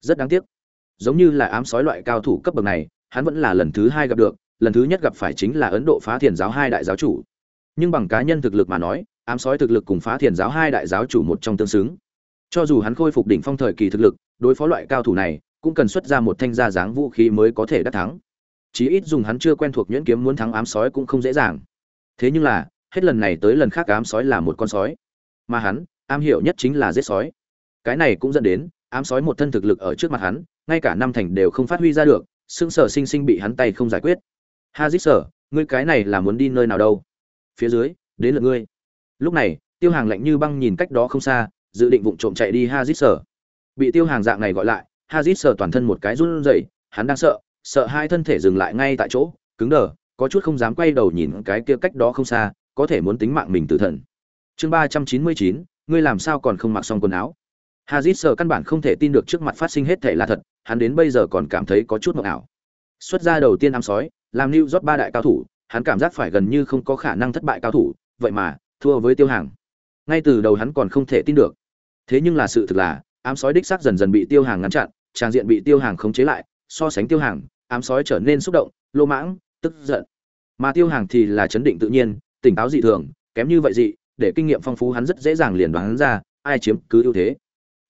rất đáng tiếc. Giống như là ám sói loại cao thủ cấp bậc này, hắn vẫn là lần thứ hai gặp được, lần thứ nhất gặp phải chính là ấn độ phá thiền giáo hai đại giáo chủ. Nhưng bằng cá nhân thực lực mà nói, ám sói thực lực cùng phá thiền giáo hai đại giáo chủ một trong tương xứng. Cho dù hắn khôi phục đỉnh phong thời kỳ thực lực, đối phó loại cao thủ này, cũng cần xuất ra một thanh gia dáng vũ khí mới có thể đắc thắng. Chí ít dùng hắn chưa quen thuộc nhuyễn kiếm muốn thắng ám sói cũng không dễ dàng. Thế nhưng là, hết lần này tới lần khác ám sói là một con sói. Mà hắn, am hiểu nhất chính là giết sói. Cái này cũng dẫn đến ám sói một thân thực lực ở trước mặt hắn, ngay cả năm thành đều không phát huy ra được xương sở sinh sinh bị hắn tay không giải quyết. Hazit sở ngươi cái này là muốn đi nơi nào đâu? Phía dưới, đến lượt ngươi. Lúc này, tiêu hàng lạnh như băng nhìn cách đó không xa, dự định vụng trộm chạy đi hazit sở bị tiêu hàng dạng này gọi lại hazit sở toàn thân một cái run rẩy, hắn đang sợ sợ hai thân thể dừng lại ngay tại chỗ, cứng đờ, có chút không dám quay đầu nhìn cái kia cách đó không xa, có thể muốn tính mạng mình tử thần. Chương ba trăm chín mươi chín, ngươi làm sao còn không mặc xong quần áo? Hazit sợ căn bản không thể tin được trước mặt phát sinh hết thể là thật, hắn đến bây giờ còn cảm thấy có chút mộng ảo. Xuất ra đầu tiên ám sói, làm new rót ba đại cao thủ, hắn cảm giác phải gần như không có khả năng thất bại cao thủ, vậy mà, thua với tiêu hàng. Ngay từ đầu hắn còn không thể tin được. Thế nhưng là sự thực là, ám sói đích xác dần dần bị tiêu hàng ngăn chặn trang diện bị tiêu hàng khống chế lại, so sánh tiêu hàng, ám sói trở nên xúc động, lô mãng, tức giận. Mà tiêu hàng thì là chấn định tự nhiên, tỉnh táo dị thường, kém như vậy dị, để kinh nghiệm phong phú hắn rất dễ dàng liền đoán ra, ai chiếm cứ ưu thế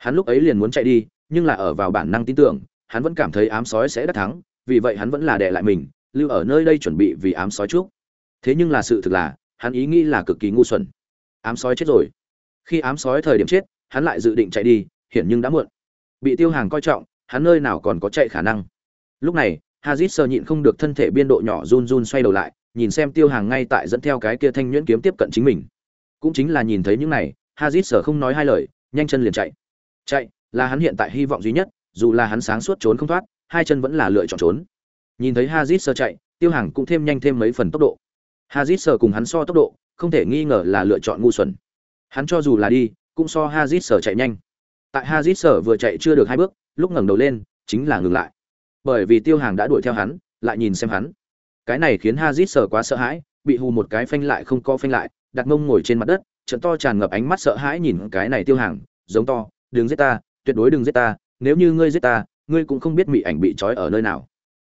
hắn lúc ấy liền muốn chạy đi, nhưng là ở vào bản năng tin tưởng, hắn vẫn cảm thấy ám sói sẽ đắc thắng, vì vậy hắn vẫn là đè lại mình, lưu ở nơi đây chuẩn bị vì ám sói trước thế nhưng là sự thực là, hắn ý nghĩ là cực kỳ ngu xuẩn. Ám sói chết rồi. Khi ám sói thời điểm chết, hắn lại dự định chạy đi, hiển nhưng đã muộn. Bị tiêu hàng coi trọng, hắn nơi nào còn có chạy khả năng. Lúc này, hazit sơ nhịn không được thân thể biên độ nhỏ run run xoay đầu lại, nhìn xem tiêu hàng ngay tại dẫn theo cái kia thanh nhuyễn kiếm tiếp cận chính mình. Cũng chính là nhìn thấy những này, hazit sơ không nói hai lời, nhanh chân liền chạy chạy, là hắn hiện tại hy vọng duy nhất, dù là hắn sáng suốt trốn không thoát, hai chân vẫn là lựa chọn trốn. Nhìn thấy hazit sơ chạy, tiêu hàng cũng thêm nhanh thêm mấy phần tốc độ. Hazit sơ cùng hắn so tốc độ, không thể nghi ngờ là lựa chọn ngu xuẩn. Hắn cho dù là đi, cũng so hazit sơ chạy nhanh. Tại hazit sơ vừa chạy chưa được hai bước, lúc ngẩng đầu lên, chính là ngừng lại. Bởi vì tiêu hàng đã đuổi theo hắn, lại nhìn xem hắn. Cái này khiến hazit sơ quá sợ hãi, bị hù một cái phanh lại không co phanh lại, đặt mông ngồi trên mặt đất trận to tràn ngập ánh mắt sợ hãi nhìn cái này tiêu hàng giống to đừng giết ta, tuyệt đối đừng giết ta, nếu như ngươi giết ta, ngươi cũng không biết mị ảnh bị trói ở nơi nào.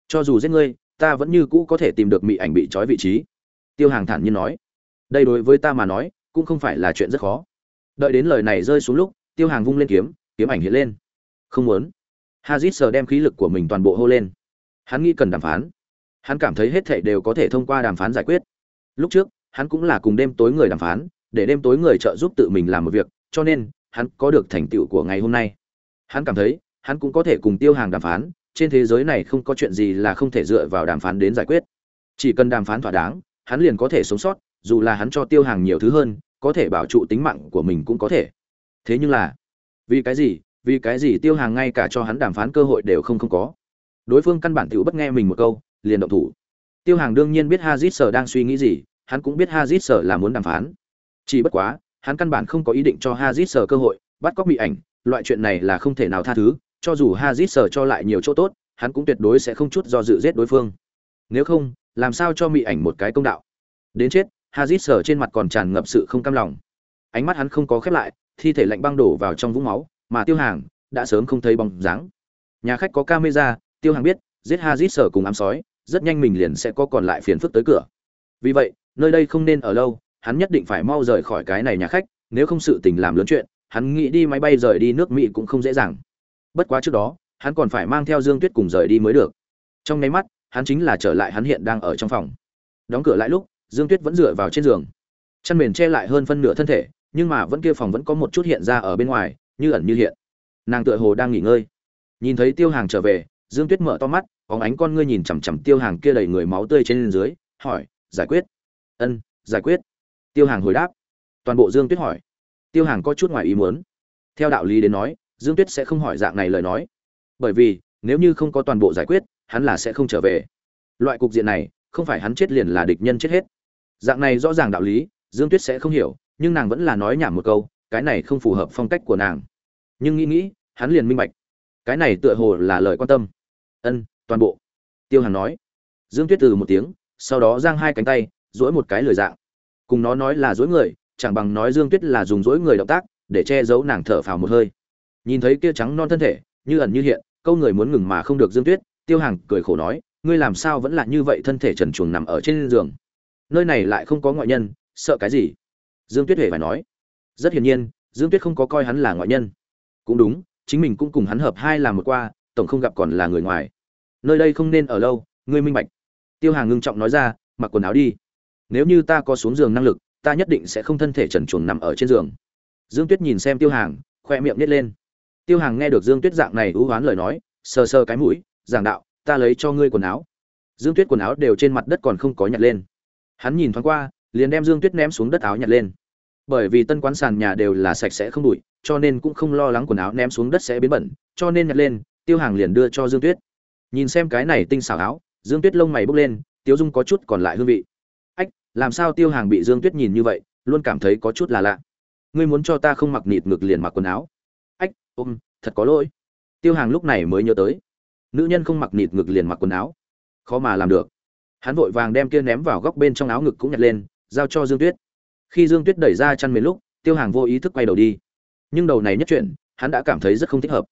Cho dù giết ngươi, ta vẫn như cũ có thể tìm được mị ảnh bị trói vị trí. Tiêu hàng thản nhiên nói. Đây đối với ta mà nói, cũng không phải là chuyện rất khó. Đợi đến lời này rơi xuống lúc, tiêu hàng vung lên kiếm kiếm ảnh hiện lên. Không muốn. Hazit sờ đem khí lực của mình toàn bộ hô lên. Hắn nghĩ cần đàm phán. Hắn cảm thấy hết thảy đều có thể thông qua đàm phán giải quyết. Lúc trước, hắn cũng là cùng đêm tối người đàm phán, để đêm tối người trợ giúp tự mình làm một việc, cho nên hắn có được thành tựu của ngày hôm nay. Hắn cảm thấy, hắn cũng có thể cùng tiêu hàng đàm phán, trên thế giới này không có chuyện gì là không thể dựa vào đàm phán đến giải quyết. Chỉ cần đàm phán thỏa đáng, hắn liền có thể sống sót, dù là hắn cho tiêu hàng nhiều thứ hơn, có thể bảo trụ tính mạng của mình cũng có thể. Thế nhưng là, vì cái gì, vì cái gì tiêu hàng ngay cả cho hắn đàm phán cơ hội đều không không có? Đối phương căn bản tiểu bất nghe mình một câu, liền động thủ. Tiêu hàng đương nhiên biết hazit sở đang suy nghĩ gì, hắn cũng biết hazit sở là muốn đàm phán. Chỉ bất quá hắn căn bản không có ý định cho hazit sở cơ hội, bắt cóc bị ảnh, loại chuyện này là không thể nào tha thứ, cho dù hazit sở cho lại nhiều chỗ tốt, hắn cũng tuyệt đối sẽ không chút do dự giết đối phương. Nếu không, làm sao cho Mị ảnh một cái công đạo? Đến chết, hazit sở trên mặt còn tràn ngập sự không cam lòng. Ánh mắt hắn không có khép lại, thi thể lạnh băng đổ vào trong vũng máu, mà tiêu hàng đã sớm không thấy bóng dáng. Nhà khách có camera, tiêu hàng biết, giết hazit sở cùng ám sói, rất nhanh mình liền sẽ có còn lại phiền phức tới cửa. Vì vậy, nơi đây không nên ở lâu hắn nhất định phải mau rời khỏi cái này nhà khách, nếu không sự tình làm lớn chuyện, hắn nghĩ đi máy bay rời đi nước mỹ cũng không dễ dàng. Bất quá trước đó, hắn còn phải mang theo dương tuyết cùng rời đi mới được. Trong nháy mắt, hắn chính là trở lại hắn hiện đang ở trong phòng. Đóng cửa lại lúc, dương tuyết vẫn dựa vào trên giường. Chăn mền che lại hơn phân nửa thân thể, nhưng mà vẫn kia phòng vẫn có một chút hiện ra ở bên ngoài, như ẩn như hiện. Nàng tựa hồ đang nghỉ ngơi. Nhìn thấy tiêu hàng trở về, dương tuyết mở to mắt có ánh con ngươi nhìn chằm chằm tiêu hàng kia đầy người máu tươi trên dưới, hỏi, giải quyết? Ân, giải quyết tiêu hàng hồi đáp. Toàn bộ dương tuyết hỏi. Tiêu hàng có chút ngoài ý muốn. Theo đạo lý đến nói, dương tuyết sẽ không hỏi dạng này lời nói. Bởi vì, nếu như không có toàn bộ giải quyết, hắn là sẽ không trở về. Loại cục diện này, không phải hắn chết liền là địch nhân chết hết. Dạng này rõ ràng đạo lý, dương tuyết sẽ không hiểu, nhưng nàng vẫn là nói nhảm một câu, cái này không phù hợp phong cách của nàng. Nhưng nghĩ nghĩ, hắn liền minh bạch. Cái này tựa hồ là lời quan tâm. Ân, toàn bộ. Tiêu hàn nói. Dương tuyết từ một tiếng, sau đó giang hai cánh tay, duỗi một cái lời dạng cùng nó nói là dối người, chẳng bằng nói dương tuyết là dùng dối người động tác để che giấu nàng thở phào một hơi. Nhìn thấy kia trắng non thân thể, như ẩn như hiện, câu người muốn ngừng mà không được dương tuyết, tiêu hàng cười khổ nói, ngươi làm sao vẫn là như vậy thân thể trần truồng nằm ở trên giường? Nơi này lại không có ngoại nhân, sợ cái gì? Dương tuyết hề phải nói. Rất hiển nhiên, dương tuyết không có coi hắn là ngoại nhân. Cũng đúng, chính mình cũng cùng hắn hợp hai làm một qua, tổng không gặp còn là người ngoài. Nơi đây không nên ở lâu, ngươi minh bạch. Tiêu hàng ngưng trọng nói ra, mặc quần áo đi nếu như ta có xuống giường năng lực, ta nhất định sẽ không thân thể trần truồng nằm ở trên giường. Dương tuyết nhìn xem tiêu hàng, khoe miệng nít lên. Tiêu hàng nghe được dương tuyết dạng này ưu hoán lời nói, sờ sờ cái mũi, giảng đạo, ta lấy cho ngươi quần áo. Dương tuyết quần áo đều trên mặt đất còn không có nhặt lên. Hắn nhìn thoáng qua, liền đem dương tuyết ném xuống đất áo nhặt lên. Bởi vì tân quán sàn nhà đều là sạch sẽ không bụi, cho nên cũng không lo lắng quần áo ném xuống đất sẽ biến bẩn, cho nên nhặt lên, tiêu hàng liền đưa cho dương tuyết. Nhìn xem cái này tinh xảo áo, dương tuyết lông mày bốc lên tiêu dung có chút còn lại hương vị làm sao tiêu hàng bị dương tuyết nhìn như vậy, luôn cảm thấy có chút là lạ. Ngươi muốn cho ta không mặc nịt ngực liền mặc quần áo. Ách, ôm, thật có lỗi. Tiêu hàng lúc này mới nhớ tới. Nữ nhân không mặc nịt ngực liền mặc quần áo. Khó mà làm được. Hắn vội vàng đem kia ném vào góc bên trong áo ngực cũng nhặt lên, giao cho dương tuyết. Khi dương tuyết đẩy ra chăn mền lúc, tiêu hàng vô ý thức quay đầu đi. Nhưng đầu này nhất chuyện, hắn đã cảm thấy rất không thích hợp.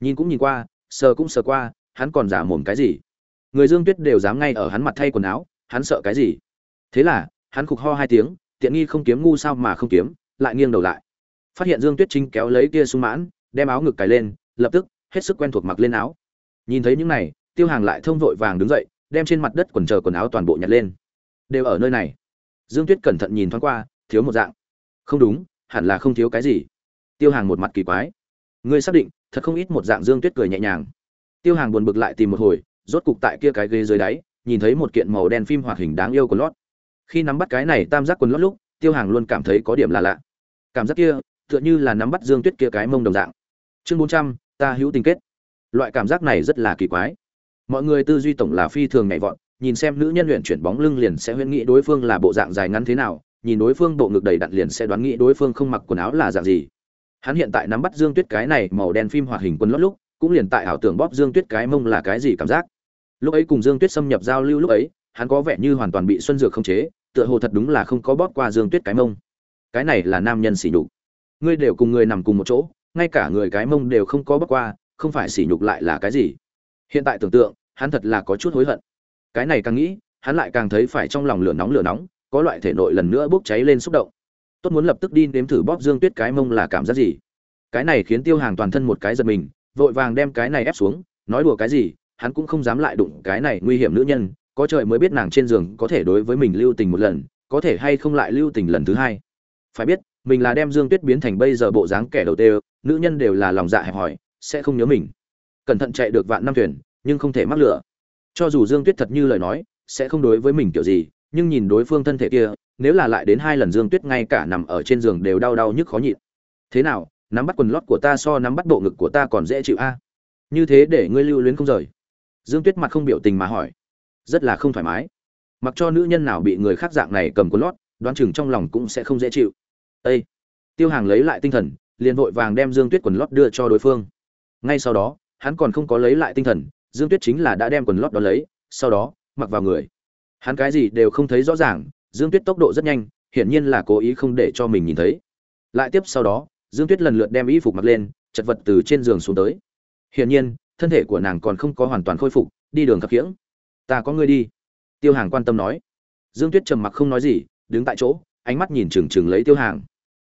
Nhìn cũng nhìn qua, sờ cũng sờ qua, hắn còn giả mồm cái gì? Người dương tuyết đều dám ngay ở hắn mặt thay quần áo, hắn sợ cái gì? Thế là, hắn khục ho hai tiếng, tiện nghi không kiếm ngu sao mà không kiếm, lại nghiêng đầu lại. Phát hiện dương tuyết trinh kéo lấy kia sung mãn, đem áo ngực cài lên, lập tức, hết sức quen thuộc mặc lên áo. Nhìn thấy những này, tiêu hàng lại thông vội vàng đứng dậy, đem trên mặt đất quần chờ quần áo toàn bộ nhặt lên. Đều ở nơi này. Dương tuyết cẩn thận nhìn thoáng qua, thiếu một dạng. Không đúng, hẳn là không thiếu cái gì. Tiêu hàng một mặt kỳ quái. Ngươi xác định, thật không ít một dạng dương tuyết cười nhẹ nhàng. Tiêu hàng buồn bực lại tìm một hồi, rốt cục tại kia cái ghế dưới đáy, nhìn thấy một kiện màu đen phim hoạt hình đáng yêu của lót khi nắm bắt cái này tam giác quần lót lúc, tiêu hàng luôn cảm thấy có điểm là lạ. Cảm giác kia, tựa như là nắm bắt dương tuyết kia cái mông đồng dạng. Chương bốn trăm, ta hữu tình kết. Loại cảm giác này rất là kỳ quái. Mọi người tư duy tổng là phi thường nhảy vọt, nhìn xem nữ nhân luyện chuyển bóng lưng liền sẽ huyễn nghĩ đối phương là bộ dạng dài ngắn thế nào, nhìn đối phương bộ ngực đầy đặn liền sẽ đoán nghĩ đối phương không mặc quần áo là dạng gì. Hắn hiện tại nắm bắt dương tuyết cái này màu đen phim hoạt hình quân lót lúc, cũng liền tại ảo tưởng bóp dương tuyết cái mông là cái gì cảm giác. Lúc ấy cùng dương tuyết xâm nhập giao lưu lúc ấy hắn có vẻ như hoàn toàn bị xuân dược không chế, tựa hồ thật đúng là không có bóp qua dương tuyết cái mông. Cái này là nam nhân sỉ nhục. Ngươi đều cùng người nằm cùng một chỗ, ngay cả người cái mông đều không có bóp qua, không phải sỉ nhục lại là cái gì? Hiện tại tưởng tượng, hắn thật là có chút hối hận. Cái này càng nghĩ, hắn lại càng thấy phải trong lòng lửa nóng lửa nóng, có loại thể nội lần nữa bốc cháy lên xúc động. Tốt muốn lập tức đi nếm thử bóp dương tuyết cái mông là cảm giác gì? Cái này khiến tiêu hàng toàn thân một cái giật mình, vội vàng đem cái này ép xuống, nói đùa cái gì, hắn cũng không dám lại đụng cái này nguy hiểm nữ nhân có trời mới biết nàng trên giường có thể đối với mình lưu tình một lần, có thể hay không lại lưu tình lần thứ hai. Phải biết, mình là đem dương tuyết biến thành bây giờ bộ dáng kẻ đầu tê nữ nhân đều là lòng dạ hẹp hòi, sẽ không nhớ mình. Cẩn thận chạy được vạn năm thuyền, nhưng không thể mắc lửa. Cho dù dương tuyết thật như lời nói, sẽ không đối với mình kiểu gì, nhưng nhìn đối phương thân thể kia, nếu là lại đến hai lần dương tuyết ngay cả nằm ở trên giường đều đau đau nhức khó nhịn. Thế nào, nắm bắt quần lót của ta so nắm bắt bộ ngực của ta còn dễ chịu a? Như thế để ngươi lưu luyến không rời. Dương tuyết mặt không biểu tình mà hỏi rất là không thoải mái. Mặc cho nữ nhân nào bị người khác dạng này cầm quần lót đoán chừng trong lòng cũng sẽ không dễ chịu. Ê, tiêu hàng lấy lại tinh thần liền vội vàng đem dương tuyết quần lót đưa cho đối phương. Ngay sau đó hắn còn không có lấy lại tinh thần dương tuyết chính là đã đem quần lót đó lấy sau đó mặc vào người. Hắn cái gì đều không thấy rõ ràng dương tuyết tốc độ rất nhanh hiển nhiên là cố ý không để cho mình nhìn thấy. Lại tiếp sau đó dương tuyết lần lượt đem y phục mặc lên chật vật từ trên giường xuống tới. Hiển nhiên thân thể của nàng còn không có hoàn toàn khôi phục đi đường khập khiễng ta có người đi. Tiêu hàng quan tâm nói. Dương tuyết trầm mặc không nói gì, đứng tại chỗ, ánh mắt nhìn trừng trừng lấy tiêu hàng.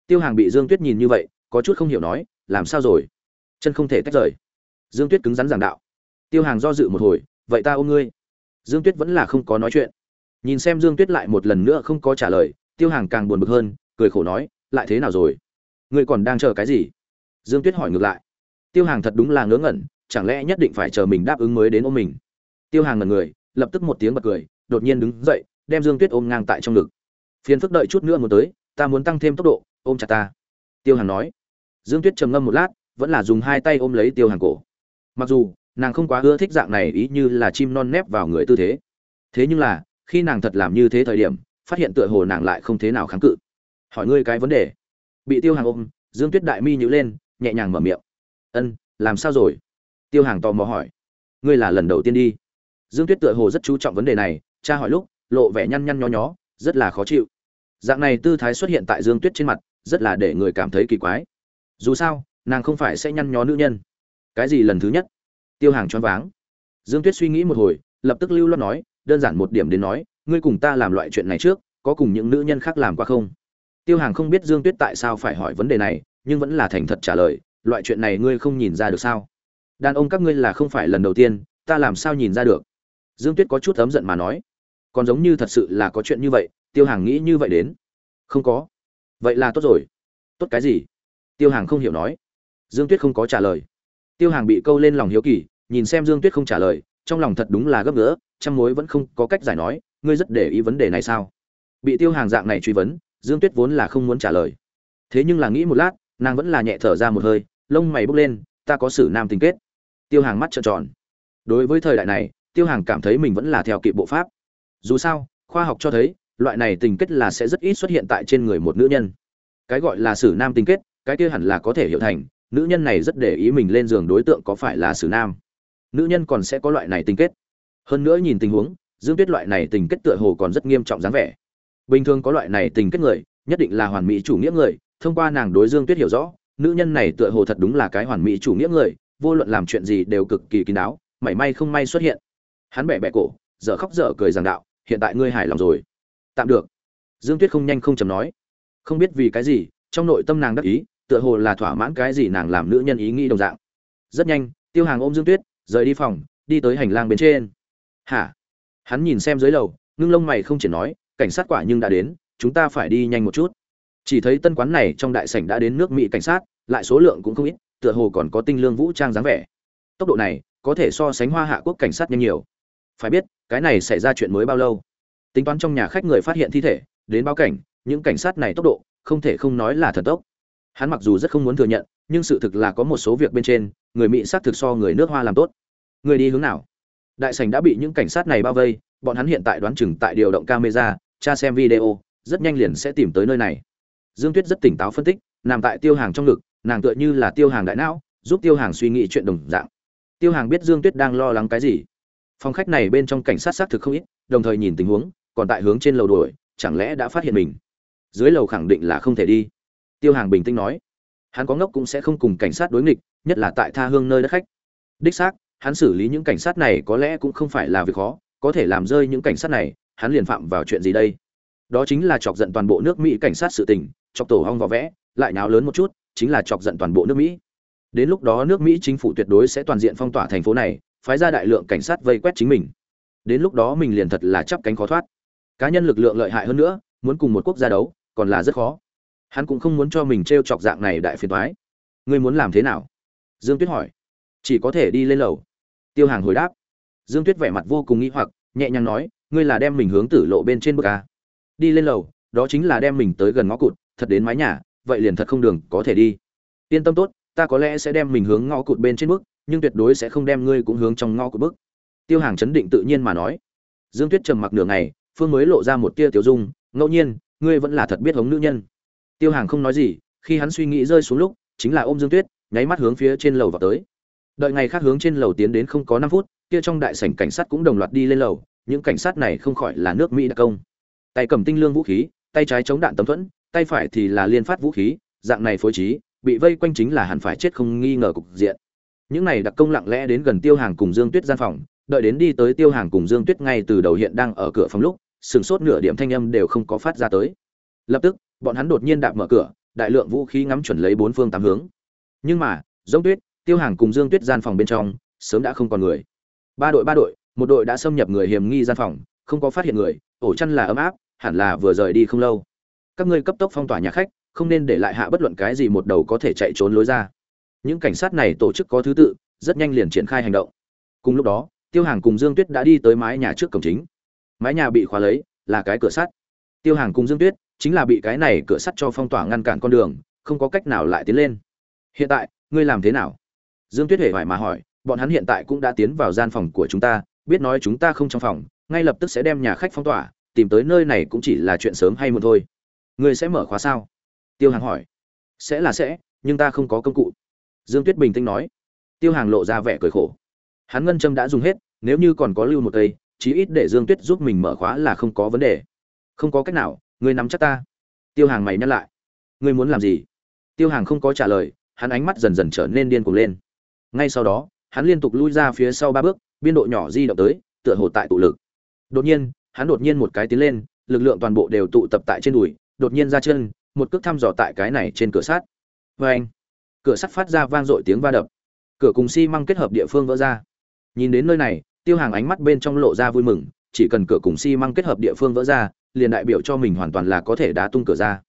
Tiêu hàng bị dương tuyết nhìn như vậy, có chút không hiểu nói, làm sao rồi? Chân không thể tách rời. Dương tuyết cứng rắn giảng đạo. Tiêu hàng do dự một hồi, vậy ta ôm ngươi. Dương tuyết vẫn là không có nói chuyện. Nhìn xem dương tuyết lại một lần nữa không có trả lời, tiêu hàng càng buồn bực hơn, cười khổ nói, lại thế nào rồi? Ngươi còn đang chờ cái gì? Dương tuyết hỏi ngược lại. Tiêu hàng thật đúng là ngớ ngẩn, chẳng lẽ nhất định phải chờ mình đáp ứng mới đến ôm mình? Tiêu hàng ngẩn người lập tức một tiếng bật cười, đột nhiên đứng dậy, đem dương tuyết ôm ngang tại trong ngực. Phiền phức đợi chút nữa muốn tới, ta muốn tăng thêm tốc độ, ôm chặt ta. Tiêu hàng nói. Dương tuyết trầm ngâm một lát, vẫn là dùng hai tay ôm lấy tiêu hàng cổ. Mặc dù, nàng không quá ưa thích dạng này ý như là chim non nép vào người tư thế. Thế nhưng là, khi nàng thật làm như thế thời điểm, phát hiện tựa hồ nàng lại không thế nào kháng cự. Hỏi ngươi cái vấn đề. Bị tiêu hàng ôm, dương tuyết đại mi nhữ lên, nhẹ nhàng mở miệng. Ân, làm sao rồi? Tiêu hàng tò mò hỏi. Ngươi là lần đầu tiên đi dương tuyết tựa hồ rất chú trọng vấn đề này, cha hỏi lúc, lộ vẻ nhăn nhăn nho nhó, rất là khó chịu. Dạng này tư thái xuất hiện tại dương tuyết trên mặt, rất là để người cảm thấy kỳ quái. Dù sao, nàng không phải sẽ nhăn nhó nữ nhân. Cái gì lần thứ nhất? Tiêu hàng choáng váng. Dương tuyết suy nghĩ một hồi, lập tức lưu loát nói, đơn giản một điểm đến nói, ngươi cùng ta làm loại chuyện này trước, có cùng những nữ nhân khác làm qua không? Tiêu hàng không biết dương tuyết tại sao phải hỏi vấn đề này, nhưng vẫn là thành thật trả lời, loại chuyện này ngươi không nhìn ra được sao? Đàn ông các ngươi là không phải lần đầu tiên, ta làm sao nhìn ra được? Dương tuyết có chút ấm giận mà nói, còn giống như thật sự là có chuyện như vậy, tiêu hàng nghĩ như vậy đến. Không có. Vậy là tốt rồi. Tốt cái gì? Tiêu hàng không hiểu nói. Dương tuyết không có trả lời. Tiêu hàng bị câu lên lòng hiếu kỳ, nhìn xem dương tuyết không trả lời, trong lòng thật đúng là gấp gỡ, trăm mối vẫn không có cách giải nói, ngươi rất để ý vấn đề này sao? Bị tiêu hàng dạng này truy vấn, dương tuyết vốn là không muốn trả lời. Thế nhưng là nghĩ một lát, nàng vẫn là nhẹ thở ra một hơi, lông mày bốc lên, ta có xử nam tình kết. Tiêu hàng mắt trợn tròn. Đối với thời đại này tiêu hàng cảm thấy mình vẫn là theo kịp bộ pháp. Dù sao, khoa học cho thấy, loại này tình kết là sẽ rất ít xuất hiện tại trên người một nữ nhân. Cái gọi là xử nam tình kết, cái kia hẳn là có thể hiểu thành, nữ nhân này rất để ý mình lên giường đối tượng có phải là xử nam. Nữ nhân còn sẽ có loại này tình kết. Hơn nữa nhìn tình huống, dương tuyết loại này tình kết tựa hồ còn rất nghiêm trọng dáng vẻ. Bình thường có loại này tình kết người, nhất định là hoàn mỹ chủ nghĩa người, thông qua nàng đối dương tuyết hiểu rõ, nữ nhân này tựa hồ thật đúng là cái hoàn mỹ chủ nghĩa người, vô luận làm chuyện gì đều cực kỳ kín đáo, mảy may không may xuất hiện hắn bẻ bẻ cổ, dở khóc dở cười giảng đạo, hiện tại ngươi hài lòng rồi. Tạm được. Dương tuyết không nhanh không chầm nói. Không biết vì cái gì, trong nội tâm nàng đắc ý, tựa hồ là thỏa mãn cái gì nàng làm nữ nhân ý nghĩ đồng dạng. Rất nhanh, tiêu hàng ôm dương tuyết, rời đi phòng, đi tới hành lang bên trên. Hả? Hắn nhìn xem dưới lầu, ngưng lông mày không chỉ nói, cảnh sát quả nhưng đã đến, chúng ta phải đi nhanh một chút. Chỉ thấy tân quán này trong đại sảnh đã đến nước mỹ cảnh sát, lại số lượng cũng không ít, tựa hồ còn có tinh lương vũ trang dáng vẻ. Tốc độ này có thể so sánh hoa hạ quốc cảnh sát nhanh nhiều phải biết, cái này xảy ra chuyện mới bao lâu? Tính toán trong nhà khách người phát hiện thi thể, đến báo cảnh, những cảnh sát này tốc độ, không thể không nói là thần tốc. Hắn mặc dù rất không muốn thừa nhận, nhưng sự thực là có một số việc bên trên, người mỹ xác thực so người nước hoa làm tốt. Người đi hướng nào? Đại sảnh đã bị những cảnh sát này bao vây, bọn hắn hiện tại đoán chừng tại điều động camera, tra xem video, rất nhanh liền sẽ tìm tới nơi này. Dương tuyết rất tỉnh táo phân tích, nằm tại tiêu hàng trong ngực, nàng tựa như là tiêu hàng đại não, giúp tiêu hàng suy nghĩ chuyện đồng dạng. Tiêu hàng biết dương tuyết đang lo lắng cái gì phòng khách này bên trong cảnh sát xác thực không ít, đồng thời nhìn tình huống, còn tại hướng trên lầu đuổi, chẳng lẽ đã phát hiện mình? Dưới lầu khẳng định là không thể đi. Tiêu hàng bình tĩnh nói. Hắn có ngốc cũng sẽ không cùng cảnh sát đối nghịch, nhất là tại tha hương nơi đất khách. Đích xác, hắn xử lý những cảnh sát này có lẽ cũng không phải là việc khó, có thể làm rơi những cảnh sát này, hắn liền phạm vào chuyện gì đây? Đó chính là chọc giận toàn bộ nước mỹ cảnh sát sự tình, chọc tổ hong vỏ vẽ, lại nháo lớn một chút, chính là chọc giận toàn bộ nước mỹ. Đến lúc đó nước mỹ chính phủ tuyệt đối sẽ toàn diện phong tỏa thành phố này phái ra đại lượng cảnh sát vây quét chính mình. Đến lúc đó mình liền thật là chắp cánh khó thoát. Cá nhân lực lượng lợi hại hơn nữa, muốn cùng một quốc gia đấu, còn là rất khó. Hắn cũng không muốn cho mình t r e o chọc dạng này đại phiền thoái ngươi muốn làm thế nào? Dương tuyết hỏi. Chỉ có thể đi lên lầu. Tiêu hàng hồi đáp. Dương tuyết vẻ mặt vô cùng nghĩ hoặc, nhẹ nhàng nói, ngươi là đem mình hướng tử lộ bên trên bờ ca à? đi lên lầu, đó chính là đem mình tới gần ngõ cụt, thật đến mái nhà, vậy liền thật không đường có thể đi. Yên tâm tốt, ta có lẽ sẽ đem mình hướng ngõ cụt bên trên bước nhưng tuyệt đối sẽ không đem ngươi cũng hướng trong ngõ của bức. Tiêu hàng chấn định tự nhiên mà nói. Dương tuyết trầm mặc nửa ngày, phương mới lộ ra một tia tiểu dung, ngẫu nhiên, ngươi vẫn là thật biết hống nữ nhân. Tiêu hàng không nói gì, khi hắn suy nghĩ rơi xuống lúc, chính là ôm dương tuyết, nháy mắt hướng phía trên lầu vào tới. Đợi ngày khác hướng trên lầu tiến đến không có năm phút, kia trong đại sảnh cảnh sát cũng đồng loạt đi lên lầu, những cảnh sát này không khỏi là nước mỹ đặc công. Tay cầm tinh lương vũ khí, tay trái chống đạn tấm thuẫn, tay phải thì là liên phát vũ khí, dạng này phối trí, bị vây quanh chính là hẳn phải chết không nghi ngờ cục diện những này đặc công lặng lẽ đến gần tiêu hàng cùng dương tuyết gian phòng, đợi đến đi tới tiêu hàng cùng dương tuyết ngay từ đầu hiện đang ở cửa phòng lúc, sừng sốt nửa điểm thanh âm đều không có phát ra tới. Lập tức, bọn hắn đột nhiên đạp mở cửa, đại lượng vũ khí ngắm chuẩn lấy bốn phương tám hướng. Nhưng mà giống tuyết, tiêu hàng cùng dương tuyết gian phòng bên trong, sớm đã không còn người. Ba đội ba đội, một đội đã xâm nhập người hiểm nghi gian phòng, không có phát hiện người, ổ chăn là ấm áp, hẳn là vừa rời đi không lâu. Các ngươi cấp tốc phong tỏa nhà khách, không nên để lại hạ bất luận cái gì một đầu có thể chạy trốn lối ra những cảnh sát này tổ chức có thứ tự, rất nhanh liền triển khai hành động. Cùng lúc đó, tiêu hàng cùng dương tuyết đã đi tới mái nhà trước cổng chính. Mái nhà bị khóa lấy, là cái cửa sắt. Tiêu hàng cùng dương tuyết chính là bị cái này cửa sắt cho phong tỏa ngăn cản con đường, không có cách nào lại tiến lên. Hiện tại, ngươi làm thế nào? Dương tuyết hề hoài mà hỏi. Bọn hắn hiện tại cũng đã tiến vào gian phòng của chúng ta, biết nói chúng ta không trong phòng, ngay lập tức sẽ đem nhà khách phong tỏa, tìm tới nơi này cũng chỉ là chuyện sớm hay muộn thôi. Ngươi sẽ mở khóa sao? Tiêu hàng hỏi. Sẽ là sẽ, nhưng ta không có công cụ dương tuyết bình tĩnh nói. Tiêu hàng lộ ra vẻ cười khổ. Hắn ngân châm đã dùng hết, nếu như còn có lưu một cây chí ít để dương tuyết giúp mình mở khóa là không có vấn đề. Không có cách nào ngươi nắm chắc ta. Tiêu hàng mày nhắc lại. Ngươi muốn làm gì? Tiêu hàng không có trả lời, hắn ánh mắt dần dần trở nên điên cuồng lên. Ngay sau đó, hắn liên tục lui ra phía sau ba bước, biên độ nhỏ di động tới, tựa hồ tại tụ lực. Đột nhiên, hắn đột nhiên một cái tiến lên, lực lượng toàn bộ đều tụ tập tại trên đùi, đột nhiên ra chân, một cước thăm dò tại cái này trên cửa sắt. Vê anh cửa sắt phát ra vang dội tiếng va đập. Cửa cùng xi măng kết hợp địa phương vỡ ra. Nhìn đến nơi này, tiêu hàng ánh mắt bên trong lộ ra vui mừng, chỉ cần cửa cùng xi măng kết hợp địa phương vỡ ra, liền đại biểu cho mình hoàn toàn là có thể đá tung cửa ra.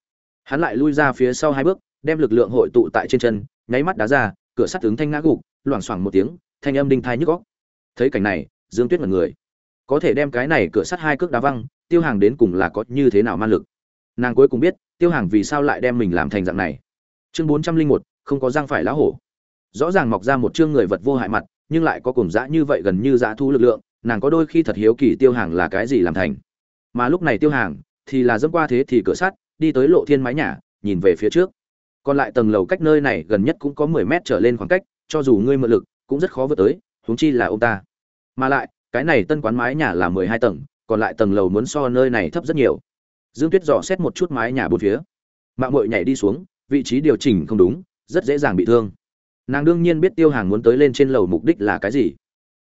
Hắn lại lui ra phía sau hai bước, đem lực lượng hội tụ tại trên chân, nháy mắt đá ra, cửa sắt tướng thanh ngã gục, loảng xoảng một tiếng, thanh âm đinh thai nhức góc thấy cảnh này, dương tuyết mật người. Có thể đem cái này cửa sắt hai cước đá văng, tiêu hàng đến cùng là có như thế nào man lực? Nàng cuối cùng biết, tiêu hàng vì sao lại đem mình làm thành dạng này. Chương bốn trăm linh một không có răng phải lá hổ. Rõ ràng mọc ra một chương người vật vô hại mặt, nhưng lại có cùng dã như vậy gần như dã thu lực lượng, nàng có đôi khi thật hiếu kỳ tiêu hàng là cái gì làm thành. Mà lúc này tiêu hàng, thì là dẫm qua thế thì cửa sắt, đi tới lộ thiên mái nhà, nhìn về phía trước. Còn lại tầng lầu cách nơi này gần nhất cũng có mười mét trở lên khoảng cách, cho dù ngươi mượn lực, cũng rất khó vượt tới, huống chi là ông ta. Mà lại, cái này tân quán mái nhà là mười hai tầng, còn lại tầng lầu muốn so nơi này thấp rất nhiều. Dương tuyết dò xét một chút mái nhà bốn phía. Mạng mội nhảy đi xuống, vị trí điều chỉnh không đúng rất dễ dàng bị thương. Nàng đương nhiên biết tiêu hàng muốn tới lên trên lầu mục đích là cái gì.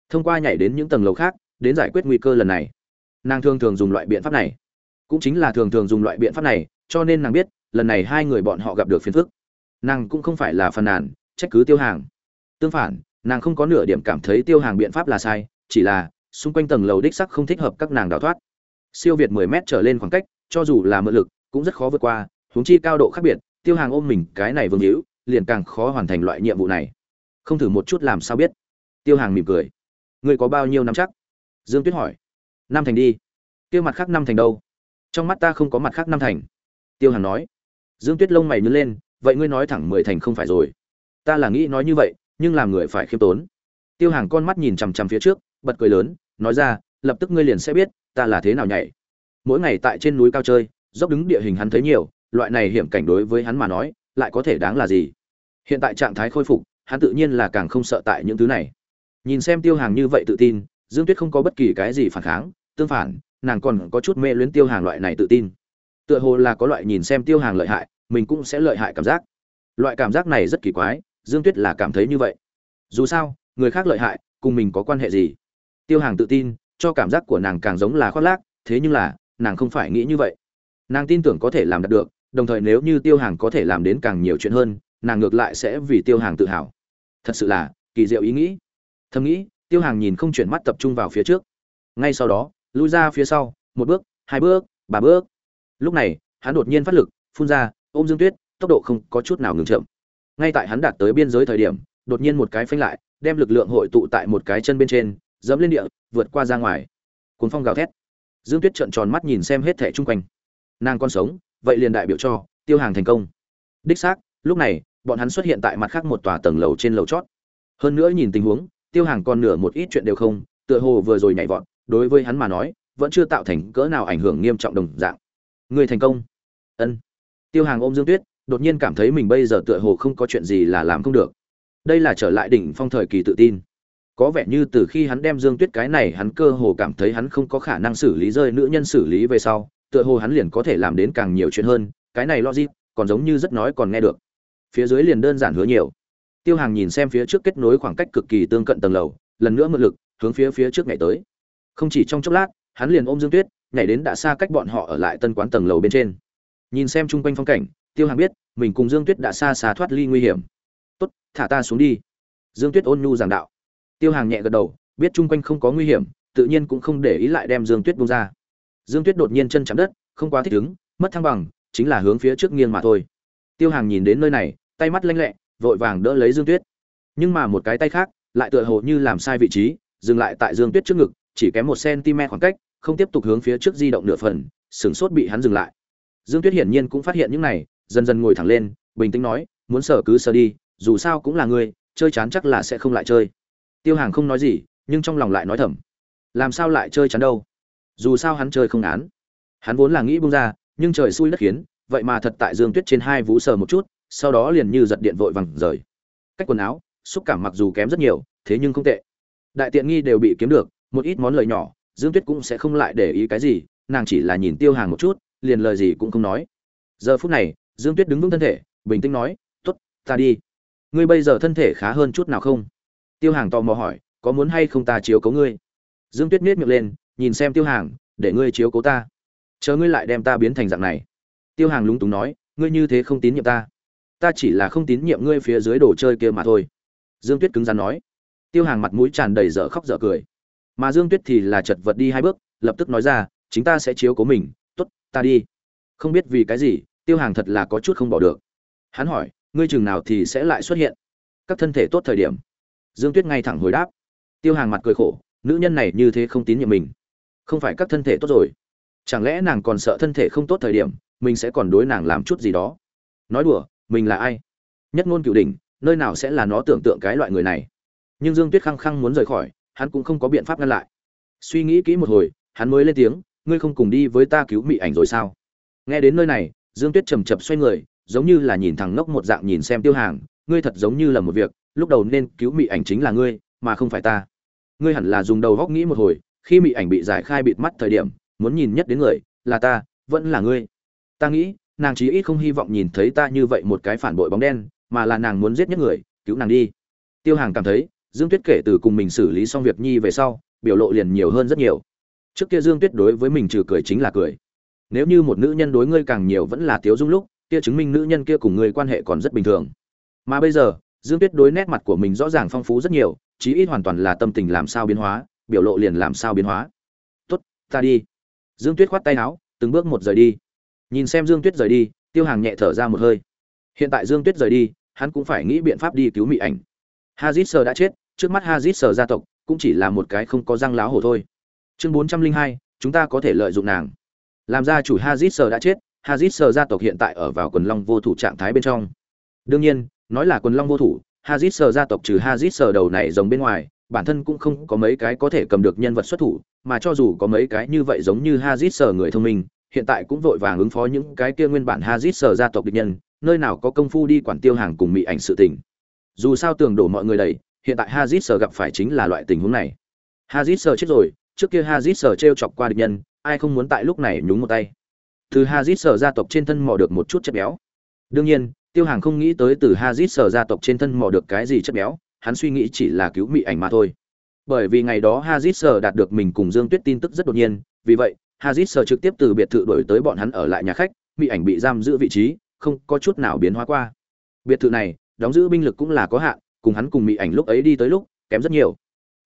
Thông qua nhảy đến những tầng lầu khác, đến giải quyết nguy cơ lần này. Nàng thường thường dùng loại biện pháp này. Cũng chính là thường thường dùng loại biện pháp này, cho nên nàng biết, lần này hai người bọn họ gặp được phiền phức. Nàng cũng không phải là phàn nàn, trách cứ tiêu hàng. Tương phản, nàng không có nửa điểm cảm thấy tiêu hàng biện pháp là sai, chỉ là, xung quanh tầng lầu đích sắc không thích hợp các nàng đào thoát. Siêu việt 10 mét trở lên khoảng cách, cho dù là mượn lực, cũng rất khó vượt qua, huống chi cao độ khác biệt, tiêu hàng ôm mình cái này vương hữu liền càng khó hoàn thành loại nhiệm vụ này. Không thử một chút làm sao biết. Tiêu hàng mỉm cười. Ngươi có bao nhiêu năm chắc? Dương tuyết hỏi. Năm thành đi. Kêu mặt khác năm thành đâu? Trong mắt ta không có mặt khác năm thành. Tiêu hàng nói. Dương tuyết lông mày nhớ lên. Vậy ngươi nói thẳng mười thành không phải rồi. Ta là nghĩ nói như vậy, nhưng làm người phải khiêm tốn. Tiêu hàng con mắt nhìn chằm chằm phía trước, bật cười lớn, nói ra, lập tức ngươi liền sẽ biết, ta là thế nào nhảy. Mỗi ngày tại trên núi cao chơi, dốc đứng địa hình hắn thấy nhiều, loại này hiểm cảnh đối với hắn mà nói lại có thể đáng là gì? Hiện tại trạng thái khôi phục, hắn tự nhiên là càng không sợ tại những thứ này. Nhìn xem tiêu hàng như vậy tự tin, dương tuyết không có bất kỳ cái gì phản kháng, tương phản, nàng còn có chút mê luyến tiêu hàng loại này tự tin. Tựa hồ là có loại nhìn xem tiêu hàng lợi hại, mình cũng sẽ lợi hại cảm giác. Loại cảm giác này rất kỳ quái, dương tuyết là cảm thấy như vậy. Dù sao, người khác lợi hại, cùng mình có quan hệ gì? Tiêu hàng tự tin, cho cảm giác của nàng càng giống là khoác lác, thế nhưng là, nàng không phải nghĩ như vậy. Nàng tin tưởng có thể làm đạt được đồng thời nếu như tiêu hàng có thể làm đến càng nhiều chuyện hơn, nàng ngược lại sẽ vì tiêu hàng tự hào. Thật sự là, kỳ diệu ý nghĩ. Thầm nghĩ, tiêu hàng nhìn không chuyển mắt tập trung vào phía trước. Ngay sau đó, lui ra phía sau, một bước, hai bước, ba bước. Lúc này, hắn đột nhiên phát lực, phun ra, ôm dương tuyết, tốc độ không có chút nào ngừng chậm. Ngay tại hắn đạt tới biên giới thời điểm, đột nhiên một cái phanh lại, đem lực lượng hội tụ tại một cái chân bên trên, dẫm lên địa, vượt qua ra ngoài. Cuốn phong gào thét. Dương tuyết trợn tròn mắt nhìn xem hết thẻ chung quanh. Nàng còn sống vậy liền đại biểu cho tiêu hàng thành công. Đích xác, lúc này, bọn hắn xuất hiện tại mặt khác một tòa tầng lầu trên lầu chót. Hơn nữa nhìn tình huống, tiêu hàng còn nửa một ít chuyện đều không, tựa hồ vừa rồi nhảy vọt, đối với hắn mà nói, vẫn chưa tạo thành cỡ nào ảnh hưởng nghiêm trọng đồng dạng. Người thành công. Ân. Tiêu hàng ôm dương tuyết, đột nhiên cảm thấy mình bây giờ tựa hồ không có chuyện gì là làm không được. Đây là trở lại đỉnh phong thời kỳ tự tin. Có vẻ như từ khi hắn đem dương tuyết cái này, hắn cơ hồ cảm thấy hắn không có khả năng xử lý rơi nữ nhân xử lý về sau tựa hồ hắn liền có thể làm đến càng nhiều chuyện hơn, cái này logic, còn giống như rất nói còn nghe được. Phía dưới liền đơn giản hứa nhiều. Tiêu hàng nhìn xem phía trước kết nối khoảng cách cực kỳ tương cận tầng lầu, lần nữa mượn lực, hướng phía phía trước nhảy tới. Không chỉ trong chốc lát, hắn liền ôm dương tuyết, nhảy đến đã xa cách bọn họ ở lại tân quán tầng lầu bên trên. Nhìn xem chung quanh phong cảnh, tiêu hàng biết, mình cùng dương tuyết đã xa xa thoát ly nguy hiểm. Tốt, thả ta xuống đi. Dương tuyết ôn nhu giảng đạo. Tiêu hàng nhẹ gật đầu, biết chung quanh không có nguy hiểm, tự nhiên cũng không để ý lại đem dương tuyết bung ra dương tuyết đột nhiên chân chạm đất không quá thích ứng mất thăng bằng chính là hướng phía trước nghiêng mà thôi. Tiêu hàng nhìn đến nơi này tay mắt lanh lẹ vội vàng đỡ lấy dương tuyết. Nhưng mà một cái tay khác lại tựa hồ như làm sai vị trí dừng lại tại dương tuyết trước ngực chỉ kém một cm khoảng cách không tiếp tục hướng phía trước di động nửa phần sừng sốt bị hắn dừng lại. Dương tuyết hiển nhiên cũng phát hiện những này dần dần ngồi thẳng lên bình tĩnh nói muốn sở cứ sở đi dù sao cũng là người, chơi chán chắc là sẽ không lại chơi. Tiêu hàng không nói gì nhưng trong lòng lại nói thầm làm sao lại chơi chán đâu? Dù sao hắn chơi không án. Hắn vốn là nghĩ bung ra, nhưng trời xui đất khiến, vậy mà thật tại dương tuyết trên hai vú sờ một chút, sau đó liền như giật điện vội vàng rời. Cách quần áo, xúc cảm mặc dù kém rất nhiều, thế nhưng không tệ. Đại tiện nghi đều bị kiếm được, một ít món lời nhỏ, dương tuyết cũng sẽ không lại để ý cái gì, nàng chỉ là nhìn tiêu hàng một chút, liền lời gì cũng không nói. Giờ phút này, dương tuyết đứng vững thân thể, bình tĩnh nói t ố t ta đi. Ngươi bây giờ thân thể khá hơn chút nào không? Tiêu hàng tò mò hỏi, có muốn hay không ta chiếu cấu ngươi? Dương tuyết miết miệng lên nhìn xem tiêu hàng, để ngươi chiếu cố ta. Chờ ngươi lại đem ta biến thành dạng này. Tiêu hàng lúng túng nói, ngươi như thế không tín nhiệm ta. Ta chỉ là không tín nhiệm ngươi phía dưới đồ chơi kia mà thôi. Dương tuyết cứng rắn nói. Tiêu hàng mặt mũi tràn đầy dở khóc dở cười. Mà dương tuyết thì là chật vật đi hai bước, lập tức nói ra, chính ta sẽ chiếu cố mình. T ố t ta đi. Không biết vì cái gì, tiêu hàng thật là có chút không bỏ được. Hắn hỏi, ngươi chừng nào thì sẽ lại xuất hiện? Các thân thể tốt thời điểm. Dương tuyết ngay thẳng hồi đáp. Tiêu hàng mặt cười khổ, nữ nhân này như thế không tín nhiệm mình không phải các thân thể tốt rồi. Chẳng lẽ nàng còn sợ thân thể không tốt thời điểm, mình sẽ còn đối nàng làm chút gì đó? Nói đùa, mình là ai? Nhất ngôn cựu đỉnh, nơi nào sẽ là nó tưởng tượng cái loại người này? Nhưng dương tuyết khăng khăng muốn rời khỏi, hắn cũng không có biện pháp ngăn lại. Suy nghĩ kỹ một hồi, hắn mới lên tiếng, ngươi không cùng đi với ta cứu mị ảnh rồi sao? Nghe đến nơi này, dương tuyết chầm chập xoay người, giống như là nhìn thằng ngốc một dạng nhìn xem tiêu hàng, ngươi thật giống như là một việc, lúc đầu nên cứu mị ảnh chính là ngươi, mà không phải ta. Ngươi hẳn là dùng đầu góc nghĩ một hồi khi mị ảnh bị giải khai bịt mắt thời điểm, muốn nhìn nhất đến người, là ta, vẫn là ngươi. Ta nghĩ, nàng chí ít không hy vọng nhìn thấy ta như vậy một cái phản bội bóng đen, mà là nàng muốn giết nhất người, cứu nàng đi. Tiêu hàng cảm thấy, dương tuyết kể từ cùng mình xử lý xong việc nhi về sau, biểu lộ liền nhiều hơn rất nhiều. Trước kia dương tuyết đối với mình trừ cười chính là cười. Nếu như một nữ nhân đối ngươi càng nhiều vẫn là tiếu dung lúc, kia chứng minh nữ nhân kia cùng ngươi quan hệ còn rất bình thường. Mà bây giờ, dương tuyết đối nét mặt của mình rõ ràng phong phú rất nhiều, chí ít hoàn toàn là tâm tình làm sao biến hóa biểu lộ liền làm sao biến hóa. Tốt, ta đi. Dương tuyết khoát tay áo, từng bước một rời đi. Nhìn xem dương tuyết rời đi, tiêu hàng nhẹ thở ra một hơi. Hiện tại dương tuyết rời đi, hắn cũng phải nghĩ biện pháp đi cứu mỹ ảnh. Hazit sờ đã chết, trước mắt hazit sờ gia tộc cũng chỉ là một cái không có răng láo hổ thôi. Chương bốn trăm linh hai, chúng ta có thể lợi dụng nàng. Làm ra chủ hazit sờ đã chết, hazit sờ gia tộc hiện tại ở vào quần long vô thủ trạng thái bên trong. Đương nhiên, nói là quần long vô thủ, hazit sờ gia tộc trừ hazit sờ đầu này giống bên ngoài bản thân cũng không có mấy cái có thể cầm được nhân vật xuất thủ, mà cho dù có mấy cái như vậy giống như hazit sở người thông minh, hiện tại cũng vội vàng ứng phó những cái kia nguyên bản hazit sở gia tộc địch nhân, nơi nào có công phu đi quản tiêu hàng cùng mỹ ảnh sự tình. Dù sao tưởng đổ mọi người đầy, hiện tại hazit sở gặp phải chính là loại tình huống này. Hazit sở chết rồi, trước kia hazit sở t chọc qua địch nhân, ai không muốn tại lúc này nhúng một tay. Từ hazit sở gia tộc trên thân mò được một chút chất béo. Đương nhiên, tiêu hàng không nghĩ tới từ hazit sở gia tộc trên thân mò được cái gì chất béo hắn suy nghĩ chỉ là cứu mỹ ảnh mà thôi. Bởi vì ngày đó hazit sờ đạt được mình cùng dương tuyết tin tức rất đột nhiên, vì vậy, hazit sờ trực tiếp từ biệt thự đổi tới bọn hắn ở lại nhà khách mỹ ảnh bị giam giữ vị trí, không có chút nào biến hóa qua. Biệt thự này, đóng giữ binh lực cũng là có hạn, cùng hắn cùng mỹ ảnh lúc ấy đi tới lúc, kém rất nhiều.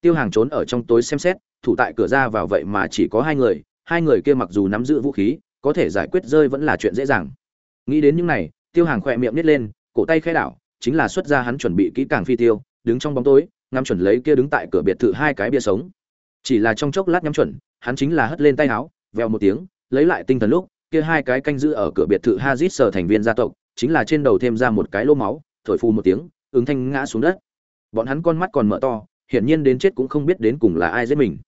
Tiêu hàng trốn ở trong tối xem xét, thủ tại cửa ra vào vậy mà chỉ có hai người hai người kia mặc dù nắm giữ vũ khí, có thể giải quyết rơi vẫn là chuyện dễ dàng. Nghĩ đến những này, tiêu hàng khỏe miệng nít lên, cổ tay khai đảo, chính là xuất ra hắn chuẩn bị kỹ càng phi tiêu đứng trong bóng tối, ngắm chuẩn lấy kia đứng tại cửa biệt thự hai cái bia sống. Chỉ là trong chốc lát nhắm chuẩn, hắn chính là hất lên tay áo, vèo một tiếng, lấy lại tinh thần lúc, kia hai cái canh giữ ở cửa biệt thự hazit sở thành viên gia tộc, chính là trên đầu thêm ra một cái lô máu, thổi phu một tiếng, ứng thanh ngã xuống đất. Bọn hắn con mắt còn mở to, hiển nhiên đến chết cũng không biết đến cùng là ai giết mình.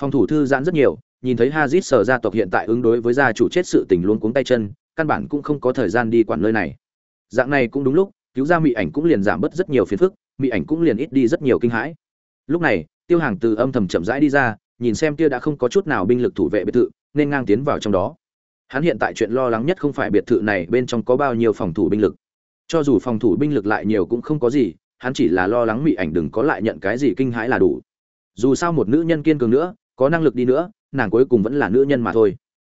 Phòng thủ thư giãn rất nhiều, nhìn thấy hazit sở gia tộc hiện tại ứng đối với gia chủ chết sự tình luôn cuống tay chân, căn bản cũng không có thời gian đi quản nơi này. Dạng này cũng đúng lúc, cứu ra mỹ ảnh cũng liền giảm bớt rất nhiều phiền phức mỹ ảnh cũng liền ít đi rất nhiều kinh hãi. Lúc này, tiêu hàng từ âm thầm chậm rãi đi ra, nhìn xem kia đã không có chút nào binh lực thủ vệ biệt thự, nên ngang tiến vào trong đó. Hắn hiện tại chuyện lo lắng nhất không phải biệt thự này bên trong có bao nhiêu phòng thủ binh lực. Cho dù phòng thủ binh lực lại nhiều cũng không có gì, hắn chỉ là lo lắng mỹ ảnh đừng có lại nhận cái gì kinh hãi là đủ. Dù sao một nữ nhân kiên cường nữa, có năng lực đi nữa, nàng cuối cùng vẫn là nữ nhân mà thôi.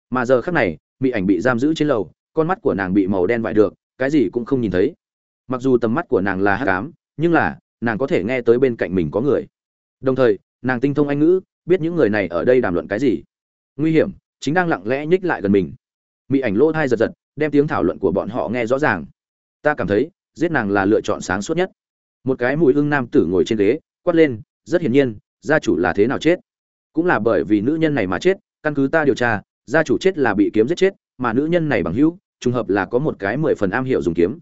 Mà giờ khác này, mỹ ảnh bị giam giữ trên lầu, con mắt của nàng bị màu đen vải được, cái gì cũng không nhìn thấy. Mặc dù tầm mắt của nàng là hắc ám nhưng là, nàng có thể nghe tới bên cạnh mình có người. Đồng thời, nàng tinh thông anh ngữ, biết những người này ở đây đàm luận cái gì. Nguy hiểm, chính đang lặng lẽ nhích lại gần mình. Mỹ ảnh lỗ thai giật giật, đem tiếng thảo luận của bọn họ nghe rõ ràng. Ta cảm thấy, giết nàng là lựa chọn sáng suốt nhất. Một cái mùi hương nam tử ngồi trên ghế, quát lên, rất hiển nhiên, gia chủ là thế nào chết? Cũng là bởi vì nữ nhân này mà chết, căn cứ ta điều tra, gia chủ chết là bị kiếm giết chết, mà nữ nhân này bằng hữu, trùng hợp là có một cái mười phần am hiểu dùng kiếm.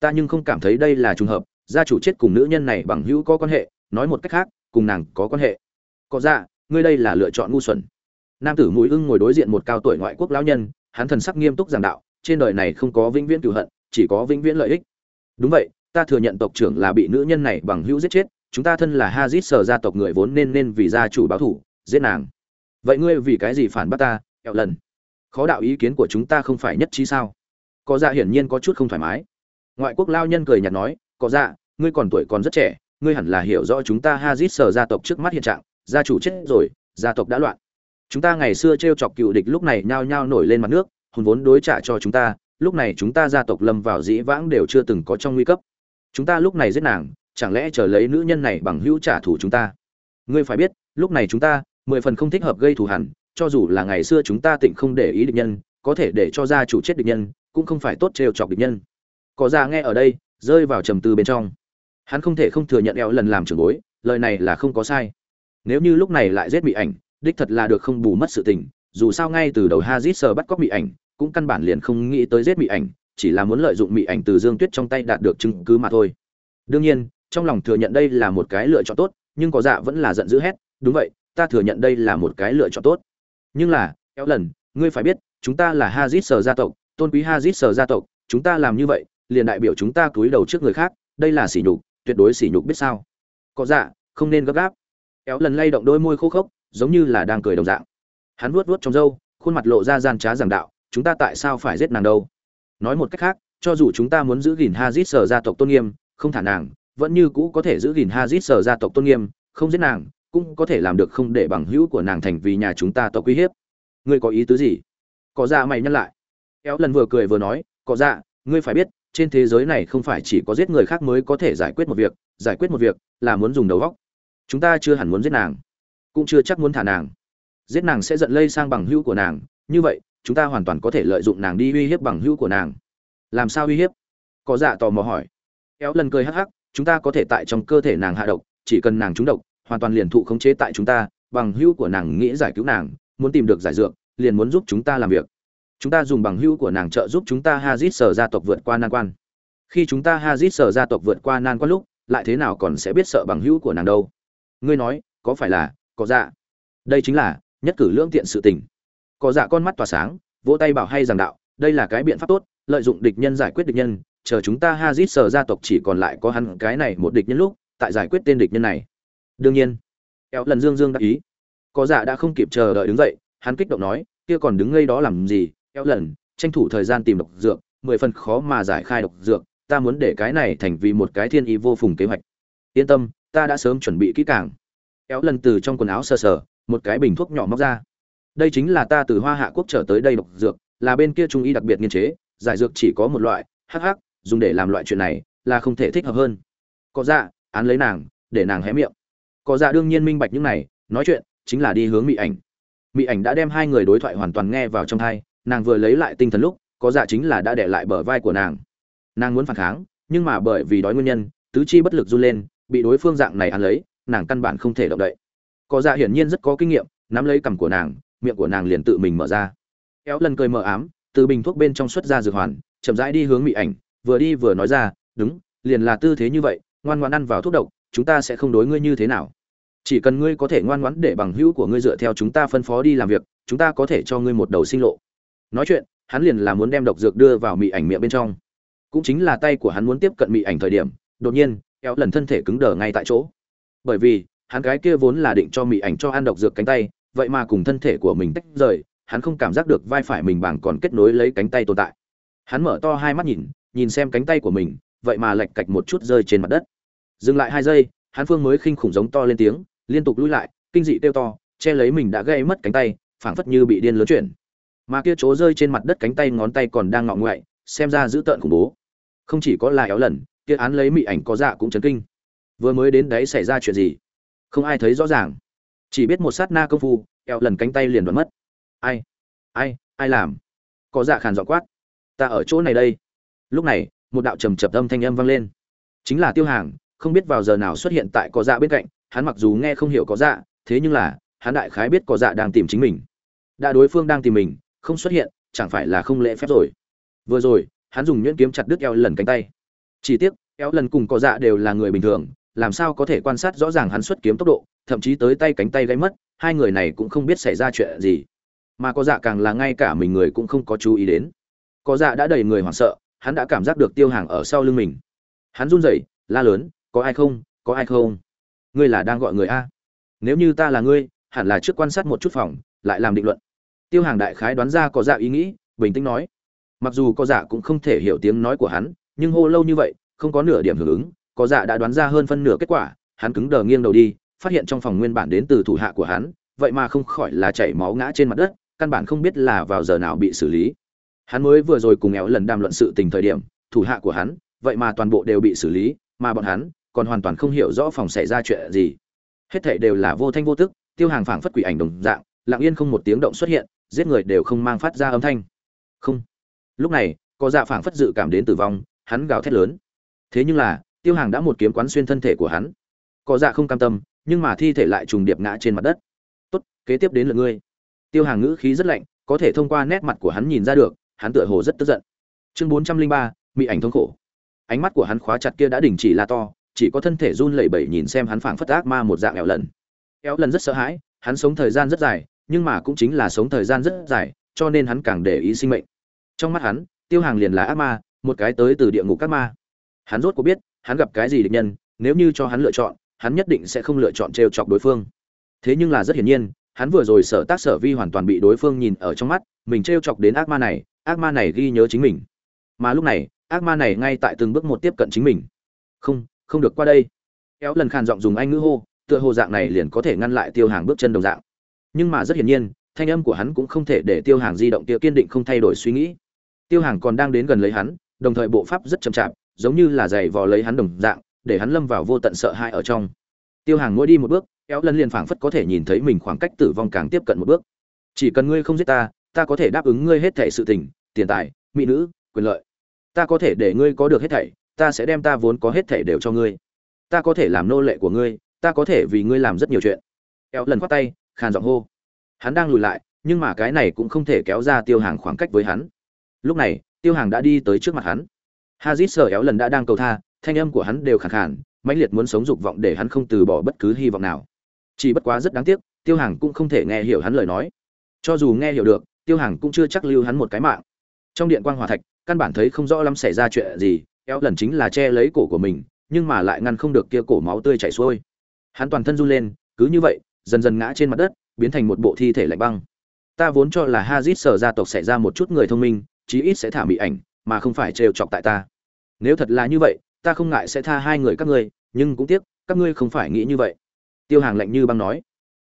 Ta nhưng không cảm thấy đây là trùng hợp gia chủ chết cùng nữ nhân này bằng hữu có quan hệ, nói một cách khác, cùng nàng có quan hệ. Có ra ngươi đây là lựa chọn ngu xuẩn. Nam tử mũi ưng ngồi đối diện một cao tuổi ngoại quốc lão nhân, hắn thần sắc nghiêm túc giảng đạo, trên đời này không có vĩnh viễn cửu hận, chỉ có vĩnh viễn lợi ích. Đúng vậy, ta thừa nhận tộc trưởng là bị nữ nhân này bằng hữu giết chết, chúng ta thân là hazit sở gia tộc người vốn nên nên vì gia chủ báo thủ, giết nàng. Vậy ngươi vì cái gì phản bác ta ẹo lần? Khó đạo ý kiến của chúng ta không phải nhất trí sao? Có dạ hiển nhiên có chút không thoải mái. Ngoại quốc lao nhân cười nhạt nói có dạ ngươi còn tuổi còn rất trẻ, ngươi hẳn là hiểu rõ chúng ta hazit sở gia tộc trước mắt hiện trạng, gia chủ chết rồi, gia tộc đã loạn. Chúng ta ngày xưa t r e o chọc cựu địch lúc này nhao nhao nổi lên mặt nước hồn vốn đối trả cho chúng ta, lúc này chúng ta gia tộc lâm vào dĩ vãng đều chưa từng có trong nguy cấp. Chúng ta lúc này giết nàng, chẳng lẽ chờ lấy nữ nhân này bằng hữu trả thù chúng ta? Ngươi phải biết, lúc này chúng ta, mười phần không thích hợp gây thù hẳn cho dù là ngày xưa chúng ta tịnh không để ý địch nhân, có thể để cho gia chủ chết địch nhân, cũng không phải tốt trêu chọc địch nhân. Có ra nghe ở đây rơi vào trầm tư bên trong. Hắn không thể không thừa nhận eo lần làm trưởng bối, lời này là không có sai. Nếu như lúc này lại giết bị ảnh, đích thật là được không bù mất sự tình, dù sao ngay từ đầu hazit sờ bắt cóc bị ảnh, cũng căn bản liền không nghĩ tới giết bị ảnh, chỉ là muốn lợi dụng bị ảnh từ dương tuyết trong tay đạt được chứng cứ mà thôi. Đương nhiên, trong lòng thừa nhận đây là một cái lựa chọn tốt, nhưng có dạ vẫn là giận dữ hét, đúng vậy, ta thừa nhận đây là một cái lựa chọn tốt. Nhưng là, eo lần, ngươi phải biết, chúng ta là hazit sờ gia tộc, tôn quý hazit sờ gia tộc, chúng ta làm như vậy liền đại biểu chúng ta cúi đầu trước người khác, đây là sỉ nhục, tuyệt đối sỉ nhục biết sao? Có dạ không nên gấp gáp. Éo lần lay động đôi môi khô khốc, giống như là đang cười đồng dạng. Hắn vuốt vuốt trong râu, khuôn mặt lộ ra gian trá giảng đạo, chúng ta tại sao phải giết nàng đâu? Nói một cách khác, cho dù chúng ta muốn giữ gìn hazit sở gia tộc tôn nghiêm, không thả nàng, vẫn như cũ có thể giữ gìn hazit sở gia tộc tôn nghiêm, không giết nàng, cũng có thể làm được không để bằng hữu của nàng thành vì nhà chúng ta tộc uy hiếp. Ngươi có ý tứ gì? Có dạ mày nhắc lại. Éo lần vừa cười vừa nói, có dạ ngươi phải biết trên thế giới này không phải chỉ có giết người khác mới có thể giải quyết một việc, giải quyết một việc là muốn dùng đầu góc chúng ta chưa hẳn muốn giết nàng, cũng chưa chắc muốn thả nàng. Giết nàng sẽ giận lây sang bằng hữu của nàng, như vậy, chúng ta hoàn toàn có thể lợi dụng nàng đi uy hiếp bằng hữu của nàng. Làm sao uy hiếp? Có dạ tò mò hỏi. Éo lần cười hắc hắc, chúng ta có thể tại trong cơ thể nàng hạ độc, chỉ cần nàng trúng độc, hoàn toàn liền thụ khống chế tại chúng ta, bằng hữu của nàng nghĩ giải cứu nàng, muốn tìm được giải dược, liền muốn giúp chúng ta làm việc chúng ta dùng bằng hữu của nàng trợ giúp chúng ta hazit sở gia tộc vượt qua nan quan. Khi chúng ta hazit sở gia tộc vượt qua nan quan lúc, lại thế nào còn sẽ biết sợ bằng hữu của nàng đâu? Ngươi nói, có phải là, có dạ? Đây chính là, nhất cử lưỡng tiện sự tình. Có dạ con mắt tỏa sáng, vỗ tay bảo hay rằng đạo, đây là cái biện pháp tốt, lợi dụng địch nhân giải quyết địch nhân, chờ chúng ta hazit sở gia tộc chỉ còn lại có hắn cái này một địch nhân lúc, tại giải quyết tên địch nhân này. Đương nhiên kéo lần dương dương đã ý. Có dạ đã không kịp chờ đợi đứng dậy, hắn kích động nói, kia còn đứng ngây đó làm gì eo lần, tranh thủ thời gian tìm độc dược, mười phần khó mà giải khai độc dược, ta muốn để cái này thành vì một cái thiên ý vô phùng kế hoạch. Yên tâm, ta đã sớm chuẩn bị kỹ càng. Éo lần từ trong quần áo sờ sờ, một cái bình thuốc nhỏ móc ra. Đây chính là ta từ hoa hạ quốc trở tới đây độc dược, là bên kia trung y đặc biệt nghiên chế, giải dược chỉ có một loại, hắc hắc, dùng để làm loại chuyện này, là không thể thích hợp hơn. Có dạ án lấy nàng, để nàng hé miệng. Có dạ đương nhiên minh bạch những này, nói chuyện, chính là đi hướng mỹ ảnh. Mỹ ảnh đã đem hai người đối thoại hoàn toàn nghe vào trong thai nàng vừa lấy lại tinh thần lúc, có dạ chính là đã để lại bờ vai của nàng. Nàng muốn phản kháng, nhưng mà bởi vì đói nguyên nhân, tứ chi bất lực run lên, bị đối phương dạng này ăn lấy, nàng căn bản không thể động đậy. Có dạ hiển nhiên rất có kinh nghiệm, nắm lấy cằm của nàng, miệng của nàng liền tự mình mở ra. Kéo lần cười mờ ám, từ bình thuốc bên trong xuất ra dược hoàn, chậm rãi đi hướng mỹ ảnh, vừa đi vừa nói ra, đúng, liền là tư thế như vậy, ngoan ngoãn ăn vào thuốc độc, chúng ta sẽ không đối ngươi như thế nào. Chỉ cần ngươi có thể ngoan ngoãn để bằng hữu của ngươi dựa theo chúng ta phân phó đi làm việc, chúng ta có thể cho ngươi một đầu sinh lộ nói chuyện, hắn liền là muốn đem độc dược đưa vào mị ảnh miệng bên trong. Cũng chính là tay của hắn muốn tiếp cận mị ảnh thời điểm, đột nhiên kéo lần thân thể cứng đờ ngay tại chỗ. Bởi vì, hắn gái kia vốn là định cho mị ảnh cho ăn độc dược cánh tay, vậy mà cùng thân thể của mình tách rời, hắn không cảm giác được vai phải mình bằng còn kết nối lấy cánh tay tồn tại. Hắn mở to hai mắt nhìn nhìn xem cánh tay của mình, vậy mà lạch cạch một chút rơi trên mặt đất. Dừng lại hai giây, hắn phương mới khinh khủng giống to lên tiếng, liên tục lùi lại, kinh dị kêu to, che lấy mình đã gây mất cánh tay, phảng phất như bị điên lớn chuyển mà kia chỗ rơi trên mặt đất cánh tay ngón tay còn đang ngọ ngoại, xem ra dữ tợn khủng bố. Không chỉ có là éo lần, kia án lấy mị ảnh có dạ cũng chấn kinh. Vừa mới đến đấy xảy ra chuyện gì? Không ai thấy rõ ràng. Chỉ biết một sát na công phu, éo lần cánh tay liền đoán mất. Ai? Ai? Ai làm? Có dạ khàn dọ quát. Ta ở chỗ này đây. Lúc này, một đạo trầm chập âm thanh âm vang lên. Chính là tiêu hàng, không biết vào giờ nào xuất hiện tại có dạ bên cạnh, hắn mặc dù nghe không hiểu có dạ thế nhưng là, hắn đại khái biết có dạ đang tìm chính mình. Đã đối phương đang tìm mình không xuất hiện, chẳng phải là không lễ phép rồi. Vừa rồi, hắn dùng nhuyễn kiếm chặt đứt eo lần cánh tay. Chỉ tiếc, eo lần cùng có dạ đều là người bình thường, làm sao có thể quan sát rõ ràng hắn xuất kiếm tốc độ, thậm chí tới tay cánh tay gãy mất, hai người này cũng không biết xảy ra chuyện gì. Mà có dạ càng là ngay cả mình người cũng không có chú ý đến. Có dạ đã đầy người hoảng sợ, hắn đã cảm giác được tiêu hàng ở sau lưng mình. Hắn run rẩy, la lớn, có ai không? Có ai không? Ngươi là đang gọi người a. Nếu như ta là ngươi, hẳn là trước quan sát một chút phòng, lại làm định luận tiêu hàng đại khái đoán ra có dạ ý nghĩ, bình tĩnh nói. Mặc dù có dạ cũng không thể hiểu tiếng nói của hắn, nhưng hô lâu như vậy, không có nửa điểm hưởng ứng, có dạ đã đoán ra hơn phân nửa kết quả, hắn cứng đờ nghiêng đầu đi, phát hiện trong phòng nguyên bản đến từ thủ hạ của hắn, vậy mà không khỏi là chảy máu ngã trên mặt đất, căn bản không biết là vào giờ nào bị xử lý. Hắn mới vừa rồi cùng éo lần đàm luận sự tình thời điểm, thủ hạ của hắn, vậy mà toàn bộ đều bị xử lý, mà bọn hắn còn hoàn toàn không hiểu rõ phòng xảy ra chuyện gì. Hết thảy đều là vô thanh vô tức, tiêu hàng phảng phất quỷ ảnh đồng dạng, lặng yên không một tiếng động xuất hiện giết người đều không mang phát ra âm thanh. Không. Lúc này, có dạ phảng phất dự cảm đến tử vong, hắn gào thét lớn. Thế nhưng là, tiêu hàng đã một kiếm quán xuyên thân thể của hắn. Có dạ không cam tâm, nhưng mà thi thể lại trùng điệp ngã trên mặt đất. Tốt, kế tiếp đến lượt ngươi. Tiêu hàng ngữ khí rất lạnh, có thể thông qua nét mặt của hắn nhìn ra được, hắn tựa hồ rất tức giận. Chương bốn trăm linh ba bị ảnh thống khổ. Ánh mắt của hắn khóa chặt kia đã đình chỉ la to, chỉ có thân thể run lẩy bẩy nhìn xem hắn phảng phất ác ma một dạng éo lần éo lần rất sợ hãi, hắn sống thời gian rất dài nhưng mà cũng chính là sống thời gian rất dài, cho nên hắn càng để ý sinh mệnh. Trong mắt hắn, tiêu hàng liền là ác ma, một cái tới từ địa ngục các ma. Hắn rốt cuộc biết, hắn gặp cái gì địch nhân, nếu như cho hắn lựa chọn, hắn nhất định sẽ không lựa chọn trêu chọc đối phương. Thế nhưng là rất hiển nhiên, hắn vừa rồi sở tác sở vi hoàn toàn bị đối phương nhìn ở trong mắt, mình trêu chọc đến ác ma này, ác ma này ghi nhớ chính mình. Mà lúc này, ác ma này ngay tại từng bước một tiếp cận chính mình. Không không được qua đây. Kéo lần khàn giọng dùng anh ngữ hô, tựa hồ dạng này liền có thể ngăn lại tiêu hàng bước chân đồng dạng nhưng mà rất hiển nhiên, thanh âm của hắn cũng không thể để tiêu hàng di động kia kiên định không thay đổi suy nghĩ. Tiêu hàng còn đang đến gần lấy hắn, đồng thời bộ pháp rất chậm chạp, giống như là giày vò lấy hắn đồng dạng, để hắn lâm vào vô tận sợ hãi ở trong. Tiêu hàng mỗi đi một bước, kéo lần liền phảng phất có thể nhìn thấy mình khoảng cách tử vong càng tiếp cận một bước. Chỉ cần ngươi không giết ta ta có thể đáp ứng ngươi hết thảy sự tình, tiền tài, mỹ nữ, quyền lợi. Ta có thể để ngươi có được hết thảy, ta sẽ đem ta vốn có hết thảy đều cho ngươi. Ta có thể làm nô lệ của ngươi, ta có thể vì ngươi làm rất nhiều chuyện. Kéo lần khoát tay khàn giọng hô. Hắn đang lùi lại, nhưng mà cái này cũng không thể kéo ra tiêu hàng khoảng cách với hắn. Lúc này, tiêu hàng đã đi tới trước mặt hắn. Hazit sở éo lần đã đang cầu tha, thanh âm của hắn đều khẳng khàn, mãnh liệt muốn sống dục vọng để hắn không từ bỏ bất cứ hy vọng nào. Chỉ bất quá rất đáng tiếc, tiêu hàng cũng không thể nghe hiểu hắn lời nói. Cho dù nghe hiểu được, tiêu hàng cũng chưa chắc lưu hắn một cái mạng. Trong điện quan hòa thạch, căn bản thấy không rõ lắm xảy ra chuyện gì, éo lần chính là che lấy cổ của mình, nhưng mà lại ngăn không được kia cổ máu tươi chảy xuôi. Hắn toàn thân run lên, cứ như vậy dần dần ngã trên mặt đất, biến thành một bộ thi thể lạnh băng. Ta vốn cho là hazit sở gia tộc xảy ra một chút người thông minh, chí ít sẽ thả mỹ ảnh, mà không phải trêu chọc tại ta. Nếu thật là như vậy, ta không ngại sẽ tha hai người các ngươi, nhưng cũng tiếc, các ngươi không phải nghĩ như vậy. Tiêu hàng lạnh như băng nói.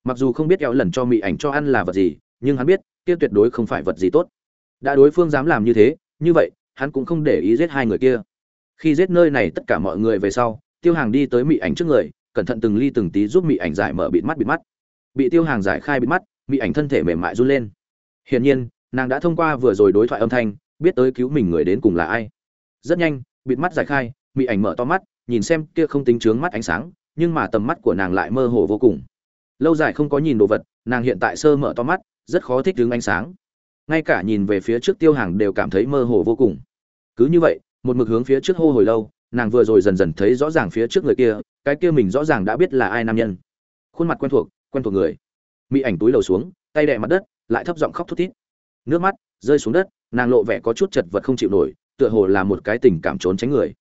Mặc dù không biết kéo lần cho mị ảnh cho ăn là vật gì, nhưng hắn biết, kia tuyệt đối không phải vật gì tốt. Đã đối phương dám làm như thế, như vậy, hắn cũng không để ý giết hai người kia. Khi giết nơi này tất cả mọi người về sau, tiêu hàng đi tới mị ảnh trước người cẩn thận từng ly từng tí giúp mị ảnh giải mở bịt mắt bịt mắt. Bị tiêu hàng giải khai bịt mắt, mị ảnh thân thể mềm mại run lên. Hiển nhiên, nàng đã thông qua vừa rồi đối thoại âm thanh, biết tới cứu mình người đến cùng là ai. Rất nhanh, bịt mắt giải khai, mị ảnh mở to mắt, nhìn xem kia không tính trướng mắt ánh sáng, nhưng mà tầm mắt của nàng lại mơ hồ vô cùng. Lâu dài không có nhìn đồ vật, nàng hiện tại sơ mở to mắt, rất khó thích đứng ánh sáng. Ngay cả nhìn về phía trước tiêu hàng đều cảm thấy mơ hồ vô cùng. Cứ như vậy, một mực hướng phía trước hô hồi lâu, nàng vừa rồi dần dần thấy rõ ràng phía trước người kia cái kia mình rõ ràng đã biết là ai nam nhân. Khuôn mặt quen thuộc quen thuộc người. Mỹ ảnh túi lầu xuống, tay đè mặt đất, lại thấp giọng khóc thút thít. Nước mắt rơi xuống đất, nàng lộ vẻ có chút chật vật không chịu nổi, tựa hồ là một cái tình cảm trốn tránh người.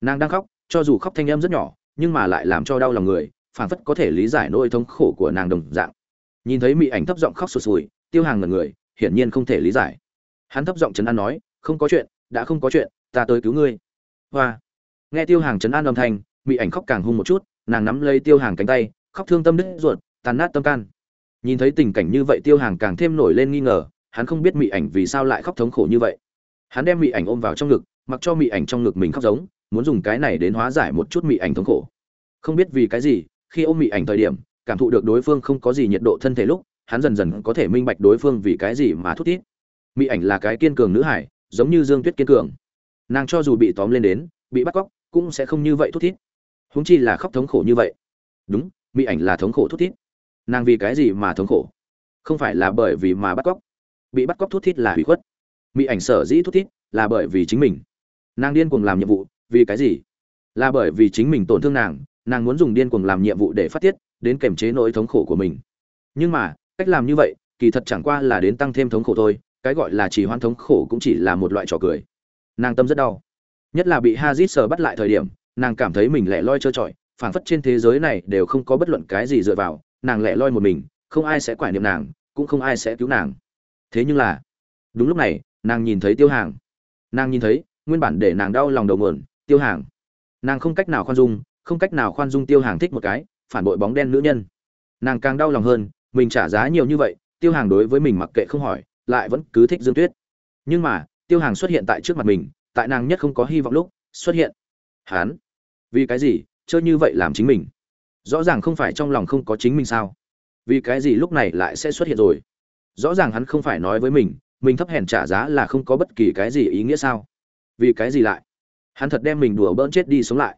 Nàng đang khóc, cho dù khóc thanh em rất nhỏ, nhưng mà lại làm cho đau lòng người, phảng phất có thể lý giải nỗi thống khổ của nàng đồng dạng. Nhìn thấy mỹ ảnh thấp giọng khóc sụt sùi, tiêu hàng ngần người, hiển nhiên không thể lý giải. Hắn thấp giọng chấn an nói, không có chuyện, đã không có chuyện, ta tới cứu ngươi. Hoa. Nghe tiêu hàng chấn an âm thanh mỹ ảnh khóc càng hung một chút, nàng nắm lấy tiêu hàng cánh tay, khóc thương tâm đứt ruột tàn nát tâm can. Nhìn thấy tình cảnh như vậy tiêu hàng càng thêm nổi lên nghi ngờ, hắn không biết mỹ ảnh vì sao lại khóc thống khổ như vậy. Hắn đem mỹ ảnh ôm vào trong ngực, mặc cho mỹ ảnh trong ngực mình khóc giống, muốn dùng cái này đến hóa giải một chút mỹ ảnh thống khổ. Không biết vì cái gì, khi ôm mỹ ảnh thời điểm, cảm thụ được đối phương không có gì nhiệt độ thân thể lúc, hắn dần dần có thể minh bạch đối phương vì cái gì mà thút thít. Mỹ ảnh là cái kiên cường nữ hải, giống như dương tuyết kiên cường. Nàng cho dù bị tóm lên đến, bị bắt cóc, cũng sẽ không như vậy thút thít huống chi là khóc thống khổ như vậy. Đúng, mỹ ảnh là thống khổ thút thít. Nàng vì cái gì mà thống khổ? Không phải là bởi vì mà bắt cóc. Bị bắt cóc thút thít là hủy khuất. Mỹ ảnh sở dĩ thút thít là bởi vì chính mình. Nàng điên cuồng làm nhiệm vụ, vì cái gì? Là bởi vì chính mình tổn thương nàng nàng muốn dùng điên cuồng làm nhiệm vụ để phát tiết, đến kềm chế nỗi thống khổ của mình. Nhưng mà, cách làm như vậy, kỳ thật chẳng qua là đến tăng thêm thống khổ thôi, cái gọi là chỉ hoan thống khổ cũng chỉ là một loại trò cười. Nàng tâm rất đau. Nhất là bị hazit sờ bắt lại thời điểm nàng cảm thấy mình lẻ loi trơ trọi, phảng phất trên thế giới này đều không có bất luận cái gì dựa vào, nàng lẻ loi một mình, không ai sẽ quản niệm nàng, cũng không ai sẽ cứu nàng. Thế nhưng là, đúng lúc này, nàng nhìn thấy tiêu hàng. Nàng nhìn thấy, nguyên bản để nàng đau lòng đầu nguồn, tiêu hàng. Nàng không cách nào khoan dung, không cách nào khoan dung tiêu hàng thích một cái, phản bội bóng đen nữ nhân. Nàng càng đau lòng hơn, mình trả giá nhiều như vậy, tiêu hàng đối với mình mặc kệ không hỏi, lại vẫn cứ thích dương tuyết. Nhưng mà, tiêu hàng xuất hiện tại trước mặt mình, tại nàng nhất không có hy vọng lúc, xuất hiện. Hán vì cái gì chơi như vậy làm chính mình? Rõ ràng không phải trong lòng không có chính mình sao? Vì cái gì lúc này lại sẽ xuất hiện rồi? Rõ ràng hắn không phải nói với mình mình thấp hèn trả giá là không có bất kỳ cái gì ý nghĩa sao? Vì cái gì lại? Hắn thật đem mình đùa bỡn chết đi sống lại.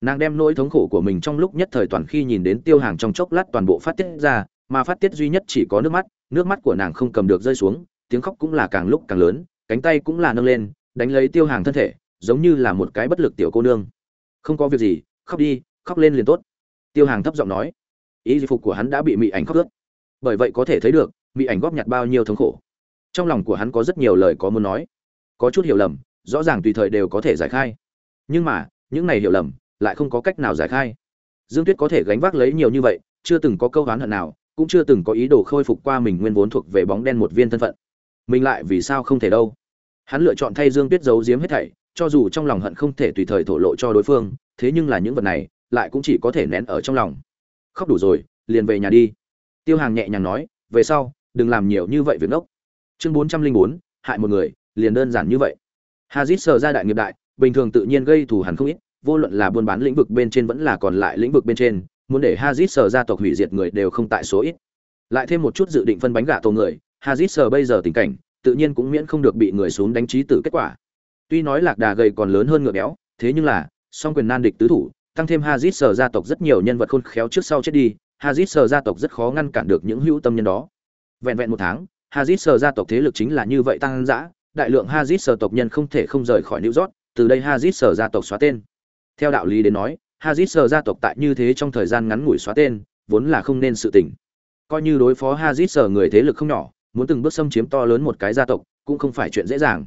Nàng đem nỗi thống khổ của mình trong lúc nhất thời toàn khi nhìn đến tiêu hàng trong chốc lát toàn bộ phát tiết ra, mà phát tiết duy nhất chỉ có nước mắt nước mắt của nàng không cầm được rơi xuống, tiếng khóc cũng là càng lúc càng lớn, cánh tay cũng là nâng lên, đánh lấy tiêu hàng thân thể, giống như là một cái bất lực tiểu cô nương không có việc gì, khóc đi, khóc lên liền tốt. Tiêu hàng thấp giọng nói. Ý phục của hắn đã bị mị ảnh khóc ướt. Bởi vậy có thể thấy được, mị ảnh góp nhặt bao nhiêu thống khổ. Trong lòng của hắn có rất nhiều lời có muốn nói. Có chút hiểu lầm, rõ ràng tùy thời đều có thể giải khai. Nhưng mà, những này hiểu lầm, lại không có cách nào giải khai. Dương tuyết có thể gánh vác lấy nhiều như vậy, chưa từng có câu oán hận nào, cũng chưa từng có ý đồ khôi phục qua mình nguyên vốn thuộc về bóng đen một viên thân phận. Mình lại vì sao không thể đâu? Hắn lựa chọn thay dương tuyết giấu giếm hết thảy cho dù trong lòng hận không thể tùy thời thổ lộ cho đối phương, thế nhưng là những vật này lại cũng chỉ có thể nén ở trong lòng. Khóc đủ rồi, liền về nhà đi. Tiêu hàng nhẹ nhàng nói, về sau, đừng làm nhiều như vậy việc ngốc. Chương bốn trăm linh bốn, hại một người, liền đơn giản như vậy. Hazit sờ ra đại nghiệp đại, bình thường tự nhiên gây thù hẳn không ít, vô luận là buôn bán lĩnh vực bên trên vẫn là còn lại lĩnh vực bên trên, muốn để hazit sờ gia tộc hủy diệt người đều không tại số ít. Lại thêm một chút dự định phân bánh gà tổ người, hazit sờ bây giờ tình cảnh, tự nhiên cũng miễn không được bị người xuống đánh trí tử kết quả tuy nói lạc đà gầy còn lớn hơn ngựa béo, thế nhưng là, song quyền nan địch tứ thủ, tăng thêm hazit sờ gia tộc rất nhiều nhân vật khôn khéo trước sau chết đi, hazit sờ gia tộc rất khó ngăn cản được những hữu tâm nhân đó. Vẹn vẹn một tháng, hazit sờ gia tộc thế lực chính là như vậy tăng dã, đại lượng hazit sờ tộc nhân không thể không rời khỏi new york, từ đây hazit sờ gia tộc xóa tên. Theo đạo lý đến nói, hazit sờ gia tộc tại như thế trong thời gian ngắn ngủi xóa tên, vốn là không nên sự tỉnh coi như đối phó hazit sờ người thế lực không nhỏ, muốn từng bước xâm chiếm to lớn một cái gia tộc, cũng không phải chuyện dễ dàng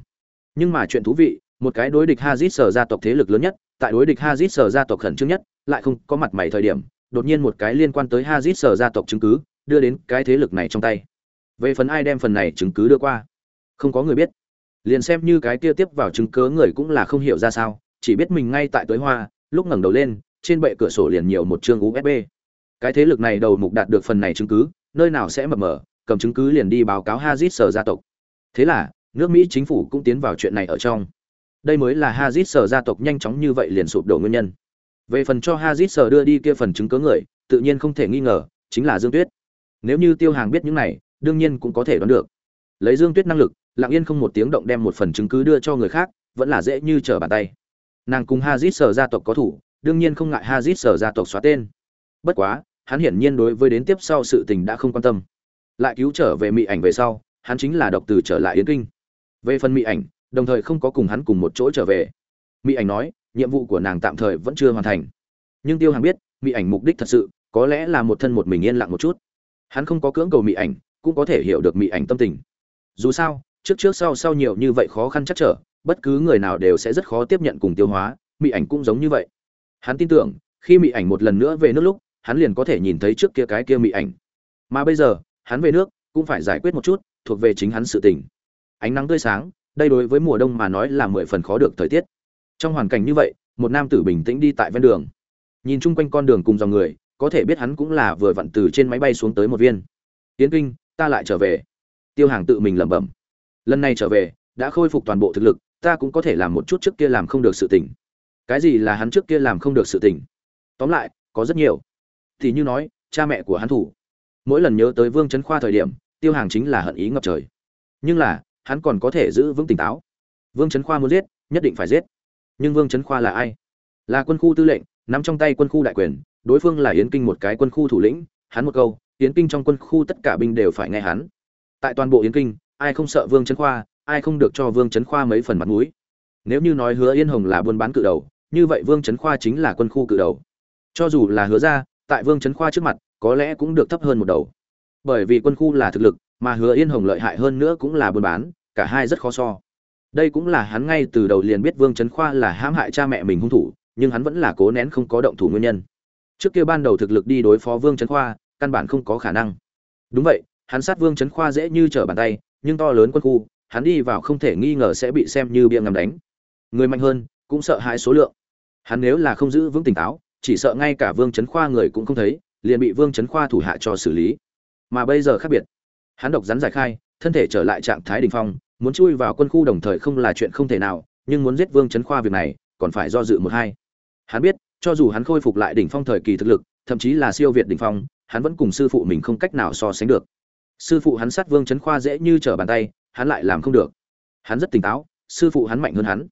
nhưng mà chuyện thú vị, một cái đối địch hazit sở gia tộc thế lực lớn nhất, tại đối địch hazit sở gia tộc khẩn trương nhất, lại không có mặt mày thời điểm, đột nhiên một cái liên quan tới hazit sở gia tộc chứng cứ, đưa đến cái thế lực này trong tay. Về phần ai đem phần này chứng cứ đưa qua? Không có người biết. Liền xem như cái kia tiếp vào chứng cứ người cũng là không hiểu ra sao, chỉ biết mình ngay tại tối hoa, lúc ngẩng đầu lên, trên bệ cửa sổ liền nhiều một chương usb cái thế lực này đầu mục đạt được phần này chứng cứ, nơi nào sẽ mập mờ, cầm chứng cứ liền đi báo cáo hazit sở gia tộc. Thế là nước mỹ chính phủ cũng tiến vào chuyện này ở trong. Đây mới là hazit sở gia tộc nhanh chóng như vậy liền sụp đổ nguyên nhân. Về phần cho hazit sở đưa đi kia phần chứng cớ người, tự nhiên không thể nghi ngờ, chính là dương tuyết. Nếu như tiêu hàng biết những này, đương nhiên cũng có thể đoán được. Lấy dương tuyết năng lực, lặng yên không một tiếng động đem một phần chứng cứ đưa cho người khác, vẫn là dễ như trở bàn tay. Nàng cùng hazit sở gia tộc có thủ, đương nhiên không ngại hazit sở gia tộc xóa tên. Bất quá, hắn hiển nhiên đối với đến tiếp sau sự tình đã không quan tâm. Lại cứu trở về mỹ ảnh về sau, hắn chính là độc từ trở lại yến kinh về phần mỹ ảnh, đồng thời không có cùng hắn cùng một chỗ trở về. Mỹ ảnh nói, nhiệm vụ của nàng tạm thời vẫn chưa hoàn thành. Nhưng tiêu hàng biết mỹ ảnh mục đích thật sự, có lẽ là một thân một mình yên lặng một chút. Hắn không có cưỡng cầu mỹ ảnh, cũng có thể hiểu được mỹ ảnh tâm tình. Dù sao, trước trước sau sau nhiều như vậy khó khăn chắc trở, bất cứ người nào đều sẽ rất khó tiếp nhận cùng tiêu hóa mỹ ảnh cũng giống như vậy. Hắn tin tưởng, khi mỹ ảnh một lần nữa về nước lúc, hắn liền có thể nhìn thấy trước kia cái kia mỹ ảnh. Mà bây giờ, hắn về nước, cũng phải giải quyết một chút, thuộc về chính hắn sự tình ánh nắng tươi sáng, đây đối với mùa đông mà nói là mười phần khó được thời tiết. Trong hoàn cảnh như vậy, một nam tử bình tĩnh đi tại ven đường. Nhìn chung quanh con đường cùng dòng người, có thể biết hắn cũng là vừa vặn từ trên máy bay xuống tới một viên. Tiến kinh, ta lại trở về. Tiêu hàng tự mình lẩm bẩm. Lần này trở về, đã khôi phục toàn bộ thực lực, ta cũng có thể làm một chút trước kia làm không được sự tỉnh cái gì là hắn trước kia làm không được sự tỉnh tóm lại, có rất nhiều. Thì như nói, cha mẹ của hắn thủ. Mỗi lần nhớ tới vương trấn khoa thời điểm, tiêu hàng chính là hận ý ngập trời. Nhưng là hắn còn có thể giữ vững tỉnh táo. Vương trấn khoa muốn giết, nhất định phải giết. Nhưng vương trấn khoa là ai? Là quân khu tư lệnh, nắm trong tay quân khu đại quyền, đối phương là yến kinh một cái quân khu thủ lĩnh, hắn một câu, yến kinh trong quân khu tất cả binh đều phải nghe hắn. Tại toàn bộ yến kinh, ai không sợ vương trấn khoa, ai không được cho vương trấn khoa mấy phần mặt mũi. Nếu như nói hứa yên hồng là buôn bán cự đầu, như vậy vương trấn khoa chính là quân khu cự đầu. Cho dù là hứa ra tại vương trấn khoa trước mặt, có lẽ cũng được thấp hơn một đầu. Bởi vì quân khu là thực lực mà hứa yên hồng lợi hại hơn nữa cũng là buôn bán, cả hai rất khó so. Đây cũng là hắn ngay từ đầu liền biết vương trấn khoa là hãm hại cha mẹ mình hung thủ, nhưng hắn vẫn là cố nén không có động thủ nguyên nhân. Trước kia ban đầu thực lực đi đối phó vương trấn khoa, căn bản không có khả năng. Đúng vậy, hắn sát vương trấn khoa dễ như trở bàn tay, nhưng to lớn quân khu, hắn đi vào không thể nghi ngờ sẽ bị xem như bia ngầm đánh. Người mạnh hơn, cũng sợ hãi số lượng. Hắn nếu là không giữ vững tỉnh táo, chỉ sợ ngay cả vương chấn khoa người cũng không thấy, liền bị vương chấn khoa thủ hạ cho xử lý. Mà bây giờ khác biệt hắn độc rắn giải khai, thân thể trở lại trạng thái đình phong, muốn chui vào quân khu đồng thời không là chuyện không thể nào, nhưng muốn giết vương chấn khoa việc này, còn phải do dự một hai. Hắn biết, cho dù hắn khôi phục lại đỉnh phong thời kỳ thực lực, thậm chí là siêu việt đỉnh phong, hắn vẫn cùng sư phụ mình không cách nào so sánh được. Sư phụ hắn sát vương chấn khoa dễ như trở bàn tay, hắn lại làm không được. Hắn rất tỉnh táo, sư phụ hắn mạnh hơn hắn.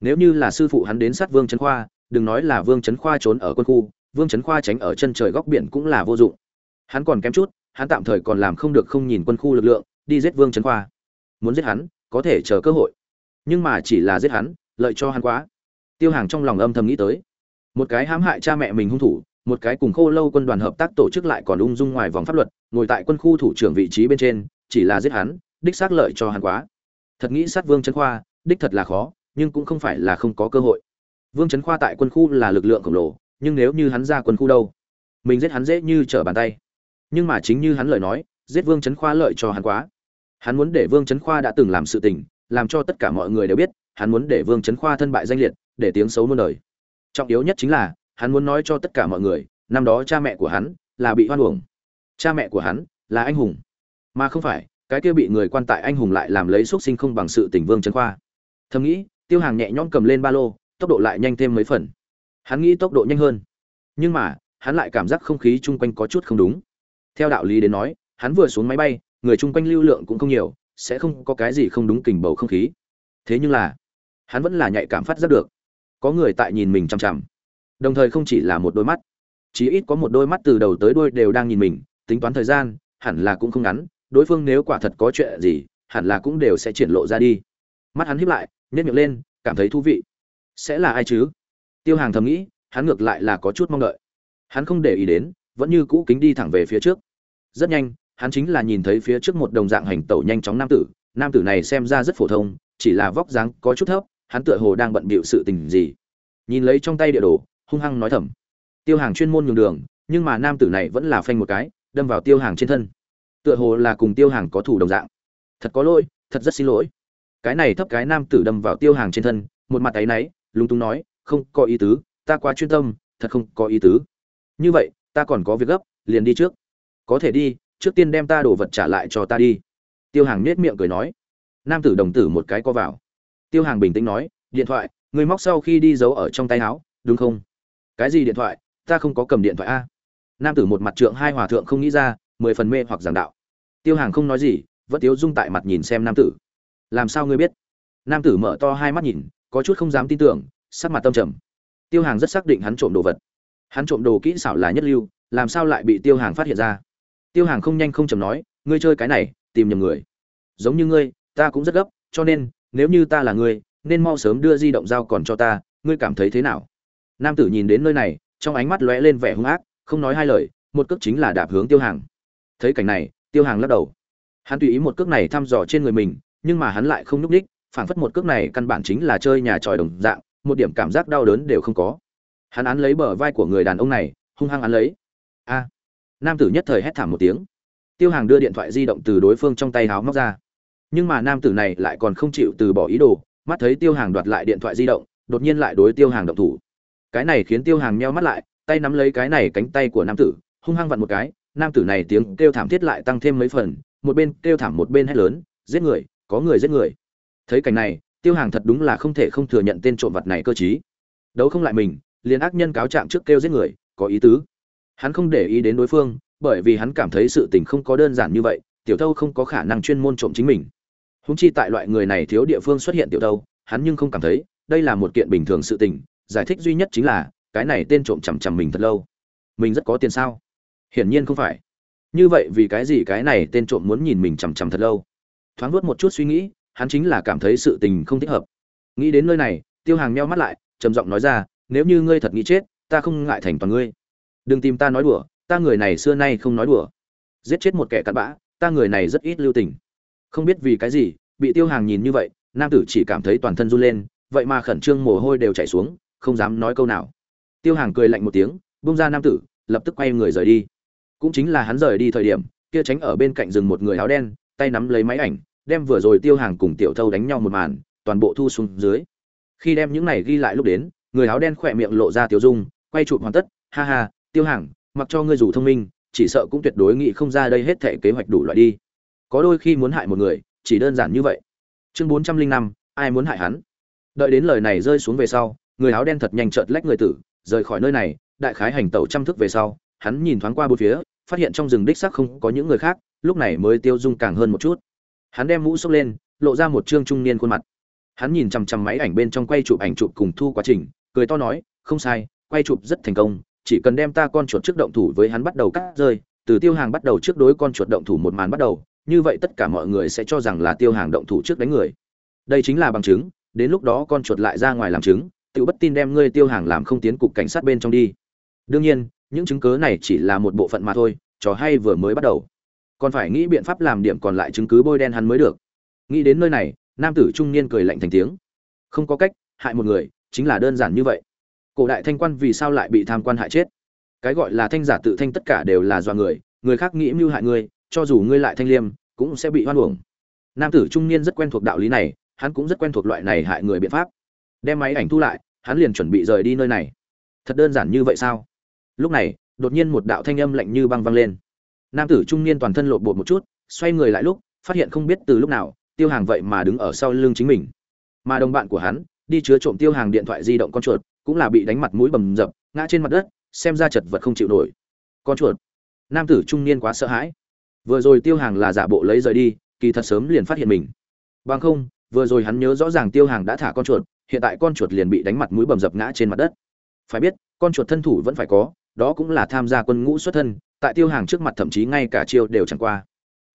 Nếu như là sư phụ hắn đến sát vương chấn khoa, đừng nói là vương chấn khoa trốn ở quân khu, vương chấn khoa tránh ở chân trời góc biển cũng là vô dụng. Hắn còn kém chút hắn tạm thời còn làm không được không nhìn quân khu lực lượng, đi giết vương chấn khoa. Muốn giết hắn, có thể chờ cơ hội. Nhưng mà chỉ là giết hắn, lợi cho hắn quá. Tiêu hàng trong lòng âm thầm nghĩ tới. Một cái hãm hại cha mẹ mình hung thủ, một cái cùng khô lâu quân đoàn hợp tác tổ chức lại còn ung dung ngoài vòng pháp luật, ngồi tại quân khu thủ trưởng vị trí bên trên, chỉ là giết hắn, đích xác lợi cho hắn quá. Thật nghĩ sát vương trấn khoa, đích thật là khó, nhưng cũng không phải là không có cơ hội. Vương trấn khoa tại quân khu là lực lượng khổng lồ, nhưng nếu như hắn ra quân khu đâu? Mình giết hắn dễ như trở bàn tay nhưng mà chính như hắn lời nói, giết vương trấn khoa lợi cho hắn quá. Hắn muốn để vương trấn khoa đã từng làm sự tình, làm cho tất cả mọi người đều biết, hắn muốn để vương trấn khoa thân bại danh liệt, để tiếng xấu muôn đời. Trọng yếu nhất chính là, hắn muốn nói cho tất cả mọi người, năm đó cha mẹ của hắn là bị hoan uổng. Cha mẹ của hắn là anh hùng. Mà không phải, cái kia bị người quan tại anh hùng lại làm lấy xuất sinh không bằng sự tình vương trấn khoa. Thầm nghĩ, tiêu hàng nhẹ nhõm cầm lên ba lô, tốc độ lại nhanh thêm mấy phần. Hắn nghĩ tốc độ nhanh hơn. Nhưng mà, hắn lại cảm giác không khí chung quanh có chút không đúng theo đạo lý đến nói, hắn vừa xuống máy bay, người chung quanh lưu lượng cũng không nhiều, sẽ không có cái gì không đúng kình bầu không khí. Thế nhưng là, hắn vẫn là nhạy cảm phát giác được. Có người tại nhìn mình chằm chằm. Đồng thời không chỉ là một đôi mắt, chí ít có một đôi mắt từ đầu tới đuôi đều đang nhìn mình, tính toán thời gian, hẳn là cũng không ngắn, đối phương nếu quả thật có chuyện gì, hẳn là cũng đều sẽ triển lộ ra đi. Mắt hắn híp lại nhét miệng lên, cảm thấy thú vị. Sẽ là ai chứ? Tiêu hàng thầm nghĩ, hắn ngược lại là có chút mong đợi. Hắn không để ý đến vẫn như cũ kính đi thẳng về phía trước. Rất nhanh, hắn chính là nhìn thấy phía trước một đồng dạng hành tẩu nhanh chóng nam tử. Nam tử này xem ra rất phổ thông, chỉ là vóc dáng có chút thấp, hắn tựa hồ đang bận bịu sự tình gì. Nhìn lấy trong tay địa đồ, hung hăng nói thầm. Tiêu hàng chuyên môn nhường đường, nhưng mà nam tử này vẫn là phanh một cái, đâm vào tiêu hàng trên thân. Tựa hồ là cùng tiêu hàng có thủ đồng dạng. Thật có lỗi, thật rất xin lỗi. Cái này thấp cái nam tử đâm vào tiêu hàng trên thân, một mặt áy náy, lúng túng nói, không có ý tứ, ta quá chuyên tâm, thật không có ý tứ. Như vậy ta còn có việc gấp, liền đi trước. Có thể đi, trước tiên đem ta đồ vật trả lại cho ta đi. Tiêu hàng nết miệng cười nói. Nam tử đồng tử một cái co vào. Tiêu hàng bình tĩnh nói, điện thoại, người móc sau khi đi giấu ở trong tay áo, đúng không? Cái gì điện thoại? Ta không có cầm điện thoại a. Nam tử một mặt trượng hai hòa thượng không nghĩ ra, mười phần mê hoặc giảng đạo. Tiêu hàng không nói gì, vẫn tiếu dung tại mặt nhìn xem nam tử. Làm sao ngươi biết? Nam tử mở to hai mắt nhìn, có chút không dám tin tưởng, sắc mặt tâm trầm. Tiêu hàng rất xác định hắn trộm đồ vật hắn trộm đồ kỹ xảo là nhất lưu, làm sao lại bị tiêu hàng phát hiện ra? Tiêu hàng không nhanh không chầm nói, ngươi chơi cái này, tìm nhầm người. Giống như ngươi, ta cũng rất gấp, cho nên, nếu như ta là ngươi, nên mau sớm đưa di động dao còn cho ta, ngươi cảm thấy thế nào? Nam tử nhìn đến nơi này, trong ánh mắt lóe lên vẻ hung ác, không nói hai lời, một cước chính là đạp hướng tiêu hàng. Thấy cảnh này, tiêu hàng lắc đầu. Hắn tùy ý một cước này thăm dò trên người mình, nhưng mà hắn lại không nhúc ních phảng phất một cước này căn bản chính là chơi nhà tròi đồng dạng, một điểm cảm giác đau đớn đều không có hắn án lấy bờ vai của người đàn ông này, hung hăng án lấy. A. Nam tử nhất thời hét thảm một tiếng. Tiêu hàng đưa điện thoại di động từ đối phương trong tay háo móc ra. Nhưng mà nam tử này lại còn không chịu từ bỏ ý đồ, mắt thấy tiêu hàng đoạt lại điện thoại di động, đột nhiên lại đối tiêu hàng động thủ. Cái này khiến tiêu hàng meo mắt lại, tay nắm lấy cái này cánh tay của nam tử, hung hăng vặn một cái, nam tử này tiếng kêu thảm thiết lại tăng thêm mấy phần, một bên kêu thảm một bên hét lớn, giết người, có người giết người. Thấy cảnh này, tiêu hàng thật đúng là không thể không thừa nhận tên trộm vật này cơ chí đấu không lại mình liền ác nhân cáo trạng trước kêu giết người, có ý tứ. Hắn không để ý đến đối phương, bởi vì hắn cảm thấy sự tình không có đơn giản như vậy, tiểu thâu không có khả năng chuyên môn trộm chính mình. Húng chi tại loại người này thiếu địa phương xuất hiện tiểu thâu, hắn nhưng không cảm thấy, đây là một kiện bình thường sự tình, giải thích duy nhất chính là, cái này tên trộm chằm chằm mình thật lâu. Mình rất có tiền sao? Hiển nhiên không phải. Như vậy vì cái gì cái này tên trộm muốn nhìn mình chằm chằm thật lâu? Thoáng vuốt một chút suy nghĩ, hắn chính là cảm thấy sự tình không thích hợp. Nghĩ đến nơi này, tiêu hàng meo mắt lại, trầm giọng nói ra nếu như ngươi thật nghĩ chết, ta không ngại thành toàn ngươi. Đừng tìm ta nói đùa, ta người này xưa nay không nói đùa. Giết chết một kẻ cặn bã, ta người này rất ít lưu tình. Không biết vì cái gì, bị tiêu hàng nhìn như vậy, nam tử chỉ cảm thấy toàn thân run lên, vậy mà khẩn trương mồ hôi đều chảy xuống, không dám nói câu nào. Tiêu hàng cười lạnh một tiếng bung ra nam tử, lập tức quay người rời đi. Cũng chính là hắn rời đi thời điểm, kia tránh ở bên cạnh rừng một người áo đen, tay nắm lấy máy ảnh, đem vừa rồi tiêu hàng cùng tiểu thâu đánh nhau một màn, toàn bộ thu xuống dưới. Khi đem những này ghi lại lúc đến người áo đen khỏe miệng lộ ra tiêu dung, quay chụp hoàn tất, ha ha, tiêu hàng mặc cho ngươi dù thông minh, chỉ sợ cũng tuyệt đối nghĩ không ra đây hết thể kế hoạch đủ loại đi. Có đôi khi muốn hại một người, chỉ đơn giản như vậy. Chương bốn trăm linh năm, ai muốn hại hắn? Đợi đến lời này rơi xuống về sau, người áo đen thật nhanh chợt lách người tử, rời khỏi nơi này, đại khái hành tẩu chăm thức về sau, hắn nhìn thoáng qua bốn phía, phát hiện trong rừng đích xác không có những người khác, lúc này mới tiêu dung càng hơn một chút. Hắn đem mũ xốc lên, lộ ra một trương trung niên khuôn mặt. Hắn nhìn chằm chằm máy ảnh bên trong quay chụp ảnh chụp cùng thu quá trình cười to nói, không sai, quay chụp rất thành công, chỉ cần đem ta con chuột trước động thủ với hắn bắt đầu cắt rơi, từ tiêu hàng bắt đầu trước đối con chuột động thủ một màn bắt đầu, như vậy tất cả mọi người sẽ cho rằng là tiêu hàng động thủ trước đánh người. Đây chính là bằng chứng, đến lúc đó con chuột lại ra ngoài làm chứng tự bất tin đem ngươi tiêu hàng làm không tiến cục cảnh sát bên trong đi. Đương nhiên, những chứng cớ này chỉ là một bộ phận mà thôi, trò hay vừa mới bắt đầu. Còn phải nghĩ biện pháp làm điểm còn lại chứng cứ bôi đen hắn mới được. Nghĩ đến nơi này, nam tử trung niên cười lạnh thành tiếng. Không có cách, hại một người chính là đơn giản như vậy. Cổ đại thanh quan vì sao lại bị tham quan hại chết? Cái gọi là thanh giả tự thanh tất cả đều là do người người khác nghĩ mưu hại ngươi cho dù ngươi lại thanh liêm, cũng sẽ bị hoan uổng. Nam tử trung niên rất quen thuộc đạo lý này, hắn cũng rất quen thuộc loại này hại người biện pháp. Đem máy ảnh thu lại, hắn liền chuẩn bị rời đi nơi này. Thật đơn giản như vậy sao? Lúc này, đột nhiên một đạo thanh âm lạnh như băng văng lên. Nam tử trung niên toàn thân lộn bột một chút, xoay người lại lúc, phát hiện không biết từ lúc nào, tiêu hàng vậy mà đứng ở sau lưng chính mình. Mà đồng bạn của hắn đi chứa trộm tiêu hàng điện thoại di động con chuột, cũng là bị đánh mặt mũi bầm dập, ngã trên mặt đất, xem ra chật vật không chịu nổi. Con chuột. Nam tử trung niên quá sợ hãi. Vừa rồi tiêu hàng là giả bộ lấy rời đi, kỳ thật sớm liền phát hiện mình. Bằng không, vừa rồi hắn nhớ rõ ràng tiêu hàng đã thả con chuột, hiện tại con chuột liền bị đánh mặt mũi bầm dập ngã trên mặt đất. Phải biết, con chuột thân thủ vẫn phải có, đó cũng là tham gia quân ngũ xuất thân, tại tiêu hàng trước mặt thậm chí ngay cả chiêu đều chẳng qua.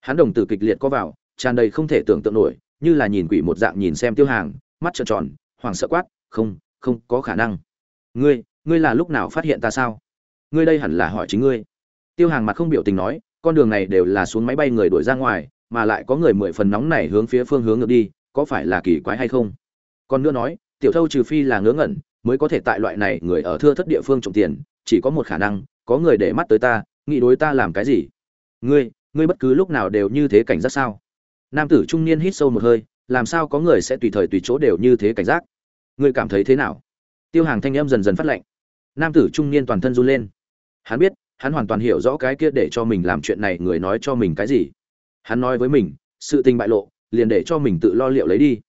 Hắn đồng tử kịch liệt có vào, tràn đầy không thể tưởng tượng nổi, như là nhìn quỷ một dạng nhìn xem tiêu hàng, mắt trợn tròn hoảng sợ quát, không không có khả năng. Ngươi ngươi là lúc nào phát hiện ta sao? Ngươi đây hẳn là hỏi chính ngươi. Tiêu hàng mặt không biểu tình nói, con đường này đều là xuống máy bay người đuổi ra ngoài, mà lại có người mười phần nóng này hướng phía phương hướng ngược đi, có phải là kỳ quái hay không? Còn nữa nói, tiểu thâu trừ phi là ngớ ngẩn, mới có thể tại loại này người ở thưa thất địa phương trộm tiền, chỉ có một khả năng, có người để mắt tới ta, nghĩ đối ta làm cái gì? Ngươi ngươi bất cứ lúc nào đều như thế cảnh giác sao? Nam tử trung niên hít sâu một hơi làm sao có người sẽ tùy thời tùy chỗ đều như thế cảnh giác? Ngươi cảm thấy thế nào? Tiêu hàng thanh âm dần dần phát lệnh nam tử trung niên toàn thân run lên. Hắn biết, hắn hoàn toàn hiểu rõ cái kia để cho mình làm chuyện này người nói cho mình cái gì. Hắn nói với mình, sự tình bại lộ, liền để cho mình tự lo liệu lấy đi.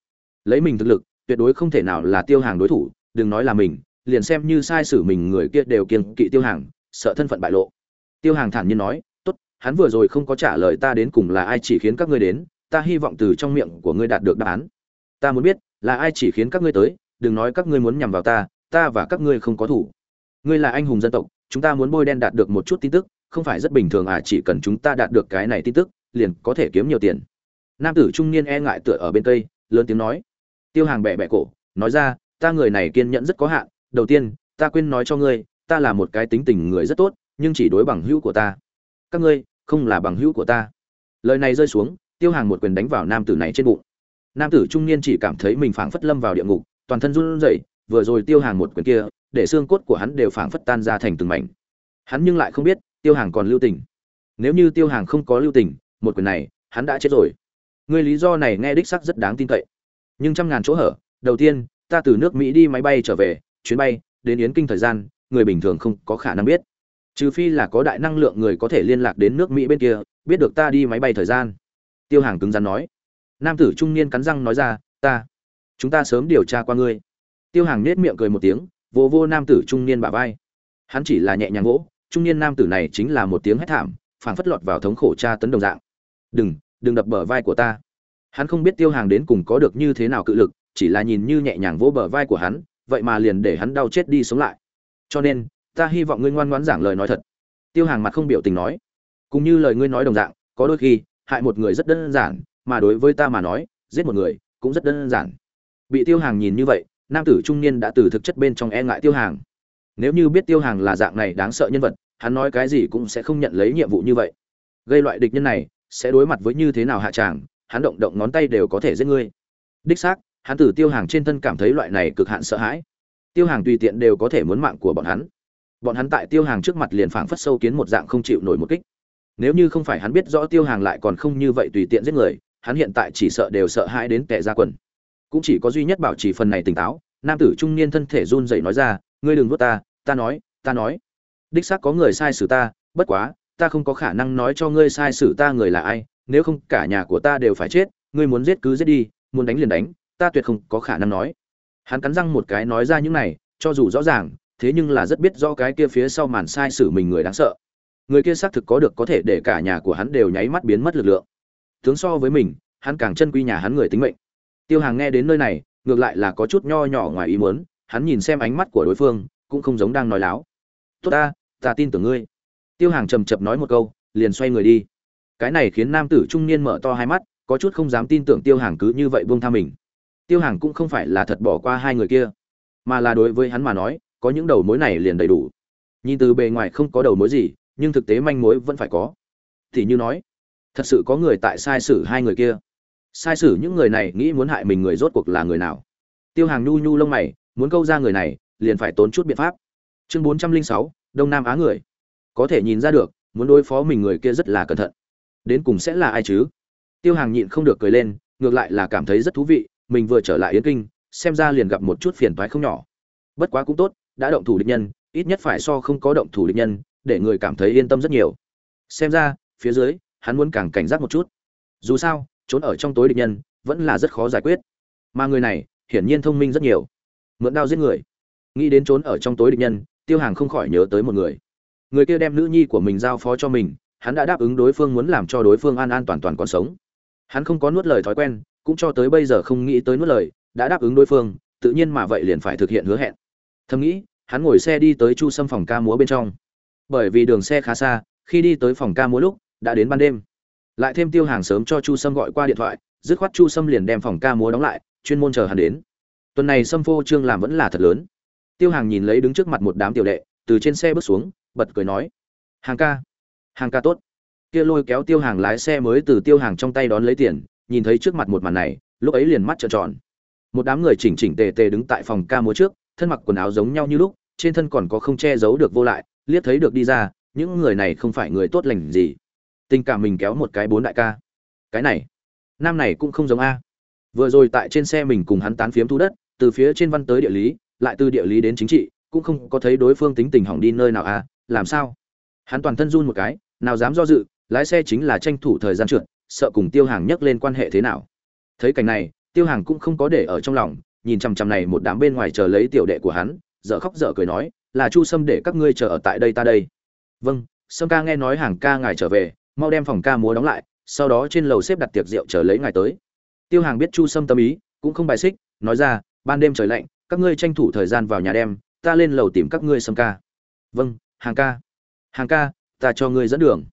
Lấy mình thực lực, tuyệt đối không thể nào là tiêu hàng đối thủ, đừng nói là mình, liền xem như sai sử mình người kia đều kiên kỵ tiêu hàng, sợ thân phận bại lộ. Tiêu hàng thản nhiên nói, tốt, hắn vừa rồi không có trả lời ta đến cùng là ai chỉ khiến các ngươi đến ta hy vọng từ trong miệng của ngươi đạt được đáp án. Ta muốn biết, là ai chỉ khiến các ngươi tới, đừng nói các ngươi muốn nhằm vào ta ta và các ngươi không có thủ. Ngươi là anh hùng dân tộc, chúng ta muốn bôi đen đạt được một chút tin tức, không phải rất bình thường à chỉ cần chúng ta đạt được cái này tin tức, liền có thể kiếm nhiều tiền. Nam tử trung niên e ngại tựa ở bên cây, lớn tiếng nói. Tiêu hàng bẹ bẹ cổ, nói ra, ta người này kiên nhẫn rất có hạn, đầu tiên, ta quên nói cho ngươi, ta là một cái tính tình người rất tốt, nhưng chỉ đối bằng hữu của ta. Các ngươi, không là bằng hữu của ta. Lời này rơi xuống tiêu hàng một quyền đánh vào nam tử này trên bụng. Nam tử trung niên chỉ cảm thấy mình phảng phất lâm vào địa ngục, toàn thân run rẩy, vừa rồi tiêu hàng một quyền kia, để xương cốt của hắn đều phảng phất tan ra thành từng mảnh. Hắn nhưng lại không biết, tiêu hàng còn lưu tình. Nếu như tiêu hàng không có lưu tình, một quyền này, hắn đã chết rồi. Người lý do này nghe đích sắc rất đáng tin cậy. Nhưng trăm ngàn chỗ hở, đầu tiên, ta từ nước mỹ đi máy bay trở về, chuyến bay, đến yến kinh thời gian, người bình thường không có khả năng biết. Trừ phi là có đại năng lượng người có thể liên lạc đến nước mỹ bên kia, biết được ta đi máy bay thời gian tiêu hàng cứng rắn nói. Nam tử trung niên cắn răng nói ra, ta, chúng ta sớm điều tra qua ngươi. Tiêu hàng nết miệng cười một tiếng vô vô nam tử trung niên bả vai. Hắn chỉ là nhẹ nhàng gỗ trung niên nam tử này chính là một tiếng hét thảm, phảng phất lọt vào thống khổ tra tấn đồng dạng. Đừng đừng đập bờ vai của ta. Hắn không biết tiêu hàng đến cùng có được như thế nào cự lực, chỉ là nhìn như nhẹ nhàng vỗ bờ vai của hắn, vậy mà liền để hắn đau chết đi sống lại. Cho nên, ta hy vọng ngươi ngoan ngoãn giảng lời nói thật. Tiêu hàng mặt không biểu tình nói. Cũng như lời ngươi nói đồng dạng, có đôi khi hại một người rất đơn giản, mà đối với ta mà nói, giết một người cũng rất đơn giản. Bị tiêu hàng nhìn như vậy, nam tử trung niên đã từ thực chất bên trong e ngại tiêu hàng. Nếu như biết tiêu hàng là dạng này đáng sợ nhân vật, hắn nói cái gì cũng sẽ không nhận lấy nhiệm vụ như vậy. Gây loại địch nhân này sẽ đối mặt với như thế nào hạ tràng, hắn động động ngón tay đều có thể giết ngươi. Đích xác, hắn từ tiêu hàng trên thân cảm thấy loại này cực hạn sợ hãi. Tiêu hàng tùy tiện đều có thể muốn mạng của bọn hắn. Bọn hắn tại tiêu hàng trước mặt liền phảng phất sâu kiến một dạng không chịu nổi một kích nếu như không phải hắn biết rõ tiêu hàng lại còn không như vậy tùy tiện giết người, hắn hiện tại chỉ sợ đều sợ hãi đến tệ ra quần. Cũng chỉ có duy nhất bảo trì phần này tỉnh táo, nam tử trung niên thân thể run rẩy nói ra, ngươi đừng nuốt ta ta nói ta nói. Đích xác có người sai sử ta, bất quá, ta không có khả năng nói cho ngươi sai sử ta người là ai, nếu không cả nhà của ta đều phải chết, ngươi muốn giết cứ giết đi, muốn đánh liền đánh, ta tuyệt không có khả năng nói. Hắn cắn răng một cái nói ra những này, cho dù rõ ràng, thế nhưng là rất biết do cái kia phía sau màn sai sử mình người đáng sợ người kia xác thực có được có thể để cả nhà của hắn đều nháy mắt biến mất lực lượng. Tướng so với mình, hắn càng chân quy nhà hắn người tính mệnh. Tiêu hàng nghe đến nơi này, ngược lại là có chút nho nhỏ ngoài ý muốn, hắn nhìn xem ánh mắt của đối phương, cũng không giống đang nói láo. Tốt ta ta tin tưởng ngươi. Tiêu hàng trầm chập nói một câu, liền xoay người đi. Cái này khiến nam tử trung niên mở to hai mắt, có chút không dám tin tưởng tiêu hàng cứ như vậy buông tha mình. Tiêu hàng cũng không phải là thật bỏ qua hai người kia, mà là đối với hắn mà nói, có những đầu mối này liền đầy đủ. Nhìn từ bề ngoài không có đầu mối gì nhưng thực tế manh mối vẫn phải có. Thì như nói, thật sự có người tại sai sử hai người kia. Sai sử những người này nghĩ muốn hại mình người rốt cuộc là người nào? Tiêu hàng nhu nhu lông mày, muốn câu ra người này, liền phải tốn chút biện pháp. Chương bốn trăm linh sáu, đông nam á người. Có thể nhìn ra được, muốn đối phó mình người kia rất là cẩn thận. Đến cùng sẽ là ai chứ? Tiêu hàng nhịn không được cười lên, ngược lại là cảm thấy rất thú vị, mình vừa trở lại yến kinh, xem ra liền gặp một chút phiền toái không nhỏ. Bất quá cũng tốt, đã động thủ địch nhân, ít nhất phải so không có động thủ địch nhân để người cảm thấy yên tâm rất nhiều. Xem ra, phía dưới, hắn muốn càng cảnh giác một chút. Dù sao, trốn ở trong tối địch nhân, vẫn là rất khó giải quyết. Mà người này, hiển nhiên thông minh rất nhiều. Mượn đao giết người. Nghĩ đến trốn ở trong tối địch nhân, tiêu hàng không khỏi nhớ tới một người. Người kia đem nữ nhi của mình giao phó cho mình, hắn đã đáp ứng đối phương muốn làm cho đối phương an an toàn toàn còn sống. Hắn không có nuốt lời thói quen, cũng cho tới bây giờ không nghĩ tới nuốt lời, đã đáp ứng đối phương, tự nhiên mà vậy liền phải thực hiện hứa hẹn. Thầm nghĩ, hắn ngồi xe đi tới chu sâm phòng ca múa bên trong bởi vì đường xe khá xa, khi đi tới phòng ca múa lúc, đã đến ban đêm. Lại thêm tiêu hàng sớm cho chu sâm gọi qua điện thoại, dứt khoát chu sâm liền đem phòng ca múa đóng lại, chuyên môn chờ hắn đến. Tuần này sâm phô trương làm vẫn là thật lớn. Tiêu hàng nhìn lấy đứng trước mặt một đám tiểu đệ, từ trên xe bước xuống, bật cười nói, hàng ca hàng ca tốt. Kia lôi kéo tiêu hàng lái xe mới từ tiêu hàng trong tay đón lấy tiền, nhìn thấy trước mặt một màn này, lúc ấy liền mắt trợn tròn. Một đám người chỉnh chỉnh tề tề đứng tại phòng ca múa trước, thân mặc quần áo giống nhau như lúc, trên thân còn có không che giấu được vô lại liếc thấy được đi ra, những người này không phải người tốt lành gì. Tình cảm mình kéo một cái bốn đại ca. Cái này, nam này cũng không giống a. Vừa rồi tại trên xe mình cùng hắn tán phiếm thu đất, từ phía trên văn tới địa lý, lại từ địa lý đến chính trị, cũng không có thấy đối phương tính tình hỏng đi nơi nào a, làm sao? Hắn toàn thân run một cái, nào dám do dự, lái xe chính là tranh thủ thời gian trượt, sợ cùng tiêu hàng nhắc lên quan hệ thế nào. Thấy cảnh này, tiêu hàng cũng không có để ở trong lòng, nhìn chằm chằm này một đám bên ngoài chờ lấy tiểu đệ của hắn, dở khóc dở cười nói là chu sâm để các ngươi chờ ở tại đây ta đây. Vâng sâm ca nghe nói hàng ca ngài trở về, mau đem phòng ca múa đóng lại, sau đó trên lầu xếp đặt tiệc rượu chờ lấy ngài tới. Tiêu hàng biết chu sâm tâm ý, cũng không bài xích, nói ra, ban đêm trời lạnh, các ngươi tranh thủ thời gian vào nhà đem, ta lên lầu tìm các ngươi sâm ca. Vâng hàng ca. Hàng ca, ta cho ngươi dẫn đường.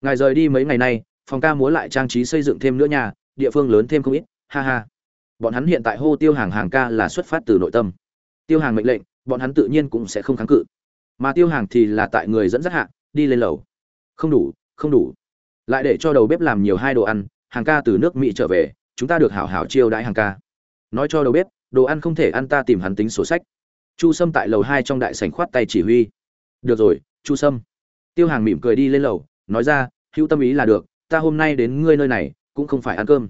Ngài rời đi mấy ngày nay, phòng ca múa lại trang trí xây dựng thêm nữa nhà, địa phương lớn thêm không ít, ha ha. Bọn hắn hiện tại hô tiêu hàng hàng ca là xuất phát từ nội tâm. Tiêu hàng mệnh lệnh bọn hắn tự nhiên cũng sẽ không kháng cự. Mà tiêu hàng thì là tại người dẫn dắt hạ, đi lên lầu. Không đủ không đủ. Lại để cho đầu bếp làm nhiều hai đồ ăn, hàng ca từ nước mỹ trở về, chúng ta được hảo hảo chiêu đãi hàng ca. Nói cho đầu bếp, đồ ăn không thể ăn ta tìm hắn tính sổ sách. Chu sâm tại lầu hai trong đại sảnh khoát tay chỉ huy. Được rồi, chu sâm. Tiêu hàng mỉm cười đi lên lầu, nói ra, hữu tâm ý là được, ta hôm nay đến ngươi nơi này, cũng không phải ăn cơm.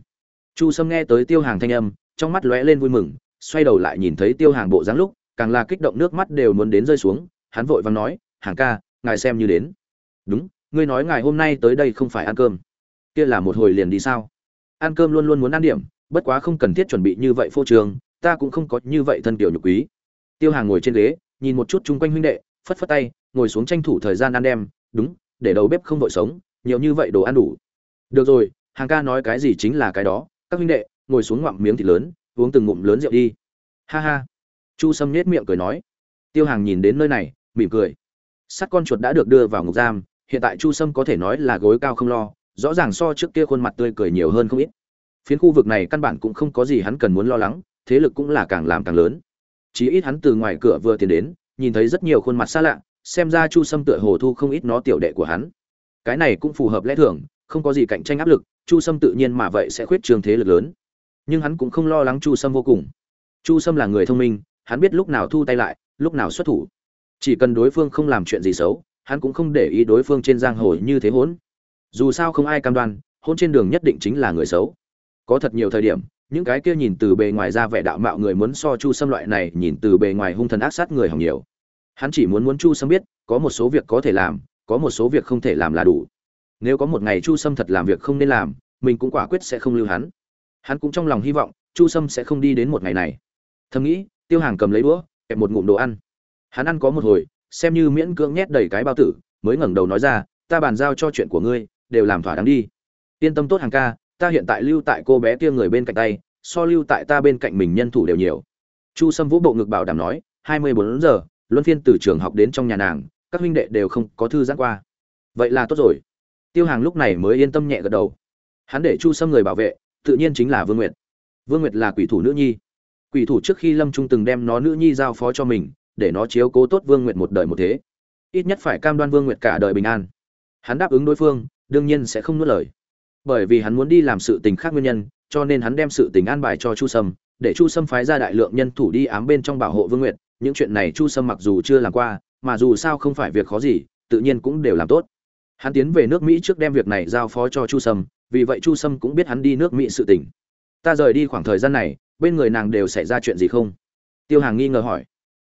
Chu sâm nghe tới tiêu hàng thanh âm, trong mắt lóe lên vui mừng, xoay đầu lại nhìn thấy tiêu hàng bộ dáng lúc càng là kích động nước mắt đều muốn đến rơi xuống, hắn vội vàng nói, hàng ca, ngài xem như đến. Đúng, ngươi nói ngài hôm nay tới đây không phải ăn cơm. Kia là một hồi liền đi sao? Ăn cơm luôn luôn muốn ăn điểm, bất quá không cần thiết chuẩn bị như vậy phô trường ta cũng không có như vậy thân kiểu nhục quý. Tiêu hàng ngồi trên ghế, nhìn một chút chung quanh huynh đệ, phất phất tay, ngồi xuống tranh thủ thời gian ăn đem, đúng, để đầu bếp không vội sống, nhiều như vậy đồ ăn đủ. Được rồi, hàng ca nói cái gì chính là cái đó, các huynh đệ, ngồi xuống ngoạm miếng thịt lớn, uống từng ngụm lớn rượu đi. Ha ha chu sâm nết miệng cười nói, tiêu hàng nhìn đến nơi này, mỉm cười. Sắt con chuột đã được đưa vào ngục giam, hiện tại chu sâm có thể nói là gối cao không lo, rõ ràng so trước kia khuôn mặt tươi cười nhiều hơn không ít. Phiến khu vực này căn bản cũng không có gì hắn cần muốn lo lắng, thế lực cũng là càng làm càng lớn. Chí ít hắn từ ngoài cửa vừa tiến đến, nhìn thấy rất nhiều khuôn mặt xa lạ, xem ra chu sâm tựa hồ thu không ít nó tiểu đệ của hắn. Cái này cũng phù hợp lẽ thường, không có gì cạnh tranh áp lực, chu sâm tự nhiên mà vậy sẽ khuyết trường thế lực lớn. Nhưng hắn cũng không lo lắng chu sâm vô cùng. Chu sâm là người thông minh hắn biết lúc nào thu tay lại, lúc nào xuất thủ. Chỉ cần đối phương không làm chuyện gì xấu, hắn cũng không để ý đối phương trên giang hồ như thế hỗn. Dù sao không ai cam đoan hôn trên đường nhất định chính là người xấu. Có thật nhiều thời điểm, những cái kia nhìn từ bề ngoài ra vẻ đạo mạo người muốn so chu sâm loại này nhìn từ bề ngoài hung thần ác sát người hỏng nhiều. Hắn chỉ muốn muốn chu sâm biết, có một số việc có thể làm, có một số việc không thể làm là đủ. Nếu có một ngày chu sâm thật làm việc không nên làm, mình cũng quả quyết sẽ không lưu hắn. Hắn cũng trong lòng hy vọng, chu sâm sẽ không đi đến một ngày này. Thầm nghĩ tiêu hàng cầm lấy đũa, kẹp một ngụm đồ ăn. Hắn ăn có một hồi, xem như miễn cưỡng nhét đầy cái bao tử, mới ngẩng đầu nói ra, ta bàn giao cho chuyện của ngươi, đều làm thỏa đáng đi. Yên tâm tốt hàng ca, ta hiện tại lưu tại cô bé kia người bên cạnh tay, so lưu tại ta bên cạnh mình nhân thủ đều nhiều. Chu sâm vũ bộ ngực bảo đảm nói, hai mươi bốn giờ, luân phiên từ trường học đến trong nhà nàng, các huynh đệ đều không có thư giãn qua. Vậy là tốt rồi. Tiêu hàng lúc này mới yên tâm nhẹ gật đầu. Hắn để chu sâm người bảo vệ, tự nhiên chính là vương nguyệt. Vương nguyệt là quỷ thủ nữ nhi quỷ thủ trước khi lâm trung từng đem nó nữ nhi giao phó cho mình, để nó chiếu cố tốt vương nguyệt một đời một thế. Ít nhất phải cam đoan vương nguyệt cả đời bình an. Hắn đáp ứng đối phương, đương nhiên sẽ không nuốt lời. Bởi vì hắn muốn đi làm sự tình khác nguyên nhân, cho nên hắn đem sự tình an bài cho chu sâm, để chu sâm phái ra đại lượng nhân thủ đi ám bên trong bảo hộ vương nguyệt. Những chuyện này chu sâm mặc dù chưa làm qua, mà dù sao không phải việc khó gì, tự nhiên cũng đều làm tốt. Hắn tiến về nước mỹ trước đem việc này giao phó cho chu sâm, vì vậy chu sâm cũng biết hắn đi nước mỹ sự tình. Ta rời đi khoảng thời gian này bên người nàng đều xảy ra chuyện gì không? Tiêu hàng nghi ngờ hỏi.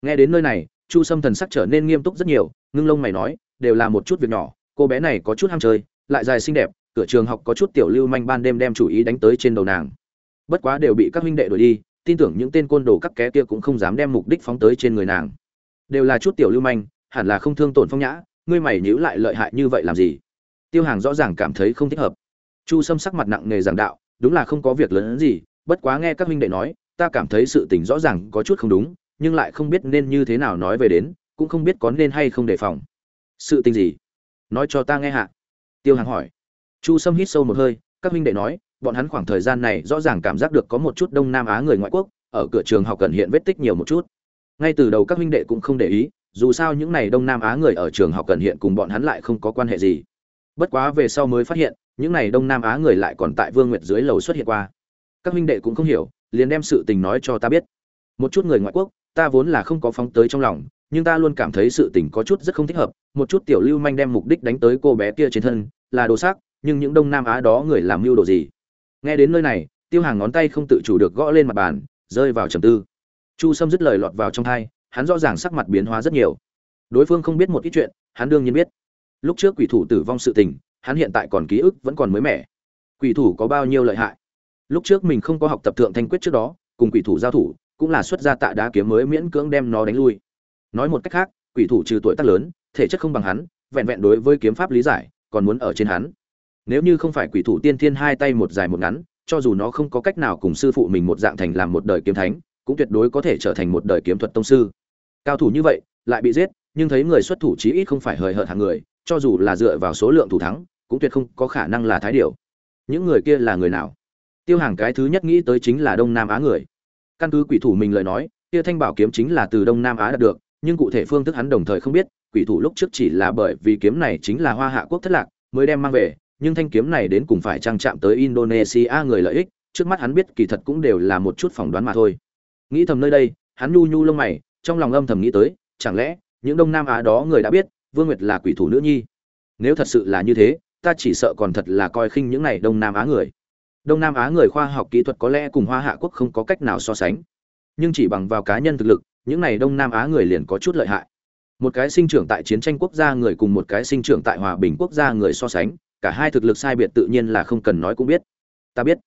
Nghe đến nơi này, chu sâm thần sắc trở nên nghiêm túc rất nhiều, ngưng lông mày nói, đều là một chút việc nhỏ, cô bé này có chút ham chơi, lại dài xinh đẹp, cửa trường học có chút tiểu lưu manh ban đêm đem chủ ý đánh tới trên đầu nàng. Bất quá đều bị các huynh đệ đuổi đi, tin tưởng những tên côn đồ các ké kia cũng không dám đem mục đích phóng tới trên người nàng. Đều là chút tiểu lưu manh, hẳn là không thương tổn phong nhã, ngươi mày nhữ lại lợi hại như vậy làm gì? Tiêu hàng rõ ràng cảm thấy không thích hợp. Chu sâm sắc mặt nặng nề giảng đạo, đúng là không có việc lớn gì bất quá nghe các huynh đệ nói, ta cảm thấy sự tình rõ ràng có chút không đúng, nhưng lại không biết nên như thế nào nói về đến, cũng không biết có nên hay không đề phòng. Sự tình gì? Nói cho ta nghe hạ. Tiêu hàng hỏi. Chu sâm hít sâu một hơi, các huynh đệ nói, bọn hắn khoảng thời gian này rõ ràng cảm giác được có một chút đông nam á người ngoại quốc, ở cửa trường học cần hiện vết tích nhiều một chút. Ngay từ đầu các huynh đệ cũng không để ý, dù sao những này đông nam á người ở trường học cần hiện cùng bọn hắn lại không có quan hệ gì. Bất quá về sau mới phát hiện, những này đông nam á người lại còn tại vương nguyệt dưới lầu xuất hiện qua các huynh đệ cũng không hiểu, liền đem sự tình nói cho ta biết. Một chút người ngoại quốc, ta vốn là không có phóng tới trong lòng, nhưng ta luôn cảm thấy sự tình có chút rất không thích hợp. Một chút tiểu lưu manh đem mục đích đánh tới cô bé kia trên thân, là đồ xác, nhưng những đông nam á đó người làm mưu đồ gì? Nghe đến nơi này, tiêu hàng ngón tay không tự chủ được gõ lên mặt bàn, rơi vào trầm tư. Chu sâm dứt lời lọt vào trong thai, hắn rõ ràng sắc mặt biến hóa rất nhiều. Đối phương không biết một ít chuyện, hắn đương nhiên biết. Lúc trước quỷ thủ tử vong sự tình, hắn hiện tại còn ký ức vẫn còn mới mẻ. Quỷ thủ có bao nhiêu lợi hại? Lúc trước mình không có học tập thượng thanh quyết trước đó, cùng quỷ thủ giao thủ, cũng là xuất ra tạ đá kiếm mới miễn cưỡng đem nó đánh lui. Nói một cách khác, quỷ thủ trừ tuổi tác lớn, thể chất không bằng hắn, vẹn vẹn đối với kiếm pháp lý giải, còn muốn ở trên hắn. Nếu như không phải quỷ thủ tiên thiên hai tay một dài một ngắn, cho dù nó không có cách nào cùng sư phụ mình một dạng thành làm một đời kiếm thánh, cũng tuyệt đối có thể trở thành một đời kiếm thuật tông sư. Cao thủ như vậy, lại bị giết, nhưng thấy người xuất thủ chí ít không phải hời hợt hàng người, cho dù là dựa vào số lượng thủ thắng, cũng tuyệt không có khả năng là thái điểu. Những người kia là người nào? Tiêu hàng cái thứ nhất nghĩ tới chính là đông nam á người. Căn cứ quỷ thủ mình lời nói, kia thanh bảo kiếm chính là từ đông nam á đạt được, nhưng cụ thể phương thức hắn đồng thời không biết, quỷ thủ lúc trước chỉ là bởi vì kiếm này chính là hoa hạ quốc thất lạc, mới đem mang về, nhưng thanh kiếm này đến cùng phải trang chạm tới indonesia người lợi ích, trước mắt hắn biết kỳ thật cũng đều là một chút phỏng đoán mà thôi. Nghĩ thầm nơi đây, hắn nhu nhu lông mày, trong lòng âm thầm nghĩ tới, chẳng lẽ, những đông nam á đó người đã biết, vương nguyệt là quỷ thủ nữ nhi? Nếu thật sự là như thế, ta chỉ sợ còn thật là coi khinh những này đông nam á người đông nam á người khoa học kỹ thuật có lẽ cùng hoa hạ quốc không có cách nào so sánh. Nhưng chỉ bằng vào cá nhân thực lực, những này đông nam á người liền có chút lợi hại. Một cái sinh trưởng tại chiến tranh quốc gia người cùng một cái sinh trưởng tại hòa bình quốc gia người so sánh, cả hai thực lực sai biệt tự nhiên là không cần nói cũng biết. Ta biết.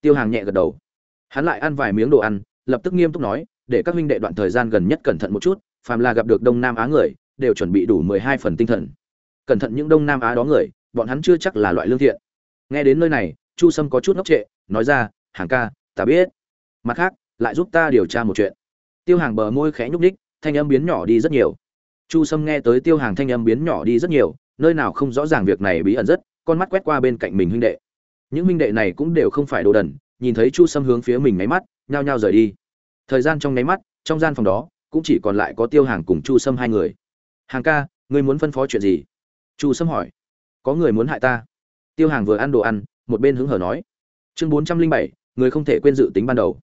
Tiêu hàng nhẹ gật đầu. Hắn lại ăn vài miếng đồ ăn, lập tức nghiêm túc nói, để các huynh đệ đoạn thời gian gần nhất cẩn thận một chút, phàm là gặp được đông nam á người, đều chuẩn bị đủ mười hai phần tinh thần. Cẩn thận những đông nam á đó người, bọn hắn chưa chắc là loại lương thiện. Nghe đến nơi này chu sâm có chút ngốc trệ, nói ra, hàng ca, ta biết. Mặt khác, lại giúp ta điều tra một chuyện. Tiêu hàng bờ môi khẽ nhúc ních thanh âm biến nhỏ đi rất nhiều. Chu sâm nghe tới tiêu hàng thanh âm biến nhỏ đi rất nhiều, nơi nào không rõ ràng việc này bí ẩn rất, con mắt quét qua bên cạnh mình huynh đệ. Những huynh đệ này cũng đều không phải đồ đần, nhìn thấy chu sâm hướng phía mình nháy mắt, nhao nhao rời đi. Thời gian trong nháy mắt, trong gian phòng đó, cũng chỉ còn lại có tiêu hàng cùng chu sâm hai người. Hàng ca, ngươi muốn phân phó chuyện gì? Chu sâm hỏi. Có người muốn hại ta. Tiêu hàng vừa ăn đồ ăn một bên hứng hở nói. Chương bốn trăm linh bảy, người không thể quên dự tính ban đầu.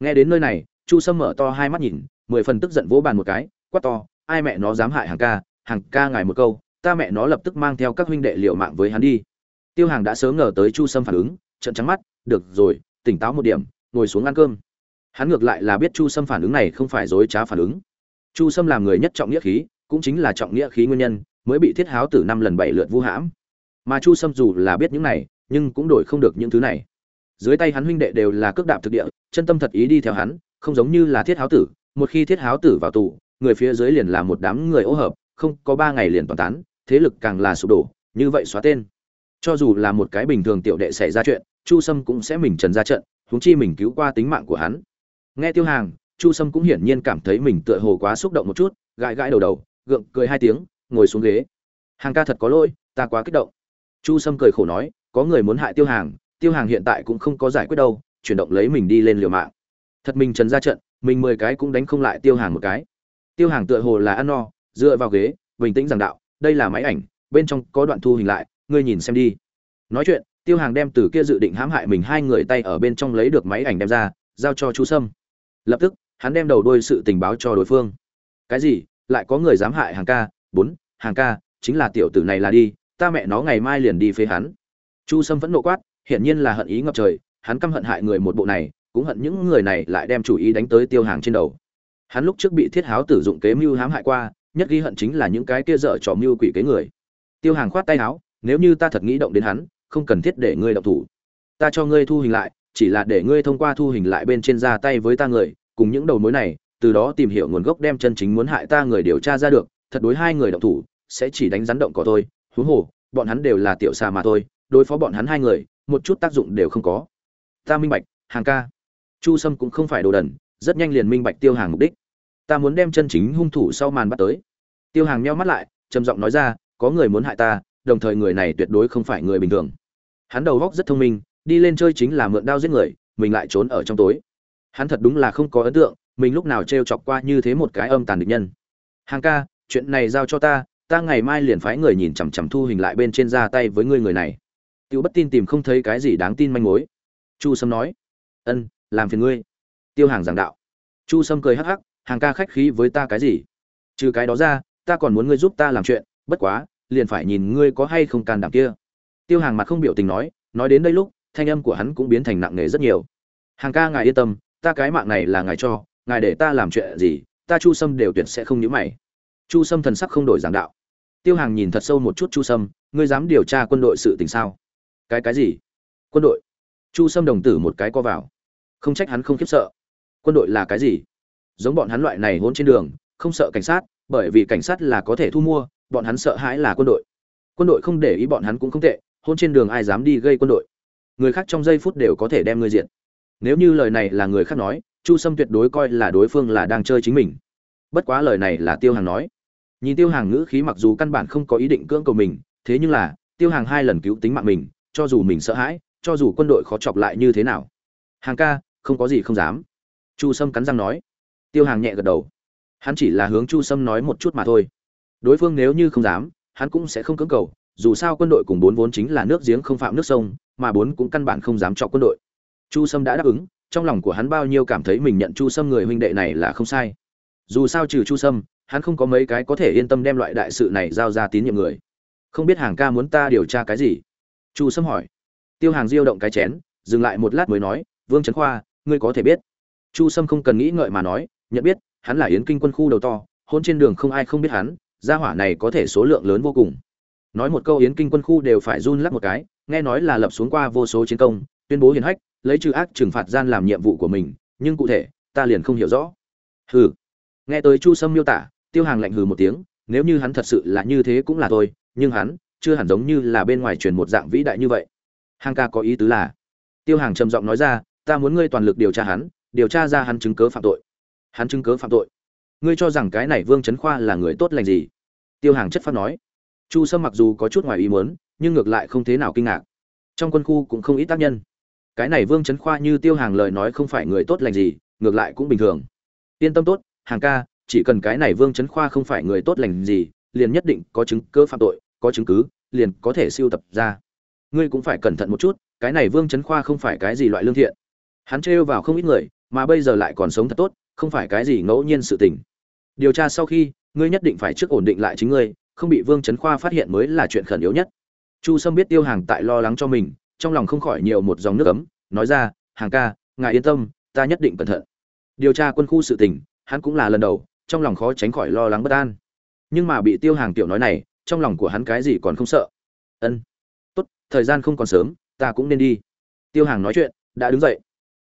Nghe đến nơi này, chu sâm mở to hai mắt nhìn, mười phần tức giận vỗ bàn một cái, quát to, ai mẹ nó dám hại hàng ca hàng ca ngài một câu, ta mẹ nó lập tức mang theo các huynh đệ liệu mạng với hắn đi. Tiêu hàng đã sớm ngờ tới chu sâm phản ứng trận trắng mắt, được rồi, tỉnh táo một điểm, ngồi xuống ăn cơm. Hắn ngược lại là biết chu sâm phản ứng này không phải dối trá phản ứng. Chu sâm làm người nhất trọng nghĩa khí, cũng chính là trọng nghĩa khí nguyên nhân, mới bị thiết háo từ năm lần bảy lượt vu hãm. Mà chu sâm dù là biết những này nhưng cũng đổi không được những thứ này. Dưới tay hắn huynh đệ đều là cước đạp thực địa, chân tâm thật ý đi theo hắn, không giống như là thiết háo tử, một khi thiết háo tử vào tù, người phía dưới liền là một đám người ô hợp, không có ba ngày liền toàn tán, thế lực càng là sụp đổ, như vậy xóa tên. Cho dù là một cái bình thường tiểu đệ xảy ra chuyện, chu sâm cũng sẽ mình trần ra trận, huống chi mình cứu qua tính mạng của hắn. Nghe tiêu hàng, chu sâm cũng hiển nhiên cảm thấy mình tựa hồ quá xúc động một chút, gãi gãi đầu đầu, gượng cười hai tiếng, ngồi xuống ghế. Hàng ca thật có lỗi, ta quá kích động. Chu sâm cười khổ nói có người muốn hại tiêu hàng tiêu hàng hiện tại cũng không có giải quyết đâu, chuyển động lấy mình đi lên liều mạng. Thật mình trần ra trận, mình mười cái cũng đánh không lại tiêu hàng một cái. Tiêu hàng tựa hồ là ăn no, dựa vào ghế, bình tĩnh giảng đạo, đây là máy ảnh, bên trong có đoạn thu hình lại, ngươi nhìn xem đi. Nói chuyện, tiêu hàng đem từ kia dự định hãm hại mình hai người tay ở bên trong lấy được máy ảnh đem ra, giao cho chu sâm. Lập tức, hắn đem đầu đôi sự tình báo cho đối phương. Cái gì? Lại có người dám hại hàng ca? Bốn, hàng ca, chính là tiểu tử này là đi, ta mẹ nó ngày mai liền đi phế hắn chu sâm vẫn nộ quát, hiển nhiên là hận ý ngập trời, hắn căm hận hại người một bộ này, cũng hận những người này lại đem chủ ý đánh tới tiêu hàng trên đầu. Hắn lúc trước bị thiết háo tử dụng kế mưu hãm hại qua, nhất ghi hận chính là những cái kia dở trò mưu quỷ kế người. Tiêu hàng khoát tay háo nếu như ta thật nghĩ động đến hắn, không cần thiết để ngươi động thủ. Ta cho ngươi thu hình lại, chỉ là để ngươi thông qua thu hình lại bên trên ra tay với ta người, cùng những đầu mối này, từ đó tìm hiểu nguồn gốc đem chân chính muốn hại ta người điều tra ra được, thật đối hai người động thủ, sẽ chỉ đánh rắn động cỏ thôi. Huống hồ, bọn hắn đều là tiểu xà mà thôi đối phó bọn hắn hai người, một chút tác dụng đều không có. Ta minh bạch, hàng ca. Chu sâm cũng không phải đồ đần, rất nhanh liền minh bạch tiêu hàng mục đích. Ta muốn đem chân chính hung thủ sau màn bắt tới. Tiêu hàng meo mắt lại, trầm giọng nói ra, có người muốn hại ta, đồng thời người này tuyệt đối không phải người bình thường. Hắn đầu góc rất thông minh, đi lên chơi chính là mượn đao giết người, mình lại trốn ở trong tối. Hắn thật đúng là không có ấn tượng, mình lúc nào t r e o chọc qua như thế một cái âm tàn địch nhân. Hàng ca, chuyện này giao cho ta ta ngày mai liền phái người nhìn chằm chằm thu hình lại bên trên ra tay với ngươi người này tiêu bất tin tìm không thấy cái gì đáng tin manh mối. Chu sâm nói, ân, làm phiền ngươi. Tiêu hàng giảng đạo. Chu sâm cười hắc hắc, hàng ca khách khí với ta cái gì? Trừ cái đó ra, ta còn muốn ngươi giúp ta làm chuyện, bất quá, liền phải nhìn ngươi có hay không can đảm kia. Tiêu hàng mặt không biểu tình nói nói đến đây lúc, thanh âm của hắn cũng biến thành nặng nề rất nhiều. Hàng ca, ngài yên tâm, ta cái mạng này là ngài cho, ngài để ta làm chuyện gì, ta chu sâm đều tuyệt sẽ không nhớ mày. Chu sâm thần sắc không đổi giảng đạo. Tiêu hàng nhìn thật sâu một chút chu sâm, ngươi dám điều tra quân đội sự tình sao? Cái cái gì? Quân đội. Chu sâm đồng tử một cái co vào. Không trách hắn không khiếp sợ. Quân đội là cái gì? Giống bọn hắn loại này hôn trên đường, không sợ cảnh sát, bởi vì cảnh sát là có thể thu mua, bọn hắn sợ hãi là quân đội. Quân đội không để ý bọn hắn cũng không tệ hôn trên đường ai dám đi gây quân đội. Người khác trong giây phút đều có thể đem ngươi diện nếu như lời này là người khác nói, chu sâm tuyệt đối coi là đối phương là đang chơi chính mình. Bất quá lời này là tiêu hàng nói. Nhìn tiêu hàng ngữ khí mặc dù căn bản không có ý định cưỡng cầu mình, thế nhưng là, tiêu hàng hai lần cứu tính mạng mình cho dù mình sợ hãi, cho dù quân đội khó chọc lại như thế nào. Hàng ca, không có gì không dám. Chu sâm cắn răng nói. Tiêu hàng nhẹ gật đầu. Hắn chỉ là hướng chu sâm nói một chút mà thôi. Đối phương nếu như không dám, hắn cũng sẽ không cưỡng cầu, dù sao quân đội cùng bốn vốn chính là nước giếng không phạm nước sông, mà bốn cũng căn bản không dám chọc quân đội. Chu sâm đã đáp ứng, trong lòng của hắn bao nhiêu cảm thấy mình nhận chu sâm người huynh đệ này là không sai. Dù sao trừ chu sâm, hắn không có mấy cái có thể yên tâm đem loại đại sự này giao ra tín nhiệm người. Không biết hàng ca muốn ta điều tra cái gì? Chu sâm hỏi. Tiêu hàng diêu động cái chén, dừng lại một lát mới nói, vương trấn khoa, ngươi có thể biết. Chu sâm không cần nghĩ ngợi mà nói, nhận biết, hắn là yến kinh quân khu đầu to, hôn trên đường không ai không biết hắn, gia hỏa này có thể số lượng lớn vô cùng. Nói một câu yến kinh quân khu đều phải run lắc một cái, nghe nói là lập xuống qua vô số chiến công, tuyên bố hiển hách, lấy trừ ác trừng phạt gian làm nhiệm vụ của mình, nhưng cụ thể, ta liền không hiểu rõ. Hừ. Nghe tới chu sâm miêu tả, tiêu hàng lạnh hừ một tiếng, nếu như hắn thật sự là như thế cũng là thôi, nhưng hắn chưa hẳn giống như là bên ngoài truyền một dạng vĩ đại như vậy. Hàng ca có ý tứ là, tiêu hàng trầm giọng nói ra, ta muốn ngươi toàn lực điều tra hắn, điều tra ra hắn chứng cớ phạm tội. Hắn chứng cớ phạm tội. Ngươi cho rằng cái này vương trấn khoa là người tốt lành gì? Tiêu hàng chất phát nói. Chu sâm mặc dù có chút ngoài ý muốn, nhưng ngược lại không thế nào kinh ngạc. Trong quân khu cũng không ít tác nhân. Cái này vương trấn khoa như tiêu hàng lời nói không phải người tốt lành gì, ngược lại cũng bình thường. Yên tâm tốt, hàng ca, chỉ cần cái này vương trấn khoa không phải người tốt lành gì, liền nhất định có chứng cứ phạm tội có chứng cứ, liền có thể siêu tập ra. Ngươi cũng phải cẩn thận một chút, cái này vương trấn khoa không phải cái gì loại lương thiện. Hắn trêu vào không ít người, mà bây giờ lại còn sống thật tốt, không phải cái gì ngẫu nhiên sự tình. Điều tra sau khi, ngươi nhất định phải trước ổn định lại chính ngươi, không bị vương trấn khoa phát hiện mới là chuyện khẩn yếu nhất. Chu sâm biết tiêu hàng tại lo lắng cho mình, trong lòng không khỏi nhiều một dòng nước ấm, nói ra, hàng ca, ngài yên tâm, ta nhất định cẩn thận. Điều tra quân khu sự tình, hắn cũng là lần đầu, trong lòng khó tránh khỏi lo lắng bất an. Nhưng mà bị tiêu hàng tiểu nói này trong lòng của hắn cái gì còn không sợ. Ân, tốt, thời gian không còn sớm, ta cũng nên đi. Tiêu hàng nói chuyện, đã đứng dậy.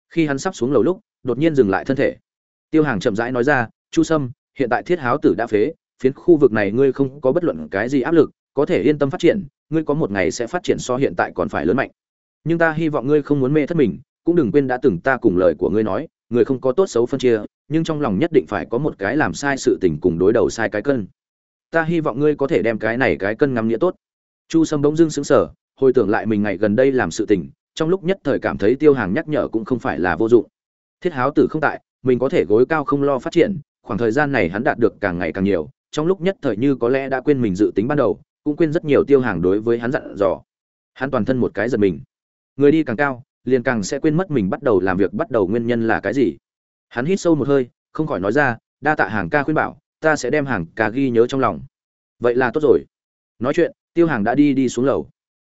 Khi hắn sắp xuống lầu lúc, đột nhiên dừng lại thân thể. Tiêu hàng chậm rãi nói ra, chu sâm, hiện tại thiết háo tử đã phế, phiến khu vực này ngươi không có bất luận cái gì áp lực, có thể yên tâm phát triển, ngươi có một ngày sẽ phát triển so hiện tại còn phải lớn mạnh. Nhưng ta hy vọng ngươi không muốn mê thất mình, cũng đừng quên đã từng ta cùng lời của ngươi nói, người không có tốt xấu phân chia, nhưng trong lòng nhất định phải có một cái làm sai sự tình cùng đối đầu sai cái cân ta hy vọng ngươi có thể đem cái này cái cân ngắm nghĩa tốt. Chu sâm bỗng dưng sững sờ, hồi tưởng lại mình ngày gần đây làm sự tình, trong lúc nhất thời cảm thấy tiêu hàng nhắc nhở cũng không phải là vô dụng. Thiết háo tử không tại, mình có thể gối cao không lo phát triển, khoảng thời gian này hắn đạt được càng ngày càng nhiều, trong lúc nhất thời như có lẽ đã quên mình dự tính ban đầu, cũng quên rất nhiều tiêu hàng đối với hắn dặn dò. Hắn toàn thân một cái giật mình. Người đi càng cao, liền càng sẽ quên mất mình bắt đầu làm việc bắt đầu nguyên nhân là cái gì. Hắn hít sâu một hơi, không khỏi nói ra, đa tạ hàng ca khuyên bảo ta sẽ đem hàng ca ghi nhớ trong lòng. Vậy là tốt rồi. Nói chuyện, tiêu hàng đã đi đi xuống lầu.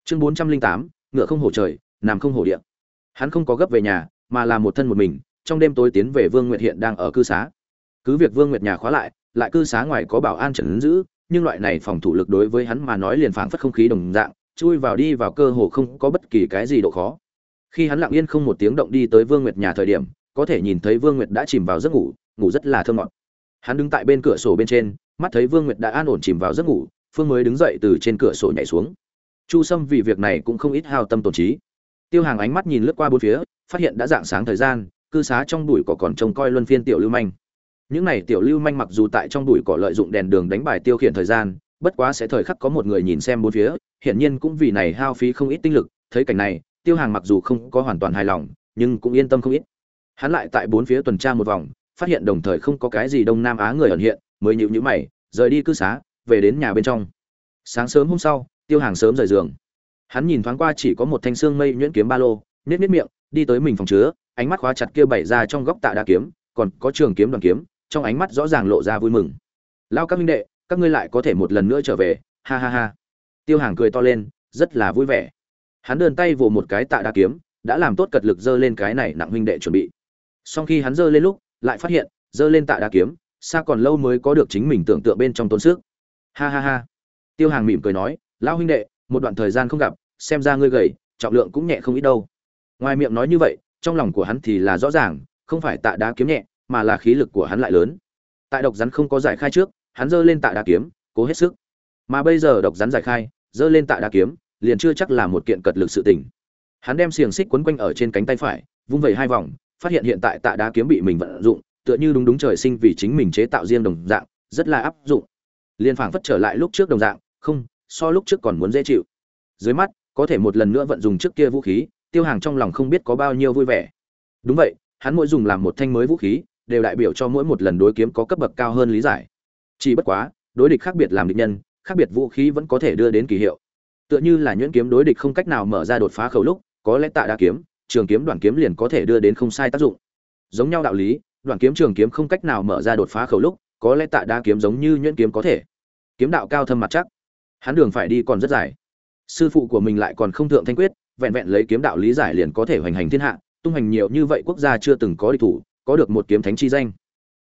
Chương bốn trăm linh tám, ngựa không hổ trời, nằm không hổ điện hắn không có gấp về nhà, mà là một thân một mình, trong đêm tối tiến về vương nguyệt hiện đang ở cư xá. Cứ việc vương nguyệt nhà khóa lại lại cư xá ngoài có bảo an trần giữ, nhưng loại này phòng thủ lực đối với hắn mà nói liền phảng phất không khí đồng dạng, chui vào đi vào cơ hồ không có bất kỳ cái gì độ khó. Khi hắn lặng yên không một tiếng động đi tới vương nguyệt nhà thời điểm, có thể nhìn thấy vương nguyệt đã chìm vào giấc ngủ ngủ rất là thơ ngọt hắn đứng tại bên cửa sổ bên trên, mắt thấy vương nguyệt đã an ổn chìm vào giấc ngủ, phương mới đứng dậy từ trên cửa sổ nhảy xuống. Chu sâm vì việc này cũng không ít hao tâm tổn trí. Tiêu hàng ánh mắt nhìn lướt qua bốn phía, phát hiện đã dạng sáng thời gian, cư xá trong bụi cỏ còn trông coi luân phiên tiểu lưu manh. Những này tiểu lưu manh mặc dù tại trong bụi cỏ lợi dụng đèn đường đánh bài tiêu khiển thời gian, bất quá sẽ thời khắc có một người nhìn xem bốn phía, hiển nhiên cũng vì này hao phí không ít tinh lực, thấy cảnh này, tiêu hàng mặc dù không có hoàn toàn hài lòng, nhưng cũng yên tâm không ít. Hắn lại tại bốn phía tuần tra một vòng phát hiện đồng thời không có cái gì đông nam á người ẩn hiện, mới nhịu nhữ mày, rời đi cư xá, về đến nhà bên trong. Sáng sớm hôm sau, tiêu hàng sớm rời giường. Hắn nhìn thoáng qua chỉ có một thanh xương mây nhuyễn kiếm ba lô nếp nếp miệng, đi tới mình phòng chứa, ánh mắt khóa chặt kia bảy ra trong góc tạ đa kiếm, còn có trường kiếm đoàn kiếm, trong ánh mắt rõ ràng lộ ra vui mừng. Lao các minh đệ, các ngươi lại có thể một lần nữa trở về, ha ha ha. Tiêu hàng cười to lên, rất là vui vẻ. Hắn đơn tay vồ một cái tạ đa kiếm, đã làm tốt cật lực dơ lên cái này nặng huynh đệ chuẩn bị. Sau khi hắn dơ lên lúc lại phát hiện giơ lên tạ đa kiếm, xa còn lâu mới có được chính mình tưởng tượng bên trong tốn sức. Ha ha ha. Tiêu hàng mỉm cười nói, lão huynh đệ, một đoạn thời gian không gặp, xem ra ngươi gầy, trọng lượng cũng nhẹ không ít đâu. Ngoài miệng nói như vậy, trong lòng của hắn thì là rõ ràng, không phải tạ đá kiếm nhẹ, mà là khí lực của hắn lại lớn. Tại độc rắn không có giải khai trước, hắn giơ lên tạ đá kiếm, cố hết sức. Mà bây giờ độc rắn giải khai giơ lên tạ đá kiếm, liền chưa chắc là một kiện cật lực sự tình. Hắn đem xiềng xích quấn quanh ở trên cánh tay phải, vung vẩy hai vòng phát hiện hiện tại tạ đá kiếm bị mình vận dụng, tựa như đúng đúng trời sinh vì chính mình chế tạo riêng đồng dạng, rất là áp dụng. Liên phảng phất trở lại lúc trước đồng dạng, không, so lúc trước còn muốn dễ chịu. Dưới mắt, có thể một lần nữa vận dụng trước kia vũ khí, tiêu hàng trong lòng không biết có bao nhiêu vui vẻ. Đúng vậy, hắn mỗi dùng làm một thanh mới vũ khí, đều đại biểu cho mỗi một lần đối kiếm có cấp bậc cao hơn lý giải. Chỉ bất quá, đối địch khác biệt làm địch nhân, khác biệt vũ khí vẫn có thể đưa đến kỳ hiệu. Tựa như là nhuyễn kiếm đối địch không cách nào mở ra đột phá khẩu lúc, có lẽ tạ đa kiếm trường kiếm đoạn kiếm liền có thể đưa đến không sai tác dụng. Giống nhau đạo lý, đoạn kiếm trường kiếm không cách nào mở ra đột phá khẩu lúc, có lẽ tạ đa kiếm giống như nhuyễn kiếm có thể. Kiếm đạo cao thâm mặt chắc. Hắn đường phải đi còn rất dài. Sư phụ của mình lại còn không thượng thanh quyết, vẹn vẹn lấy kiếm đạo lý giải liền có thể hoành hành thiên hạ, tung hành nhiều như vậy quốc gia chưa từng có địch thủ, có được một kiếm thánh chi danh.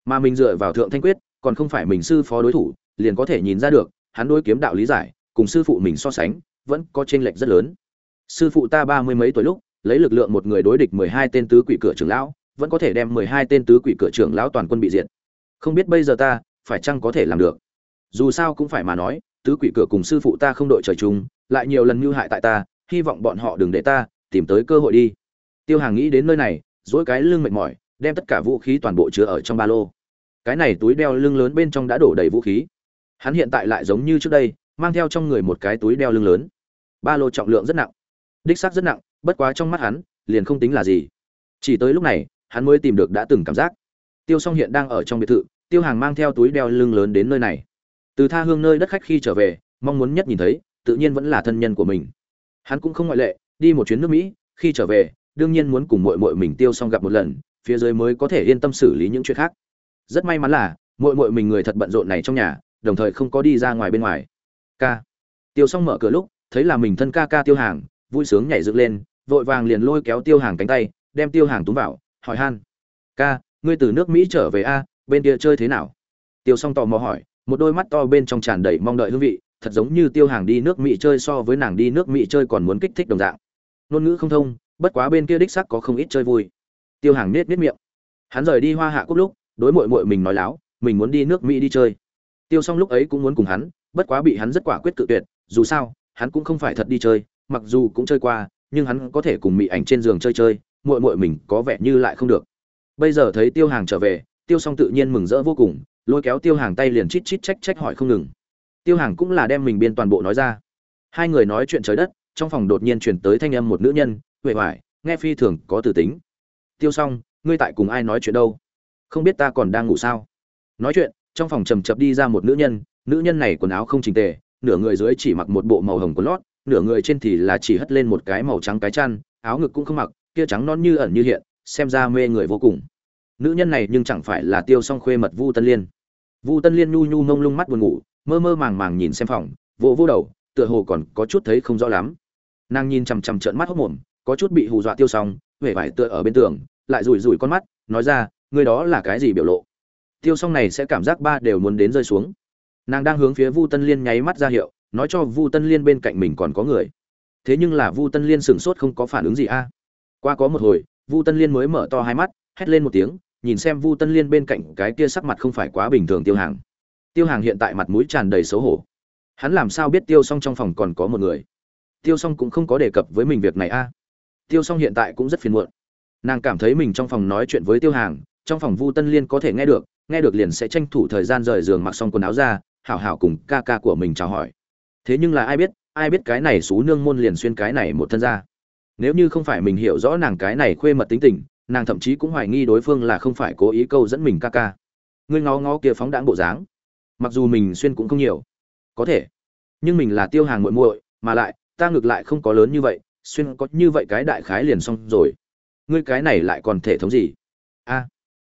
Mà mình dựa vào thượng thanh quyết, còn không phải mình sư phó đối thủ, liền có thể nhìn ra được, hắn đối kiếm đạo lý giải, cùng sư phụ mình so sánh, vẫn có chênh lệch rất lớn. Sư phụ ta ba mươi mấy tuổi lúc lấy lực lượng một người đối địch mười hai tên tứ quỷ cửa trưởng lão, vẫn có thể đem mười hai tên tứ quỷ cửa trưởng lão toàn quân bị diệt. Không biết bây giờ ta, phải chăng có thể làm được? Dù sao cũng phải mà nói, tứ quỷ cửa cùng sư phụ ta không đội trời chung, lại nhiều lần mưu hại tại ta, hy vọng bọn họ đừng để ta tìm tới cơ hội đi. Tiêu hàng nghĩ đến nơi này duỗi cái lưng mệt mỏi, đem tất cả vũ khí toàn bộ chứa ở trong ba lô. Cái này túi đeo lưng lớn bên trong đã đổ đầy vũ khí. Hắn hiện tại lại giống như trước đây, mang theo trong người một cái túi đeo lưng lớn. Ba lô trọng lượng rất nặng. Đích xác rất nặng bất quá trong mắt hắn, liền không tính là gì. Chỉ tới lúc này, hắn mới tìm được đã từng cảm giác. Tiêu s o n g hiện đang ở trong biệt thự, tiêu hàng mang theo túi đeo lưng lớn đến nơi này. Từ tha hương nơi đất khách khi trở về, mong muốn nhất nhìn thấy, tự nhiên vẫn là thân nhân của mình. Hắn cũng không ngoại lệ, đi một chuyến nước mỹ, khi trở về, đương nhiên muốn cùng mội mội mình tiêu xong gặp một lần, phía dưới mới có thể yên tâm xử lý những chuyện khác. Rất may mắn là mội mội mình người thật bận rộn này trong nhà, đồng thời không có đi ra ngoài bên ngoài. Ca. Tiêu xong mở cửa lúc, thấy là mình thân ca ca tiêu hàng, vui sướng nhảy dựng lên vội vàng liền lôi kéo tiêu hàng cánh tay, đem tiêu hàng túm vào, hỏi han, ca, ngươi từ nước mỹ trở về a, bên kia chơi thế nào? Tiêu s o n g tò mò hỏi, một đôi mắt to bên trong tràn đầy mong đợi hương vị, thật giống như tiêu hàng đi nước mỹ chơi so với nàng đi nước mỹ chơi còn muốn kích thích đồng dạng. Ngôn ngữ không thông, bất quá bên kia đích sắc có không ít chơi vui. Tiêu hàng nết nết miệng. Hắn rời đi hoa hạ cúc lúc, đối mội mội mình nói láo, mình muốn đi nước mỹ đi chơi. Tiêu s o n g lúc ấy cũng muốn cùng hắn, bất quá bị hắn rất quả quyết cự tuyệt, dù sao, hắn cũng không phải thật đi chơi, mặc dù cũng chơi qua nhưng hắn có thể cùng mị ảnh trên giường chơi chơi, muội muội mình có vẻ như lại không được. Bây giờ thấy tiêu hàng trở về, tiêu s o n g tự nhiên mừng rỡ vô cùng, lôi kéo tiêu hàng tay liền chít chít trách trách hỏi không ngừng. Tiêu hàng cũng là đem mình biên toàn bộ nói ra. Hai người nói chuyện trời đất, trong phòng đột nhiên chuyển tới thanh âm một nữ nhân huệ hoài nghe phi thường có tử tính. Tiêu s o n g ngươi tại cùng ai nói chuyện đâu? Không biết ta còn đang ngủ sao? Nói chuyện, trong phòng trầm chập đi ra một nữ nhân nữ nhân này quần áo không trình tề, nửa người dưới chỉ mặc một bộ màu hồng quần lót nửa người trên thì là chỉ hất lên một cái màu trắng cái chăn, áo ngực cũng không mặc, kia trắng non như ẩn như hiện, xem ra mê người vô cùng. Nữ nhân này nhưng chẳng phải là tiêu song khuê mật vu tân liên. Vu tân liên nhu nhu mông lung mắt buồn ngủ, mơ mơ màng màng nhìn xem phòng, vỗ vỗ đầu, tựa hồ còn có chút thấy không rõ lắm. Nàng nhìn chằm chằm trợn mắt hốc mồm, có chút bị hù dọa tiêu xong huệ vải tựa ở bên tường, lại rủi rủi con mắt, nói ra người đó là cái gì biểu lộ? Tiêu xong này sẽ cảm giác ba đều muốn đến rơi xuống. Nàng đang hướng phía vu tân liên nháy mắt ra hiệu nói cho vu tân liên bên cạnh mình còn có người. Thế nhưng là vu tân liên sửng sốt không có phản ứng gì a. Qua có một hồi, vu tân liên mới mở to hai mắt, hét lên một tiếng, nhìn xem vu tân liên bên cạnh cái kia sắc mặt không phải quá bình thường tiêu hàng. Tiêu hàng hiện tại mặt mũi tràn đầy xấu hổ. Hắn làm sao biết tiêu Song trong phòng còn có một người? Tiêu Song cũng không có đề cập với mình việc này a. Tiêu Song hiện tại cũng rất phiền muộn. Nàng cảm thấy mình trong phòng nói chuyện với tiêu hàng, trong phòng vu tân liên có thể nghe được nghe được liền sẽ tranh thủ thời gian rời giường mặc xong quần áo ra, hảo hảo cùng ca ca của mình chào hỏi thế nhưng là ai biết ai biết cái này xú nương môn liền xuyên cái này một thân ra. Nếu như không phải mình hiểu rõ nàng cái này khuê mật tính tình, nàng thậm chí cũng hoài nghi đối phương là không phải cố ý câu dẫn mình ca ca. Ngươi ngó ngó kia phóng đãng bộ dáng. Mặc dù mình xuyên cũng không nhiều. Có thể. Nhưng mình là tiêu hàng muội muội, mà lại, ta ngược lại không có lớn như vậy, xuyên có như vậy cái đại khái liền xong rồi. Ngươi cái này lại còn thể thống gì? A.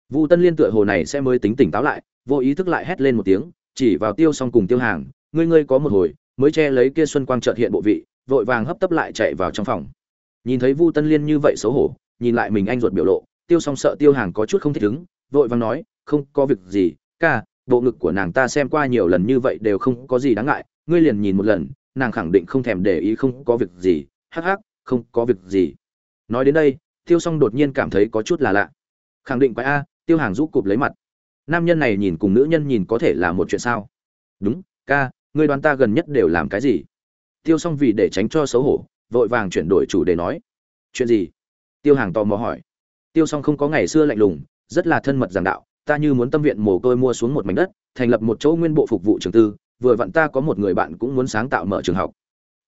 Vu tân liên tựa hồ này sẽ mới tính tỉnh táo lại, vô ý thức lại hét lên một tiếng, chỉ vào tiêu xong cùng tiêu hàng, ngươi ngươi có một hồi mới che lấy kia xuân quang chợt hiện bộ vị, vội vàng hấp tấp lại chạy vào trong phòng. Nhìn thấy vu tân liên như vậy xấu hổ, nhìn lại mình anh ruột biểu lộ, tiêu Song sợ tiêu hàng có chút không thích ứng, vội vàng nói, không có việc gì, ca, bộ ngực của nàng ta xem qua nhiều lần như vậy đều không có gì đáng ngại, ngươi liền nhìn một lần, nàng khẳng định không thèm để ý không có việc gì, hắc hắc, không có việc gì. Nói đến đây, tiêu Song đột nhiên cảm thấy có chút là lạ. Khẳng định quái a, tiêu hàng rũ cụp lấy mặt. Nam nhân này nhìn cùng nữ nhân nhìn có thể là một chuyện sao? Đúng, ca ngươi đoán ta gần nhất đều làm cái gì? Tiêu xong vì để tránh cho xấu hổ, vội vàng chuyển đổi chủ đề nói. Chuyện gì? Tiêu hàng tò mò hỏi. Tiêu xong không có ngày xưa lạnh lùng, rất là thân mật giảng đạo, ta như muốn tâm viện mồ côi mua xuống một mảnh đất, thành lập một chỗ nguyên bộ phục vụ trường tư, vừa vặn ta có một người bạn cũng muốn sáng tạo mở trường học.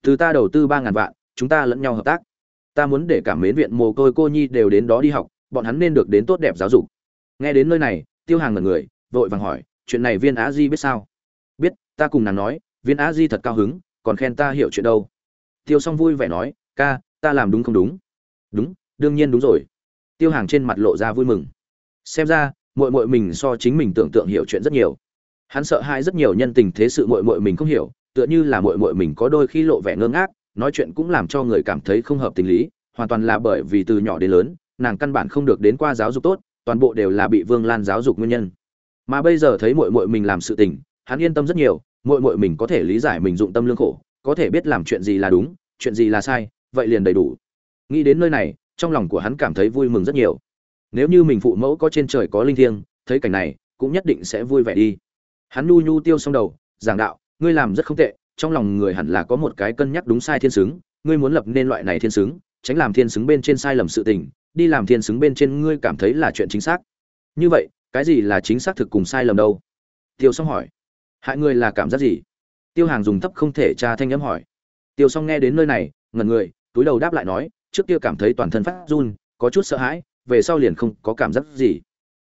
Từ ta đầu tư ba ngàn vạn, chúng ta lẫn nhau hợp tác. Ta muốn để cả mến viện mồ côi cô nhi đều đến đó đi học, bọn hắn nên được đến tốt đẹp giáo dục. Nghe đến nơi này, tiêu hàng ngần người, vội vàng hỏi, chuyện này viên á di biết sao? Biết ta cùng nàng nói, viên á di thật cao hứng, còn khen ta hiểu chuyện đâu. Tiêu s vui vẻ nói, ca, ta làm đúng không đúng? Đúng, đương nhiên đúng rồi. Tiêu hàng trên mặt lộ ra vui mừng. Xem ra mội mội mình so chính mình tưởng tượng hiểu chuyện rất nhiều. Hắn sợ hai rất nhiều nhân tình thế sự mội mội mình không hiểu, tựa như là mội mội mình có đôi khi lộ vẻ ngơ ngác, nói chuyện cũng làm cho người cảm thấy không hợp tình lý, hoàn toàn là bởi vì từ nhỏ đến lớn, nàng căn bản không được đến qua giáo dục tốt, toàn bộ đều là bị vương lan giáo dục nguyên nhân. Mà bây giờ thấy mội mội mình làm sự tình hắn yên tâm rất nhiều mội mội mình có thể lý giải mình dụng tâm lương khổ, có thể biết làm chuyện gì là đúng, chuyện gì là sai, vậy liền đầy đủ. Nghĩ đến nơi này, trong lòng của hắn cảm thấy vui mừng rất nhiều. Nếu như mình phụ mẫu có trên trời có linh thiêng, thấy cảnh này, cũng nhất định sẽ vui vẻ đi. Hắn nu nhu tiêu xong đầu, giảng đạo, ngươi làm rất không tệ, trong lòng người hẳn là có một cái cân nhắc đúng sai thiên xứng, ngươi muốn lập nên loại này thiên xứng, tránh làm thiên xứng bên trên sai lầm sự tình, đi làm thiên xứng bên trên ngươi cảm thấy là chuyện chính xác. Như vậy, cái gì là chính xác thực cùng sai lầm đâu? Tiêu xong hỏi hại người là cảm giác gì? Tiêu hàng dùng thấp không thể tra thanh âm hỏi. Tiêu xong nghe đến nơi này, ngẩn người, túi đầu đáp lại nói, trước kia cảm thấy toàn thân phát run, có chút sợ hãi, về sau liền không có cảm giác gì.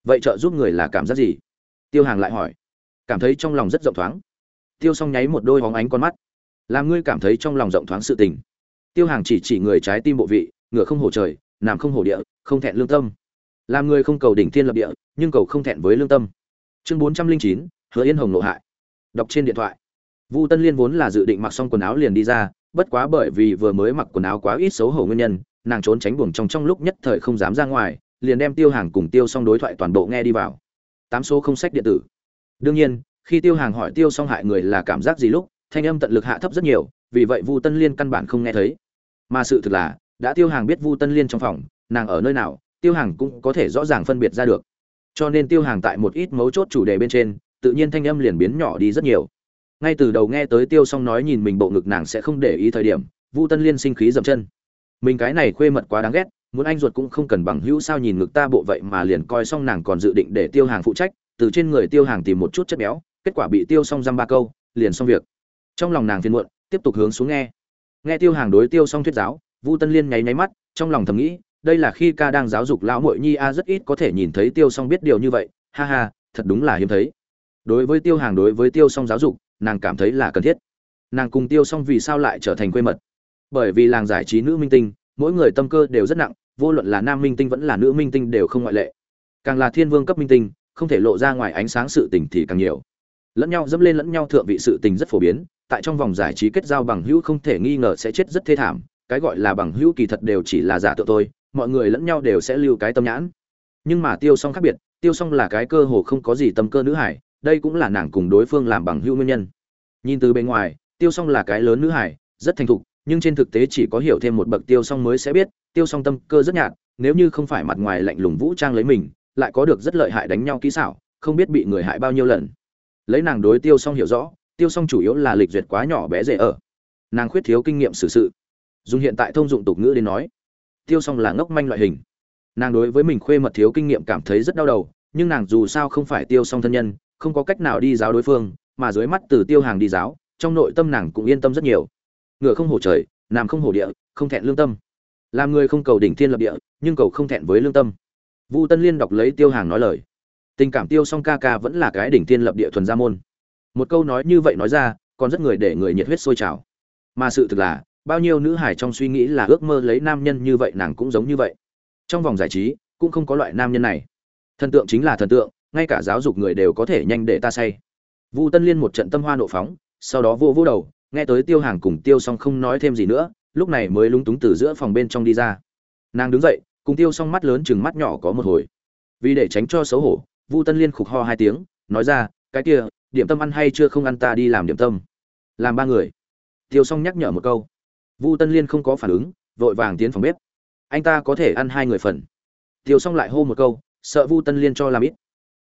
Vậy trợ giúp người là cảm giác gì? Tiêu hàng lại hỏi. Cảm thấy trong lòng rất rộng thoáng. Tiêu xong nháy một đôi hóng ánh con mắt. Làm ngươi cảm thấy trong lòng rộng thoáng sự tình. Tiêu hàng chỉ chỉ người trái tim bộ vị, ngựa không hổ trời, nằm không hổ địa, không thẹn lương tâm. Làm người không cầu đỉnh thiên lập địa, nhưng cầu không thẹn với lương tâm. Chương bốn trăm linh chín, hứa yên hồng nộ hại đọc trên điện thoại. Vu tân liên vốn là dự định mặc xong quần áo liền đi ra, bất quá bởi vì vừa mới mặc quần áo quá ít xấu hổ nguyên nhân, nàng trốn tránh buồng trong trong lúc nhất thời không dám ra ngoài, liền đem tiêu hàng cùng tiêu xong đối thoại toàn bộ nghe đi vào. Tám số không sách điện tử. Đương nhiên, khi tiêu hàng hỏi tiêu xong hại người là cảm giác gì lúc, thanh âm tận lực hạ thấp rất nhiều, vì vậy vu tân liên căn bản không nghe thấy. Mà sự thực là, đã tiêu hàng biết vu tân liên trong phòng, nàng ở nơi nào, tiêu hàng cũng có thể rõ ràng phân biệt ra được. Cho nên tiêu hàng tại một ít mấu chốt chủ đề bên trên tự nhiên thanh âm liền biến nhỏ đi rất nhiều. Ngay từ đầu nghe tới tiêu song nói nhìn mình bộ ngực nàng sẽ không để ý thời điểm, vu tân liên sinh khí dậm chân. Mình cái này khuê mật quá đáng ghét, muốn anh ruột cũng không cần bằng hữu sao nhìn ngực ta bộ vậy mà liền coi xong nàng còn dự định để tiêu hàng phụ trách, từ trên người tiêu hàng tìm một chút chất béo, kết quả bị tiêu xong dăm ba câu, liền xong việc. Trong lòng nàng phiền muộn, tiếp tục hướng xuống nghe. Nghe tiêu hàng đối tiêu xong thuyết giáo, vu tân liên nháy nháy mắt, trong lòng thầm nghĩ, đây là khi ca đang giáo dục lão muội nhi a rất ít có thể nhìn thấy tiêu xong biết điều như vậy, ha ha, thật đúng là hiếm thấy đối với tiêu hàng, đối với tiêu song giáo dục, nàng cảm thấy là cần thiết. Nàng cùng tiêu song vì sao lại trở thành quê mật? Bởi vì làng giải trí nữ minh tinh, mỗi người tâm cơ đều rất nặng, vô luận là nam minh tinh vẫn là nữ minh tinh đều không ngoại lệ. Càng là thiên vương cấp minh tinh, không thể lộ ra ngoài ánh sáng sự tình thì càng nhiều. Lẫn nhau dẫm lên lẫn nhau thượng vị sự tình rất phổ biến, tại trong vòng giải trí kết giao bằng hữu không thể nghi ngờ sẽ chết rất thê thảm, cái gọi là bằng hữu kỳ thật đều chỉ là giả tượng thôi, mọi người lẫn nhau đều sẽ lưu cái tâm nhãn. Nhưng mà tiêu song khác biệt, tiêu song là cái cơ hồ không có gì tâm cơ nữ hải đây cũng là nàng cùng đối phương làm bằng hữu nguyên nhân. Nhìn từ bên ngoài, tiêu Song là cái lớn nữ hải rất thành thục, nhưng trên thực tế chỉ có hiểu thêm một bậc tiêu Song mới sẽ biết, tiêu Song tâm cơ rất nhạt, nếu như không phải mặt ngoài lạnh lùng vũ trang lấy mình, lại có được rất lợi hại đánh nhau kỹ xảo, không biết bị người hại bao nhiêu lần. Lấy nàng đối tiêu Song hiểu rõ, tiêu Song chủ yếu là lịch duyệt quá nhỏ bé dễ ở. Nàng khuyết thiếu kinh nghiệm xử sự. Dùng hiện tại thông dụng tục ngữ đến nói, tiêu Song là ngốc manh loại hình. Nàng đối với mình khuê mật thiếu kinh nghiệm cảm thấy rất đau đầu, nhưng nàng dù sao không phải tiêu Song thân nhân không có cách nào đi giáo đối phương, mà dưới mắt từ tiêu hàng đi giáo, trong nội tâm nàng cũng yên tâm rất nhiều. Ngựa không hổ trời nàng không hổ địa, không thẹn lương tâm. Làm người không cầu đỉnh thiên lập địa, nhưng cầu không thẹn với lương tâm. Vu tân liên đọc lấy tiêu hàng nói lời. Tình cảm tiêu song ca ca vẫn là cái đỉnh thiên lập địa thuần gia môn. Một câu nói như vậy nói ra, còn rất người để người nhiệt huyết sôi trào. Mà sự thực là, bao nhiêu nữ hải trong suy nghĩ là ước mơ lấy nam nhân như vậy nàng cũng giống như vậy. Trong vòng giải trí, cũng không có loại nam nhân này. Thần tượng chính là thần tượng ngay cả giáo dục người đều có thể nhanh để ta say. Vu tân liên một trận tâm hoa nộ phóng, sau đó vô vô đầu, nghe tới tiêu hàng cùng tiêu Song không nói thêm gì nữa, lúc này mới lúng túng từ giữa phòng bên trong đi ra. Nàng đứng dậy, cùng tiêu Song mắt lớn chừng mắt nhỏ có một hồi. Vì để tránh cho xấu hổ, vu tân liên khục ho hai tiếng, nói ra, cái kia, điểm tâm ăn hay chưa không ăn ta đi làm điểm tâm. Làm ba người. Tiêu Song nhắc nhở một câu. Vu tân liên không có phản ứng, vội vàng tiến phòng bếp. Anh ta có thể ăn hai người phần. Tiêu Song lại hô một câu, sợ vu tân liên cho làm ít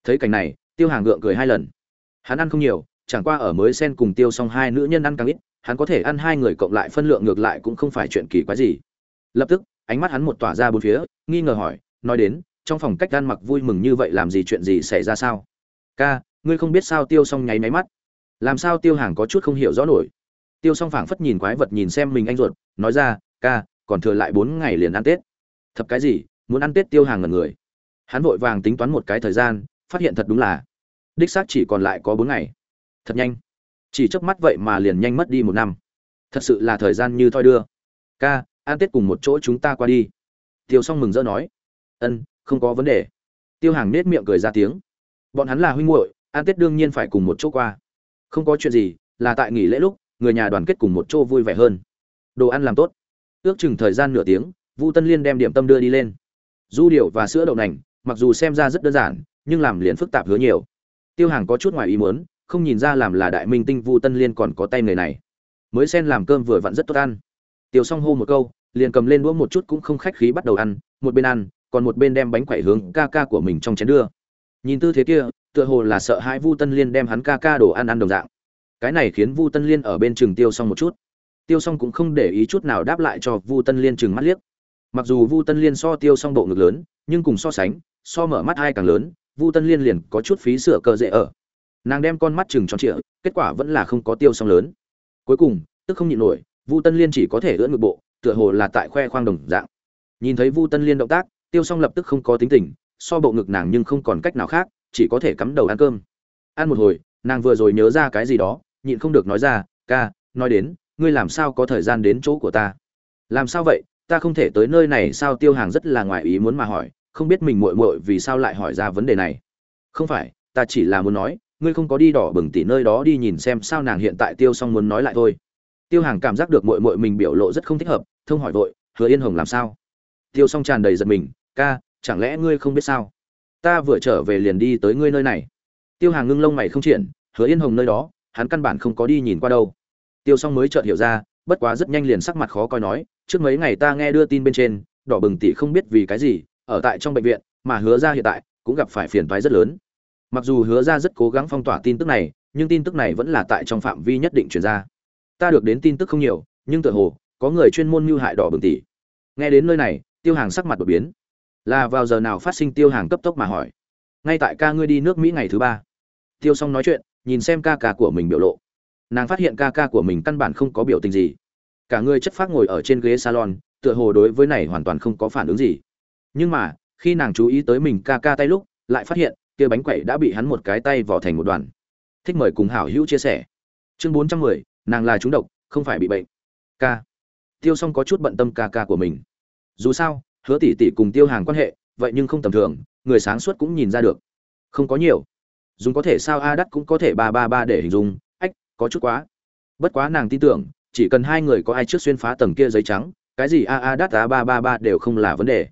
thấy cảnh này, tiêu hàng gượng cười hai lần. Hắn ăn không nhiều, chẳng qua ở mới sen cùng tiêu xong hai nữ nhân ăn càng ít, hắn có thể ăn hai người cộng lại phân lượng ngược lại cũng không phải chuyện kỳ quái gì. Lập tức, ánh mắt hắn một tỏa ra bốn phía, nghi ngờ hỏi, nói đến, trong phòng cách ăn mặc vui mừng như vậy làm gì chuyện gì xảy ra sao? Ca, ngươi không biết sao tiêu xong nháy máy mắt. Làm sao tiêu hàng có chút không hiểu rõ nổi. Tiêu xong phảng phất nhìn quái vật nhìn xem mình anh ruột, nói ra, ca, còn thừa lại bốn ngày liền ăn tết. Thập cái gì? Muốn ăn tết? Tiêu hàng ngần người. Hắn vội vàng tính toán một cái thời gian phát hiện thật đúng là, đích xác chỉ còn lại có bốn ngày. Thật nhanh. Chỉ chớp mắt vậy mà liền nhanh mất đi một năm. Thật sự là thời gian như thoi đưa. Ca, ăn tết cùng một chỗ chúng ta qua đi. Tiêu s o n g mừng rỡ nói. Ân, không có vấn đề. Tiêu hàng nết miệng cười ra tiếng. Bọn hắn là huynh muội, ăn tết đương nhiên phải cùng một chỗ qua. Không có chuyện gì, là tại nghỉ lễ lúc, người nhà đoàn kết cùng một chỗ vui vẻ hơn. Đồ ăn làm tốt. Ước chừng thời gian nửa tiếng, vu tân liên đem điểm tâm đưa đi lên. Du điệu và sữa đậu nành, mặc dù xem ra rất đơn giản nhưng làm liền phức tạp hứa nhiều. Tiêu hàng có chút ngoài ý muốn, không nhìn ra làm là đại minh tinh vu tân liên còn có tay người này. Mới xen làm cơm vừa vặn rất tốt ăn. Tiêu xong hô một câu, liền cầm lên đũa một chút cũng không khách khí bắt đầu ăn, một bên ăn, còn một bên đem bánh quẩy hướng ca ca của mình trong chén đưa. Nhìn tư thế kia, tựa hồ là sợ hãi vu tân liên đem hắn ca ca đồ ăn ăn đồng dạng. Cái này khiến vu tân liên ở bên trường tiêu xong một chút. Tiêu xong cũng không để ý chút nào đáp lại cho vu tân liên chừng mắt liếc. Mặc dù vu tân liên so tiêu xong bộ ngực lớn, nhưng cùng so sánh, so mở mắt hai càng lớn vu tân liên liền có chút phí sửa cờ dễ ở. Nàng đem con mắt chừng tròn trịa, kết quả vẫn là không có tiêu song lớn. Cuối cùng, tức không nhịn nổi, vu tân liên chỉ có thể ưỡn ngực bộ, tựa hồ là tại khoe khoang đồng dạng. Nhìn thấy vu tân liên động tác, tiêu Song lập tức không có tính tình, so bộ ngực nàng nhưng không còn cách nào khác, chỉ có thể cắm đầu ăn cơm. Ăn một hồi, nàng vừa rồi nhớ ra cái gì đó, nhịn không được nói ra, ca, nói đến, ngươi làm sao có thời gian đến chỗ của ta? Làm sao vậy? Ta không thể tới nơi này, sao tiêu hàng rất là ngoài ý muốn mà hỏi không biết mình muội muội vì sao lại hỏi ra vấn đề này. Không phải, ta chỉ là muốn nói, ngươi không có đi đỏ bừng tỉ nơi đó đi nhìn xem sao nàng hiện tại tiêu xong muốn nói lại thôi. Tiêu hàng cảm giác được muội muội mình biểu lộ rất không thích hợp, thông hỏi vội, hứa yên hồng làm sao? Tiêu song tràn đầy giật mình, ca, chẳng lẽ ngươi không biết sao? Ta vừa trở về liền đi tới ngươi nơi này. Tiêu hàng ngưng lông mày không triển hứa yên hồng nơi đó, hắn căn bản không có đi nhìn qua đâu. Tiêu song mới chợt hiểu ra, bất quá rất nhanh liền sắc mặt khó coi nói, trước mấy ngày ta nghe đưa tin bên trên, đỏ bừng tỷ không biết vì cái gì ở tại trong bệnh viện, mà hứa ra hiện tại cũng gặp phải phiền toái rất lớn. Mặc dù hứa ra rất cố gắng phong tỏa tin tức này, nhưng tin tức này vẫn là tại trong phạm vi nhất định chuyển ra. Ta được đến tin tức không nhiều, nhưng tựa hồ có người chuyên môn mưu hại đỏ bừng tỷ nghe đến nơi này, tiêu hàng sắc mặt đột biến. Là vào giờ nào phát sinh tiêu hàng cấp tốc mà hỏi. Ngay tại ca ngươi đi nước mỹ ngày thứ ba. Tiêu xong nói chuyện, nhìn xem ca ca của mình biểu lộ. Nàng phát hiện ca ca của mình căn bản không có biểu tình gì. Cả người chất phát ngồi ở trên ghế salon, tựa hồ đối với này hoàn toàn không có phản ứng gì nhưng mà, khi nàng chú ý tới mình ca ca tay lúc, lại phát hiện, kia bánh quẩy đã bị hắn một cái tay vò thành một đoàn. Thích mời cùng hảo hữu chia sẻ. Chương bốn trăm mười, nàng là trúng độc, không phải bị bệnh. Ca. Tiêu s o n g có chút bận tâm ca ca của mình. Dù sao, hứa tỷ tỷ cùng tiêu hàng quan hệ, vậy nhưng không tầm thường, người sáng suốt cũng nhìn ra được. Không có nhiều. Dùng có thể sao a đắt cũng có thể ba ba ba để hình dung, ách, có chút quá. Bất quá nàng tin tưởng, chỉ cần hai người có ai trước xuyên phá tầng kia giấy trắng, cái gì a a đắt a ba ba ba đều không là vấn đề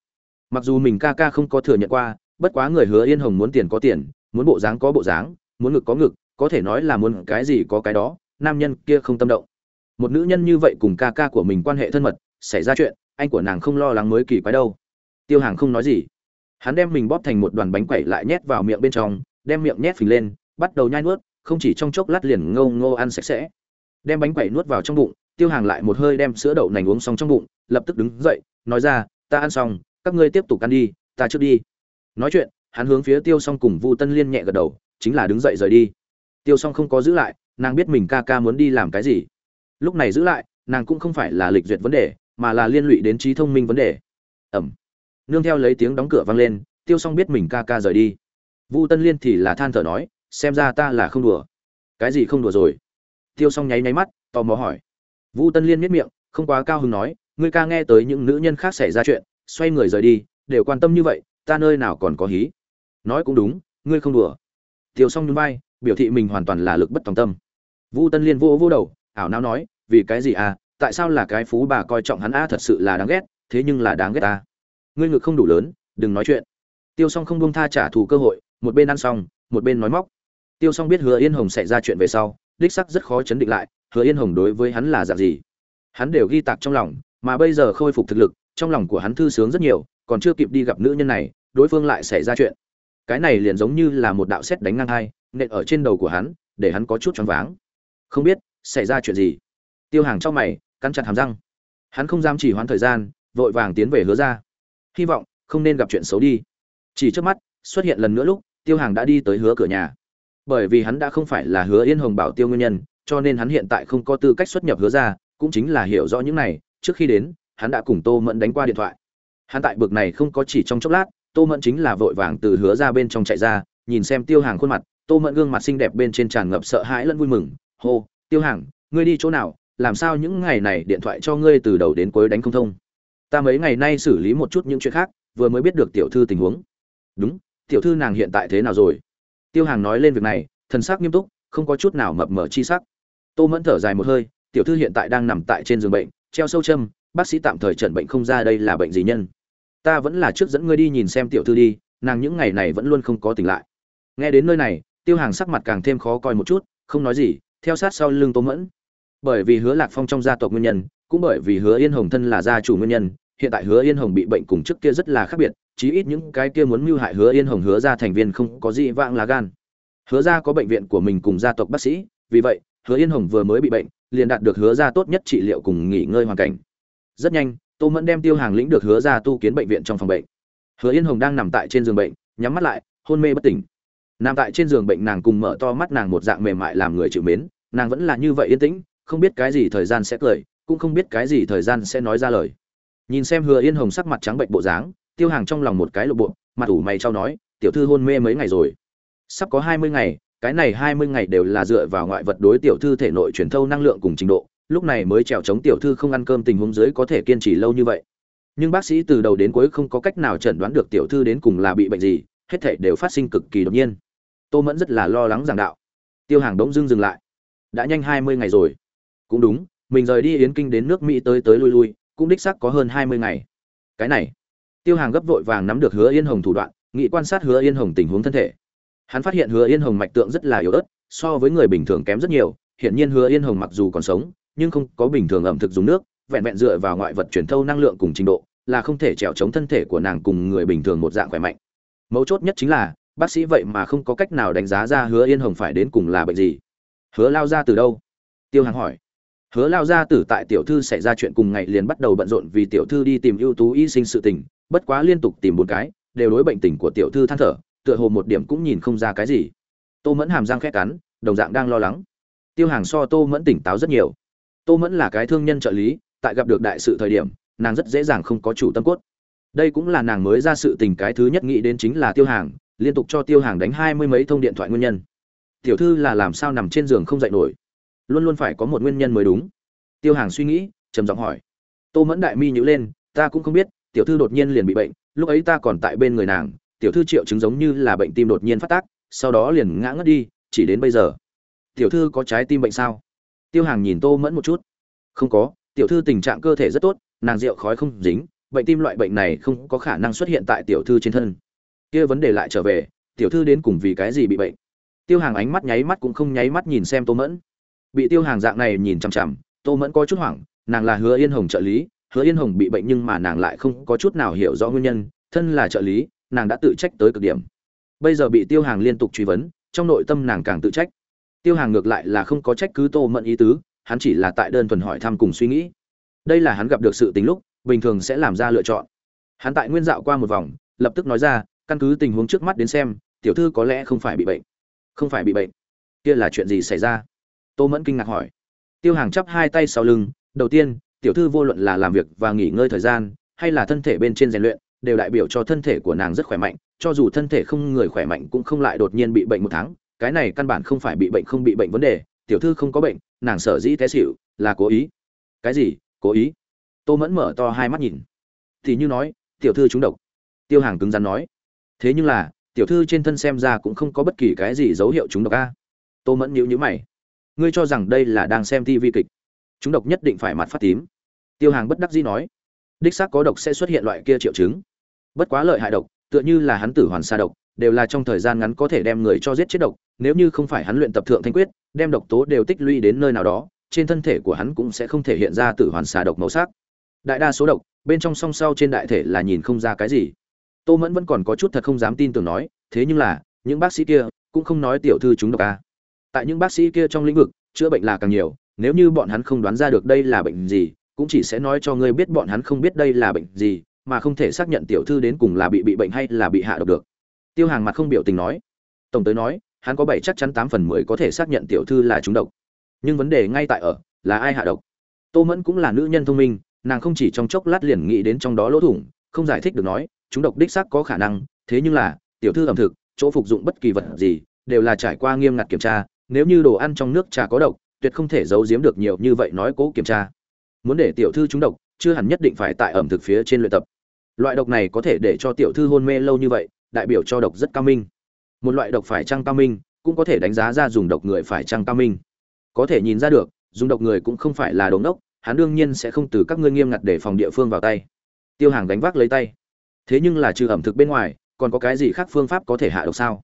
mặc dù mình ca ca không có thừa nhận qua, bất quá người hứa yên hồng muốn tiền có tiền, muốn bộ dáng có bộ dáng, muốn ngực có ngực, có thể nói là muốn cái gì có cái đó, nam nhân kia không tâm động. Một nữ nhân như vậy cùng ca ca của mình quan hệ thân mật, xảy ra chuyện, anh của nàng không lo lắng mới kỳ quái đâu. Tiêu hàng không nói gì. Hắn đem mình bóp thành một đoàn bánh quẩy lại nhét vào miệng bên trong, đem miệng nhét phình lên, bắt đầu nhai nuốt, không chỉ trong chốc lát liền ngâu ngô ăn sạch sẽ. Đem bánh quẩy nuốt vào trong bụng, tiêu hàng lại một hơi đem sữa đậu nành uống xong trong bụng, lập tức đứng dậy, nói ra, ta ăn xong các ngươi tiếp tục ăn đi, ta trước đi. Nói chuyện, hắn hướng phía tiêu s o n g cùng vu tân liên nhẹ gật đầu, chính là đứng dậy rời đi. Tiêu s o n g không có giữ lại, nàng biết mình ca ca muốn đi làm cái gì. Lúc này giữ lại, nàng cũng không phải là lịch duyệt vấn đề, mà là liên lụy đến trí thông minh vấn đề. Ẩm. Nương theo lấy tiếng đóng cửa vang lên, tiêu s o n g biết mình ca ca rời đi. Vu tân liên thì là than thở nói, xem ra ta là không đùa. Cái gì không đùa rồi? Tiêu s o n g nháy nháy mắt, tò mò hỏi. Vu tân liên miết miệng, không quá cao hứng nói, ngươi ca nghe tới những nữ nhân khác xảy ra chuyện xoay người rời đi đều quan tâm như vậy ta nơi nào còn có hí nói cũng đúng ngươi không đùa tiêu s o n g nhún vai biểu thị mình hoàn toàn là lực bất tòng tâm Vu Tân Liên vô vô đầu, ảo não nói, vì cái gì à, tại sao là cái phú bà coi trọng hắn a thật sự là đáng ghét, thế nhưng là đáng ghét ta. Ngươi ngực không đủ lớn, đừng nói chuyện. Tiêu Song không buông tha trả thù cơ hội, một bên ăn xong, một bên nói móc. Tiêu Song biết Hứa Yên Hồng sẽ ra chuyện về sau, đích sắc rất khó chấn định lại, Hứa Yên Hồng đối với hắn là dạng gì. Hắn đều ghi tạc trong lòng, mà bây giờ khôi phục thực lực, trong lòng của hắn thư sướng rất nhiều, còn chưa kịp đi gặp nữ nhân này, đối phương lại xảy ra chuyện. Cái này liền giống như là một đạo sét đánh ngang hai, nện ở trên đầu của hắn, để hắn có chút choáng váng. Không biết xảy ra chuyện gì? Tiêu hàng trong mày cắn chặt hàm răng. Hắn không dám chỉ hoãn thời gian vội vàng tiến về hứa ra. Hy vọng không nên gặp chuyện xấu đi. Chỉ trước mắt xuất hiện lần nữa lúc tiêu hàng đã đi tới hứa cửa nhà. Bởi vì hắn đã không phải là hứa yên hồng bảo tiêu nguyên nhân cho nên hắn hiện tại không có tư cách xuất nhập hứa ra cũng chính là hiểu rõ những này trước khi đến hắn đã cùng tô mẫn đánh qua điện thoại. Hắn tại bực này không có chỉ trong chốc lát, tô mẫn chính là vội vàng từ hứa ra bên trong chạy ra, nhìn xem tiêu hàng khuôn mặt, tô mẫn gương mặt xinh đẹp bên trên tràn ngập sợ hãi lẫn vui mừng, hô, tiêu hàng, ngươi đi chỗ nào? Làm sao những ngày này điện thoại cho ngươi từ đầu đến cuối đánh không thông? Ta mấy ngày nay xử lý một chút những chuyện khác, vừa mới biết được tiểu thư tình huống. Đúng, tiểu thư nàng hiện tại thế nào rồi? Tiêu hàng nói lên việc này, thần sắc nghiêm túc, không có chút nào mập mờ chi sắc. Tô mẫn thở dài một hơi, tiểu thư hiện tại đang nằm tại trên giường bệnh, treo sâu châm bác sĩ tạm thời chẩn bệnh không ra đây là bệnh gì nhân ta vẫn là trước dẫn ngươi đi nhìn xem tiểu thư đi nàng những ngày này vẫn luôn không có tỉnh lại nghe đến nơi này tiêu hàng sắc mặt càng thêm khó coi một chút không nói gì theo sát sau lưng Tô Mẫn. Bởi vì Hứa Lạc Phong trong gia tộc nguyên nhân, cũng bởi vì Hứa Yên Hồng thân là gia chủ nguyên nhân, hiện tại Hứa Yên Hồng bị bệnh cùng trước kia rất là khác biệt, chí ít những cái kia muốn mưu hại Hứa Yên Hồng hứa ra thành viên không có gì vãng lá gan. Hứa ra có bệnh viện của mình cùng gia tộc bác sĩ, vì vậy, Hứa Yên Hồng vừa mới bị bệnh, liền đạt được hứa ra tốt nhất trị liệu cùng nghỉ ngơi hoàn cảnh. Rất nhanh, Tô Mẫn đem Tiêu Hàng lĩnh được hứa ra tu kiến bệnh viện trong phòng bệnh. Hứa Yên Hồng đang nằm tại trên giường bệnh, nhắm mắt lại, hôn mê bất tỉnh. Nằm tại trên giường bệnh nàng cùng mở to mắt nàng một dạng mềm mại làm người chịu mến nàng vẫn là như vậy yên tĩnh không biết cái gì thời gian sẽ cười cũng không biết cái gì thời gian sẽ nói ra lời. Nhìn xem hứa yên hồng sắc mặt trắng bệnh bộ dáng tiêu hàng trong lòng một cái lộ bộ mặt ủ mày trao nói tiểu thư hôn mê mấy ngày rồi? Sắp có hai mươi ngày cái này hai mươi ngày đều là dựa vào ngoại vật đối tiểu thư thể nội truyền thâu năng lượng cùng trình độ lúc này mới trèo chống tiểu thư không ăn cơm tình huống dưới có thể kiên trì lâu như vậy. Nhưng bác sĩ từ đầu đến cuối không có cách nào chẩn đoán được tiểu thư đến cùng là bị bệnh gì, hết thảy đều phát sinh cực kỳ đột nhiên. Tô mẫn rất là lo lắng giảng đạo. Tiêu hàng bỗng dưng dừng lại. Đã nhanh hai mươi ngày rồi. Cũng đúng, mình rời đi yến kinh đến nước mỹ tới tới lui lui, cũng đích xác có hơn hai mươi ngày. Cái này. Tiêu hàng gấp vội vàng nắm được hứa yên hồng thủ đoạn, nghị quan sát hứa yên hồng tình huống thân thể. Hắn phát hiện hứa yên hồng mạch tượng rất là yếu ớt, so với người bình thường kém rất nhiều, hiển nhiên hứa yên hồng mặc dù còn sống nhưng không có bình thường ẩm thực dùng nước, vẹn vẹn dựa vào ngoại vật truyền thâu năng lượng cùng trình độ, là không thể trèo chống thân thể của nàng cùng người bình thường một dạng khỏe mạnh. Mấu chốt nhất chính là, bác sĩ vậy mà không có cách nào đánh giá ra hứa yên hồng phải đến cùng là bệnh gì. Hứa lao ra từ đâu? Tiêu hàng hỏi. Hứa lao ra từ tại tiểu thư xảy ra chuyện cùng ngày liền bắt đầu bận rộn vì tiểu thư đi tìm ưu tú y sinh sự tình, bất quá liên tục tìm bốn cái, đều đối bệnh tình của tiểu thư than thở, tựa hồ một điểm cũng nhìn không ra cái gì. Tô mẫn hàm răng khét cắn, đồng dạng đang lo lắng. Tiêu hàng so tô mẫn tỉnh táo rất nhiều tô mẫn là cái thương nhân trợ lý, tại gặp được đại sự thời điểm, nàng rất dễ dàng không có chủ tâm cốt. Đây cũng là nàng mới ra sự tình cái thứ nhất nghĩ đến chính là tiêu hàng, liên tục cho tiêu hàng đánh hai mươi mấy thông điện thoại nguyên nhân. Tiểu thư là làm sao nằm trên giường không dậy nổi? Luôn luôn phải có một nguyên nhân mới đúng. Tiêu hàng suy nghĩ, trầm giọng hỏi. Tô mẫn đại mi nhữ lên, ta cũng không biết, tiểu thư đột nhiên liền bị bệnh, lúc ấy ta còn tại bên người nàng, tiểu thư triệu chứng giống như là bệnh tim đột nhiên phát tác, sau đó liền ngã ngất đi, chỉ đến bây giờ. Tiểu thư có trái tim bệnh sao? Tiêu hàng nhìn tô mẫn một chút. Không có, tiểu thư tình trạng cơ thể rất tốt, nàng rượu khói không dính, bệnh tim loại bệnh này không có khả năng xuất hiện tại tiểu thư trên thân. Kia vấn đề lại trở về, tiểu thư đến cùng vì cái gì bị bệnh? Tiêu hàng ánh mắt nháy mắt cũng không nháy mắt nhìn xem tô mẫn. Bị tiêu hàng dạng này nhìn chằm chằm, tô mẫn có chút hoảng, nàng là hứa yên hồng trợ lý, hứa yên hồng bị bệnh nhưng mà nàng lại không có chút nào hiểu rõ nguyên nhân, thân là trợ lý, nàng đã tự trách tới cực điểm. Bây giờ bị tiêu hàng liên tục truy vấn, trong nội tâm nàng càng tự trách tiêu hàng ngược lại là không có trách cứ tô mẫn ý tứ, hắn chỉ là tại đơn thuần hỏi thăm cùng suy nghĩ. Đây là hắn gặp được sự tình lúc, bình thường sẽ làm ra lựa chọn. Hắn tại nguyên dạo qua một vòng, lập tức nói ra, căn cứ tình huống trước mắt đến xem, tiểu thư có lẽ không phải bị bệnh. Không phải bị bệnh. Kia là chuyện gì xảy ra? Tô mẫn kinh ngạc hỏi. Tiêu hàng chắp hai tay sau lưng, đầu tiên, tiểu thư vô luận là làm việc và nghỉ ngơi thời gian, hay là thân thể bên trên rèn luyện, đều đại biểu cho thân thể của nàng rất khỏe mạnh, cho dù thân thể không người khỏe mạnh cũng không lại đột nhiên bị bệnh một tháng cái này căn bản không phải bị bệnh không bị bệnh vấn đề, tiểu thư không có bệnh, nàng sở dĩ té xỉu là cố ý. Cái gì? Cố ý? Tô mẫn mở to hai mắt nhìn. Thì như nói, tiểu thư trúng độc. Tiêu hàng cứng rắn nói. Thế nhưng là, tiểu thư trên thân xem ra cũng không có bất kỳ cái gì dấu hiệu trúng độc a. Tô mẫn nhíu nhíu mày. Ngươi cho rằng đây là đang xem tivi kịch? Chúng độc nhất định phải mặt phát tím. Tiêu hàng bất đắc dĩ nói. Đích xác có độc sẽ xuất hiện loại kia triệu chứng. Bất quá lợi hại độc, tựa như là hắn tử hoàn xa độc đều là trong thời gian ngắn có thể đem người cho giết chết độc, nếu như không phải hắn luyện tập thượng thanh quyết, đem độc tố đều tích lũy đến nơi nào đó, trên thân thể của hắn cũng sẽ không thể hiện ra tử hoàn xà độc màu sắc. Đại đa số độc, bên trong song sau trên đại thể là nhìn không ra cái gì. Tô mẫn vẫn còn có chút thật không dám tin tưởng nói, thế nhưng là, những bác sĩ kia cũng không nói tiểu thư chúng độc a tại những bác sĩ kia trong lĩnh vực, chữa bệnh là càng nhiều, nếu như bọn hắn không đoán ra được đây là bệnh gì, cũng chỉ sẽ nói cho ngươi biết bọn hắn không biết đây là bệnh gì, mà không thể xác nhận tiểu thư đến cùng là bị bị bệnh hay là bị hạ độc được tiêu hàng mặt không biểu tình nói. Tổng tới nói, hắn có bảy chắc chắn tám phần mười có thể xác nhận tiểu thư là trúng độc. Nhưng vấn đề ngay tại ở, là ai hạ độc? Tô mẫn cũng là nữ nhân thông minh, nàng không chỉ trong chốc lát liền nghĩ đến trong đó lỗ thủng, không giải thích được nói, chúng độc đích xác có khả năng, thế nhưng là, tiểu thư ẩm thực, chỗ phục dụng bất kỳ vật gì, đều là trải qua nghiêm ngặt kiểm tra, nếu như đồ ăn trong nước trà có độc, tuyệt không thể giấu giếm được nhiều như vậy nói cố kiểm tra. Muốn để tiểu thư trúng độc, chưa hẳn nhất định phải tại ẩm thực phía trên luyện tập. Loại độc này có thể để cho tiểu thư hôn mê lâu như vậy đại biểu cho độc rất cao minh. Một loại độc phải trăng cao minh, cũng có thể đánh giá ra dùng độc người phải trăng cao minh. Có thể nhìn ra được, dùng độc người cũng không phải là đống đốc, hắn đương nhiên sẽ không từ các ngươi nghiêm ngặt để phòng địa phương vào tay. Tiêu hàng đánh vác lấy tay. Thế nhưng là trừ ẩm thực bên ngoài, còn có cái gì khác phương pháp có thể hạ độc sao?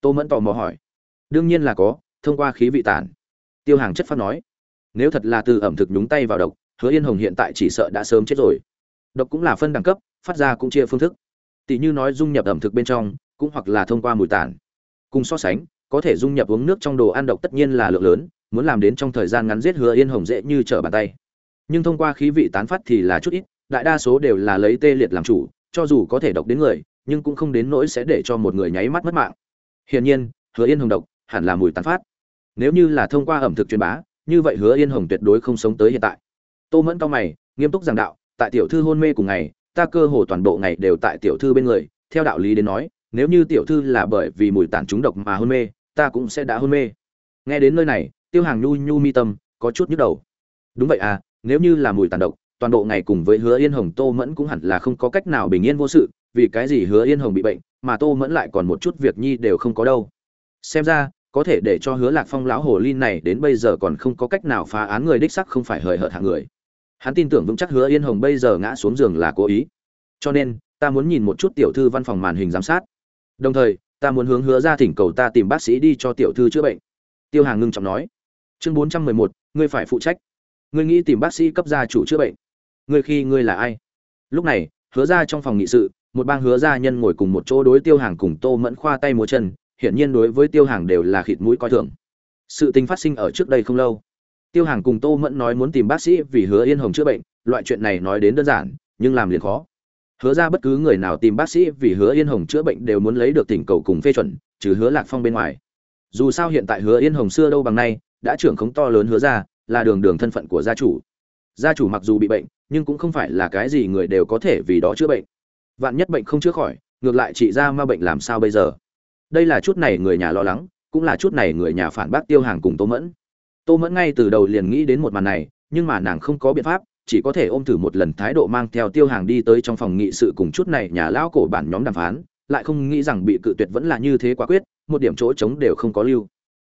Tô mẫn tò mò hỏi. Đương nhiên là có, thông qua khí vị tản. Tiêu hàng chất phát nói. Nếu thật là từ ẩm thực nhúng tay vào độc, hứa yên hồng hiện tại chỉ sợ đã sớm chết rồi. Độc cũng là phân đẳng cấp, phát ra cũng chia phương thức. Tỉ như nói dung nhập ẩm thực bên trong, cũng hoặc là thông qua mùi tản. Cùng so sánh, có thể dung nhập uống nước trong đồ ăn độc tất nhiên là lượng lớn, muốn làm đến trong thời gian ngắn giết hứa yên hồng dễ như trở bàn tay. Nhưng thông qua khí vị tán phát thì là chút ít, đại đa số đều là lấy tê liệt làm chủ, cho dù có thể độc đến người, nhưng cũng không đến nỗi sẽ để cho một người nháy mắt mất mạng. Hiển nhiên, hứa yên hồng độc hẳn là mùi tán phát. Nếu như là thông qua ẩm thực truyền bá, như vậy hứa yên hồng tuyệt đối không sống tới hiện tại. Tô mẫn cao mày, nghiêm túc giảng đạo, tại tiểu thư hôn mê cùng ngày ta cơ hồ toàn bộ ngày đều tại tiểu thư bên người, theo đạo lý đến nói, nếu như tiểu thư là bởi vì mùi tản trúng độc mà hôn mê, ta cũng sẽ đã hôn mê. Nghe đến nơi này, tiêu hàng nhu nhu mi tâm, có chút nhức đầu. Đúng vậy à nếu như là mùi tàn độc, toàn bộ ngày cùng với hứa yên hồng, tô mẫn cũng hẳn là không có cách nào bình yên vô sự, vì cái gì hứa yên hồng bị bệnh, mà tô mẫn lại còn một chút việc nhi đều không có đâu. Xem ra, có thể để cho hứa lạc phong lão hồ ly này đến bây giờ còn không có cách nào phá án người đích sắc không phải hời hợt hạng người hắn tin tưởng vững chắc hứa yên hồng bây giờ ngã xuống giường là cố ý. Cho nên, ta muốn nhìn một chút tiểu thư văn phòng màn hình giám sát. Đồng thời, ta muốn hướng hứa ra thỉnh cầu ta tìm bác sĩ đi cho tiểu thư chữa bệnh. Tiêu hàng ngưng trọng nói. Chương bốn trăm mười một, ngươi phải phụ trách. Ngươi nghĩ tìm bác sĩ cấp gia chủ chữa bệnh. Ngươi khi ngươi là ai? Lúc này, hứa ra trong phòng nghị sự, một bang hứa gia nhân ngồi cùng một chỗ đối tiêu hàng cùng tô mẫn khoa tay múa chân, hiển nhiên đối với tiêu hàng đều là khịt mũi coi thường. Sự tình phát sinh ở trước đây không lâu tiêu hàng cùng tô mẫn nói muốn tìm bác sĩ vì hứa yên hồng chữa bệnh, loại chuyện này nói đến đơn giản, nhưng làm liền khó. Hứa ra bất cứ người nào tìm bác sĩ vì hứa yên hồng chữa bệnh đều muốn lấy được tỉnh cầu cùng phê chuẩn, trừ hứa lạc phong bên ngoài. Dù sao hiện tại hứa yên hồng xưa đâu bằng nay, đã trưởng khống to lớn hứa ra, là đường đường thân phận của gia chủ. Gia chủ mặc dù bị bệnh, nhưng cũng không phải là cái gì người đều có thể vì đó chữa bệnh. Vạn nhất bệnh không chữa khỏi, ngược lại trị ra ma bệnh làm sao bây giờ? Đây là chút này người nhà lo lắng, cũng là chút này người nhà phản bác tiêu hàng cùng tô mẫn tô mẫn ngay từ đầu liền nghĩ đến một màn này, nhưng mà nàng không có biện pháp, chỉ có thể ôm thử một lần thái độ mang theo tiêu hàng đi tới trong phòng nghị sự cùng chút này nhà lão cổ bản nhóm đàm phán, lại không nghĩ rằng bị cự tuyệt vẫn là như thế quả quyết, một điểm chỗ trống đều không có lưu.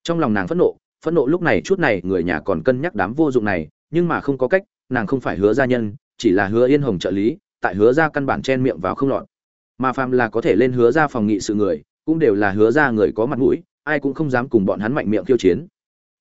Trong lòng nàng phẫn nộ phẫn nộ lúc này chút này người nhà còn cân nhắc đám vô dụng này, nhưng mà không có cách, nàng không phải hứa gia nhân, chỉ là hứa yên hồng trợ lý, tại hứa gia căn bản chen miệng vào không lọt. Mà phàm là có thể lên hứa gia phòng nghị sự người, cũng đều là hứa gia người có mặt mũi, ai cũng không dám cùng bọn hắn mạnh miệng khiêu chiến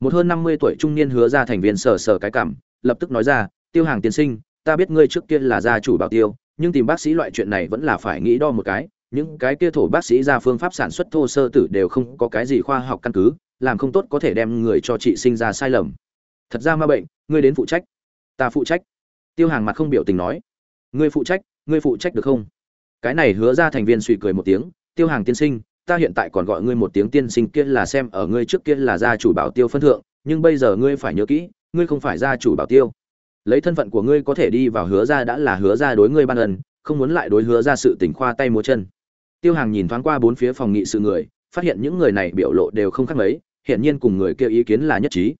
một hơn năm mươi tuổi trung niên hứa ra thành viên sờ sờ cái cảm, lập tức nói ra, tiêu hàng tiên sinh, ta biết ngươi trước kia là gia chủ bảo tiêu, nhưng tìm bác sĩ loại chuyện này vẫn là phải nghĩ đo một cái. Những cái kia thổ bác sĩ ra phương pháp sản xuất thô sơ tử đều không có cái gì khoa học căn cứ, làm không tốt có thể đem người cho chị sinh ra sai lầm. Thật ra ma bệnh, ngươi đến phụ trách. Ta phụ trách. Tiêu hàng mặt không biểu tình nói. Ngươi phụ trách, ngươi phụ trách được không? Cái này hứa ra thành viên suy cười một tiếng. Tiêu hàng tiên sinh ta hiện tại còn gọi ngươi một tiếng tiên sinh kia là xem ở ngươi trước kia là gia chủ bảo tiêu phân thượng nhưng bây giờ ngươi phải nhớ kỹ ngươi không phải gia chủ bảo tiêu. Lấy thân phận của ngươi có thể đi vào hứa gia đã là hứa gia đối ngươi ban ân không muốn lại đối hứa ra sự tình khoa tay múa chân. Tiêu hàng nhìn thoáng qua bốn phía phòng nghị sự người phát hiện những người này biểu lộ đều không khác mấy hiển nhiên cùng người kia ý kiến là nhất trí.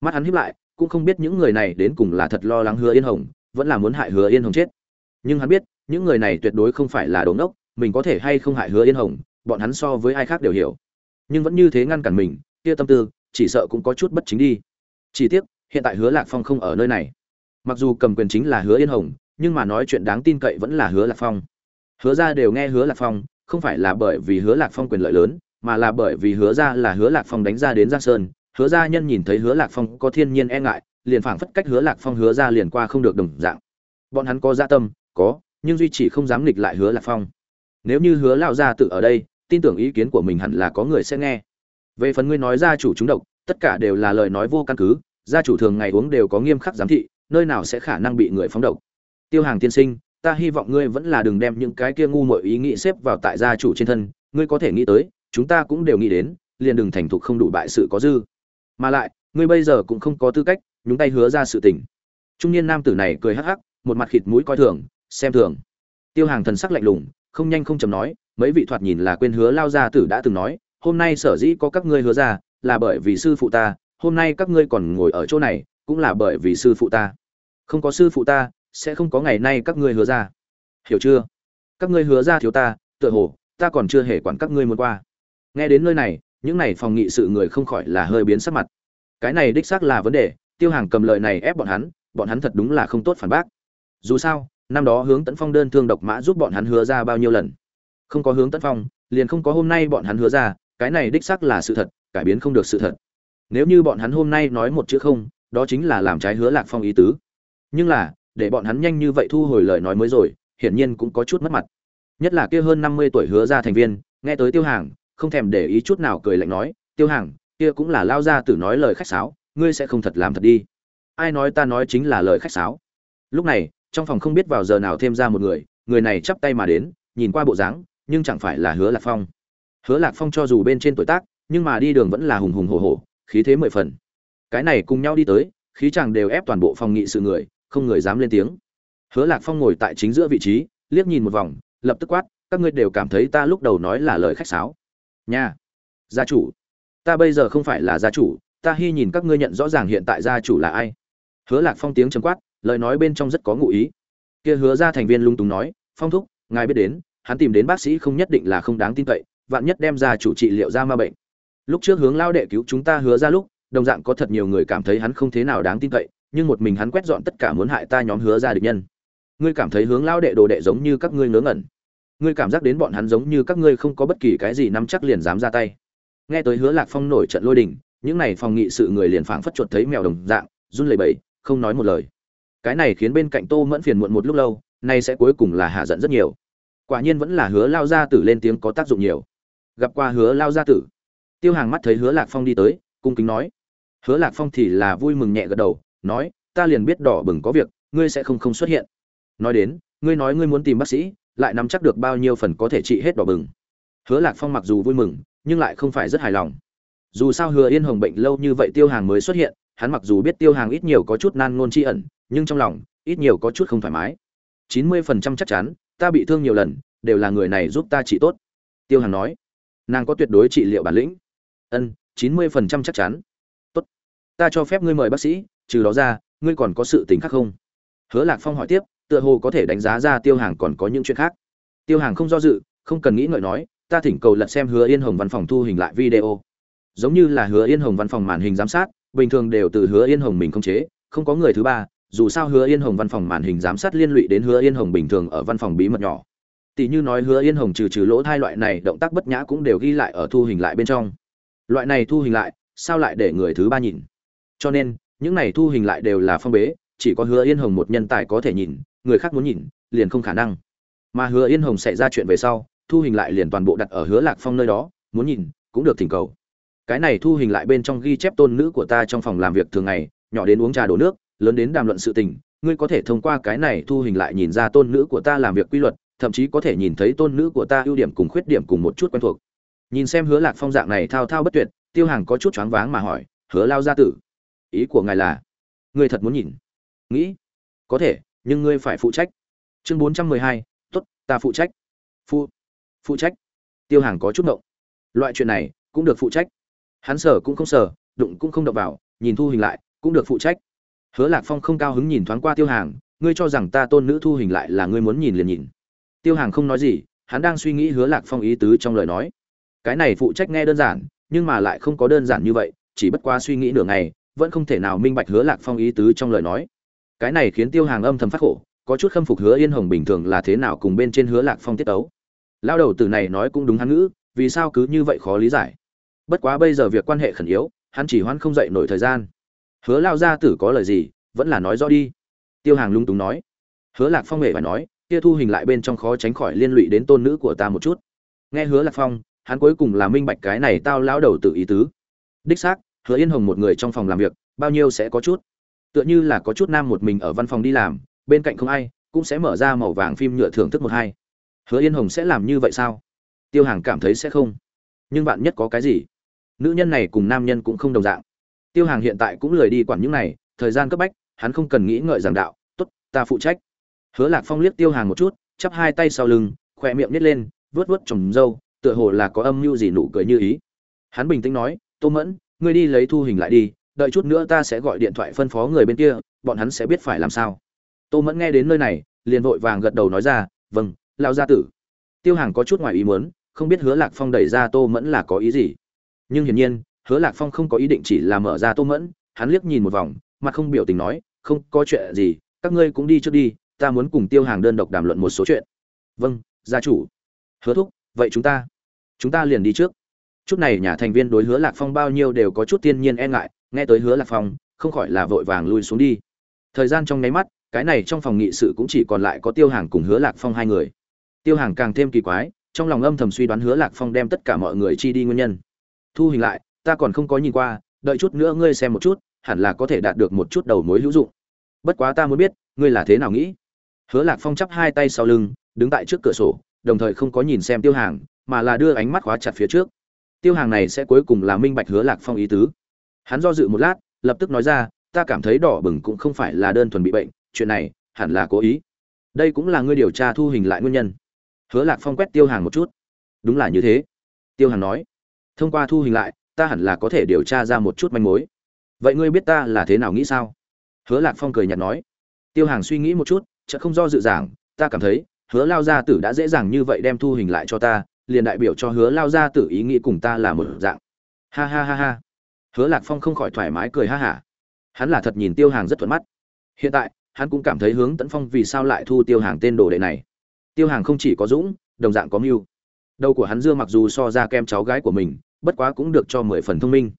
Mắt hắn híp lại cũng không biết những người này đến cùng là thật lo lắng hứa yên hồng vẫn là muốn hại hứa yên hồng chết. Nhưng hắn biết những người này tuyệt đối không phải là đồ ngốc, mình có thể hay không hại hứa yên hồng bọn hắn so với ai khác đều hiểu. Nhưng vẫn như thế ngăn cản mình, kia tâm tư, chỉ sợ cũng có chút bất chính đi. Chỉ tiếc, hiện tại hứa lạc phong không ở nơi này. Mặc dù cầm quyền chính là hứa yên hồng, nhưng mà nói chuyện đáng tin cậy vẫn là hứa lạc phong. Hứa ra đều nghe hứa lạc phong, không phải là bởi vì hứa lạc phong quyền lợi lớn, mà là bởi vì hứa ra là hứa lạc phong đánh ra đến giang sơn. Hứa ra nhân nhìn thấy hứa lạc phong có thiên nhiên e ngại, liền phảng phất cách hứa lạc phong hứa ra liền qua không được đồng dạng. Bọn hắn có gia dạ tâm, có, nhưng duy chỉ không dám nghịch lại hứa lạc phong. Nếu như hứa lao gia tự ở đây tin tưởng ý kiến của mình hẳn là có người sẽ nghe. Về phần ngươi nói gia chủ chúng độc, tất cả đều là lời nói vô căn cứ, gia chủ thường ngày uống đều có nghiêm khắc giám thị, nơi nào sẽ khả năng bị người phóng độc. Tiêu hàng tiên sinh, ta hy vọng ngươi vẫn là đừng đem những cái kia ngu muội ý nghĩ xếp vào tại gia chủ trên thân, ngươi có thể nghĩ tới, chúng ta cũng đều nghĩ đến, liền đừng thành thục không đủ bại sự có dư. Mà lại, ngươi bây giờ cũng không có tư cách nhúng tay hứa ra sự tình. Trung niên nam tử này cười hắc hắc, một mặt khịt mũi coi thường, xem thường. Tiêu hàng thần sắc lạnh lùng, không nhanh không chầm nói mấy vị thoạt nhìn là quên hứa lao gia tử đã từng nói, hôm nay sở dĩ có các ngươi hứa ra, là bởi vì sư phụ ta, hôm nay các ngươi còn ngồi ở chỗ này, cũng là bởi vì sư phụ ta. Không có sư phụ ta, sẽ không có ngày nay các ngươi hứa ra. Hiểu chưa? Các ngươi hứa ra thiếu ta, tựa hồ, ta còn chưa hề quản các ngươi muốn qua. Nghe đến nơi này, những này phòng nghị sự người không khỏi là hơi biến sắc mặt. Cái này đích xác là vấn đề, tiêu hàng cầm lợi này ép bọn hắn bọn hắn thật đúng là không tốt phản bác. Dù sao, năm đó hướng tấn phong đơn thương độc mã giúp bọn hắn hứa ra bao nhiêu lần? Không có hướng tấn phong, liền không có hôm nay bọn hắn hứa ra, cái này đích xác là sự thật, cải biến không được sự thật. Nếu như bọn hắn hôm nay nói một chữ không, đó chính là làm trái hứa lạc phong ý tứ. Nhưng là, để bọn hắn nhanh như vậy thu hồi lời nói mới rồi, hiển nhiên cũng có chút mất mặt. Nhất là kia hơn năm mươi tuổi hứa ra thành viên, nghe tới tiêu hàng, không thèm để ý chút nào cười lạnh nói, tiêu hàng, kia cũng là lao ra từ nói lời khách sáo, ngươi sẽ không thật làm thật đi. Ai nói ta nói chính là lời khách sáo? Lúc này, trong phòng không biết vào giờ nào thêm ra một người người này chắp tay mà đến, nhìn qua bộ dáng nhưng chẳng phải là hứa lạc phong. Hứa lạc phong cho dù bên trên tuổi tác, nhưng mà đi đường vẫn là hùng hùng hổ hổ, khí thế mười phần. Cái này cùng nhau đi tới, khí chàng đều ép toàn bộ phòng nghị sự người, không người dám lên tiếng. Hứa lạc phong ngồi tại chính giữa vị trí, liếc nhìn một vòng, lập tức quát, các ngươi đều cảm thấy ta lúc đầu nói là lời khách sáo. Nha, gia chủ, ta bây giờ không phải là gia chủ, ta hy nhìn các ngươi nhận rõ ràng hiện tại gia chủ là ai. Hứa lạc phong tiếng chấm quát, lời nói bên trong rất có ngụ ý. Kia hứa ra thành viên lung túng nói, phong thúc, ngài biết đến hắn tìm đến bác sĩ không nhất định là không đáng tin cậy, vạn nhất đem ra chủ trị liệu ra ma bệnh. Lúc trước hướng lao đệ cứu chúng ta hứa ra lúc, đồng dạng có thật nhiều người cảm thấy hắn không thế nào đáng tin cậy, nhưng một mình hắn quét dọn tất cả muốn hại ta nhóm hứa ra địch nhân. Ngươi cảm thấy hướng lao đệ đồ đệ giống như các ngươi ngớ ngẩn. Ngươi cảm giác đến bọn hắn giống như các ngươi không có bất kỳ cái gì nắm chắc liền dám ra tay. Nghe tới hứa lạc phong nổi trận lôi đình, những này phòng nghị sự người liền phảng phất chuột thấy mèo đồng dạng, run lẩy bẩy, không nói một lời. Cái này khiến bên cạnh tô mẫn phiền muộn một lúc lâu, nay sẽ cuối cùng là hạ giận rất nhiều quả nhiên vẫn là hứa lao gia tử lên tiếng có tác dụng nhiều. Gặp qua hứa lao gia tử, tiêu hàng mắt thấy hứa lạc phong đi tới, cung kính nói, hứa lạc phong thì là vui mừng nhẹ gật đầu, nói, ta liền biết đỏ bừng có việc, ngươi sẽ không không xuất hiện. Nói đến, ngươi nói ngươi muốn tìm bác sĩ, lại nắm chắc được bao nhiêu phần có thể trị hết đỏ bừng. Hứa lạc phong mặc dù vui mừng, nhưng lại không phải rất hài lòng. Dù sao hứa yên hồng bệnh lâu như vậy tiêu hàng mới xuất hiện, hắn mặc dù biết tiêu hàng ít nhiều có chút nan ngôn tri ẩn, nhưng trong lòng ít nhiều có chút không thoải mái. Chín mươi phần trăm chắc chắn ta bị thương nhiều lần, đều là người này giúp ta trị tốt. Tiêu hàn nói. Nàng có tuyệt đối trị liệu bản lĩnh. Ân, chín mươi phần trăm chắc chắn. Tốt. Ta cho phép ngươi mời bác sĩ, trừ đó ra, ngươi còn có sự tình khác không? Hứa lạc phong hỏi tiếp, tựa hồ có thể đánh giá ra tiêu hàng còn có những chuyện khác. Tiêu hàng không do dự, không cần nghĩ ngợi nói, ta thỉnh cầu lật xem hứa yên hồng văn phòng thu hình lại video. Giống như là hứa yên hồng văn phòng màn hình giám sát, bình thường đều từ hứa yên hồng mình không chế, không có người thứ ba dù sao hứa yên hồng văn phòng màn hình giám sát liên lụy đến hứa yên hồng bình thường ở văn phòng bí mật nhỏ. Tỷ như nói hứa yên hồng trừ trừ lỗ thai loại này, động tác bất nhã cũng đều ghi lại ở thu hình lại bên trong. Loại này thu hình lại, sao lại để người thứ ba nhìn? Cho nên, những này thu hình lại đều là phong bế, chỉ có hứa yên hồng một nhân tài có thể nhìn, người khác muốn nhìn, liền không khả năng. Mà hứa yên hồng xảy ra chuyện về sau, thu hình lại liền toàn bộ đặt ở hứa lạc phong nơi đó, muốn nhìn, cũng được thỉnh cầu. Cái này thu hình lại bên trong ghi chép tôn nữ của ta trong phòng làm việc thường ngày, nhỏ đến uống trà đổ nước lớn đến đàm luận sự tình, ngươi có thể thông qua cái này thu hình lại nhìn ra tôn nữ của ta làm việc quy luật, thậm chí có thể nhìn thấy tôn nữ của ta ưu điểm cùng khuyết điểm cùng một chút quen thuộc. Nhìn xem hứa lạc phong dạng này thao thao bất tuyệt, tiêu hàng có chút choáng váng mà hỏi, hứa lao gia tử, ý của ngài là? Ngươi thật muốn nhìn. Nghĩ. Có thể, nhưng ngươi phải phụ trách. Chương bốn trăm mười hai, tốt, ta phụ trách. Phụ phụ trách. Tiêu hàng có chút ngộng. Loại chuyện này cũng được phụ trách. Hắn sở cũng không sở đụng cũng không đập vào, nhìn thu hình lại, cũng được phụ trách hứa lạc phong không cao hứng nhìn thoáng qua tiêu hàng, ngươi cho rằng ta tôn nữ thu hình lại là ngươi muốn nhìn liền nhìn. Tiêu hàng không nói gì, hắn đang suy nghĩ hứa lạc phong ý tứ trong lời nói. Cái này phụ trách nghe đơn giản, nhưng mà lại không có đơn giản như vậy, chỉ bất quá suy nghĩ nửa ngày, vẫn không thể nào minh bạch hứa lạc phong ý tứ trong lời nói. Cái này khiến tiêu hàng âm thầm phát khổ, có chút khâm phục hứa yên hồng bình thường là thế nào cùng bên trên hứa lạc phong tiết tấu. Lao đầu từ này nói cũng đúng hắn ngữ, vì sao cứ như vậy khó lý giải. Bất quá bây giờ việc quan hệ khẩn yếu, hắn chỉ hoãn không dậy nổi thời gian hứa lao gia tử có lời gì, vẫn là nói rõ đi. Tiêu hàng lung túng nói. Hứa lạc phong hề phải nói, kia thu hình lại bên trong khó tránh khỏi liên lụy đến tôn nữ của ta một chút. Nghe hứa lạc phong, hắn cuối cùng là minh bạch cái này tao lão đầu tự ý tứ. Đích xác, hứa yên hồng một người trong phòng làm việc, bao nhiêu sẽ có chút. Tựa như là có chút nam một mình ở văn phòng đi làm, bên cạnh không ai, cũng sẽ mở ra màu vàng phim nhựa thưởng thức một hai. Hứa yên hồng sẽ làm như vậy sao? Tiêu hàng cảm thấy sẽ không. Nhưng bạn nhất có cái gì? Nữ nhân này cùng nam nhân cũng không đồng dạng tiêu hàng hiện tại cũng lười đi quản những này, thời gian cấp bách, hắn không cần nghĩ ngợi giảng đạo t ố t ta phụ trách. Hứa lạc phong liếc tiêu hàng một chút, chắp hai tay sau lưng, khỏe miệng nít lên vớt vớt trồng râu tựa hồ là có âm mưu gì nụ cười như ý. Hắn bình tĩnh nói, tô mẫn, ngươi đi lấy thu hình lại đi, đợi chút nữa ta sẽ gọi điện thoại phân phó người bên kia, bọn hắn sẽ biết phải làm sao. Tô mẫn nghe đến nơi này, liền vội vàng gật đầu nói ra vâng lao gia tử. Tiêu hàng có chút ngoài ý muốn, không biết hứa lạc phong đẩy ra tô mẫn là có ý gì. Nhưng hiển nhiên hứa lạc phong không có ý định chỉ là mở ra tô mẫn, hắn liếc nhìn một vòng, mặt không biểu tình nói, không có chuyện gì, các ngươi cũng đi trước đi, ta muốn cùng tiêu hàng đơn độc đàm luận một số chuyện. Vâng gia chủ. Hứa thúc, vậy chúng ta chúng ta liền đi trước. Chút này nhà thành viên đối hứa lạc phong bao nhiêu đều có chút tiên nhiên e ngại, nghe tới hứa lạc phong, không khỏi là vội vàng lui xuống đi. Thời gian trong nháy mắt, cái này trong phòng nghị sự cũng chỉ còn lại có tiêu hàng cùng hứa lạc phong hai người. Tiêu hàng càng thêm kỳ quái, trong lòng âm thầm suy đoán hứa lạc phong đem tất cả mọi người chi đi nguyên nhân. Thu hình lại ta còn không có nhìn qua, đợi chút nữa ngươi xem một chút, hẳn là có thể đạt được một chút đầu mối hữu dụng. Bất quá ta muốn biết, ngươi là thế nào nghĩ? Hứa lạc phong chắp hai tay sau lưng, đứng tại trước cửa sổ, đồng thời không có nhìn xem tiêu hàng, mà là đưa ánh mắt khóa chặt phía trước. Tiêu hàng này sẽ cuối cùng là minh bạch hứa lạc phong ý tứ. Hắn do dự một lát, lập tức nói ra, ta cảm thấy đỏ bừng cũng không phải là đơn thuần bị bệnh, chuyện này hẳn là cố ý. Đây cũng là ngươi điều tra thu hình lại nguyên nhân. Hứa lạc phong quét tiêu hàng một chút. Đúng là như thế. Tiêu hàng nói. Thông qua thu hình lại ta hẳn là có thể điều tra ra một chút manh mối. Vậy ngươi biết ta là thế nào nghĩ sao? Hứa lạc phong cười nhạt nói. Tiêu hàng suy nghĩ một chút chợ không do dự giảng, ta cảm thấy, hứa lao gia tử đã dễ dàng như vậy đem thu hình lại cho ta, liền đại biểu cho hứa lao gia tử ý nghĩ cùng ta là một dạng. Ha ha ha ha. Hứa lạc phong không khỏi thoải mái cười ha hả. Hắn là thật nhìn tiêu hàng rất thuận mắt. Hiện tại, hắn cũng cảm thấy hướng tấn phong vì sao lại thu tiêu hàng tên đồ đệ này. Tiêu hàng không chỉ có dũng, đồng dạng có mưu. Đầu của hắn dưa mặc dù so ra kem cháu gái của mình bất quá cũng được cho mười phần thông minh.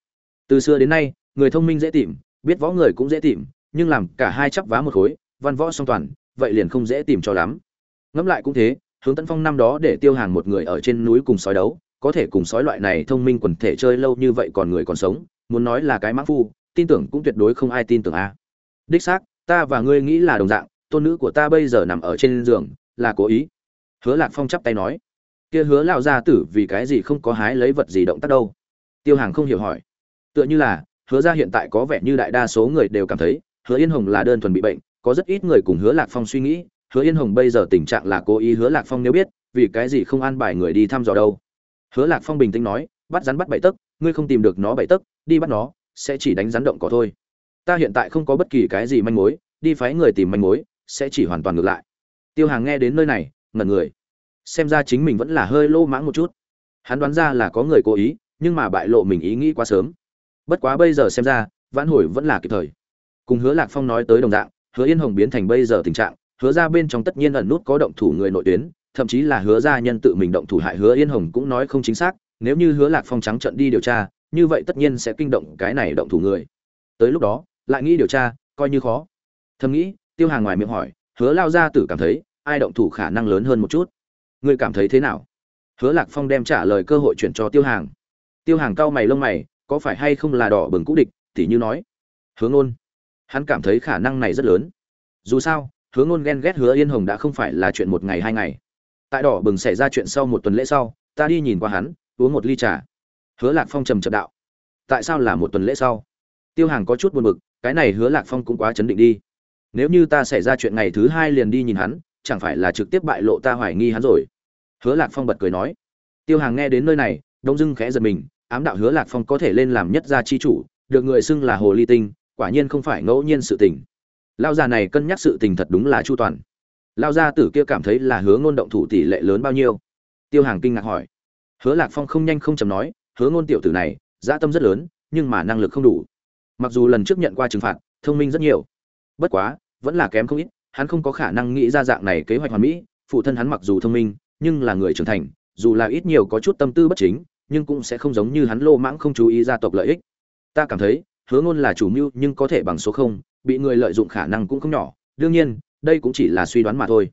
Từ xưa đến nay, người thông minh dễ tìm, biết võ người cũng dễ tìm, nhưng làm cả hai chắp vá một khối, văn võ song toàn, vậy liền không dễ tìm cho lắm. Ngẫm lại cũng thế, hướng tấn phong năm đó để tiêu hàng một người ở trên núi cùng sói đấu, có thể cùng sói loại này thông minh quần thể chơi lâu như vậy còn người còn sống, muốn nói là cái mã phu, tin tưởng cũng tuyệt đối không ai tin tưởng a. Đích xác, ta và ngươi nghĩ là đồng dạng, tôn nữ của ta bây giờ nằm ở trên giường, là cố ý. Hứa lạc phong chắp tay nói kia hứa lao gia tử vì cái gì không có hái lấy vật gì động tác đâu? Tiêu hàng không hiểu hỏi. Tựa như là, hứa ra hiện tại có vẻ như đại đa số người đều cảm thấy, hứa yên hồng là đơn thuần bị bệnh, có rất ít người cùng hứa lạc phong suy nghĩ. Hứa yên hồng bây giờ tình trạng là cố ý hứa lạc phong nếu biết, vì cái gì không an bài người đi thăm dò đâu? Hứa lạc phong bình tĩnh nói, bắt rắn bắt bảy tấc, ngươi không tìm được nó bảy tấc, đi bắt nó, sẽ chỉ đánh rắn động cỏ thôi. Ta hiện tại không có bất kỳ cái gì manh mối, đi phái người tìm manh mối, sẽ chỉ hoàn toàn ngược lại. Tiêu hàng nghe đến nơi này, ngẩn người xem ra chính mình vẫn là hơi lô mãng một chút. Hắn đoán ra là có người cố ý, nhưng mà bại lộ mình ý nghĩ quá sớm. Bất quá bây giờ xem ra, vãn hồi vẫn là kịp thời. Cùng hứa lạc phong nói tới đồng dạng, hứa yên hồng biến thành bây giờ tình trạng, hứa ra bên trong tất nhiên ẩn nút có động thủ người nội tuyến, thậm chí là hứa ra nhân tự mình động thủ hại hứa yên hồng cũng nói không chính xác, nếu như hứa lạc phong trắng trận đi điều tra, như vậy tất nhiên sẽ kinh động cái này động thủ người. Tới lúc đó, lại nghĩ điều tra, coi như khó. Thầm nghĩ, tiêu hàng ngoài miệng hỏi, hứa lao ra tử cảm thấy, ai động thủ khả năng lớn hơn một chút? Ngươi cảm thấy thế nào? Hứa lạc phong đem trả lời cơ hội chuyển cho tiêu hàng. Tiêu hàng cau mày lông mày, có phải hay không là đỏ bừng cũ địch, tỉ như nói. Hứa ngôn. Hắn cảm thấy khả năng này rất lớn. Dù sao, hứa ngôn ghen ghét hứa yên hồng đã không phải là chuyện một ngày hai ngày. Tại đỏ bừng xảy ra chuyện sau một tuần lễ sau, ta đi nhìn qua hắn, uống một ly trà. Hứa lạc phong trầm trầm đạo. Tại sao là một tuần lễ sau? Tiêu hàng có chút buồn bực, cái này hứa lạc phong cũng quá chấn định đi. Nếu như ta xảy ra chuyện ngày thứ hai liền đi nhìn hắn chẳng phải là trực tiếp bại lộ ta hoài nghi hắn rồi. Hứa lạc phong bật cười nói. Tiêu hàng nghe đến nơi này, đông dưng khẽ giật mình, ám đạo hứa lạc phong có thể lên làm nhất gia chi chủ, được người xưng là hồ ly tinh, quả nhiên không phải ngẫu nhiên sự tình. Lao già này cân nhắc sự tình thật đúng là chu toàn. Lao gia tử kia cảm thấy là hứa ngôn động thủ tỷ lệ lớn bao nhiêu? Tiêu hàng kinh ngạc hỏi. Hứa lạc phong không nhanh không chầm nói, hứa ngôn tiểu tử này, dã tâm rất lớn, nhưng mà năng lực không đủ. Mặc dù lần trước nhận qua trừng phạt, thông minh rất nhiều. Bất quá, vẫn là kém không ít hắn không có khả năng nghĩ ra dạng này kế hoạch hoàn mỹ, phụ thân hắn mặc dù thông minh, nhưng là người trưởng thành, dù là ít nhiều có chút tâm tư bất chính, nhưng cũng sẽ không giống như hắn lô mãng không chú ý gia tộc lợi ích. Ta cảm thấy, hứa ngôn là chủ mưu nhưng có thể bằng số không, bị người lợi dụng khả năng cũng không nhỏ, đương nhiên, đây cũng chỉ là suy đoán mà thôi.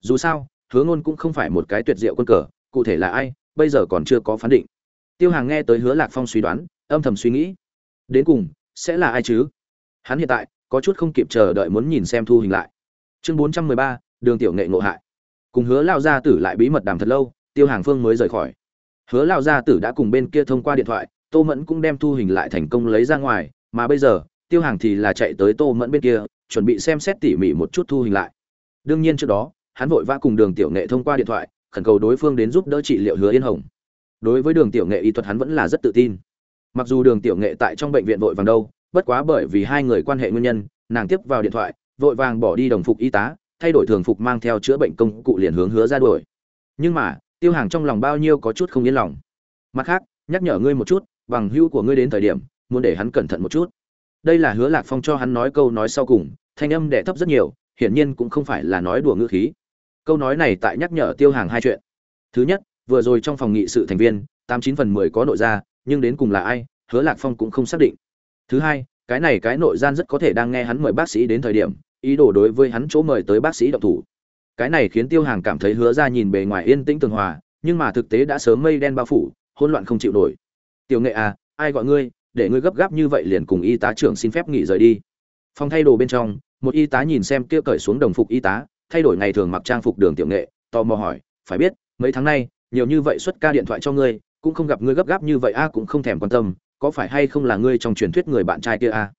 Dù sao, hứa ngôn cũng không phải một cái tuyệt diệu quân cờ, cụ thể là ai, bây giờ còn chưa có phán định. Tiêu hàng nghe tới hứa lạc phong suy đoán, âm thầm suy nghĩ. Đến cùng, sẽ là ai chứ? Hắn hiện tại, có chút không kịp chờ đợi muốn nhìn xem thu hình lại chương bốn trăm mười ba, đường tiểu nghệ ngộ hại. Cùng hứa lao gia tử lại bí mật đàm thật lâu, tiêu hàng phương mới rời khỏi. Hứa lao gia tử đã cùng bên kia thông qua điện thoại, tô mẫn cũng đem thu hình lại thành công lấy ra ngoài, mà bây giờ, tiêu hàng thì là chạy tới tô mẫn bên kia, chuẩn bị xem xét tỉ mỉ một chút thu hình lại. Đương nhiên trước đó, hắn vội vã cùng đường tiểu nghệ thông qua điện thoại, khẩn cầu đối phương đến giúp đỡ trị liệu hứa yên hồng. Đối với đường tiểu nghệ y thuật hắn vẫn là rất tự tin. Mặc dù đường tiểu nghệ tại trong bệnh viện vội vàng đâu, bất quá bởi vì hai người quan hệ nguyên nhân, nàng tiếp vào điện thoại vội vàng bỏ đi đồng phục y tá, thay đổi thường phục mang theo chữa bệnh công cụ liền hướng hứa ra đuổi. Nhưng mà, tiêu hàng trong lòng bao nhiêu có chút không yên lòng. Mặt khác, nhắc nhở ngươi một chút, bằng hữu của ngươi đến thời điểm, muốn để hắn cẩn thận một chút. Đây là hứa lạc phong cho hắn nói câu nói sau cùng, thanh âm đẻ thấp rất nhiều, hiển nhiên cũng không phải là nói đùa ngữ khí. Câu nói này tại nhắc nhở tiêu hàng hai chuyện. Thứ nhất, vừa rồi trong phòng nghị sự thành viên, tám chín phần mười có nội gia, nhưng đến cùng là ai, hứa lạc phong cũng không xác định. Thứ hai, cái này cái nội gian rất có thể đang nghe hắn mời bác sĩ đến thời điểm ý đồ đối với hắn chỗ mời tới bác sĩ động thủ. Cái này khiến tiêu hàng cảm thấy hứa ra nhìn bề ngoài yên tĩnh tường hòa, nhưng mà thực tế đã sớm mây đen bao phủ, hỗn loạn không chịu nổi. Tiểu nghệ à ai gọi ngươi? Để ngươi gấp gáp như vậy liền cùng y tá trưởng xin phép nghỉ rời đi. Phòng thay đồ bên trong, một y tá nhìn xem kia cởi xuống đồng phục y tá, thay đổi ngày thường mặc trang phục đường tiểu nghệ, tò mò hỏi, phải biết, mấy tháng nay, nhiều như vậy xuất ca điện thoại cho ngươi, cũng không gặp ngươi gấp gáp như vậy a, cũng không thèm quan tâm, có phải hay không là ngươi trong truyền thuyết người bạn trai kia a?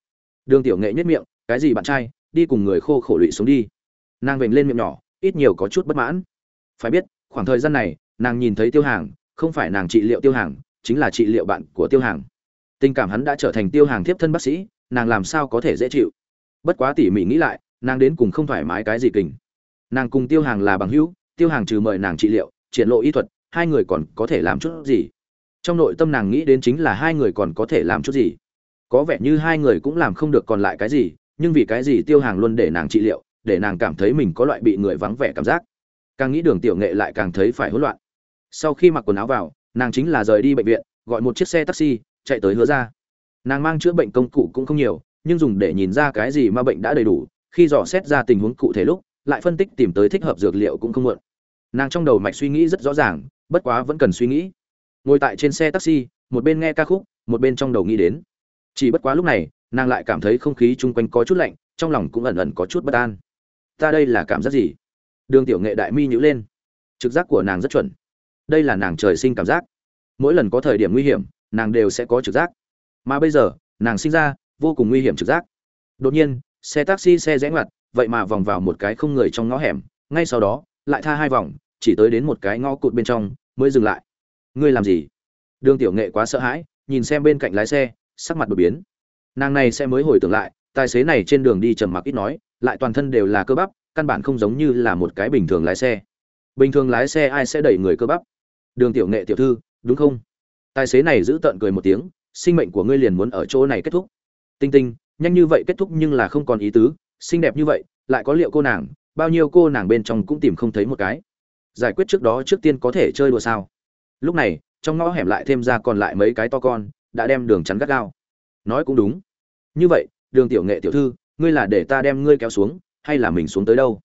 Đường tiểu nghệ nhất miệng, cái gì bạn trai? Đi cùng người khô khổ lụy xuống đi. Nàng vểnh lên miệng nhỏ, ít nhiều có chút bất mãn. Phải biết, khoảng thời gian này, nàng nhìn thấy tiêu hàng, không phải nàng trị liệu tiêu hàng, chính là trị liệu bạn của tiêu hàng. Tình cảm hắn đã trở thành tiêu hàng thiếp thân bác sĩ, nàng làm sao có thể dễ chịu? Bất quá tỉ mỉ nghĩ lại, nàng đến cùng không thoải mái cái gì kình. Nàng cùng tiêu hàng là bằng hữu, tiêu hàng trừ mời nàng trị liệu, triển lộ y thuật, hai người còn có thể làm chút gì? Trong nội tâm nàng nghĩ đến chính là hai người còn có thể làm chút gì? Có vẻ như hai người cũng làm không được còn lại cái gì nhưng vì cái gì tiêu hàng luôn để nàng trị liệu, để nàng cảm thấy mình có loại bị người vắng vẻ cảm giác. Càng nghĩ đường tiểu nghệ lại càng thấy phải hỗn loạn. Sau khi mặc quần áo vào, nàng chính là rời đi bệnh viện, gọi một chiếc xe taxi, chạy tới hứa ra. Nàng mang chữa bệnh công cụ cũng không nhiều, nhưng dùng để nhìn ra cái gì mà bệnh đã đầy đủ, khi dò xét ra tình huống cụ thể lúc, lại phân tích tìm tới thích hợp dược liệu cũng không muộn. Nàng trong đầu mạch suy nghĩ rất rõ ràng, bất quá vẫn cần suy nghĩ. Ngồi tại trên xe taxi, một bên nghe ca khúc, một bên trong đầu nghĩ đến. Chỉ bất quá lúc này nàng lại cảm thấy không khí chung quanh có chút lạnh, trong lòng cũng ẩn ẩn có chút bất an. Ta đây là cảm giác gì? Đường tiểu nghệ đại mi nhữ lên. Trực giác của nàng rất chuẩn. Đây là nàng trời sinh cảm giác. Mỗi lần có thời điểm nguy hiểm, nàng đều sẽ có trực giác. Mà bây giờ, nàng sinh ra, vô cùng nguy hiểm trực giác. Đột nhiên, xe taxi xe rẽ ngoặt, vậy mà vòng vào một cái không người trong ngõ hẻm, ngay sau đó, lại tha hai vòng, chỉ tới đến một cái ngõ cụt bên trong, mới dừng lại. Ngươi làm gì? Đường tiểu nghệ quá sợ hãi, nhìn xem bên cạnh lái xe, sắc mặt đột biến nàng này sẽ mới hồi tưởng lại, tài xế này trên đường đi trầm mặc ít nói, lại toàn thân đều là cơ bắp, căn bản không giống như là một cái bình thường lái xe. Bình thường lái xe ai sẽ đẩy người cơ bắp? Đường tiểu nghệ tiểu thư, đúng không? Tài xế này giữ tợn cười một tiếng, sinh mệnh của ngươi liền muốn ở chỗ này kết thúc. Tinh tinh, nhanh như vậy kết thúc nhưng là không còn ý tứ, xinh đẹp như vậy, lại có liệu cô nàng, bao nhiêu cô nàng bên trong cũng tìm không thấy một cái. Giải quyết trước đó trước tiên có thể chơi đùa sao? Lúc này, trong ngõ hẻm lại thêm ra còn lại mấy cái to con, đã đem đường chắn gắt gao nói cũng đúng. Như vậy, đường tiểu nghệ tiểu thư, ngươi là để ta đem ngươi kéo xuống, hay là mình xuống tới đâu?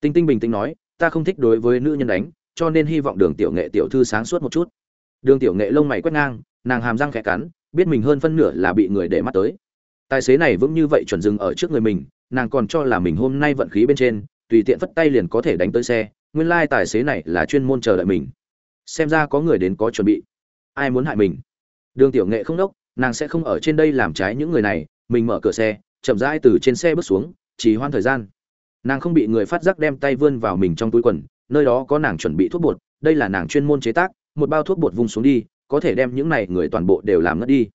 Tinh tinh bình tĩnh nói, ta không thích đối với nữ nhân đánh, cho nên hy vọng đường tiểu nghệ tiểu thư sáng suốt một chút. Đường tiểu nghệ lông mày quét ngang, nàng hàm răng khẽ cắn, biết mình hơn phân nửa là bị người để mắt tới. Tài xế này vững như vậy chuẩn dừng ở trước người mình, nàng còn cho là mình hôm nay vận khí bên trên, tùy tiện phất tay liền có thể đánh tới xe, nguyên lai tài xế này là chuyên môn chờ đợi mình. Xem ra có người đến có chuẩn bị. Ai muốn hại mình? Đường tiểu nghệ không đốc nàng sẽ không ở trên đây làm trái những người này, mình mở cửa xe, chậm rãi từ trên xe bước xuống, chỉ hoan thời gian. Nàng không bị người phát giác đem tay vươn vào mình trong túi quần, nơi đó có nàng chuẩn bị thuốc bột, đây là nàng chuyên môn chế tác, một bao thuốc bột vung xuống đi, có thể đem những này người toàn bộ đều làm ngất đi.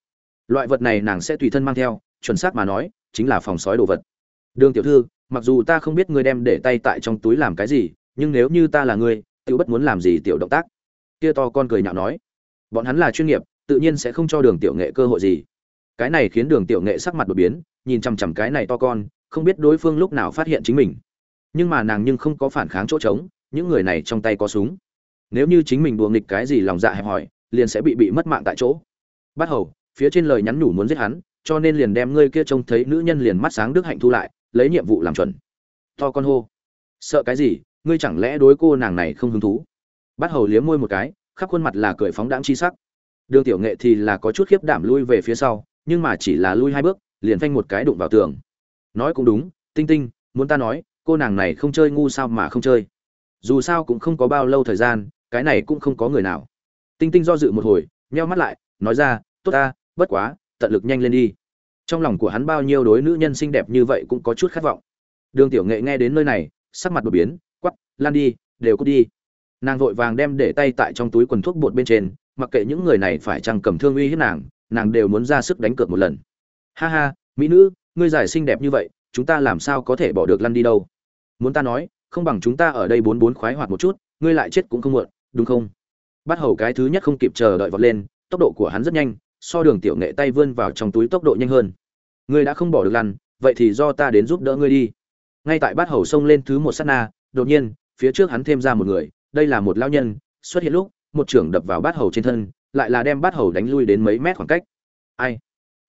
Loại vật này nàng sẽ tùy thân mang theo, chuẩn xác mà nói, chính là phòng sói đồ vật. Đường tiểu thư, mặc dù ta không biết ngươi đem để tay tại trong túi làm cái gì, nhưng nếu như ta là ngươi tự bất muốn làm gì tiểu động tác? Kia to con cười nhạo nói. Bọn hắn là chuyên nghiệp tự nhiên sẽ không cho đường tiểu nghệ cơ hội gì. Cái này khiến đường tiểu nghệ sắc mặt đột biến, nhìn chằm chằm cái này to con, không biết đối phương lúc nào phát hiện chính mình. Nhưng mà nàng nhưng không có phản kháng chỗ trống, những người này trong tay có súng. Nếu như chính mình đùa nghịch cái gì lòng dạ hẹp hòi, liền sẽ bị bị mất mạng tại chỗ. Bắt hầu, phía trên lời nhắn nhủ muốn giết hắn, cho nên liền đem ngươi kia trông thấy nữ nhân liền mắt sáng đức hạnh thu lại, lấy nhiệm vụ làm chuẩn. To con hô. Sợ cái gì, ngươi chẳng lẽ đối cô nàng này không hứng thú? Bắt hầu liếm môi một cái, khắp khuôn mặt là cười phóng đãng chi sắc đường tiểu nghệ thì là có chút khiếp đảm lui về phía sau, nhưng mà chỉ là lui hai bước, liền phanh một cái đụng vào tường. Nói cũng đúng, tinh tinh, muốn ta nói, cô nàng này không chơi ngu sao mà không chơi? Dù sao cũng không có bao lâu thời gian, cái này cũng không có người nào. Tinh tinh do dự một hồi, nheo mắt lại, nói ra, tốt ta, bất quá, tận lực nhanh lên đi. Trong lòng của hắn bao nhiêu đối nữ nhân xinh đẹp như vậy cũng có chút khát vọng. Đường tiểu nghệ nghe đến nơi này, sắc mặt đột biến quắp lan đi, đều cút đi. Nàng vội vàng đem để tay tại trong túi quần thuốc bột bên trên mặc kệ những người này phải chăng cầm thương uy hiếp nàng nàng đều muốn ra sức đánh cược một lần. Ha ha, mỹ nữ, ngươi giải xinh đẹp như vậy, chúng ta làm sao có thể bỏ được lăn đi đâu? Muốn ta nói, không bằng chúng ta ở đây bốn bốn khoái hoạt một chút, ngươi lại chết cũng không muộn, đúng không? Bắt hầu cái thứ nhất không kịp chờ đợi vọt lên, tốc độ của hắn rất nhanh, so đường tiểu nghệ tay vươn vào trong túi tốc độ nhanh hơn. Ngươi đã không bỏ được lăn, vậy thì do ta đến giúp đỡ ngươi đi. Ngay tại bát hầu xông lên thứ một sát na, đột nhiên, phía trước hắn thêm ra một người, đây là một lao nhân, xuất hiện lúc một trưởng đập vào bát hầu trên thân, lại là đem bát hầu đánh lui đến mấy mét khoảng cách. Ai?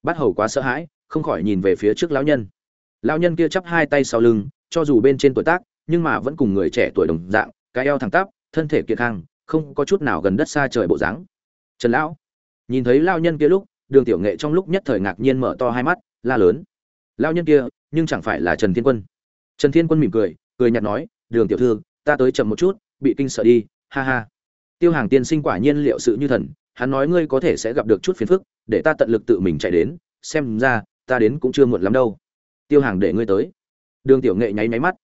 Bát hầu quá sợ hãi, không khỏi nhìn về phía trước lão nhân. Lão nhân kia chắp hai tay sau lưng, cho dù bên trên tuổi tác, nhưng mà vẫn cùng người trẻ tuổi đồng dạng, cái eo thẳng tắp, thân thể kiệt khang không có chút nào gần đất xa trời bộ dáng. Trần lão, nhìn thấy lao nhân kia lúc, đường tiểu nghệ trong lúc nhất thời ngạc nhiên mở to hai mắt, la lớn. Lao nhân kia, nhưng chẳng phải là trần thiên quân. Trần thiên quân mỉm cười cười nhạt nói, đường tiểu thư, ta tới chậm một chút, bị kinh sợ đi, ha ha tiêu hàng tiên sinh quả nhiên liệu sự như thần, hắn nói ngươi có thể sẽ gặp được chút phiền phức, để ta tận lực tự mình chạy đến, xem ra, ta đến cũng chưa muộn lắm đâu. Tiêu hàng để ngươi tới. Đường tiểu nghệ nháy nháy mắt.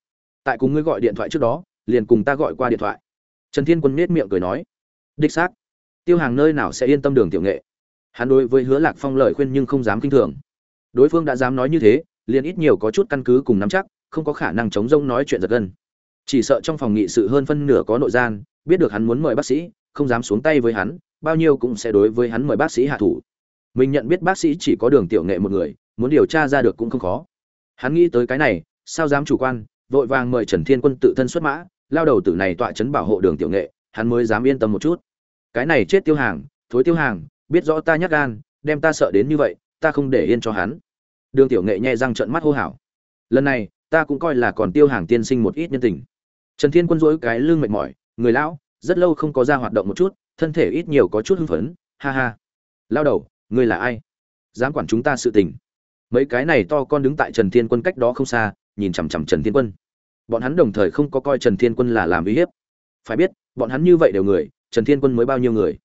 Tại cùng ngươi gọi điện thoại trước đó, liền cùng ta gọi qua điện thoại. Trần thiên quân nết miệng cười nói. Đích xác. Tiêu hàng nơi nào sẽ yên tâm đường tiểu nghệ? Hắn đối với hứa lạc phong lời khuyên nhưng không dám kinh thường. Đối phương đã dám nói như thế, liền ít nhiều có chút căn cứ cùng nắm chắc, không có khả năng chống rông nói chuyện giật gân chỉ sợ trong phòng nghị sự hơn phân nửa có nội gian, biết được hắn muốn mời bác sĩ, không dám xuống tay với hắn, bao nhiêu cũng sẽ đối với hắn mời bác sĩ hạ thủ. Mình nhận biết bác sĩ chỉ có đường tiểu nghệ một người, muốn điều tra ra được cũng không khó. Hắn nghĩ tới cái này, sao dám chủ quan, vội vàng mời trần thiên quân tự thân xuất mã, lao đầu tử này tọa chấn bảo hộ đường tiểu nghệ, hắn mới dám yên tâm một chút. Cái này chết tiêu hàng, thối tiêu hàng, biết rõ ta nhắc gan, đem ta sợ đến như vậy, ta không để yên cho hắn. Đường tiểu nghệ nhẹ răng trợn mắt hô hào. Lần này, ta cũng coi là còn tiêu hàng tiên sinh một ít nhân tình trần thiên quân dỗi cái lưng mệt mỏi, người lão, rất lâu không có ra hoạt động một chút, thân thể ít nhiều có chút hưng phấn, ha ha. Lao đầu, ngươi là ai? Dám quản chúng ta sự tình. Mấy cái này to con đứng tại trần thiên quân cách đó không xa, nhìn chằm chằm trần thiên quân. Bọn hắn đồng thời không có coi trần thiên quân là làm uy hiếp. Phải biết, bọn hắn như vậy đều người, trần thiên quân mới bao nhiêu người?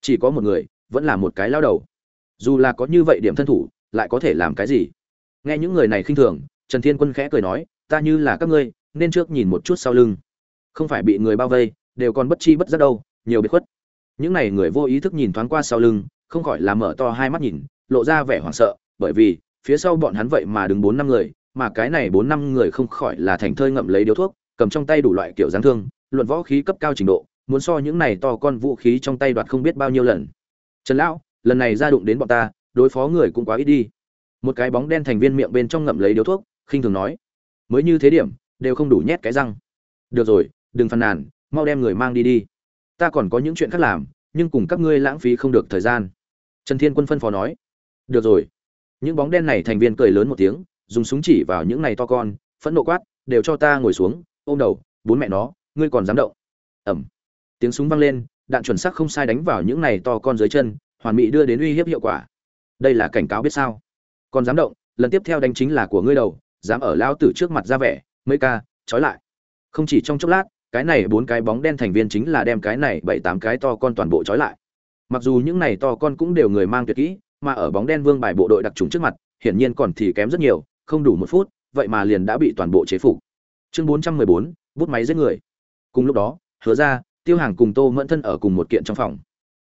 Chỉ có một người, vẫn là một cái lao đầu. Dù là có như vậy điểm thân thủ, lại có thể làm cái gì? Nghe những người này khinh thường, trần thiên quân khẽ cười nói, ta như là các ngươi nên trước nhìn một chút sau lưng. Không phải bị người bao vây, đều còn bất chi bất giác đâu, nhiều biệt khuất. Những này người vô ý thức nhìn thoáng qua sau lưng, không khỏi là mở to hai mắt nhìn, lộ ra vẻ hoảng sợ, bởi vì, phía sau bọn hắn vậy mà đứng bốn năm người, mà cái này bốn năm người không khỏi là thành thơi ngậm lấy điếu thuốc, cầm trong tay đủ loại kiểu dáng thương, luận võ khí cấp cao trình độ, muốn so những này to con vũ khí trong tay đoạt không biết bao nhiêu lần. Trần lão, lần này ra đụng đến bọn ta, đối phó người cũng quá ít đi. Một cái bóng đen thành viên miệng bên trong ngậm lấy điếu thuốc, khinh thường nói, mới như thế điểm đều không đủ nhét cái răng. Được rồi, đừng phàn nàn, mau đem người mang đi đi. Ta còn có những chuyện khác làm, nhưng cùng các ngươi lãng phí không được thời gian. Trần thiên quân phân phó nói. Được rồi. Những bóng đen này thành viên cười lớn một tiếng, dùng súng chỉ vào những này to con, phẫn nộ quát, đều cho ta ngồi xuống, ôm đầu bốn mẹ nó, ngươi còn dám động. Ẩm. Tiếng súng vang lên, đạn chuẩn xác không sai đánh vào những này to con dưới chân, hoàn mỹ đưa đến uy hiếp hiệu quả. Đây là cảnh cáo biết sao. Còn dám động, lần tiếp theo đánh chính là của ngươi đầu, dám ở lao tử trước mặt ra vẻ mấy ca, trói lại. Không chỉ trong chốc lát, cái này bốn cái bóng đen thành viên chính là đem cái này bảy tám cái to con toàn bộ trói lại. Mặc dù những này to con cũng đều người mang tuyệt kỹ, mà ở bóng đen vương bài bộ đội đặc trùng trước mặt, hiển nhiên còn thì kém rất nhiều, không đủ một phút, vậy mà liền đã bị toàn bộ chế phục. Chương bốn trăm mười bốn, bút máy giết người. Cùng lúc đó, hứa ra, tiêu hàng cùng tô mẫn thân ở cùng một kiện trong phòng.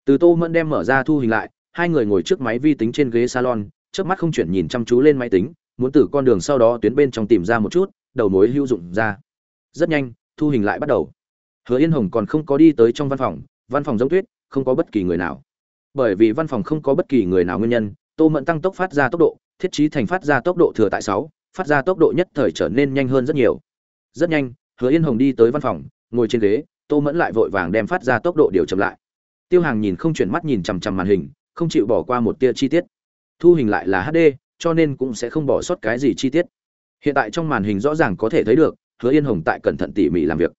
Từ tô mẫn đem mở ra thu hình lại, hai người ngồi trước máy vi tính trên ghế salon trước mắt không chuyển nhìn chăm chú lên máy tính, muốn từ con đường sau đó tuyến bên trong tìm ra một chút đầu mối hữu dụng ra. Rất nhanh, thu hình lại bắt đầu. Hứa yên hồng còn không có đi tới trong văn phòng văn phòng giống tuyết, không có bất kỳ người nào. Bởi vì văn phòng không có bất kỳ người nào nguyên nhân, tô mẫn tăng tốc phát ra tốc độ, thiết trí thành phát ra tốc độ thừa tại sáu, phát ra tốc độ nhất thời trở nên nhanh hơn rất nhiều. Rất nhanh, hứa yên hồng đi tới văn phòng, ngồi trên ghế, tô mẫn lại vội vàng đem phát ra tốc độ điều chậm lại. Tiêu hàng nhìn không chuyển mắt nhìn chằm chằm màn hình, không chịu bỏ qua một tia chi tiết. Thu hình lại là hd cho nên cũng sẽ không bỏ sót cái gì chi tiết hiện tại trong màn hình rõ ràng có thể thấy được, hứa yên hồng tại cẩn thận tỉ mỉ làm việc.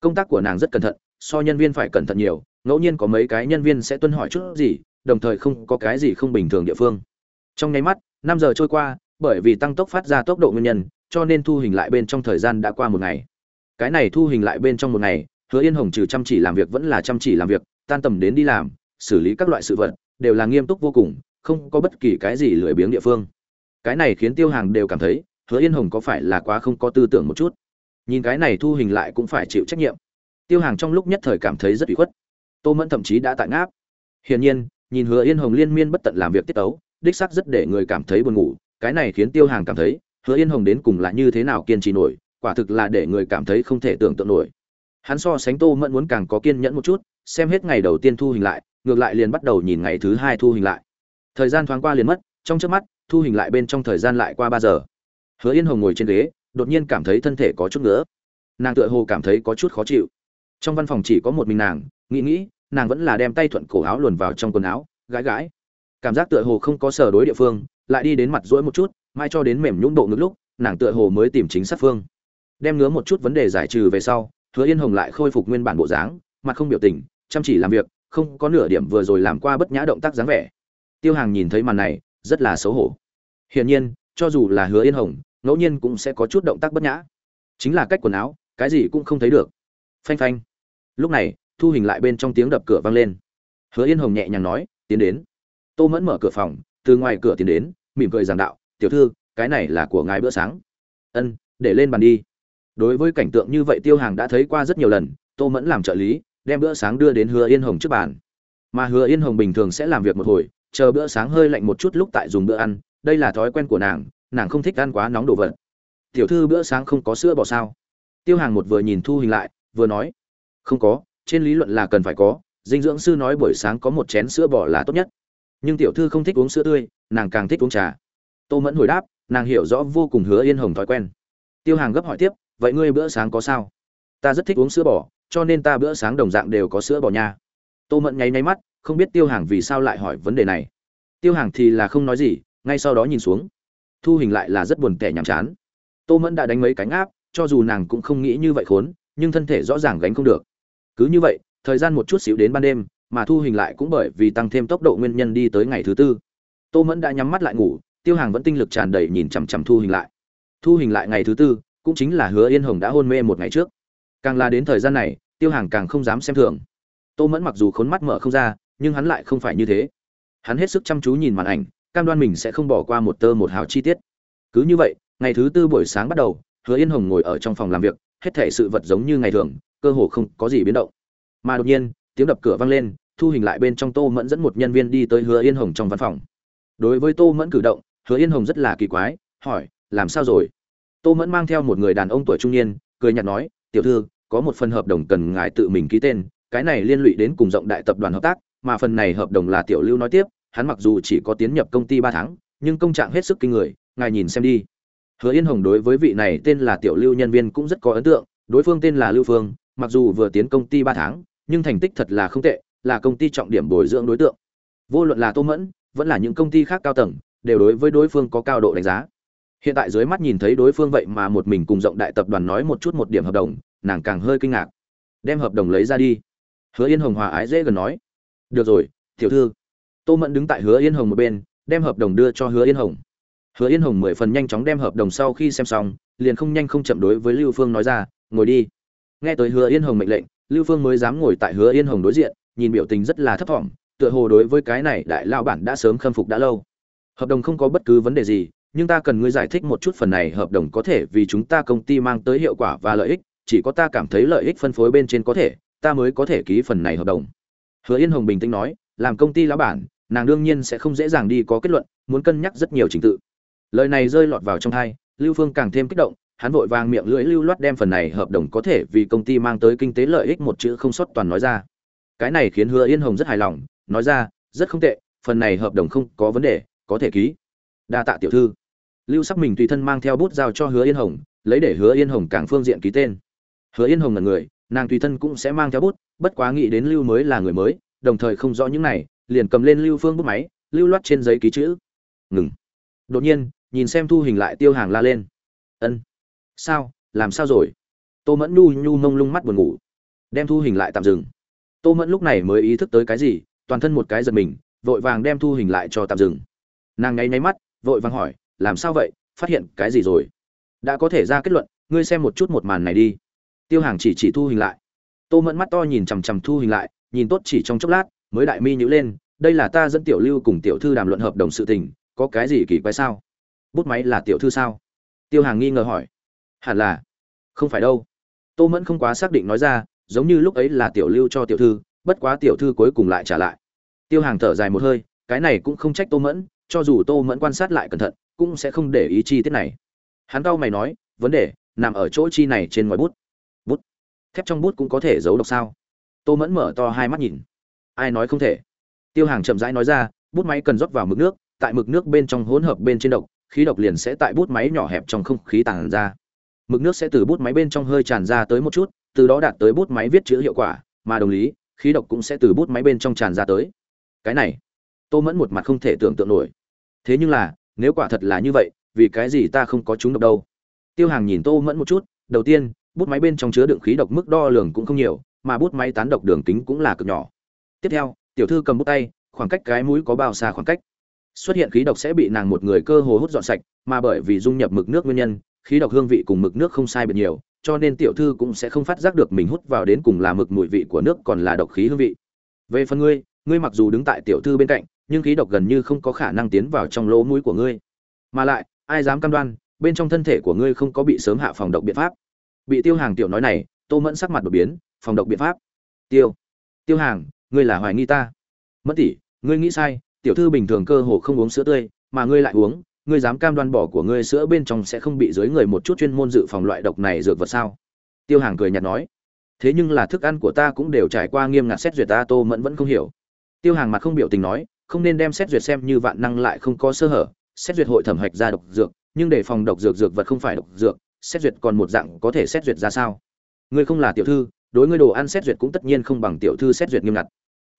Công tác của nàng rất cẩn thận, so nhân viên phải cẩn thận nhiều, ngẫu nhiên có mấy cái nhân viên sẽ tuân hỏi chút gì, đồng thời không có cái gì không bình thường địa phương. Trong nháy mắt, năm giờ trôi qua, bởi vì tăng tốc phát ra tốc độ nguyên nhân, cho nên thu hình lại bên trong thời gian đã qua một ngày. Cái này thu hình lại bên trong một ngày, hứa yên hồng trừ chăm chỉ làm việc vẫn là chăm chỉ làm việc, tan tầm đến đi làm, xử lý các loại sự vật, đều là nghiêm túc vô cùng, không có bất kỳ cái gì lười biếng địa phương. Cái này khiến tiêu hàng đều cảm thấy hứa yên hồng có phải là quá không có tư tưởng một chút? Nhìn cái này thu hình lại cũng phải chịu trách nhiệm. Tiêu hàng trong lúc nhất thời cảm thấy rất bị khuất. Tô mẫn thậm chí đã tại ngáp hiển nhiên, nhìn hứa yên hồng liên miên bất tận làm việc tiết tấu, đích sắc rất để người cảm thấy buồn ngủ. Cái này khiến tiêu hàng cảm thấy, hứa yên hồng đến cùng là như thế nào kiên trì nổi, quả thực là để người cảm thấy không thể tưởng tượng nổi. Hắn so sánh tô mẫn muốn càng có kiên nhẫn một chút, xem hết ngày đầu tiên thu hình lại, ngược lại liền bắt đầu nhìn ngày thứ hai thu hình lại. Thời gian thoáng qua liền mất, trong trước mắt, thu hình lại bên trong thời gian lại qua ba giờ hứa yên hồng ngồi trên ghế, đột nhiên cảm thấy thân thể có chút nữa nàng tựa hồ cảm thấy có chút khó chịu. Trong văn phòng chỉ có một mình nàng, nghĩ nghĩ, nàng vẫn là đem tay thuận cổ áo luồn vào trong quần áo, gãi gãi. Cảm giác tựa hồ không có sở đối địa phương, lại đi đến mặt rỗi một chút, mai cho đến mềm nhũng độ ngực lúc, nàng tựa hồ mới tìm chính sát phương. Đem ngứa một chút vấn đề giải trừ về sau, hứa yên hồng lại khôi phục nguyên bản bộ dáng, mặt không biểu tình, chăm chỉ làm việc, không có nửa điểm vừa rồi làm qua bất nhã động tác dáng vẻ. Tiêu hàng nhìn thấy màn này, rất là xấu hổ. Hiển nhiên, cho dù là hứa yên hồng ngẫu nhiên cũng sẽ có chút động tác bất nhã. Chính là cách quần áo, cái gì cũng không thấy được. Phanh phanh. Lúc này, thu hình lại bên trong tiếng đập cửa vang lên. Hứa yên hồng nhẹ nhàng nói, tiến đến. Tô mẫn mở cửa phòng, từ ngoài cửa tiến đến, mỉm cười giảng đạo, tiểu thư, cái này là của ngài bữa sáng. Ân, để lên bàn đi. Đối với cảnh tượng như vậy tiêu hàng đã thấy qua rất nhiều lần, tô mẫn làm trợ lý, đem bữa sáng đưa đến hứa yên hồng trước bàn. Mà hứa yên hồng bình thường sẽ làm việc một hồi, chờ bữa sáng hơi lạnh một chút lúc tại dùng bữa ăn, đây là thói quen của nàng nàng không thích ăn quá nóng đồ vật. Tiểu thư bữa sáng không có sữa bỏ sao? Tiêu hàng một vừa nhìn thu hình lại, vừa nói, không có, trên lý luận là cần phải có, dinh dưỡng sư nói buổi sáng có một chén sữa bò là tốt nhất. Nhưng tiểu thư không thích uống sữa tươi, nàng càng thích uống trà. Tô mẫn hồi đáp, nàng hiểu rõ vô cùng hứa yên hồng thói quen. Tiêu hàng gấp hỏi tiếp, vậy ngươi bữa sáng có sao? Ta rất thích uống sữa bò, cho nên ta bữa sáng đồng dạng đều có sữa bò nha. Tô mẫn nháy nháy mắt, không biết tiêu hàng vì sao lại hỏi vấn đề này. Tiêu hàng thì là không nói gì, ngay sau đó nhìn xuống thu hình lại là rất buồn tẻ nhàm chán. Tô mẫn đã đánh mấy cánh áp cho dù nàng cũng không nghĩ như vậy khốn, nhưng thân thể rõ ràng gánh không được. Cứ như vậy, thời gian một chút xíu đến ban đêm, mà thu hình lại cũng bởi vì tăng thêm tốc độ nguyên nhân đi tới ngày thứ tư. Tô mẫn đã nhắm mắt lại ngủ, tiêu hàng vẫn tinh lực tràn đầy nhìn chằm chằm thu hình lại. Thu hình lại ngày thứ tư, cũng chính là hứa yên hồng đã hôn mê một ngày trước. Càng là đến thời gian này, tiêu hàng càng không dám xem thường. Tô mẫn mặc dù khốn mắt mở không ra, nhưng hắn lại không phải như thế. Hắn hết sức chăm chú nhìn màn ảnh cam đoan mình sẽ không bỏ qua một tơ một hào chi tiết. Cứ như vậy, ngày thứ tư buổi sáng bắt đầu, hứa yên hồng ngồi ở trong phòng làm việc, hết thể sự vật giống như ngày thường, cơ hồ không có gì biến động. Mà đột nhiên, tiếng đập cửa vang lên, thu hình lại bên trong tô mẫn dẫn một nhân viên đi tới hứa yên hồng trong văn phòng. Đối với tô mẫn cử động, hứa yên hồng rất là kỳ quái, hỏi, làm sao rồi? Tô mẫn mang theo một người đàn ông tuổi trung niên, cười nhạt nói, tiểu thư, có một phần hợp đồng cần ngài tự mình ký tên, cái này liên lụy đến cùng rộng đại tập đoàn hợp tác, mà phần này hợp đồng là tiểu lưu nói tiếp hắn mặc dù chỉ có tiến nhập công ty ba tháng, nhưng công trạng hết sức kinh người, ngài nhìn xem đi. Hứa yên hồng đối với vị này tên là tiểu lưu nhân viên cũng rất có ấn tượng, đối phương tên là lưu phương, mặc dù vừa tiến công ty ba tháng, nhưng thành tích thật là không tệ, là công ty trọng điểm bồi dưỡng đối tượng. Vô luận là tô mẫn, vẫn là những công ty khác cao tầng, đều đối với đối phương có cao độ đánh giá. Hiện tại dưới mắt nhìn thấy đối phương vậy mà một mình cùng rộng đại tập đoàn nói một chút một điểm hợp đồng, nàng càng hơi kinh ngạc. Đem hợp đồng lấy ra đi. Hứa yên hồng hòa ái dễ gần nói. Được rồi, tiểu thư tô mẫn đứng tại hứa yên hồng một bên, đem hợp đồng đưa cho hứa yên hồng. Hứa yên hồng mười phần nhanh chóng đem hợp đồng sau khi xem xong, liền không nhanh không chậm đối với lưu phương nói ra, ngồi đi. Nghe tới hứa yên hồng mệnh lệnh, lưu phương mới dám ngồi tại hứa yên hồng đối diện, nhìn biểu tình rất là thấp thỏm, tựa hồ đối với cái này đại lao bản đã sớm khâm phục đã lâu. Hợp đồng không có bất cứ vấn đề gì, nhưng ta cần ngươi giải thích một chút phần này hợp đồng có thể vì chúng ta công ty mang tới hiệu quả và lợi ích, chỉ có ta cảm thấy lợi ích phân phối bên trên có thể, ta mới có thể ký phần này hợp đồng. Hứa yên hồng bình tĩnh nói, làm công ty lão bản nàng đương nhiên sẽ không dễ dàng đi có kết luận, muốn cân nhắc rất nhiều trình tự. Lời này rơi lọt vào trong thai, lưu phương càng thêm kích động, hắn vội vàng miệng lưỡi lưu loát đem phần này hợp đồng có thể vì công ty mang tới kinh tế lợi ích một chữ không sót toàn nói ra. Cái này khiến hứa yên hồng rất hài lòng, nói ra, rất không tệ, phần này hợp đồng không có vấn đề, có thể ký. Đa tạ tiểu thư. Lưu sắc mình tùy thân mang theo bút giao cho hứa yên hồng, lấy để hứa yên hồng càng phương diện ký tên. Hứa yên hồng là người, nàng tùy thân cũng sẽ mang theo bút, bất quá nghĩ đến lưu mới là người mới, đồng thời không rõ những này liền cầm lên lưu phương bút máy, lưu loát trên giấy ký chữ. Ngừng. Đột nhiên, nhìn xem thu hình lại tiêu hàng la lên. Ân. Sao? Làm sao rồi? Tô mẫn nhu nhu mông lung mắt buồn ngủ. Đem thu hình lại tạm dừng. Tô mẫn lúc này mới ý thức tới cái gì, toàn thân một cái giật mình, vội vàng đem thu hình lại cho tạm dừng. Nàng ngáy nháy mắt, vội vàng hỏi, làm sao vậy? Phát hiện cái gì rồi? Đã có thể ra kết luận, ngươi xem một chút một màn này đi. Tiêu hàng chỉ chỉ thu hình lại. Tô mẫn mắt to nhìn chằm chằm thu hình lại, nhìn tốt chỉ trong chốc lát mới đại mi nhữ lên, đây là ta dẫn tiểu lưu cùng tiểu thư đàm luận hợp đồng sự tình, có cái gì kỳ quái sao? Bút máy là tiểu thư sao? Tiêu hàng nghi ngờ hỏi. Hẳn là. Không phải đâu. Tô mẫn không quá xác định nói ra, giống như lúc ấy là tiểu lưu cho tiểu thư, bất quá tiểu thư cuối cùng lại trả lại. Tiêu hàng thở dài một hơi, cái này cũng không trách tô mẫn, cho dù tô mẫn quan sát lại cẩn thận, cũng sẽ không để ý chi tiết này. Hắn cau mày nói, vấn đề, nằm ở chỗ chi này trên ngoài bút. Bút? Thép trong bút cũng có thể giấu độc sao? Tô mẫn mở to hai mắt nhìn ai nói không thể. Tiêu hàng chậm rãi nói ra, bút máy cần rót vào mực nước, tại mực nước bên trong hỗn hợp bên trên độc, khí độc liền sẽ tại bút máy nhỏ hẹp trong không khí tàn ra. Mực nước sẽ từ bút máy bên trong hơi tràn ra tới một chút, từ đó đạt tới bút máy viết chữ hiệu quả, mà đồng lý, khí độc cũng sẽ từ bút máy bên trong tràn ra tới. Cái này, tô mẫn một mặt không thể tưởng tượng nổi. Thế nhưng là, nếu quả thật là như vậy, vì cái gì ta không có chúng độc đâu? Tiêu hàng nhìn tô mẫn một chút, đầu tiên, bút máy bên trong chứa đựng khí độc mức đo lường cũng không nhiều, mà bút máy tán độc đường kính cũng là cực nhỏ tiếp theo, tiểu thư cầm bút tay, khoảng cách cái mũi có bao xa khoảng cách. Xuất hiện khí độc sẽ bị nàng một người cơ hồ hút dọn sạch, mà bởi vì dung nhập mực nước nguyên nhân, khí độc hương vị cùng mực nước không sai biệt nhiều, cho nên tiểu thư cũng sẽ không phát giác được mình hút vào đến cùng là mực mùi vị của nước còn là độc khí hương vị. Về phần ngươi ngươi mặc dù đứng tại tiểu thư bên cạnh, nhưng khí độc gần như không có khả năng tiến vào trong lỗ mũi của ngươi. Mà lại, ai dám cam đoan, bên trong thân thể của ngươi không có bị sớm hạ phòng độc biện pháp? Bị tiêu hàng tiểu nói này, tô mẫn sắc mặt đột biến, phòng độc biện pháp. Tiêu. Tiêu hàng ngươi là hoài nghi ta. Mất tỷ, ngươi nghĩ sai, tiểu thư bình thường cơ hồ không uống sữa tươi, mà ngươi lại uống, ngươi dám cam đoan bỏ của ngươi sữa bên trong sẽ không bị dưới người một chút chuyên môn dự phòng loại độc này dược vật sao? Tiêu hàng cười nhạt nói. Thế nhưng là thức ăn của ta cũng đều trải qua nghiêm ngặt xét duyệt, ta tô mẫn vẫn không hiểu. Tiêu hàng mặt không biểu tình nói, không nên đem xét duyệt xem như vạn năng lại không có sơ hở. Xét duyệt hội thẩm hạch ra độc dược, nhưng để phòng độc dược dược vật không phải độc dược, xét duyệt còn một dạng có thể xét duyệt ra sao? Ngươi không là tiểu thư đối ngươi đồ ăn xét duyệt cũng tất nhiên không bằng tiểu thư xét duyệt nghiêm ngặt.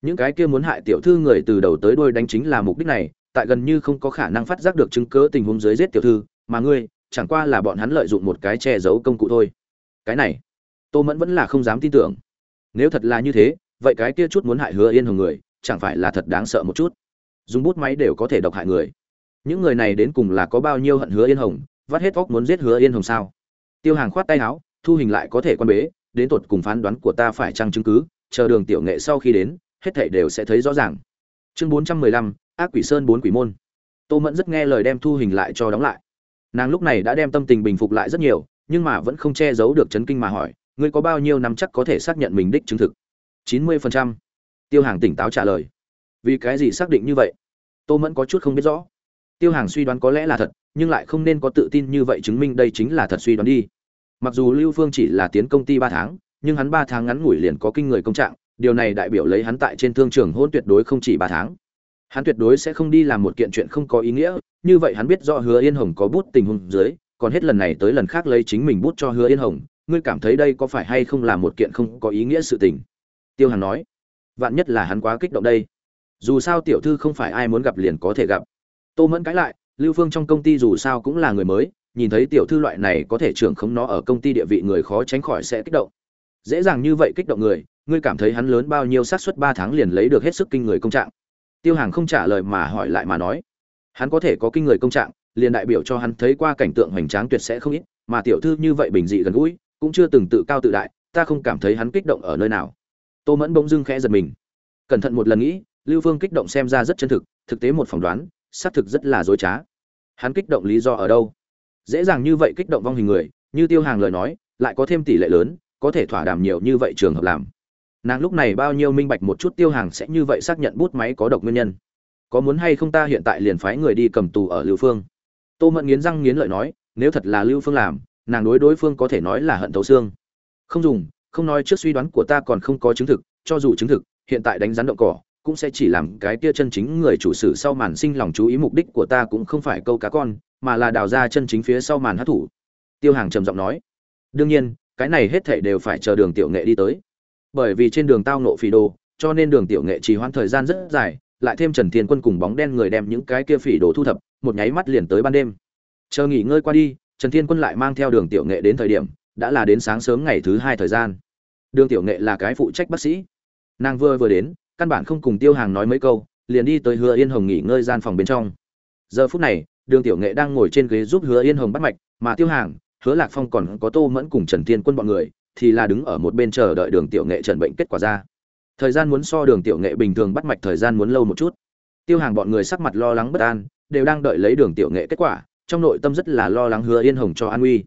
Những cái kia muốn hại tiểu thư người từ đầu tới đuôi đánh chính là mục đích này, tại gần như không có khả năng phát giác được chứng cớ tình huống dưới giết tiểu thư, mà ngươi, chẳng qua là bọn hắn lợi dụng một cái che giấu công cụ thôi. Cái này, tô mẫn vẫn là không dám tin tưởng. Nếu thật là như thế, vậy cái kia chút muốn hại hứa yên hồng người, chẳng phải là thật đáng sợ một chút? Dùng bút máy đều có thể độc hại người. Những người này đến cùng là có bao nhiêu hận hứa yên hồng, vắt hết óc muốn giết hứa yên hồng sao? Tiêu hàng khoát tay áo, thu hình lại có thể quan bế đến tột cùng phán đoán của ta phải chăng chứng cứ, chờ đường tiểu nghệ sau khi đến, hết thảy đều sẽ thấy rõ ràng. Chương bốn trăm mười lăm, ác quỷ sơn bốn quỷ môn. Tô mẫn rất nghe lời đem thu hình lại cho đóng lại. Nàng lúc này đã đem tâm tình bình phục lại rất nhiều, nhưng mà vẫn không che giấu được chấn kinh mà hỏi, ngươi có bao nhiêu năm chắc có thể xác nhận mình đích chứng thực? chín mươi phần trăm. Tiêu hàng tỉnh táo trả lời, vì cái gì xác định như vậy? Tô mẫn có chút không biết rõ. Tiêu hàng suy đoán có lẽ là thật, nhưng lại không nên có tự tin như vậy chứng minh đây chính là thật suy đoán đi mặc dù lưu phương chỉ là tiến công ty ba tháng, nhưng hắn ba tháng ngắn ngủi liền có kinh người công trạng, điều này đại biểu lấy hắn tại trên thương trường hôn tuyệt đối không chỉ ba tháng. Hắn tuyệt đối sẽ không đi làm một kiện chuyện không có ý nghĩa, như vậy hắn biết rõ hứa yên hồng có bút tình huống dưới, còn hết lần này tới lần khác lấy chính mình bút cho hứa yên hồng, ngươi cảm thấy đây có phải hay không là một kiện không có ý nghĩa sự tình? Tiêu hàn nói. Vạn nhất là hắn quá kích động đây. Dù sao tiểu thư không phải ai muốn gặp liền có thể gặp. Tô mẫn cãi lại, lưu phương trong công ty dù sao cũng là người mới nhìn thấy tiểu thư loại này có thể trưởng không nó ở công ty địa vị người khó tránh khỏi sẽ kích động. Dễ dàng như vậy kích động người, ngươi cảm thấy hắn lớn bao nhiêu xác suất ba tháng liền lấy được hết sức kinh người công trạng? Tiêu hàng không trả lời mà hỏi lại mà nói, hắn có thể có kinh người công trạng, liền đại biểu cho hắn thấy qua cảnh tượng hoành tráng tuyệt sẽ không ít, mà tiểu thư như vậy bình dị gần gũi, cũng chưa từng tự cao tự đại, ta không cảm thấy hắn kích động ở nơi nào. Tô mẫn bỗng dưng khẽ giật mình. Cẩn thận một lần nghĩ, lưu phương kích động xem ra rất chân thực thực tế một phỏng đoán, xác thực rất là dối trá. Hắn kích động lý do ở đâu? Dễ dàng như vậy kích động vong hình người, như tiêu hàng lời nói, lại có thêm tỷ lệ lớn, có thể thỏa đàm nhiều như vậy trường hợp làm. Nàng lúc này bao nhiêu minh bạch một chút tiêu hàng sẽ như vậy xác nhận bút máy có độc nguyên nhân. Có muốn hay không ta hiện tại liền phái người đi cầm tù ở lưu phương. Tô mẫn nghiến răng nghiến lợi nói, nếu thật là lưu phương làm, nàng đối đối phương có thể nói là hận thấu xương. Không dùng, không nói trước suy đoán của ta còn không có chứng thực, cho dù chứng thực, hiện tại đánh rắn động cỏ, cũng sẽ chỉ làm cái kia chân chính người chủ sử sau màn sinh lòng chú ý mục đích của ta cũng không phải câu cá con mà là đào ra chân chính phía sau màn hát thủ. Tiêu hàng trầm giọng nói, đương nhiên, cái này hết thảy đều phải chờ đường tiểu nghệ đi tới. Bởi vì trên đường tao nộ phỉ đồ, cho nên đường tiểu nghệ trì hoãn thời gian rất dài, lại thêm trần thiên quân cùng bóng đen người đem những cái kia phỉ đồ thu thập, một nháy mắt liền tới ban đêm. Chờ nghỉ ngơi qua đi, trần thiên quân lại mang theo đường tiểu nghệ đến thời điểm, đã là đến sáng sớm ngày thứ hai thời gian. Đường tiểu nghệ là cái phụ trách bác sĩ. Nàng vừa vừa đến, căn bản không cùng tiêu hàng nói mấy câu, liền đi tới hứa yên hồng nghỉ ngơi gian phòng bên trong. Giờ phút này đường tiểu nghệ đang ngồi trên ghế giúp hứa yên hồng bắt mạch, mà tiêu hàng, hứa lạc phong còn có tô mẫn cùng trần thiên quân bọn người, thì là đứng ở một bên chờ đợi đường tiểu nghệ trần bệnh kết quả ra. Thời gian muốn so đường tiểu nghệ bình thường bắt mạch thời gian muốn lâu một chút. Tiêu hàng bọn người sắc mặt lo lắng bất an, đều đang đợi lấy đường tiểu nghệ kết quả, trong nội tâm rất là lo lắng hứa yên hồng cho an uy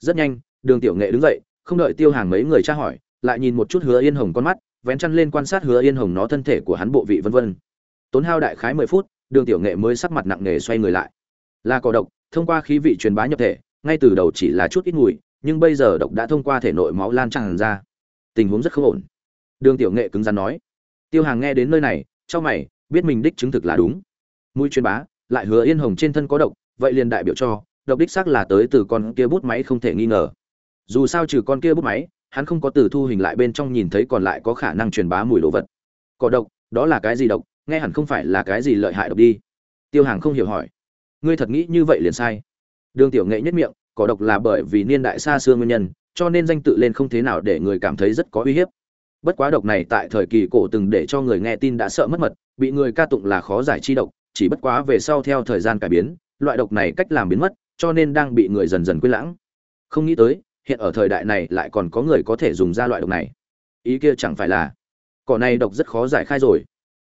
rất nhanh, đường tiểu nghệ đứng dậy, không đợi tiêu hàng mấy người tra hỏi, lại nhìn một chút hứa yên hồng con mắt, vén chăn lên quan sát hứa yên hồng nó thân thể của hắn bộ vị vân vân. Tốn hao đại khái mười phút, đường tiểu nghệ mới sắc mặt nặng nề xoay người lại là cỏ độc, thông qua khí vị truyền bá nhập thể, ngay từ đầu chỉ là chút ít mùi, nhưng bây giờ độc đã thông qua thể nội máu lan tràn ra. Tình huống rất không ổn. Đường tiểu nghệ cứng rắn nói. Tiêu hàng nghe đến nơi này cho mày, biết mình đích chứng thực là đúng. Mũi truyền bá, lại hứa yên hồng trên thân có độc, vậy liền đại biểu cho, độc đích xác là tới từ con kia bút máy không thể nghi ngờ. Dù sao trừ con kia bút máy, hắn không có từ thu hình lại bên trong nhìn thấy còn lại có khả năng truyền bá mùi đồ vật. Cỏ độc, đó là cái gì độc? Nghe hẳn không phải là cái gì lợi hại độc đi. Tiêu hàng không hiểu hỏi ngươi thật nghĩ như vậy liền sai. Đường tiểu nghệ nhất miệng, cỏ độc là bởi vì niên đại xa xưa nguyên nhân, cho nên danh tự lên không thế nào để người cảm thấy rất có uy hiếp. Bất quá độc này tại thời kỳ cổ từng để cho người nghe tin đã sợ mất mật, bị người ca tụng là khó giải chi độc, chỉ bất quá về sau theo thời gian cải biến, loại độc này cách làm biến mất, cho nên đang bị người dần dần quên lãng. Không nghĩ tới, hiện ở thời đại này lại còn có người có thể dùng ra loại độc này. Ý kia chẳng phải là, cỏ này độc rất khó giải khai rồi.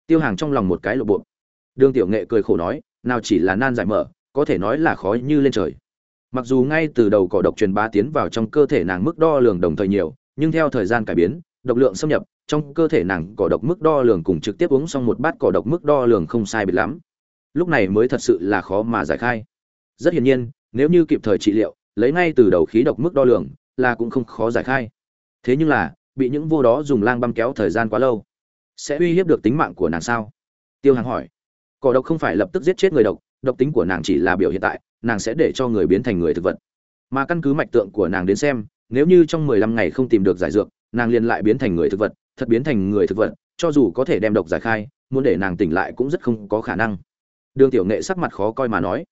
Tiêu hàng trong lòng một cái lộ bộ. Đường tiểu nghệ cười khổ nói nào chỉ là nan giải mở, có thể nói là khó như lên trời. Mặc dù ngay từ đầu cỏ độc truyền bá tiến vào trong cơ thể nàng mức đo lường đồng thời nhiều, nhưng theo thời gian cải biến, độc lượng xâm nhập, trong cơ thể nàng cỏ độc mức đo lường cùng trực tiếp uống xong một bát cỏ độc mức đo lường không sai biệt lắm. Lúc này mới thật sự là khó mà giải khai. Rất hiển nhiên, nếu như kịp thời trị liệu, lấy ngay từ đầu khí độc mức đo lường, là cũng không khó giải khai. Thế nhưng là, bị những vô đó dùng lang băm kéo thời gian quá lâu, sẽ uy hiếp được tính mạng của nàng sao? Tiêu hàng hỏi cỏ độc không phải lập tức giết chết người độc độc tính của nàng chỉ là biểu hiện tại, nàng sẽ để cho người biến thành người thực vật. Mà căn cứ mạch tượng của nàng đến xem, nếu như trong mười lăm ngày không tìm được giải dược, nàng liền lại biến thành người thực vật, thật biến thành người thực vật, cho dù có thể đem độc giải khai, muốn để nàng tỉnh lại cũng rất không có khả năng. Đường tiểu nghệ sắc mặt khó coi mà nói.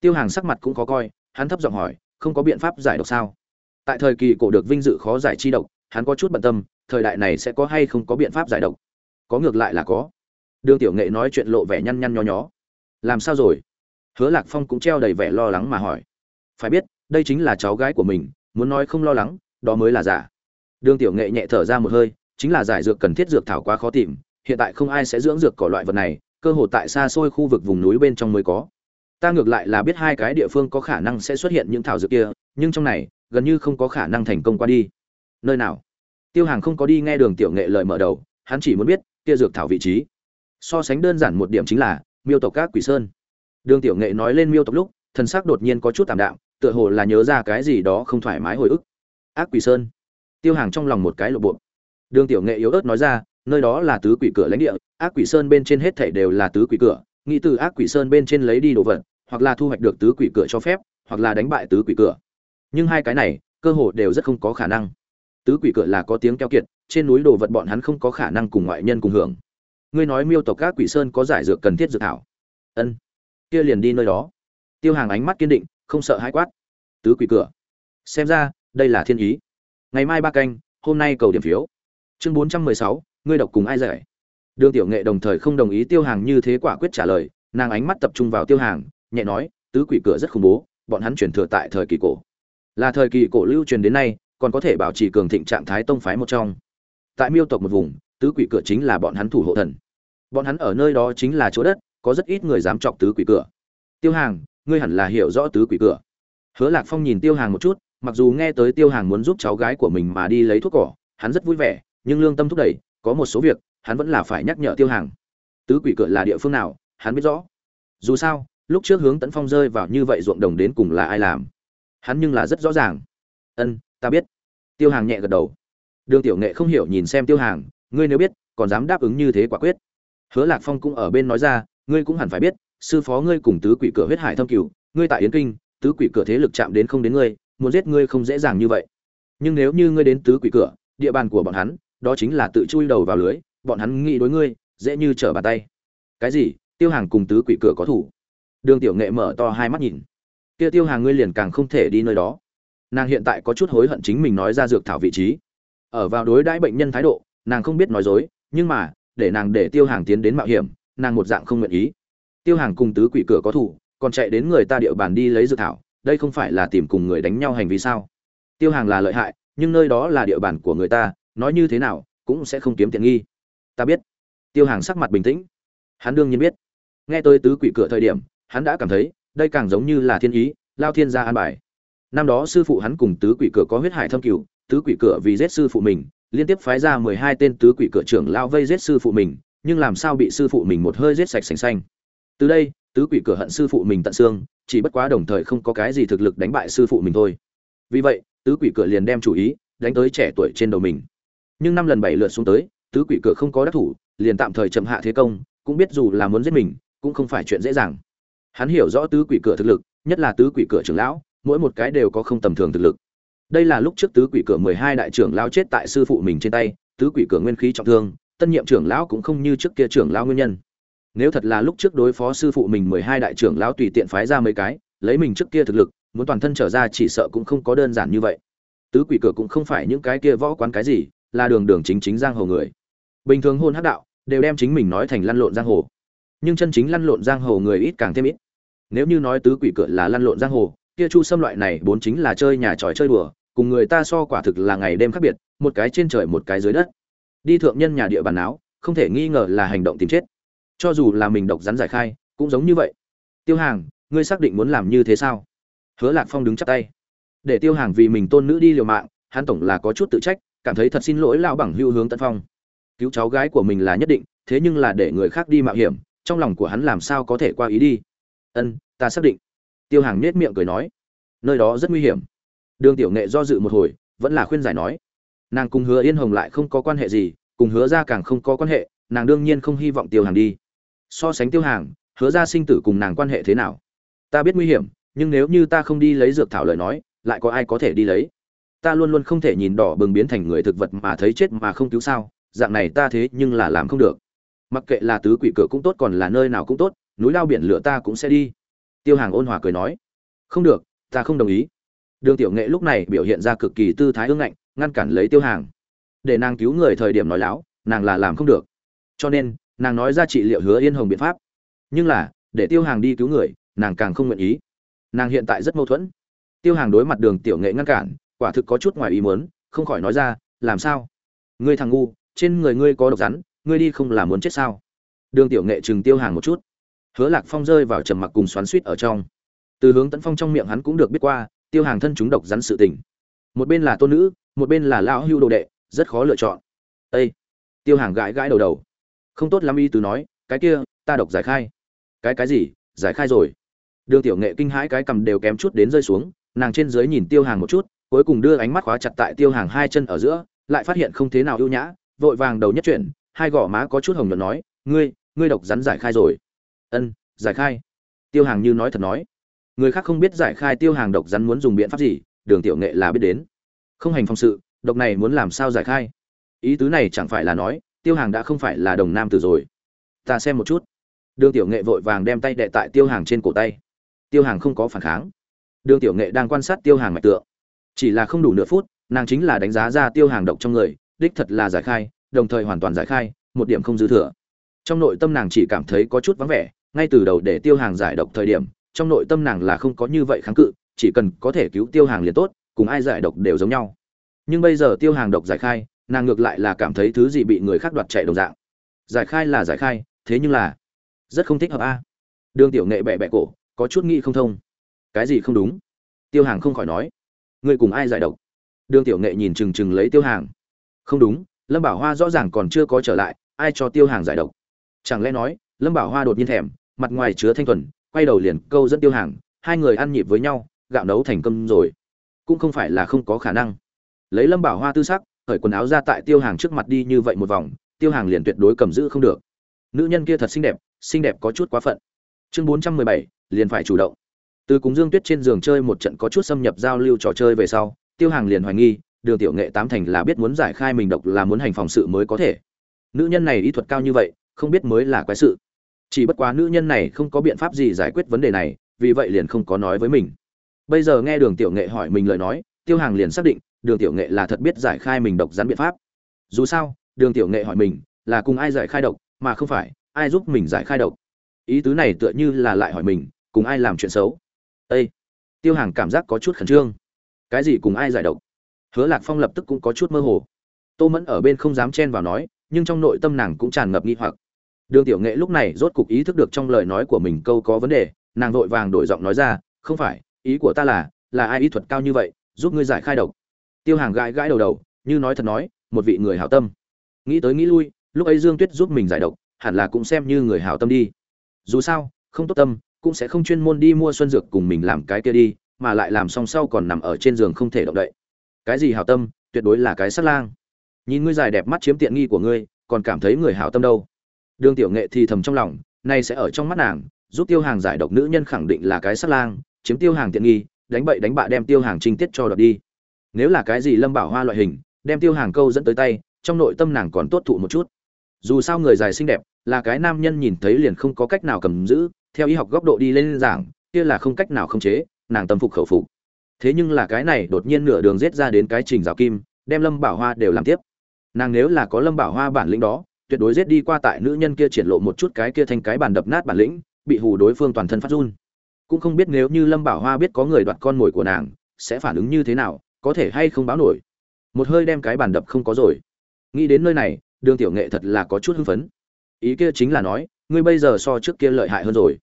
Tiêu hàng sắc mặt cũng khó coi, hắn thấp giọng hỏi, không có biện pháp giải độc sao? Tại thời kỳ cổ được vinh dự khó giải chi độc, hắn có chút bận tâm, thời đại này sẽ có hay không có biện pháp giải độc? Có ngược lại là có đường tiểu nghệ nói chuyện lộ vẻ nhăn nhăn nho nhó. Làm sao rồi? Hứa lạc phong cũng treo đầy vẻ lo lắng mà hỏi. Phải biết, đây chính là cháu gái của mình, muốn nói không lo lắng, đó mới là giả. Đường tiểu nghệ nhẹ thở ra một hơi, chính là giải dược cần thiết dược thảo quá khó tìm, hiện tại không ai sẽ dưỡng dược cỏ loại vật này, cơ hội tại xa xôi khu vực vùng núi bên trong mới có. Ta ngược lại là biết hai cái địa phương có khả năng sẽ xuất hiện những thảo dược kia, nhưng trong này, gần như không có khả năng thành công qua đi. Nơi nào? Tiêu hàng không có đi nghe đường tiểu nghệ lời mở đầu, hắn chỉ muốn biết, kia dược thảo vị trí so sánh đơn giản một điểm chính là miêu tộc các quỷ sơn. Đường tiểu nghệ nói lên miêu tộc lúc, thần sắc đột nhiên có chút tạm đạm, tựa hồ là nhớ ra cái gì đó không thoải mái hồi ức. Ác quỷ sơn. Tiêu hàng trong lòng một cái lộ bộ. Đường tiểu nghệ yếu ớt nói ra, nơi đó là tứ quỷ cửa lãnh địa, ác quỷ sơn bên trên hết thảy đều là tứ quỷ cửa, nghĩ từ ác quỷ sơn bên trên lấy đi đồ vật, hoặc là thu hoạch được tứ quỷ cửa cho phép, hoặc là đánh bại tứ quỷ cửa. Nhưng hai cái này, cơ hội đều rất không có khả năng. Tứ quỷ cửa là có tiếng keo kiệt, trên núi đồ vật bọn hắn không có khả năng cùng ngoại nhân cùng hưởng ngươi nói miêu tộc các quỷ sơn có giải dược cần thiết dược thảo. Ân. Kia liền đi nơi đó. Tiêu hàng ánh mắt kiên định, không sợ hãi quát. Tứ quỷ cửa. Xem ra, đây là thiên ý. Ngày mai ba canh, hôm nay cầu điểm phiếu. Chương bốn trăm mười sáu, ngươi đọc cùng ai giải đường tiểu nghệ đồng thời không đồng ý tiêu hàng như thế quả quyết trả lời, nàng ánh mắt tập trung vào tiêu hàng, nhẹ nói, tứ quỷ cửa rất khủng bố, bọn hắn chuyển thừa tại thời kỳ cổ. Là thời kỳ cổ lưu truyền đến nay, còn có thể bảo trì cường thịnh trạng thái tông phái một trong. Tại miêu tộc một vùng, tứ quỷ cửa chính là bọn hắn thủ hộ thần bọn hắn ở nơi đó chính là chỗ đất, có rất ít người dám chọc tứ quỷ cửa. Tiêu hàng, ngươi hẳn là hiểu rõ tứ quỷ cửa. Hứa lạc phong nhìn tiêu hàng một chút, mặc dù nghe tới tiêu hàng muốn giúp cháu gái của mình mà đi lấy thuốc cỏ, hắn rất vui vẻ, nhưng lương tâm thúc đẩy, có một số việc, hắn vẫn là phải nhắc nhở tiêu hàng. Tứ quỷ cửa là địa phương nào, hắn biết rõ. Dù sao, lúc trước hướng tấn phong rơi vào như vậy ruộng đồng đến cùng là ai làm? Hắn nhưng là rất rõ ràng. Ân, ta biết. Tiêu hàng nhẹ gật đầu. Đường tiểu nghệ không hiểu nhìn xem tiêu hàng, ngươi nếu biết, còn dám đáp ứng như thế quả quyết hứa lạc phong cũng ở bên nói ra, ngươi cũng hẳn phải biết, sư phó ngươi cùng tứ quỷ cửa huyết hải thâm cửu, ngươi tại yến kinh, tứ quỷ cửa thế lực chạm đến không đến ngươi, muốn giết ngươi không dễ dàng như vậy. Nhưng nếu như ngươi đến tứ quỷ cửa, địa bàn của bọn hắn, đó chính là tự chui đầu vào lưới, bọn hắn nghĩ đối ngươi, dễ như trở bàn tay. Cái gì? Tiêu hàng cùng tứ quỷ cửa có thủ? Đường tiểu nghệ mở to hai mắt nhìn. Kia tiêu hàng ngươi liền càng không thể đi nơi đó. Nàng hiện tại có chút hối hận chính mình nói ra dược thảo vị trí. Ở vào đối đãi bệnh nhân thái độ, nàng không biết nói dối, nhưng mà để nàng để tiêu hàng tiến đến mạo hiểm, nàng một dạng không nguyện ý. Tiêu hàng cùng tứ quỷ cửa có thủ, còn chạy đến người ta địa bàn đi lấy dược thảo, đây không phải là tìm cùng người đánh nhau hành vi sao? Tiêu hàng là lợi hại, nhưng nơi đó là địa bàn của người ta, nói như thế nào, cũng sẽ không kiếm tiện nghi. Ta biết. Tiêu hàng sắc mặt bình tĩnh. Hắn đương nhiên biết. Nghe tới tứ quỷ cửa thời điểm, hắn đã cảm thấy, đây càng giống như là thiên ý, lao thiên gia an bài. Năm đó sư phụ hắn cùng tứ quỷ cửa có huyết hải thâm cửu, tứ quỷ cửa vì giết sư phụ mình liên tiếp phái ra mười hai tên tứ quỷ cửa trưởng lao vây giết sư phụ mình, nhưng làm sao bị sư phụ mình một hơi giết sạch sành xanh. Từ đây, tứ quỷ cửa hận sư phụ mình tận xương, chỉ bất quá đồng thời không có cái gì thực lực đánh bại sư phụ mình thôi. Vì vậy, tứ quỷ cửa liền đem chủ ý đánh tới trẻ tuổi trên đầu mình. Nhưng năm lần bảy lượt xuống tới, tứ quỷ cửa không có đắc thủ, liền tạm thời chậm hạ thế công, cũng biết dù là muốn giết mình, cũng không phải chuyện dễ dàng. Hắn hiểu rõ tứ quỷ cửa thực lực, nhất là tứ quỷ cửa trưởng lão, mỗi một cái đều có không tầm thường thực lực đây là lúc trước tứ quỷ cửa mười hai đại trưởng lão chết tại sư phụ mình trên tay, tứ quỷ cửa nguyên khí trọng thương, tân nhiệm trưởng lão cũng không như trước kia trưởng lão nguyên nhân. Nếu thật là lúc trước đối phó sư phụ mình mười hai đại trưởng lão tùy tiện phái ra mấy cái, lấy mình trước kia thực lực, muốn toàn thân trở ra chỉ sợ cũng không có đơn giản như vậy. Tứ quỷ cửa cũng không phải những cái kia võ quán cái gì, là đường đường chính chính giang hồ người. Bình thường hôn hát đạo, đều đem chính mình nói thành lăn lộn giang hồ. Nhưng chân chính lăn lộn giang hồ người ít càng thêm ít. Nếu như nói tứ quỷ cửa là lăn lộn giang hồ kia chu xâm loại này bốn chính là chơi nhà tròi chơi đùa, cùng người ta so quả thực là ngày đêm khác biệt, một cái trên trời một cái dưới đất. Đi thượng nhân nhà địa bàn áo, không thể nghi ngờ là hành động tìm chết. Cho dù là mình độc rắn giải khai, cũng giống như vậy. Tiêu hàng, ngươi xác định muốn làm như thế sao? Hứa lạc phong đứng chắp tay. Để tiêu hàng vì mình tôn nữ đi liều mạng, hắn tổng là có chút tự trách, cảm thấy thật xin lỗi lão bằng hưu hướng tân phong. Cứu cháu gái của mình là nhất định, thế nhưng là để người khác đi mạo hiểm, trong lòng của hắn làm sao có thể qua ý đi? Ân, ta xác định tiêu hàng nết miệng cười nói, nơi đó rất nguy hiểm. Đường tiểu nghệ do dự một hồi, vẫn là khuyên giải nói, nàng cùng hứa yên hồng lại không có quan hệ gì, cùng hứa ra càng không có quan hệ, nàng đương nhiên không hy vọng tiêu hàng đi. So sánh tiêu hàng, hứa ra sinh tử cùng nàng quan hệ thế nào? Ta biết nguy hiểm, nhưng nếu như ta không đi lấy dược thảo lời nói, lại có ai có thể đi lấy? Ta luôn luôn không thể nhìn đỏ bừng biến thành người thực vật mà thấy chết mà không cứu sao, dạng này ta thế nhưng là làm không được. Mặc kệ là tứ quỷ cửa cũng tốt còn là nơi nào cũng tốt, núi lao biển lửa ta cũng sẽ đi tiêu hàng ôn hòa cười nói, không được, ta không đồng ý. Đường tiểu nghệ lúc này biểu hiện ra cực kỳ tư thái ương ngạnh, ngăn cản lấy tiêu hàng. Để nàng cứu người thời điểm nói láo, nàng là làm không được. Cho nên, nàng nói ra trị liệu hứa yên hồng biện pháp. Nhưng là, để tiêu hàng đi cứu người, nàng càng không nguyện ý. Nàng hiện tại rất mâu thuẫn. Tiêu hàng đối mặt đường tiểu nghệ ngăn cản, quả thực có chút ngoài ý muốn, không khỏi nói ra, làm sao? Ngươi thằng ngu, trên người ngươi có độc rắn, ngươi đi không là muốn chết sao? Đường tiểu nghệ chừng tiêu hàng một chút hứa lạc phong rơi vào trầm mặc cùng xoắn xuýt ở trong. Từ hướng tấn phong trong miệng hắn cũng được biết qua, tiêu hàng thân chúng độc rắn sự tình. Một bên là tôn nữ, một bên là lão hưu đồ đệ, rất khó lựa chọn. Ê! Tiêu hàng gãi gãi đầu đầu. Không tốt lắm y từ nói, cái kia, ta độc giải khai. Cái cái gì? Giải khai rồi. Đường tiểu nghệ kinh hãi cái cầm đều kém chút đến rơi xuống, nàng trên dưới nhìn tiêu hàng một chút, cuối cùng đưa ánh mắt khóa chặt tại tiêu hàng hai chân ở giữa, lại phát hiện không thế nào ưu nhã, vội vàng đầu nhất chuyển, hai gò má có chút hồng nhuận nói, ngươi ngươi độc rắn giải khai rồi ân, giải khai. Tiêu hàng như nói thật nói. Người khác không biết giải khai tiêu hàng độc rắn muốn dùng biện pháp gì, đường tiểu nghệ là biết đến. Không hành phong sự, độc này muốn làm sao giải khai? Ý tứ này chẳng phải là nói, tiêu hàng đã không phải là đồng nam tử rồi. Ta xem một chút. Đường tiểu nghệ vội vàng đem tay đệ tại tiêu hàng trên cổ tay. Tiêu hàng không có phản kháng. Đường tiểu nghệ đang quan sát tiêu hàng mạch tượng. Chỉ là không đủ nửa phút, nàng chính là đánh giá ra tiêu hàng độc trong người, đích thật là giải khai, đồng thời hoàn toàn giải khai, một điểm không dư thừa. Trong nội tâm nàng chỉ cảm thấy có chút vắng vẻ ngay từ đầu để tiêu hàng giải độc thời điểm, trong nội tâm nàng là không có như vậy kháng cự, chỉ cần có thể cứu tiêu hàng liền tốt, cùng ai giải độc đều giống nhau. Nhưng bây giờ tiêu hàng độc giải khai, nàng ngược lại là cảm thấy thứ gì bị người khác đoạt chạy đồng dạng. Giải khai là giải khai, thế nhưng là rất không thích hợp a. Đường tiểu nghệ bẹ bẹ cổ, có chút nghĩ không thông. Cái gì không đúng? Tiêu hàng không khỏi nói. Người cùng ai giải độc? Đường tiểu nghệ nhìn chừng chừng lấy tiêu hàng. Không đúng, lâm bảo hoa rõ ràng còn chưa có trở lại, ai cho tiêu hàng giải độc? Chẳng lẽ nói, lâm bảo hoa đột nhiên thèm mặt ngoài chứa thanh thuần, quay đầu liền câu dẫn tiêu hàng, hai người ăn nhịp với nhau, gạo nấu thành cơm rồi. Cũng không phải là không có khả năng. Lấy lâm bảo hoa tư sắc khởi quần áo ra tại tiêu hàng trước mặt đi như vậy một vòng, tiêu hàng liền tuyệt đối cầm giữ không được. Nữ nhân kia thật xinh đẹp xinh đẹp có chút quá phận. Chương bốn trăm mười bảy, liền phải chủ động. Từ cúng dương tuyết trên giường chơi một trận có chút xâm nhập giao lưu trò chơi về sau, tiêu hàng liền hoài nghi, đường tiểu nghệ tám thành là biết muốn giải khai mình độc là muốn hành phòng sự mới có thể. Nữ nhân này ý thuật cao như vậy, không biết mới là quái sự chỉ bất quá nữ nhân này không có biện pháp gì giải quyết vấn đề này, vì vậy liền không có nói với mình. Bây giờ nghe đường tiểu nghệ hỏi mình lời nói, tiêu hàng liền xác định, đường tiểu nghệ là thật biết giải khai mình độc rắn biện pháp. Dù sao, đường tiểu nghệ hỏi mình, là cùng ai giải khai độc, mà không phải, ai giúp mình giải khai độc? Ý tứ này tựa như là lại hỏi mình, cùng ai làm chuyện xấu? Â tiêu hàng cảm giác có chút khẩn trương. Cái gì cùng ai giải độc? Hứa lạc phong lập tức cũng có chút mơ hồ. Tô mẫn ở bên không dám chen vào nói, nhưng trong nội tâm nàng cũng tràn ngập nghi hoặc đường tiểu nghệ lúc này rốt cục ý thức được trong lời nói của mình câu có vấn đề, nàng vội vàng đổi giọng nói ra, không phải, ý của ta là là ai ý thuật cao như vậy, giúp ngươi giải khai độc. Tiêu hàng gãi gãi đầu đầu, như nói thật nói, một vị người hảo tâm. Nghĩ tới nghĩ lui, lúc ấy dương tuyết giúp mình giải độc, hẳn là cũng xem như người hảo tâm đi. Dù sao, không tốt tâm, cũng sẽ không chuyên môn đi mua xuân dược cùng mình làm cái kia đi, mà lại làm xong sau còn nằm ở trên giường không thể động đậy. Cái gì hảo tâm, tuyệt đối là cái sát lang. Nhìn ngươi dài đẹp mắt chiếm tiện nghi của ngươi, còn cảm thấy người hảo tâm đâu? Đường tiểu nghệ thì thầm trong lòng, nay sẽ ở trong mắt nàng, giúp tiêu hàng giải độc nữ nhân khẳng định là cái sát lang, chiếm tiêu hàng tiện nghi, đánh bậy đánh bạ đem tiêu hàng trinh tiết cho đoạt đi. Nếu là cái gì lâm bảo hoa loại hình, đem tiêu hàng câu dẫn tới tay, trong nội tâm nàng còn tốt thụ một chút. Dù sao người dài xinh đẹp, là cái nam nhân nhìn thấy liền không có cách nào cầm giữ, theo y học góc độ đi lên giảng, kia là không cách nào khống chế, nàng tâm phục khẩu phục. Thế nhưng là cái này đột nhiên nửa đường giết ra đến cái trình giáo kim, đem lâm bảo hoa đều làm tiếp. Nàng nếu là có lâm bảo hoa bản lĩnh đó tuyệt đối giết đi qua tại nữ nhân kia triển lộ một chút cái kia thành cái bàn đập nát bản lĩnh, bị hù đối phương toàn thân phát run. Cũng không biết nếu như lâm bảo hoa biết có người đoạt con mồi của nàng, sẽ phản ứng như thế nào, có thể hay không báo nổi. Một hơi đem cái bàn đập không có rồi. Nghĩ đến nơi này, đường tiểu nghệ thật là có chút hưng phấn. Ý kia chính là nói, ngươi bây giờ so trước kia lợi hại hơn rồi.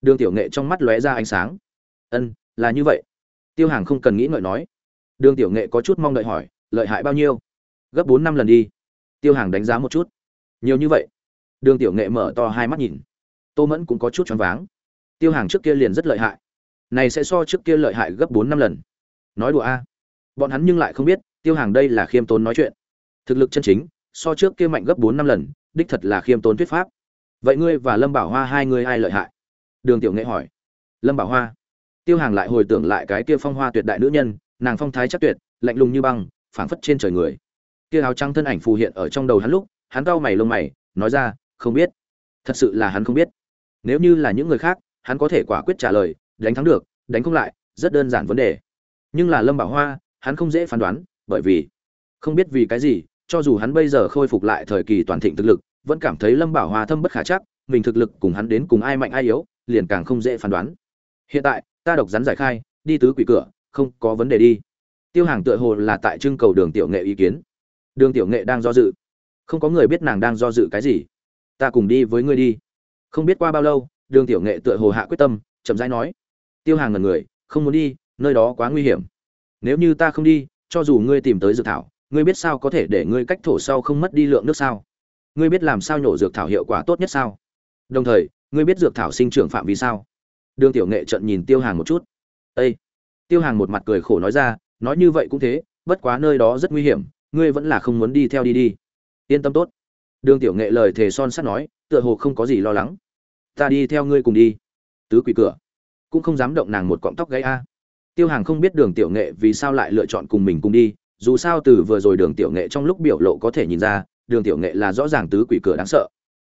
Đường tiểu nghệ trong mắt lóe ra ánh sáng. Ân, là như vậy. Tiêu hàng không cần nghĩ ngợi nói. Đường tiểu nghệ có chút mong đợi hỏi, lợi hại bao nhiêu? Gấp bốn năm lần đi. Tiêu hàng đánh giá một chút nhiều như vậy. Đường tiểu nghệ mở to hai mắt nhìn. Tô mẫn cũng có chút choáng váng. Tiêu hàng trước kia liền rất lợi hại. Này sẽ so trước kia lợi hại gấp bốn năm lần. Nói đùa a. Bọn hắn nhưng lại không biết, tiêu hàng đây là khiêm tốn nói chuyện. Thực lực chân chính, so trước kia mạnh gấp bốn năm lần, đích thật là khiêm tốn thuyết pháp. Vậy ngươi và lâm bảo hoa hai người ai lợi hại? Đường tiểu nghệ hỏi. Lâm bảo hoa. Tiêu hàng lại hồi tưởng lại cái kia phong hoa tuyệt đại nữ nhân, nàng phong thái chắc tuyệt, lạnh lùng như băng, phảng phất trên trời người. Kia áo trắng thân ảnh phù hiện ở trong đầu hắn lúc hắn cau mày lông mày, nói ra, không biết. Thật sự là hắn không biết. Nếu như là những người khác, hắn có thể quả quyết trả lời, đánh thắng được, đánh không lại, rất đơn giản vấn đề. Nhưng là lâm bảo hoa, hắn không dễ phán đoán, bởi vì không biết vì cái gì, cho dù hắn bây giờ khôi phục lại thời kỳ toàn thịnh thực lực, vẫn cảm thấy lâm bảo hoa thâm bất khả chắc, mình thực lực cùng hắn đến cùng ai mạnh ai yếu, liền càng không dễ phán đoán. Hiện tại, ta độc rắn giải khai, đi tứ quỷ cửa, không có vấn đề đi. Tiêu hàng tựa hồ là tại trưng cầu đường tiểu nghệ ý kiến. Đường tiểu nghệ đang do dự không có người biết nàng đang do dự cái gì. Ta cùng đi với ngươi đi. Không biết qua bao lâu, đường tiểu nghệ tựa hồ hạ quyết tâm, chậm rãi nói. Tiêu hàng ngần người, không muốn đi, nơi đó quá nguy hiểm. Nếu như ta không đi, cho dù ngươi tìm tới dược thảo, ngươi biết sao có thể để ngươi cách thổ sau không mất đi lượng nước sao? Ngươi biết làm sao nhổ dược thảo hiệu quả tốt nhất sao? Đồng thời, ngươi biết dược thảo sinh trưởng phạm vi sao? Đường tiểu nghệ trận nhìn tiêu hàng một chút. Ây tiêu hàng một mặt cười khổ nói ra, nói như vậy cũng thế, bất quá nơi đó rất nguy hiểm, ngươi vẫn là không muốn đi theo đi đi yên tâm tốt. Đường tiểu nghệ lời thề son sắt nói, tựa hồ không có gì lo lắng. Ta đi theo ngươi cùng đi. Tứ quỷ cửa. Cũng không dám động nàng một cọng tóc gáy a. Tiêu hàng không biết đường tiểu nghệ vì sao lại lựa chọn cùng mình cùng đi, dù sao từ vừa rồi đường tiểu nghệ trong lúc biểu lộ có thể nhìn ra, đường tiểu nghệ là rõ ràng tứ quỷ cửa đáng sợ.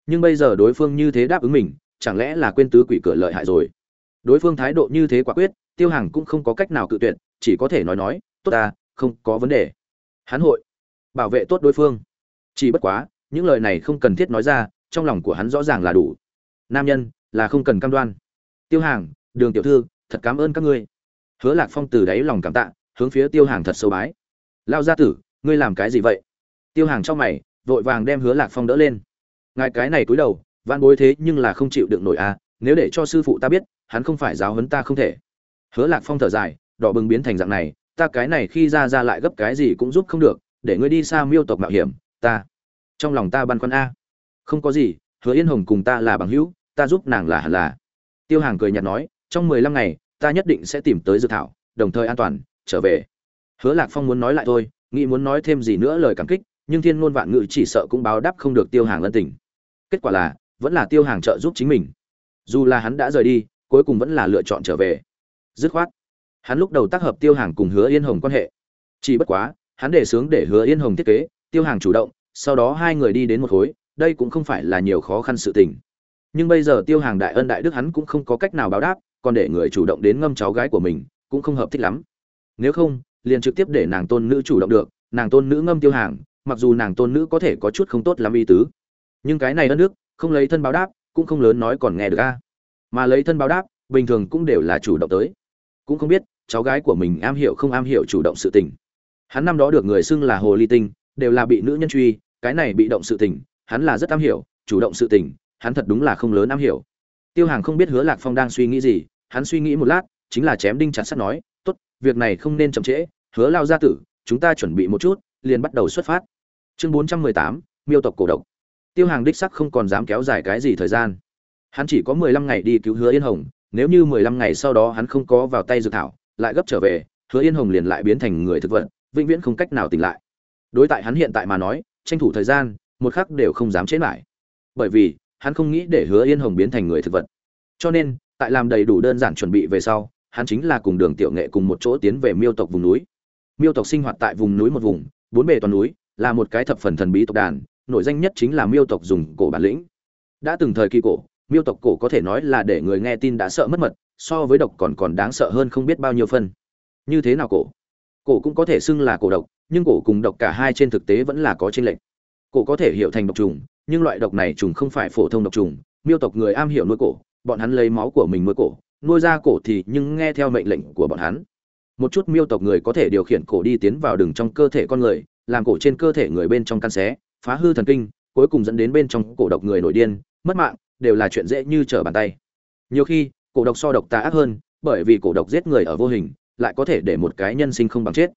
Nhưng bây giờ đối phương như thế đáp ứng mình, chẳng lẽ là quên tứ quỷ cửa lợi hại rồi? Đối phương thái độ như thế quả quyết, tiêu hàng cũng không có cách nào cự tuyệt, chỉ có thể nói nói, tốt ta, không có vấn đề. Hắn hội bảo vệ tốt đối phương chỉ bất quá, những lời này không cần thiết nói ra, trong lòng của hắn rõ ràng là đủ. Nam nhân, là không cần cam đoan. Tiêu hàng, đường tiểu thư, thật cảm ơn các ngươi. Hứa lạc phong từ đáy lòng cảm tạ, hướng phía tiêu hàng thật sâu bái. Lao gia tử, ngươi làm cái gì vậy? Tiêu hàng trong mày, vội vàng đem hứa lạc phong đỡ lên. Ngài cái này cúi đầu van bối thế nhưng là không chịu đựng nổi à nếu để cho sư phụ ta biết, hắn không phải giáo huấn ta không thể. Hứa lạc phong thở dài, đỏ bừng biến thành dạng này, ta cái này khi ra ra lại gấp cái gì cũng giúp không được, để ngươi đi xa miêu tộc mạo hiểm, ta trong lòng ta băn khoăn a. Không có gì, hứa yên hồng cùng ta là bằng hữu, ta giúp nàng là hẳn là. Tiêu hàng cười nhạt nói, trong mười lăm ngày, ta nhất định sẽ tìm tới dự thảo, đồng thời an toàn, trở về. Hứa lạc phong muốn nói lại thôi, nghĩ muốn nói thêm gì nữa lời cảm kích, nhưng thiên ngôn vạn ngữ chỉ sợ cũng báo đáp không được tiêu hàng ân tình. Kết quả là, vẫn là tiêu hàng trợ giúp chính mình. Dù là hắn đã rời đi, cuối cùng vẫn là lựa chọn trở về. Dứt khoát, hắn lúc đầu tác hợp tiêu hàng cùng hứa yên hồng quan hệ. Chỉ bất quá, hắn đề sướng để hứa yên hồng thiết kế, tiêu hàng chủ động sau đó hai người đi đến một khối, đây cũng không phải là nhiều khó khăn sự tình. Nhưng bây giờ tiêu hàng đại ân đại đức hắn cũng không có cách nào báo đáp, còn để người chủ động đến ngâm cháu gái của mình, cũng không hợp thích lắm. Nếu không, liền trực tiếp để nàng tôn nữ chủ động được, nàng tôn nữ ngâm tiêu hàng, mặc dù nàng tôn nữ có thể có chút không tốt lắm ý tứ. Nhưng cái này ân đức, không lấy thân báo đáp, cũng không lớn nói còn nghe được a. Mà lấy thân báo đáp, bình thường cũng đều là chủ động tới. Cũng không biết, cháu gái của mình am hiểu không am hiểu chủ động sự tình. Hắn năm đó được người xưng là hồ ly tinh, đều là bị nữ nhân truy cái này bị động sự tình, hắn là rất am hiểu, chủ động sự tình, hắn thật đúng là không lớn am hiểu. Tiêu hàng không biết hứa lạc phong đang suy nghĩ gì, hắn suy nghĩ một lát, chính là chém đinh chặt sắt nói, tốt, việc này không nên chậm trễ, hứa lao gia tử, chúng ta chuẩn bị một chút, liền bắt đầu xuất phát. Chương bốn trăm mười tám, miêu tộc cổ độc. Tiêu hàng đích sắc không còn dám kéo dài cái gì thời gian. Hắn chỉ có mười lăm ngày đi cứu hứa yên hồng, nếu như mười lăm ngày sau đó hắn không có vào tay dược thảo, lại gấp trở về, hứa yên hồng liền lại biến thành người thực vật, vĩnh viễn không cách nào tỉnh lại. Đối tại hắn hiện tại mà nói tranh thủ thời gian, một khắc đều không dám chế lại. Bởi vì, hắn không nghĩ để hứa yên hồng biến thành người thực vật. Cho nên, tại làm đầy đủ đơn giản chuẩn bị về sau, hắn chính là cùng đường tiểu nghệ cùng một chỗ tiến về miêu tộc vùng núi. Miêu tộc sinh hoạt tại vùng núi một vùng, bốn bề toàn núi, là một cái thập phần thần bí tộc đàn, nổi danh nhất chính là miêu tộc dùng cổ bản lĩnh. Đã từng thời kỳ cổ, miêu tộc cổ có thể nói là để người nghe tin đã sợ mất mật, so với độc còn còn đáng sợ hơn không biết bao nhiêu phân. Như thế nào cổ? Cổ cũng có thể xưng là cổ độc nhưng cổ cùng độc cả hai trên thực tế vẫn là có trên lệnh cổ có thể hiểu thành độc trùng, nhưng loại độc này trùng không phải phổ thông độc trùng. Miêu tộc người am hiểu nuôi cổ, bọn hắn lấy máu của mình nuôi cổ, nuôi ra cổ thì nhưng nghe theo mệnh lệnh của bọn hắn. Một chút miêu tộc người có thể điều khiển cổ đi tiến vào đường trong cơ thể con người, làm cổ trên cơ thể người bên trong căn xé, phá hư thần kinh, cuối cùng dẫn đến bên trong cổ độc người nổi điên, mất mạng, đều là chuyện dễ như trở bàn tay. Nhiều khi, cổ độc so độc tà ác hơn, bởi vì cổ độc giết người ở vô hình, lại có thể để một cái nhân sinh không bằng chết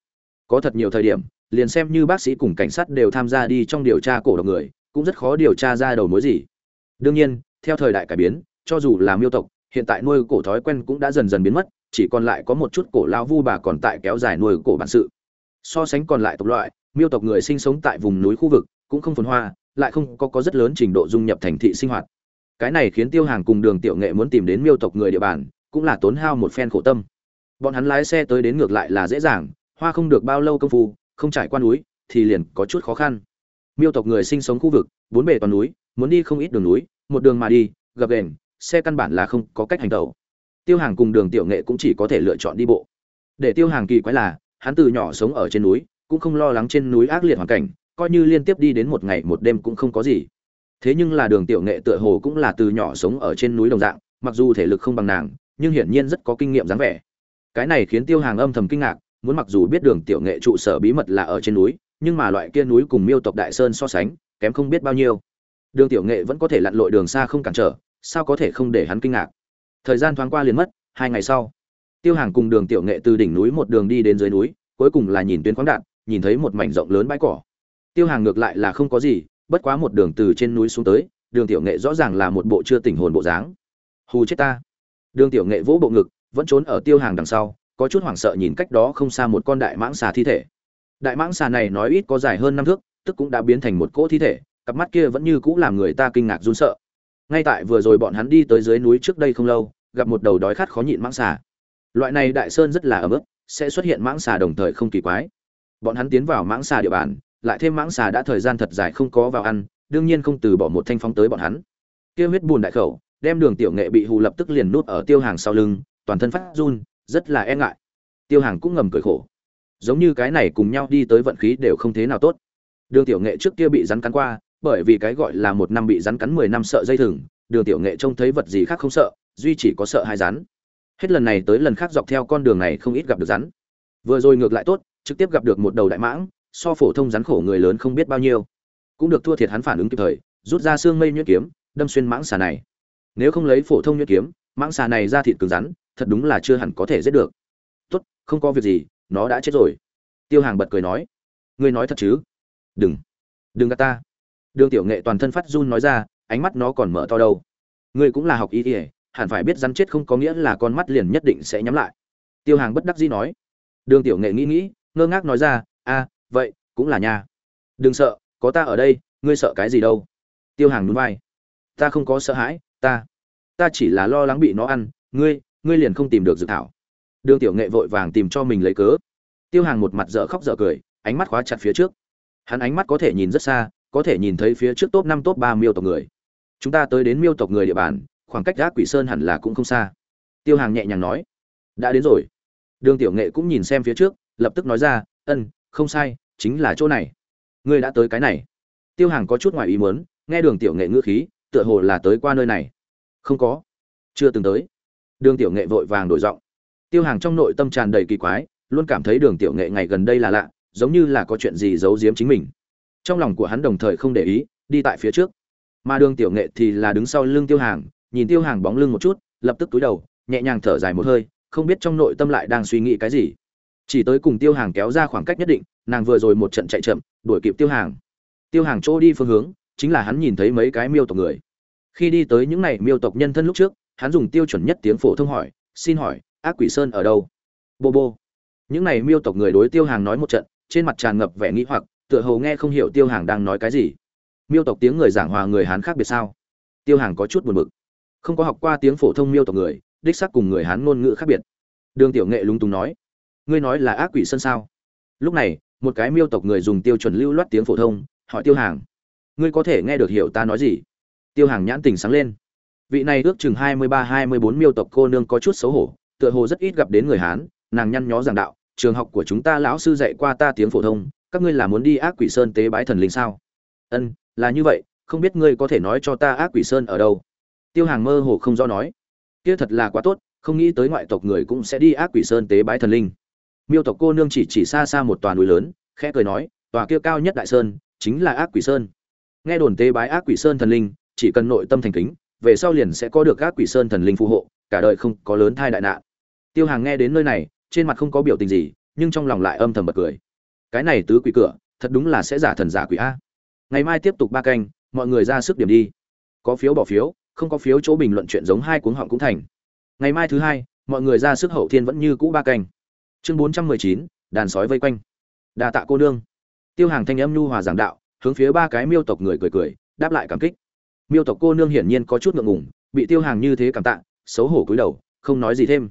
có thật nhiều thời điểm, liền xem như bác sĩ cùng cảnh sát đều tham gia đi trong điều tra cổ độc người, cũng rất khó điều tra ra đầu mối gì. Đương nhiên, theo thời đại cải biến, cho dù là miêu tộc, hiện tại nuôi cổ thói quen cũng đã dần dần biến mất, chỉ còn lại có một chút cổ lao vu bà còn tại kéo dài nuôi cổ bản sự. So sánh còn lại tộc loại, miêu tộc người sinh sống tại vùng núi khu vực, cũng không phồn hoa, lại không có có rất lớn trình độ dung nhập thành thị sinh hoạt. Cái này khiến tiêu hàng cùng đường tiểu nghệ muốn tìm đến miêu tộc người địa bàn, cũng là tốn hao một phen khổ tâm. Bọn hắn lái xe tới đến ngược lại là dễ dàng hoa không được bao lâu công phu, không trải qua núi, thì liền có chút khó khăn. Miêu tộc người sinh sống khu vực, bốn bề toàn núi, muốn đi không ít đường núi, một đường mà đi, gập ghềnh, xe căn bản là không có cách hành tẩu. Tiêu hàng cùng đường tiểu nghệ cũng chỉ có thể lựa chọn đi bộ. Để tiêu hàng kỳ quái là, hắn từ nhỏ sống ở trên núi, cũng không lo lắng trên núi ác liệt hoàn cảnh, coi như liên tiếp đi đến một ngày một đêm cũng không có gì. Thế nhưng là đường tiểu nghệ tựa hồ cũng là từ nhỏ sống ở trên núi đồng dạng, mặc dù thể lực không bằng nàng, nhưng hiển nhiên rất có kinh nghiệm dáng vẻ. Cái này khiến tiêu hàng âm thầm kinh ngạc muốn mặc dù biết đường tiểu nghệ trụ sở bí mật là ở trên núi, nhưng mà loại kia núi cùng miêu tộc đại sơn so sánh, kém không biết bao nhiêu. Đường tiểu nghệ vẫn có thể lặn lội đường xa không cản trở, sao có thể không để hắn kinh ngạc? Thời gian thoáng qua liền mất, hai ngày sau, tiêu hàng cùng đường tiểu nghệ từ đỉnh núi một đường đi đến dưới núi, cuối cùng là nhìn tuyến khoáng đạn, nhìn thấy một mảnh rộng lớn bãi cỏ. Tiêu hàng ngược lại là không có gì, bất quá một đường từ trên núi xuống tới, đường tiểu nghệ rõ ràng là một bộ chưa tỉnh hồn bộ dáng. Hù chết ta. Đường tiểu nghệ vỗ bộ ngực, vẫn trốn ở tiêu hàng đằng sau có chút hoảng sợ nhìn cách đó không xa một con đại mãng xà thi thể. Đại mãng xà này nói ít có dài hơn năm thước, tức cũng đã biến thành một cỗ thi thể, cặp mắt kia vẫn như cũ làm người ta kinh ngạc run sợ. Ngay tại vừa rồi bọn hắn đi tới dưới núi trước đây không lâu, gặp một đầu đói khát khó nhịn mãng xà. Loại này đại sơn rất là ấm ức, sẽ xuất hiện mãng xà đồng thời không kỳ quái. Bọn hắn tiến vào mãng xà địa bàn, lại thêm mãng xà đã thời gian thật dài không có vào ăn, đương nhiên không từ bỏ một thanh phóng tới bọn hắn. Kia huyết bùn đại khẩu, đem đường tiểu nghệ bị hù lập tức liền nút ở tiêu hàng sau lưng, toàn thân phát run rất là e ngại. Tiêu hàng cũng ngầm cười khổ. Giống như cái này cùng nhau đi tới vận khí đều không thế nào tốt. Đường tiểu nghệ trước kia bị rắn cắn qua, bởi vì cái gọi là một năm bị rắn cắn mười năm sợ dây thừng, đường tiểu nghệ trông thấy vật gì khác không sợ, duy chỉ có sợ hai rắn. Hết lần này tới lần khác dọc theo con đường này không ít gặp được rắn. Vừa rồi ngược lại tốt, trực tiếp gặp được một đầu đại mãng, so phổ thông rắn khổ người lớn không biết bao nhiêu. Cũng được thua thiệt hắn phản ứng kịp thời, rút ra xương mây nhuyễn kiếm, đâm xuyên mãng xà này. Nếu không lấy phổ thông nhuyễn kiếm, mãng xà này ra thịt cứng rắn thật đúng là chưa hẳn có thể giết được. Tốt, không có việc gì, nó đã chết rồi. Tiêu hàng bật cười nói. Ngươi nói thật chứ? Đừng. Đừng gạt ta. Đường tiểu nghệ toàn thân phát run nói ra, ánh mắt nó còn mở to đâu. Ngươi cũng là học y ỉa hẳn phải biết rắn chết không có nghĩa là con mắt liền nhất định sẽ nhắm lại. Tiêu hàng bất đắc dĩ nói. Đường tiểu nghệ nghĩ nghĩ, ngơ ngác nói ra, a, vậy, cũng là nha đừng sợ, có ta ở đây, ngươi sợ cái gì đâu. Tiêu hàng núi vai. Ta không có sợ hãi, ta ta chỉ là lo lắng bị nó ăn, ngươi ngươi liền không tìm được dự thảo. Đường tiểu nghệ vội vàng tìm cho mình lấy cớ. Tiêu hàng một mặt dở khóc dở cười, ánh mắt khóa chặt phía trước. Hắn ánh mắt có thể nhìn rất xa, có thể nhìn thấy phía trước top năm, top ba miêu tộc người. Chúng ta tới đến miêu tộc người địa bàn, khoảng cách gác quỷ sơn hẳn là cũng không xa. Tiêu hàng nhẹ nhàng nói, đã đến rồi. Đường tiểu nghệ cũng nhìn xem phía trước, lập tức nói ra, ân, không sai, chính là chỗ này. Ngươi đã tới cái này. Tiêu hàng có chút ngoài ý muốn, nghe đường tiểu nghệ ngữ khí, tựa hồ là tới qua nơi này. Không có. Chưa từng tới đường tiểu nghệ vội vàng đổi giọng. Tiêu hàng trong nội tâm tràn đầy kỳ quái, luôn cảm thấy đường tiểu nghệ ngày gần đây là lạ, giống như là có chuyện gì giấu giếm chính mình. Trong lòng của hắn đồng thời không để ý, đi tại phía trước. Mà đường tiểu nghệ thì là đứng sau lưng tiêu hàng, nhìn tiêu hàng bóng lưng một chút, lập tức túi đầu, nhẹ nhàng thở dài một hơi, không biết trong nội tâm lại đang suy nghĩ cái gì. Chỉ tới cùng tiêu hàng kéo ra khoảng cách nhất định, nàng vừa rồi một trận chạy chậm, đuổi kịp tiêu hàng. Tiêu hàng chỗ đi phương hướng, chính là hắn nhìn thấy mấy cái miêu tộc người. Khi đi tới những này miêu tộc nhân thân lúc trước hắn dùng tiêu chuẩn nhất tiếng phổ thông hỏi, xin hỏi, ác quỷ sơn ở đâu? Bô bô. Những này miêu tộc người đối tiêu hàng nói một trận, trên mặt tràn ngập vẻ nghĩ hoặc, tựa hồ nghe không hiểu tiêu hàng đang nói cái gì. Miêu tộc tiếng người giảng hòa người hán khác biệt sao? Tiêu hàng có chút buồn bực. Không có học qua tiếng phổ thông miêu tộc người, đích xác cùng người hán ngôn ngữ khác biệt. Đường tiểu nghệ lúng túng nói, ngươi nói là ác quỷ sơn sao? Lúc này, một cái miêu tộc người dùng tiêu chuẩn lưu loát tiếng phổ thông, hỏi tiêu hàng, ngươi có thể nghe được hiểu ta nói gì? Tiêu hàng nhãn tình sáng lên vị này ước chừng hai mươi ba, hai mươi bốn miêu tộc cô nương có chút xấu hổ, tựa hồ rất ít gặp đến người hán, nàng nhăn nhó giảng đạo, trường học của chúng ta lão sư dạy qua ta tiếng phổ thông, các ngươi là muốn đi ác quỷ sơn tế bái thần linh sao? Ân, là như vậy, không biết ngươi có thể nói cho ta ác quỷ sơn ở đâu? Tiêu hàng mơ hồ không rõ nói. Kia thật là quá tốt, không nghĩ tới ngoại tộc người cũng sẽ đi ác quỷ sơn tế bái thần linh. Miêu tộc cô nương chỉ chỉ xa xa một tòa núi lớn, khẽ cười nói, tòa kia cao nhất đại sơn chính là ác quỷ sơn. Nghe đồn tế bái ác quỷ sơn thần linh, chỉ cần nội tâm thành kính về sau liền sẽ có được các quỷ sơn thần linh phù hộ, cả đời không có lớn thai đại nạn. Tiêu hàng nghe đến nơi này, trên mặt không có biểu tình gì, nhưng trong lòng lại âm thầm bật cười. Cái này tứ quỷ cửa, thật đúng là sẽ giả thần giả quỷ a. Ngày mai tiếp tục ba canh, mọi người ra sức điểm đi. Có phiếu bỏ phiếu, không có phiếu chỗ bình luận chuyện giống hai cuống họng cũng thành. Ngày mai thứ hai, mọi người ra sức hậu thiên vẫn như cũ ba canh. Chương bốn trăm mười chín, đàn sói vây quanh. Đà tạ cô nương. Tiêu hàng thanh âm nhu hòa giảng đạo, hướng phía ba cái miêu tộc người cười cười, đáp lại cảm kích miêu tộc cô nương hiển nhiên có chút ngượng ngùng, bị tiêu hàng như thế cảm tạ, xấu hổ cúi đầu, không nói gì thêm.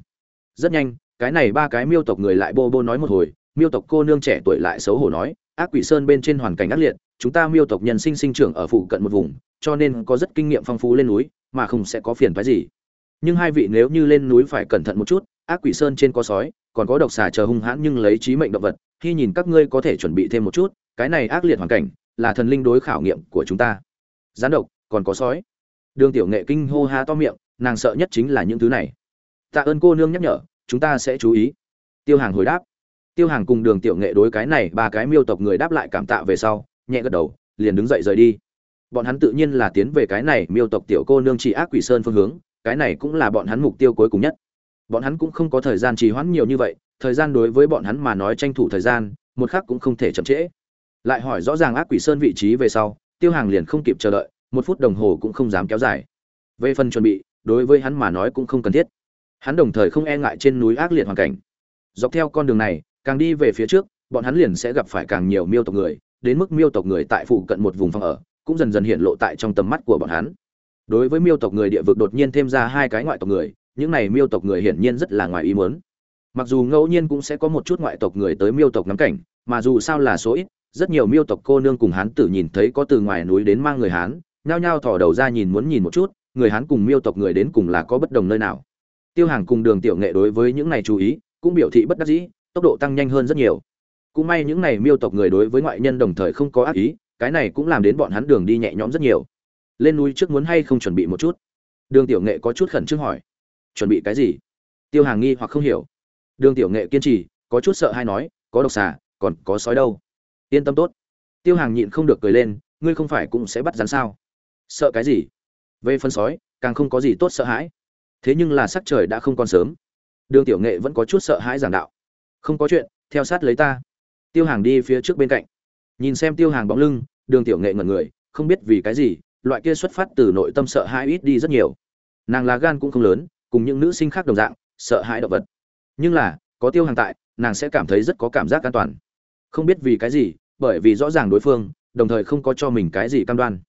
Rất nhanh, cái này ba cái miêu tộc người lại bô bô nói một hồi, miêu tộc cô nương trẻ tuổi lại xấu hổ nói, ác quỷ sơn bên trên hoàn cảnh ác liệt, chúng ta miêu tộc nhân sinh sinh trưởng ở phụ cận một vùng, cho nên có rất kinh nghiệm phong phú lên núi, mà không sẽ có phiền phái gì. Nhưng hai vị nếu như lên núi phải cẩn thận một chút, ác quỷ sơn trên có sói, còn có độc xà chờ hung hãn nhưng lấy trí mệnh động vật, khi nhìn các ngươi có thể chuẩn bị thêm một chút, cái này ác liệt hoàn cảnh, là thần linh đối khảo nghiệm của chúng ta. Gián độc còn có sói. Đường tiểu nghệ kinh hô ha to miệng, nàng sợ nhất chính là những thứ này. Tạ ơn cô nương nhắc nhở, chúng ta sẽ chú ý. Tiêu hàng hồi đáp. Tiêu hàng cùng đường tiểu nghệ đối cái này ba cái miêu tộc người đáp lại cảm tạ về sau, nhẹ gật đầu, liền đứng dậy rời đi. Bọn hắn tự nhiên là tiến về cái này miêu tộc tiểu cô nương chỉ ác quỷ sơn phương hướng, cái này cũng là bọn hắn mục tiêu cuối cùng nhất. Bọn hắn cũng không có thời gian trì hoãn nhiều như vậy, thời gian đối với bọn hắn mà nói tranh thủ thời gian, một khắc cũng không thể chậm trễ. Lại hỏi rõ ràng ác quỷ sơn vị trí về sau, tiêu hàng liền không kịp chờ đợi một phút đồng hồ cũng không dám kéo dài. Về phần chuẩn bị, đối với hắn mà nói cũng không cần thiết. Hắn đồng thời không e ngại trên núi ác liệt hoàn cảnh. Dọc theo con đường này, càng đi về phía trước, bọn hắn liền sẽ gặp phải càng nhiều miêu tộc người, đến mức miêu tộc người tại phụ cận một vùng phòng ở, cũng dần dần hiện lộ tại trong tầm mắt của bọn hắn. Đối với miêu tộc người địa vực đột nhiên thêm ra hai cái ngoại tộc người, những này miêu tộc người hiển nhiên rất là ngoài ý muốn. Mặc dù ngẫu nhiên cũng sẽ có một chút ngoại tộc người tới miêu tộc ngắm cảnh, mà dù sao là số ít, rất nhiều miêu tộc cô nương cùng hán tử nhìn thấy có từ ngoài núi đến mang người hán nhao nhao thò đầu ra nhìn muốn nhìn một chút, người hán cùng miêu tộc người đến cùng là có bất đồng nơi nào. Tiêu hàng cùng đường tiểu nghệ đối với những này chú ý, cũng biểu thị bất đắc dĩ, tốc độ tăng nhanh hơn rất nhiều. Cũng may những này miêu tộc người đối với ngoại nhân đồng thời không có ác ý, cái này cũng làm đến bọn hắn đường đi nhẹ nhõm rất nhiều. Lên núi trước muốn hay không chuẩn bị một chút? Đường tiểu nghệ có chút khẩn trương hỏi. Chuẩn bị cái gì? Tiêu hàng nghi hoặc không hiểu. Đường tiểu nghệ kiên trì, có chút sợ hay nói, có độc xà, còn có sói đâu? Yên tâm tốt. Tiêu hàng nhịn không được cười lên, ngươi không phải cũng sẽ bắt rắn sao? Sợ cái gì? Về phân sói, càng không có gì tốt sợ hãi. Thế nhưng là sắc trời đã không còn sớm. Đường tiểu nghệ vẫn có chút sợ hãi giảng đạo. Không có chuyện, theo sát lấy ta. Tiêu hàng đi phía trước bên cạnh. Nhìn xem tiêu hàng bóng lưng, đường tiểu nghệ ngẩn người, không biết vì cái gì, loại kia xuất phát từ nội tâm sợ hãi ít đi rất nhiều. Nàng là gan cũng không lớn, cùng những nữ sinh khác đồng dạng, sợ hãi động vật. Nhưng là, có tiêu hàng tại, nàng sẽ cảm thấy rất có cảm giác an toàn. Không biết vì cái gì, bởi vì rõ ràng đối phương, đồng thời không có cho mình cái gì cam đoan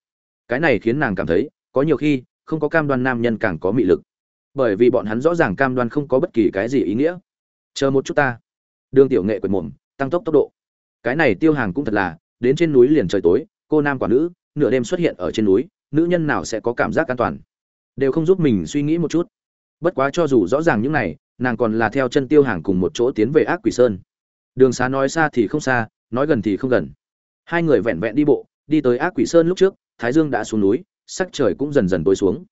cái này khiến nàng cảm thấy, có nhiều khi, không có cam đoan nam nhân càng có mị lực. Bởi vì bọn hắn rõ ràng cam đoan không có bất kỳ cái gì ý nghĩa. Chờ một chút ta. Đường tiểu nghệ quệt mồm, tăng tốc tốc độ. Cái này tiêu hàng cũng thật là, đến trên núi liền trời tối, cô nam quả nữ, nửa đêm xuất hiện ở trên núi, nữ nhân nào sẽ có cảm giác an toàn? Đều không giúp mình suy nghĩ một chút. Bất quá cho dù rõ ràng những này, nàng còn là theo chân tiêu hàng cùng một chỗ tiến về ác quỷ sơn. Đường xá nói xa thì không xa, nói gần thì không gần. Hai người vẹn vẹn đi bộ, đi tới ác quỷ sơn lúc trước thái dương đã xuống núi, sắc trời cũng dần dần tối xuống.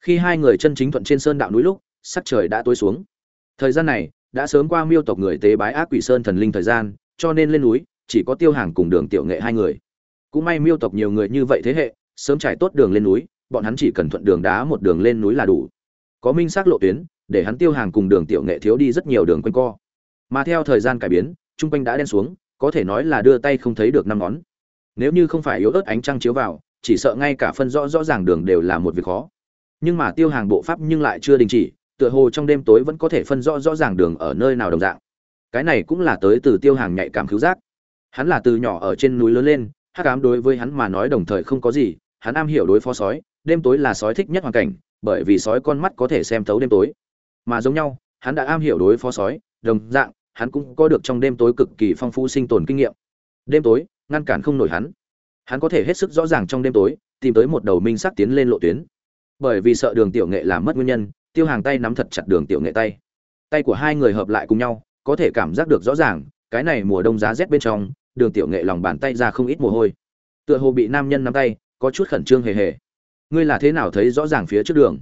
Khi hai người chân chính thuận trên sơn đạo núi lúc, sắc trời đã tối xuống. Thời gian này, đã sớm qua miêu tộc người tế bái ác quỷ sơn thần linh thời gian, cho nên lên núi, chỉ có tiêu hàng cùng đường tiểu nghệ hai người. Cũng may miêu tộc nhiều người như vậy thế hệ, sớm trải tốt đường lên núi, bọn hắn chỉ cần thuận đường đá một đường lên núi là đủ. Có minh xác lộ tuyến, để hắn tiêu hàng cùng đường tiểu nghệ thiếu đi rất nhiều đường quanh co. Mà theo thời gian cải biến trung quanh đã đen xuống, có thể nói là đưa tay không thấy được năm ngón. Nếu như không phải yếu ớt ánh trăng chiếu vào chỉ sợ ngay cả phân rõ rõ ràng đường đều là một việc khó. Nhưng mà tiêu hàng bộ pháp nhưng lại chưa đình chỉ, tựa hồ trong đêm tối vẫn có thể phân rõ rõ ràng đường ở nơi nào đồng dạng. Cái này cũng là tới từ tiêu hàng nhạy cảm cứu giác. Hắn là từ nhỏ ở trên núi lớn lên, hắc ám đối với hắn mà nói đồng thời không có gì, hắn am hiểu đối phó sói, đêm tối là sói thích nhất hoàn cảnh, bởi vì sói con mắt có thể xem thấu đêm tối. Mà giống nhau, hắn đã am hiểu đối phó sói, đồng dạng, hắn cũng có được trong đêm tối cực kỳ phong phú sinh tồn kinh nghiệm. Đêm tối, ngăn cản không nổi hắn hắn có thể hết sức rõ ràng trong đêm tối, tìm tới một đầu minh sắc tiến lên lộ tuyến. Bởi vì sợ đường tiểu nghệ làm mất nguyên nhân, tiêu hàng tay nắm thật chặt đường tiểu nghệ tay. Tay của hai người hợp lại cùng nhau, có thể cảm giác được rõ ràng, cái này mùa đông giá rét bên trong, đường tiểu nghệ lòng bàn tay ra không ít mồ hôi. Tựa hồ bị nam nhân nắm tay, có chút khẩn trương hề hề. Ngươi là thế nào thấy rõ ràng phía trước đường?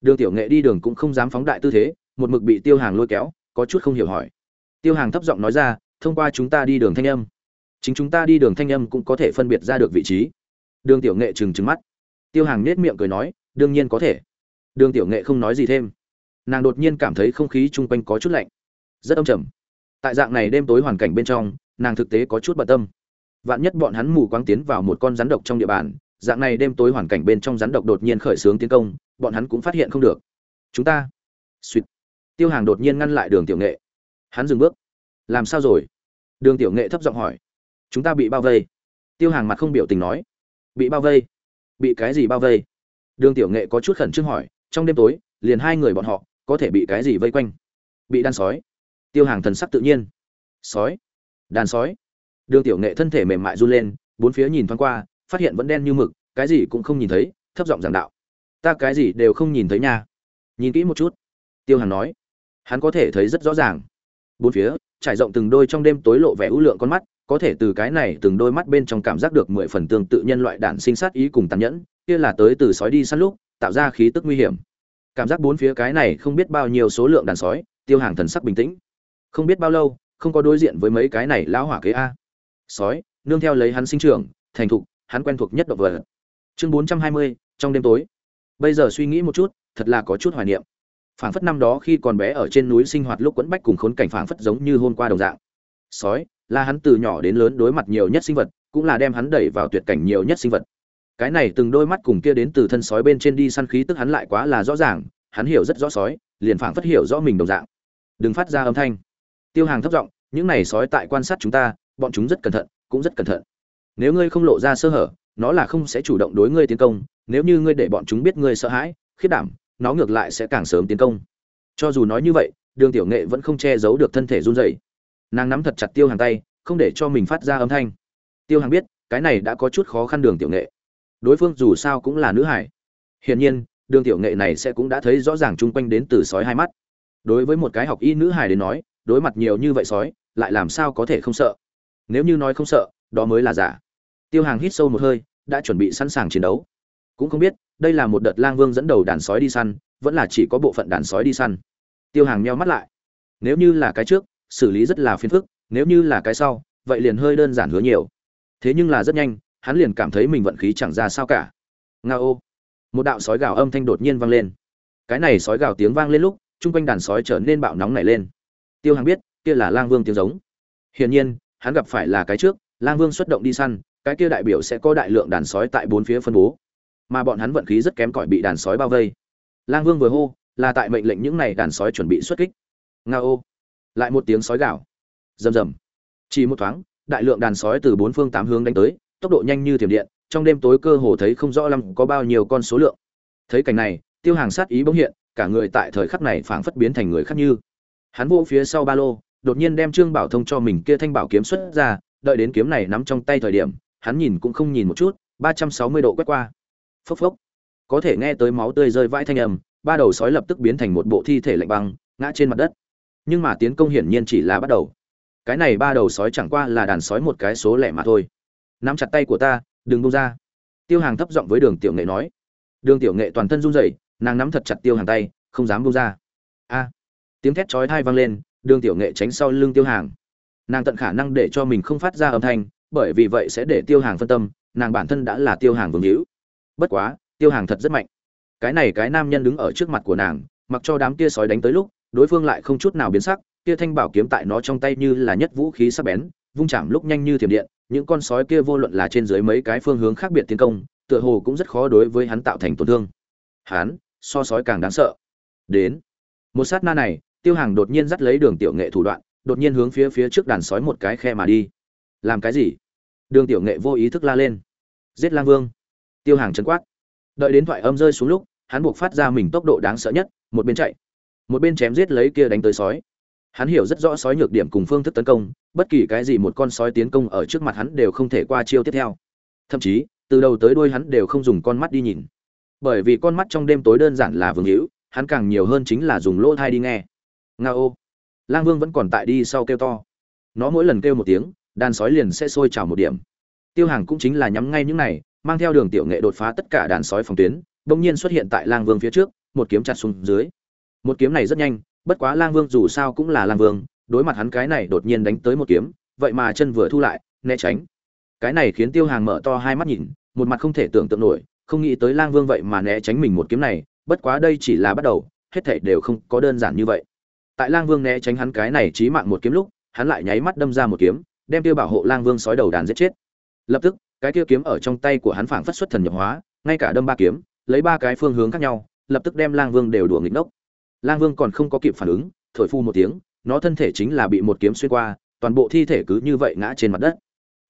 Đường tiểu nghệ đi đường cũng không dám phóng đại tư thế, một mực bị tiêu hàng lôi kéo, có chút không hiểu hỏi. Tiêu hàng thấp giọng nói ra, thông qua chúng ta đi đường thanh âm chính chúng ta đi đường thanh âm cũng có thể phân biệt ra được vị trí. Đường tiểu nghệ trừng trừng mắt. Tiêu hàng nết miệng cười nói, đương nhiên có thể. Đường tiểu nghệ không nói gì thêm. Nàng đột nhiên cảm thấy không khí chung quanh có chút lạnh, rất âm trầm. Tại dạng này đêm tối hoàn cảnh bên trong, nàng thực tế có chút bận tâm. Vạn nhất bọn hắn mù quáng tiến vào một con rắn độc trong địa bàn, dạng này đêm tối hoàn cảnh bên trong rắn độc đột nhiên khởi xướng tiến công, bọn hắn cũng phát hiện không được. Chúng ta. Suýt. Tiêu hàng đột nhiên ngăn lại đường tiểu nghệ. Hắn dừng bước. Làm sao rồi? Đường tiểu nghệ thấp giọng hỏi chúng ta bị bao vây. Tiêu hàng mặt không biểu tình nói. Bị bao vây? Bị cái gì bao vây? Đường tiểu nghệ có chút khẩn trương hỏi. Trong đêm tối, liền hai người bọn họ có thể bị cái gì vây quanh? Bị đàn sói. Tiêu hàng thần sắc tự nhiên. Sói? Đàn sói? Đường tiểu nghệ thân thể mềm mại run lên, bốn phía nhìn thoáng qua, phát hiện vẫn đen như mực, cái gì cũng không nhìn thấy, thấp giọng giảng đạo. Ta cái gì đều không nhìn thấy nha. Nhìn kỹ một chút. Tiêu hàng nói. Hắn có thể thấy rất rõ ràng. Bốn phía, trải rộng từng đôi trong đêm tối lộ vẻ ưu lượng con mắt có thể từ cái này từng đôi mắt bên trong cảm giác được mười phần tương tự nhân loại đạn sinh sát ý cùng tàn nhẫn, kia là tới từ sói đi săn lúc, tạo ra khí tức nguy hiểm. Cảm giác bốn phía cái này không biết bao nhiêu số lượng đàn sói, tiêu hàng thần sắc bình tĩnh. Không biết bao lâu, không có đối diện với mấy cái này lão hỏa kế a. Sói, nương theo lấy hắn sinh trưởng, thành thục, hắn quen thuộc nhất động vật. Chương bốn trăm hai mươi, trong đêm tối. Bây giờ suy nghĩ một chút, thật là có chút hoài niệm. Phảng phất năm đó khi còn bé ở trên núi sinh hoạt lúc quẫn bách cùng khốn cảnh phảng phất giống như hôm qua đồng dạng. Sói là hắn từ nhỏ đến lớn đối mặt nhiều nhất sinh vật, cũng là đem hắn đẩy vào tuyệt cảnh nhiều nhất sinh vật. Cái này từng đôi mắt cùng kia đến từ thân sói bên trên đi săn khí tức hắn lại quá là rõ ràng, hắn hiểu rất rõ sói, liền phảng phất hiểu rõ mình đồng dạng. Đừng phát ra âm thanh. Tiêu hàng thấp giọng, những này sói tại quan sát chúng ta, bọn chúng rất cẩn thận, cũng rất cẩn thận. Nếu ngươi không lộ ra sơ hở, nó là không sẽ chủ động đối ngươi tiến công, nếu như ngươi để bọn chúng biết ngươi sợ hãi, khiếp đảm, nó ngược lại sẽ càng sớm tiến công. Cho dù nói như vậy, đường tiểu nghệ vẫn không che giấu được thân thể run rẩy nàng nắm thật chặt tiêu hàng tay, không để cho mình phát ra âm thanh. Tiêu hàng biết, cái này đã có chút khó khăn đường tiểu nghệ. Đối phương dù sao cũng là nữ hải. Hiển nhiên, đường tiểu nghệ này sẽ cũng đã thấy rõ ràng chung quanh đến từ sói hai mắt. Đối với một cái học y nữ hải đến nói, đối mặt nhiều như vậy sói, lại làm sao có thể không sợ? Nếu như nói không sợ, đó mới là giả. Tiêu hàng hít sâu một hơi, đã chuẩn bị sẵn sàng chiến đấu. Cũng không biết, đây là một đợt lang vương dẫn đầu đàn sói đi săn, vẫn là chỉ có bộ phận đàn sói đi săn. Tiêu hàng nheo mắt lại. Nếu như là cái trước xử lý rất là phiền phức, nếu như là cái sau, vậy liền hơi đơn giản hứa nhiều. Thế nhưng là rất nhanh, hắn liền cảm thấy mình vận khí chẳng ra sao cả. Nga ô. Một đạo sói gào âm thanh đột nhiên vang lên. Cái này sói gào tiếng vang lên lúc, chung quanh đàn sói trở nên bạo nóng nảy lên. Tiêu hàng biết, kia là lang vương tiếng giống. Hiển nhiên, hắn gặp phải là cái trước, lang vương xuất động đi săn, cái kia đại biểu sẽ có đại lượng đàn sói tại bốn phía phân bố. Mà bọn hắn vận khí rất kém cỏi bị đàn sói bao vây. Lang vương vừa hô, là tại mệnh lệnh những này đàn sói chuẩn bị xuất kích. Nga ô lại một tiếng sói gào. Rầm rầm. Chỉ một thoáng, đại lượng đàn sói từ bốn phương tám hướng đánh tới, tốc độ nhanh như thiểm điện, trong đêm tối cơ hồ thấy không rõ lắm có bao nhiêu con số lượng. Thấy cảnh này, tiêu hàng sát ý bỗng hiện, cả người tại thời khắc này phảng phất biến thành người khác như. Hắn vô phía sau ba lô, đột nhiên đem trương bảo thông cho mình kia thanh bảo kiếm xuất ra, đợi đến kiếm này nắm trong tay thời điểm, hắn nhìn cũng không nhìn một chút, ba trăm sáu mươi độ quét qua. Phốc phốc. Có thể nghe tới máu tươi rơi vãi thanh âm, ba đầu sói lập tức biến thành một bộ thi thể lạnh băng, ngã trên mặt đất nhưng mà tiến công hiển nhiên chỉ là bắt đầu. Cái này ba đầu sói chẳng qua là đàn sói một cái số lẻ mà thôi. Nắm chặt tay của ta, đừng bông ra. Tiêu hàng thấp giọng với đường tiểu nghệ nói. Đường tiểu nghệ toàn thân run rẩy, nàng nắm thật chặt tiêu hàng tay, không dám bông ra. A! Tiếng thét chói thai vang lên, đường tiểu nghệ tránh sau lưng tiêu hàng. Nàng tận khả năng để cho mình không phát ra âm thanh, bởi vì vậy sẽ để tiêu hàng phân tâm, nàng bản thân đã là tiêu hàng vương hữu. Bất quá, tiêu hàng thật rất mạnh. Cái này cái nam nhân đứng ở trước mặt của nàng, mặc cho đám kia sói đánh tới lúc đối phương lại không chút nào biến sắc, kia thanh bảo kiếm tại nó trong tay như là nhất vũ khí sắc bén, vung chạm lúc nhanh như thiểm điện, những con sói kia vô luận là trên dưới mấy cái phương hướng khác biệt tiến công, tựa hồ cũng rất khó đối với hắn tạo thành tổn thương. Hắn, so sói càng đáng sợ. Đến, một sát na này, tiêu hàng đột nhiên dắt lấy đường tiểu nghệ thủ đoạn, đột nhiên hướng phía phía trước đàn sói một cái khe mà đi. Làm cái gì? Đường tiểu nghệ vô ý thức la lên. Giết lang vương. Tiêu hàng chấn quát. Đợi đến thoại âm rơi xuống lúc, hắn buộc phát ra mình tốc độ đáng sợ nhất, một bên chạy một bên chém giết lấy kia đánh tới sói. Hắn hiểu rất rõ sói nhược điểm cùng phương thức tấn công, bất kỳ cái gì một con sói tiến công ở trước mặt hắn đều không thể qua chiêu tiếp theo. Thậm chí, từ đầu tới đuôi hắn đều không dùng con mắt đi nhìn. Bởi vì con mắt trong đêm tối đơn giản là vương hữu, hắn càng nhiều hơn chính là dùng lỗ thai đi nghe. Nga ô. Lang vương vẫn còn tại đi sau kêu to. Nó mỗi lần kêu một tiếng, đàn sói liền sẽ sôi trào một điểm. Tiêu hàng cũng chính là nhắm ngay những này, mang theo đường tiểu nghệ đột phá tất cả đàn sói phòng tuyến, bỗng nhiên xuất hiện tại lang vương phía trước, một kiếm chặt xuống dưới một kiếm này rất nhanh, bất quá lang vương dù sao cũng là lang vương, đối mặt hắn cái này đột nhiên đánh tới một kiếm, vậy mà chân vừa thu lại, né tránh. Cái này khiến tiêu hàng mở to hai mắt nhìn, một mặt không thể tưởng tượng nổi, không nghĩ tới lang vương vậy mà né tránh mình một kiếm này, bất quá đây chỉ là bắt đầu, hết thảy đều không có đơn giản như vậy. Tại lang vương né tránh hắn cái này chí mạng một kiếm lúc, hắn lại nháy mắt đâm ra một kiếm, đem tiêu bảo hộ lang vương sói đầu đàn giết chết. Lập tức, cái tiêu kiếm ở trong tay của hắn phảng phất xuất thần nhập hóa, ngay cả đâm ba kiếm, lấy ba cái phương hướng khác nhau, lập tức đem lang vương đều đùa nghịch nốc lang vương còn không có kịp phản ứng, thổi phu một tiếng, nó thân thể chính là bị một kiếm xuyên qua, toàn bộ thi thể cứ như vậy ngã trên mặt đất.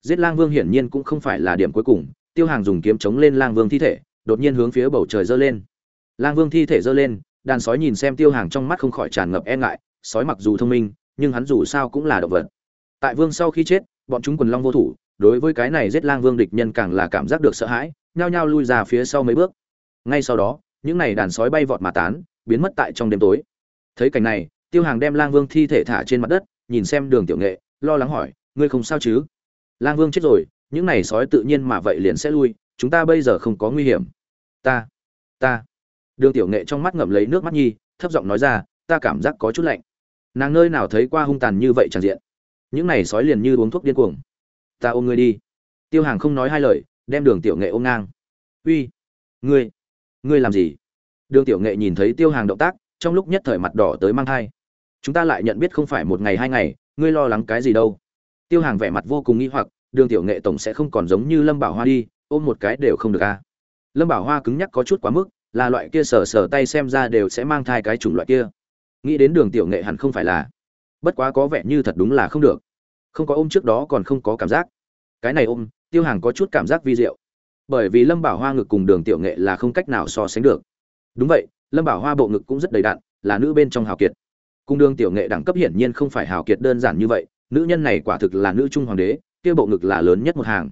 Giết lang vương hiển nhiên cũng không phải là điểm cuối cùng, tiêu hàng dùng kiếm chống lên lang vương thi thể, đột nhiên hướng phía bầu trời giơ lên. Lang vương thi thể giơ lên, đàn sói nhìn xem tiêu hàng trong mắt không khỏi tràn ngập e ngại, sói mặc dù thông minh, nhưng hắn dù sao cũng là động vật. Tại vương sau khi chết, bọn chúng quần long vô thủ, đối với cái này giết lang vương địch nhân càng là cảm giác được sợ hãi, nhao nhao lui ra phía sau mấy bước. Ngay sau đó, những này đàn sói bay vọt mà tán biến mất tại trong đêm tối. Thấy cảnh này, tiêu hàng đem lang vương thi thể thả trên mặt đất, nhìn xem đường tiểu nghệ, lo lắng hỏi, ngươi không sao chứ? Lang vương chết rồi, những này sói tự nhiên mà vậy liền sẽ lui, chúng ta bây giờ không có nguy hiểm. Ta ta. Đường tiểu nghệ trong mắt ngậm lấy nước mắt nhi, thấp giọng nói ra, ta cảm giác có chút lạnh. Nàng nơi nào thấy qua hung tàn như vậy tràn diện. Những này sói liền như uống thuốc điên cuồng. Ta ôm ngươi đi. Tiêu hàng không nói hai lời, đem đường tiểu nghệ ôm ngang. Uy, ngươi ngươi làm gì? Đường tiểu nghệ nhìn thấy tiêu hàng động tác, trong lúc nhất thời mặt đỏ tới mang thai. Chúng ta lại nhận biết không phải một ngày hai ngày, ngươi lo lắng cái gì đâu. Tiêu hàng vẻ mặt vô cùng nghi hoặc, đường tiểu nghệ tổng sẽ không còn giống như lâm bảo hoa đi, ôm một cái đều không được a à. lâm bảo hoa cứng nhắc có chút quá mức, là loại kia sờ sờ tay xem ra đều sẽ mang thai cái chủng loại kia. Nghĩ đến đường tiểu nghệ hẳn không phải là. Bất quá có vẻ như thật đúng là không được. Không có ôm trước đó còn không có cảm giác. Cái này ôm, tiêu hàng có chút cảm giác vi diệu. Bởi vì lâm bảo hoa ngực cùng đường tiểu nghệ là không cách nào so sánh được đúng vậy, lâm bảo hoa bộ ngực cũng rất đầy đặn, là nữ bên trong hào kiệt. Cung đương tiểu nghệ đẳng cấp hiển nhiên không phải hào kiệt đơn giản như vậy, nữ nhân này quả thực là nữ trung hoàng đế, kia bộ ngực là lớn nhất một hàng.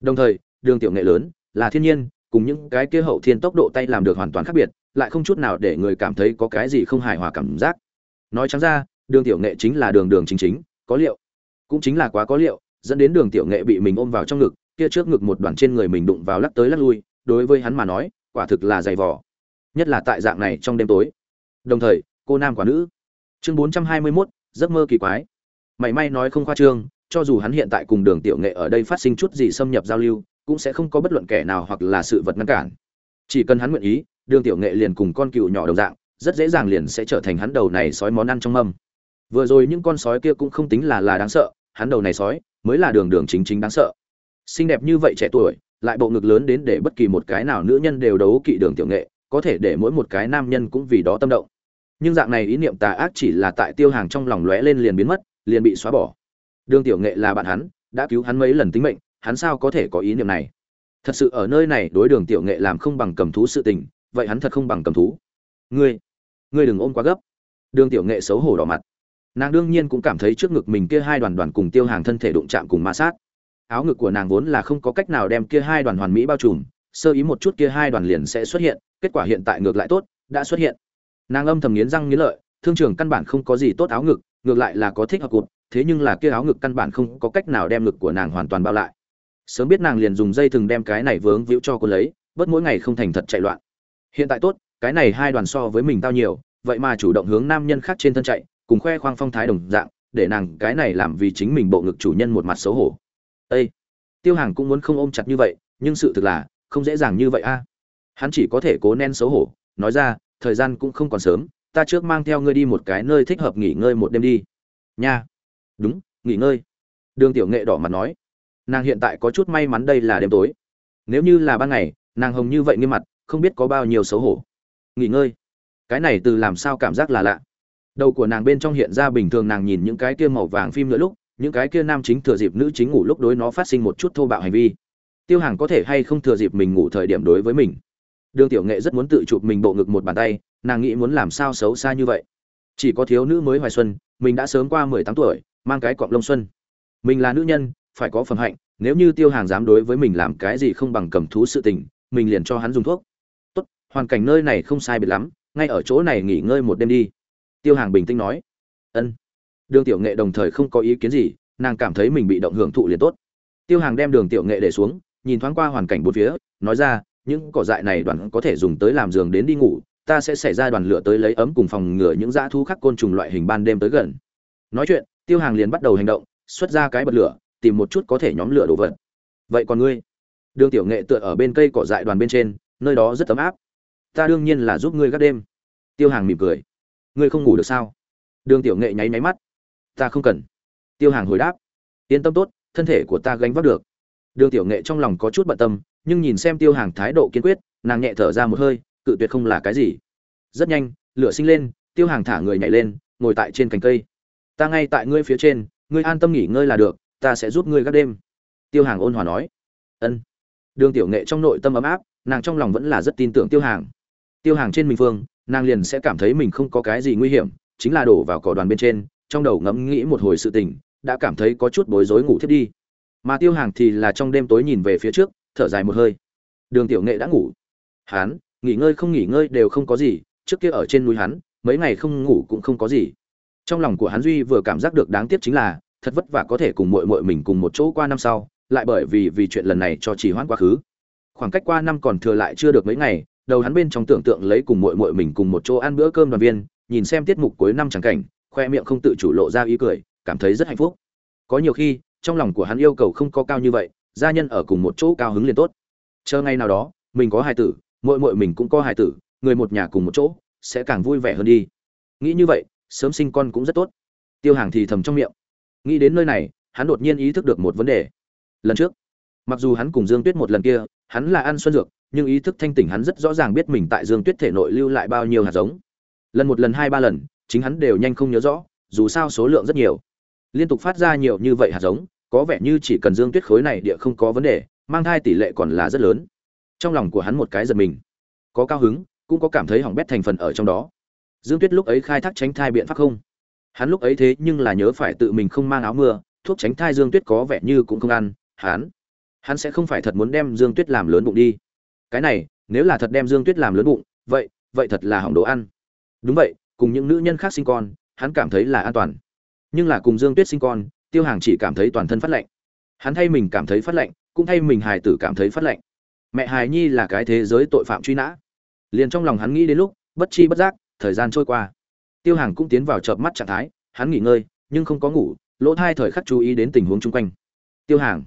Đồng thời, đường tiểu nghệ lớn, là thiên nhiên, cùng những cái kia hậu thiên tốc độ tay làm được hoàn toàn khác biệt, lại không chút nào để người cảm thấy có cái gì không hài hòa cảm giác. Nói trắng ra, đường tiểu nghệ chính là đường đường chính chính, có liệu. Cũng chính là quá có liệu, dẫn đến đường tiểu nghệ bị mình ôm vào trong ngực, kia trước ngực một đoàn trên người mình đụng vào lắc tới lắc lui, đối với hắn mà nói, quả thực là dày vò nhất là tại dạng này trong đêm tối. Đồng thời, cô nam quả nữ. Chương bốn trăm hai mươi mốt, giấc mơ kỳ quái. Mảy may nói không khoa trương, cho dù hắn hiện tại cùng đường tiểu nghệ ở đây phát sinh chút gì xâm nhập giao lưu, cũng sẽ không có bất luận kẻ nào hoặc là sự vật ngăn cản. Chỉ cần hắn nguyện ý, đường tiểu nghệ liền cùng con cừu nhỏ đồng dạng, rất dễ dàng liền sẽ trở thành hắn đầu này sói món ăn trong mâm. Vừa rồi những con sói kia cũng không tính là là đáng sợ, hắn đầu này sói mới là đường đường chính chính đáng sợ. Xinh đẹp như vậy trẻ tuổi, lại bộ ngực lớn đến để bất kỳ một cái nào nữ nhân đều đấu kỵ đường tiểu nghệ có thể để mỗi một cái nam nhân cũng vì đó tâm động. Nhưng dạng này ý niệm tà ác chỉ là tại tiêu hàng trong lòng lóe lên liền biến mất, liền bị xóa bỏ. Đường tiểu nghệ là bạn hắn, đã cứu hắn mấy lần tính mệnh, hắn sao có thể có ý niệm này? Thật sự ở nơi này đối đường tiểu nghệ làm không bằng cầm thú sự tình, vậy hắn thật không bằng cầm thú. Ngươi ngươi đừng ôm quá gấp. Đường tiểu nghệ xấu hổ đỏ mặt. Nàng đương nhiên cũng cảm thấy trước ngực mình kia hai đoàn đoàn cùng tiêu hàng thân thể đụng chạm cùng ma sát. Áo ngực của nàng vốn là không có cách nào đem kia hai đoàn hoàn mỹ bao trùm, sơ ý một chút kia hai đoàn liền sẽ xuất hiện kết quả hiện tại ngược lại tốt, đã xuất hiện. Nàng âm thầm nghiến răng nghiến lợi, thương trường căn bản không có gì tốt áo ngực, ngược lại là có thích hợp cụt, thế nhưng là kia áo ngực căn bản không có cách nào đem ngực của nàng hoàn toàn bao lại. Sớm biết nàng liền dùng dây thừng đem cái này vướng víu cho cô lấy, bớt mỗi ngày không thành thật chạy loạn. Hiện tại tốt, cái này hai đoàn so với mình tao nhiều, vậy mà chủ động hướng nam nhân khác trên thân chạy, cùng khoe khoang phong thái đồng dạng, để nàng cái này làm vì chính mình bộ ngực chủ nhân một mặt xấu hổ. Ê! tiêu hàng cũng muốn không ôm chặt như vậy, nhưng sự thực là, không dễ dàng như vậy a hắn chỉ có thể cố nén xấu hổ, nói ra, thời gian cũng không còn sớm, ta trước mang theo ngươi đi một cái nơi thích hợp nghỉ ngơi một đêm đi. Nha. Đúng, nghỉ ngơi. Đường tiểu nghệ đỏ mặt nói. Nàng hiện tại có chút may mắn đây là đêm tối. Nếu như là ban ngày, nàng hồng như vậy nghiêm mặt, không biết có bao nhiêu xấu hổ. Nghỉ ngơi. Cái này từ làm sao cảm giác là lạ. Đầu của nàng bên trong hiện ra bình thường nàng nhìn những cái kia màu vàng phim nữa lúc, những cái kia nam chính thừa dịp nữ chính ngủ lúc đối nó phát sinh một chút thô bạo hành vi. Tiêu hàng có thể hay không thừa dịp mình ngủ thời điểm đối với mình? Đường tiểu nghệ rất muốn tự chụp mình bộ ngực một bàn tay, nàng nghĩ muốn làm sao xấu xa như vậy. Chỉ có thiếu nữ mới hoài xuân, mình đã sớm qua mười tám tuổi, mang cái cọng lông xuân. Mình là nữ nhân, phải có phẩm hạnh, nếu như tiêu hàng dám đối với mình làm cái gì không bằng cầm thú sự tình, mình liền cho hắn dùng thuốc. Tốt, hoàn cảnh nơi này không sai biệt lắm, ngay ở chỗ này nghỉ ngơi một đêm đi. Tiêu hàng bình tĩnh nói. Ân. Đường tiểu nghệ đồng thời không có ý kiến gì, nàng cảm thấy mình bị động hưởng thụ liền tốt. Tiêu hàng đem đường tiểu nghệ để xuống, nhìn thoáng qua hoàn cảnh bốn phía, nói ra những cỏ dại này đoàn có thể dùng tới làm giường đến đi ngủ, ta sẽ xảy ra đoàn lửa tới lấy ấm cùng phòng ngừa những dã thú khác côn trùng loại hình ban đêm tới gần. Nói chuyện, tiêu hàng liền bắt đầu hành động, xuất ra cái bật lửa, tìm một chút có thể nhóm lửa đồ vật. Vậy còn ngươi? Đường tiểu nghệ tựa ở bên cây cỏ dại đoàn bên trên, nơi đó rất ấm áp. Ta đương nhiên là giúp ngươi gác đêm. Tiêu hàng mỉm cười. Ngươi không ngủ được sao? Đường tiểu nghệ nháy máy mắt. Ta không cần. Tiêu hàng hồi đáp. Yên tâm tốt, thân thể của ta gánh vác được. Đường tiểu nghệ trong lòng có chút bận tâm nhưng nhìn xem tiêu hàng thái độ kiên quyết, nàng nhẹ thở ra một hơi, cự tuyệt không là cái gì. Rất nhanh, lửa sinh lên, tiêu hàng thả người nhảy lên, ngồi tại trên cành cây. Ta ngay tại ngươi phía trên, ngươi an tâm nghỉ ngơi là được, ta sẽ giúp ngươi gác đêm. Tiêu hàng ôn hòa nói. Ân. Đường tiểu nghệ trong nội tâm ấm áp, nàng trong lòng vẫn là rất tin tưởng tiêu hàng. Tiêu hàng trên mình phương, nàng liền sẽ cảm thấy mình không có cái gì nguy hiểm, chính là đổ vào cỏ đoàn bên trên, trong đầu ngẫm nghĩ một hồi sự tình, đã cảm thấy có chút bối rối ngủ thiết đi. Mà tiêu hàng thì là trong đêm tối nhìn về phía trước thở dài một hơi. Đường tiểu nghệ đã ngủ. Hắn nghỉ ngơi không nghỉ ngơi đều không có gì, trước kia ở trên núi hắn, mấy ngày không ngủ cũng không có gì. Trong lòng của hắn duy vừa cảm giác được đáng tiếc chính là, thật vất vả có thể cùng muội muội mình cùng một chỗ qua năm sau, lại bởi vì vì chuyện lần này cho trì hoãn quá khứ. Khoảng cách qua năm còn thừa lại chưa được mấy ngày, đầu hắn bên trong tưởng tượng lấy cùng muội muội mình cùng một chỗ ăn bữa cơm đoàn viên, nhìn xem tiết mục cuối năm chẳng cảnh, khoe miệng không tự chủ lộ ra ý cười, cảm thấy rất hạnh phúc. Có nhiều khi, trong lòng của hắn yêu cầu không có cao như vậy gia nhân ở cùng một chỗ cao hứng liền tốt. Chờ ngày nào đó, mình có hài tử, muội muội mình cũng có hài tử, người một nhà cùng một chỗ, sẽ càng vui vẻ hơn đi. Nghĩ như vậy, sớm sinh con cũng rất tốt. Tiêu hàng thì thầm trong miệng. Nghĩ đến nơi này, hắn đột nhiên ý thức được một vấn đề. Lần trước, mặc dù hắn cùng dương tuyết một lần kia, hắn là ăn xuân dược, nhưng ý thức thanh tỉnh hắn rất rõ ràng biết mình tại dương tuyết thể nội lưu lại bao nhiêu hạt giống. Lần một lần hai ba lần, chính hắn đều nhanh không nhớ rõ, dù sao số lượng rất nhiều. Liên tục phát ra nhiều như vậy hạt giống có vẻ như chỉ cần dương tuyết khối này địa không có vấn đề, mang thai tỷ lệ còn là rất lớn. Trong lòng của hắn một cái giật mình. Có cao hứng, cũng có cảm thấy hỏng bét thành phần ở trong đó. Dương tuyết lúc ấy khai thác tránh thai biện pháp không? Hắn lúc ấy thế nhưng là nhớ phải tự mình không mang áo mưa, thuốc tránh thai dương tuyết có vẻ như cũng không ăn, hắn hắn sẽ không phải thật muốn đem dương tuyết làm lớn bụng đi. Cái này, nếu là thật đem dương tuyết làm lớn bụng, vậy vậy thật là hỏng đồ ăn. Đúng vậy, cùng những nữ nhân khác sinh con, hắn cảm thấy là an toàn. Nhưng là cùng dương tuyết sinh con tiêu hàng chỉ cảm thấy toàn thân phát lạnh. Hắn thay mình cảm thấy phát lạnh, cũng thay mình hài tử cảm thấy phát lạnh. Mẹ hài nhi là cái thế giới tội phạm truy nã. Liền trong lòng hắn nghĩ đến lúc, bất chi bất giác, thời gian trôi qua. Tiêu hàng cũng tiến vào chợp mắt trạng thái, hắn nghỉ ngơi, nhưng không có ngủ, lỗ thai thời khắc chú ý đến tình huống chung quanh. Tiêu hàng.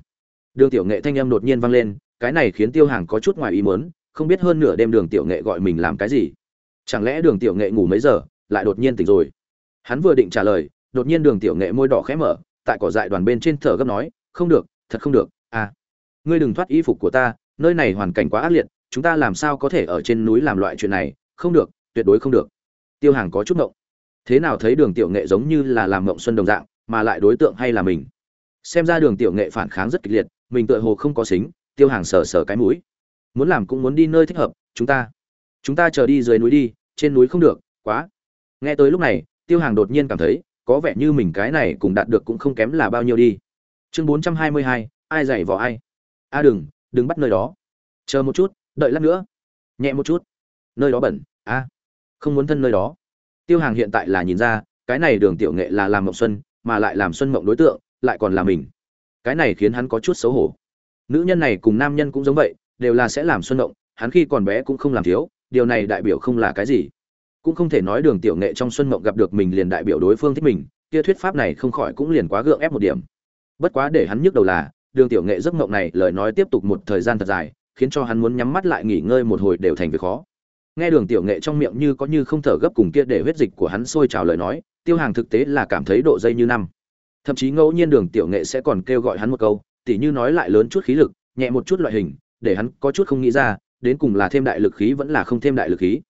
Đường tiểu nghệ thanh âm đột nhiên vang lên, cái này khiến tiêu hàng có chút ngoài ý muốn, không biết hơn nửa đêm đường tiểu nghệ gọi mình làm cái gì. Chẳng lẽ đường tiểu nghệ ngủ mấy giờ, lại đột nhiên tỉnh rồi? Hắn vừa định trả lời, đột nhiên đường tiểu nghệ môi đỏ khẽ mở tại cỏ dại đoàn bên trên thở gấp nói, không được, thật không được à. Ngươi đừng thoát y phục của ta, nơi này hoàn cảnh quá ác liệt, chúng ta làm sao có thể ở trên núi làm loại chuyện này? Không được, tuyệt đối không được. Tiêu hàng có chút ngộng. Thế nào thấy đường tiểu nghệ giống như là làm ngộng xuân đồng dạng, mà lại đối tượng hay là mình? Xem ra đường tiểu nghệ phản kháng rất kịch liệt, mình tựa hồ không có xính, tiêu hàng sờ sờ cái mũi. Muốn làm cũng muốn đi nơi thích hợp, chúng ta. Chúng ta chờ đi dưới núi đi, trên núi không được, quá. Nghe tới lúc này, tiêu hàng đột nhiên cảm thấy có vẻ như mình cái này cùng đạt được cũng không kém là bao nhiêu đi. Chương bốn trăm hai mươi hai, ai dạy vỏ ai? A đừng đừng bắt nơi đó. Chờ một chút, đợi lát nữa. Nhẹ một chút. Nơi đó bẩn a không muốn thân nơi đó. Tiêu hàng hiện tại là nhìn ra, cái này đường tiểu nghệ là làm mộng xuân, mà lại làm xuân mộng đối tượng, lại còn là mình. Cái này khiến hắn có chút xấu hổ. Nữ nhân này cùng nam nhân cũng giống vậy, đều là sẽ làm xuân mộng, hắn khi còn bé cũng không làm thiếu, điều này đại biểu không là cái gì cũng không thể nói đường tiểu nghệ trong xuân mộng gặp được mình liền đại biểu đối phương thích mình, kia thuyết pháp này không khỏi cũng liền quá gượng ép một điểm. Bất quá để hắn nhức đầu là, đường tiểu nghệ giấc mộng này lời nói tiếp tục một thời gian thật dài, khiến cho hắn muốn nhắm mắt lại nghỉ ngơi một hồi đều thành việc khó. Nghe đường tiểu nghệ trong miệng như có như không thở gấp cùng kia để huyết dịch của hắn sôi trào lời nói, tiêu hàng thực tế là cảm thấy độ dây như năm. Thậm chí ngẫu nhiên đường tiểu nghệ sẽ còn kêu gọi hắn một câu, tỉ như nói lại lớn chút khí lực, nhẹ một chút loại hình, để hắn có chút không nghĩ ra, đến cùng là thêm đại lực khí vẫn là không thêm đại lực khí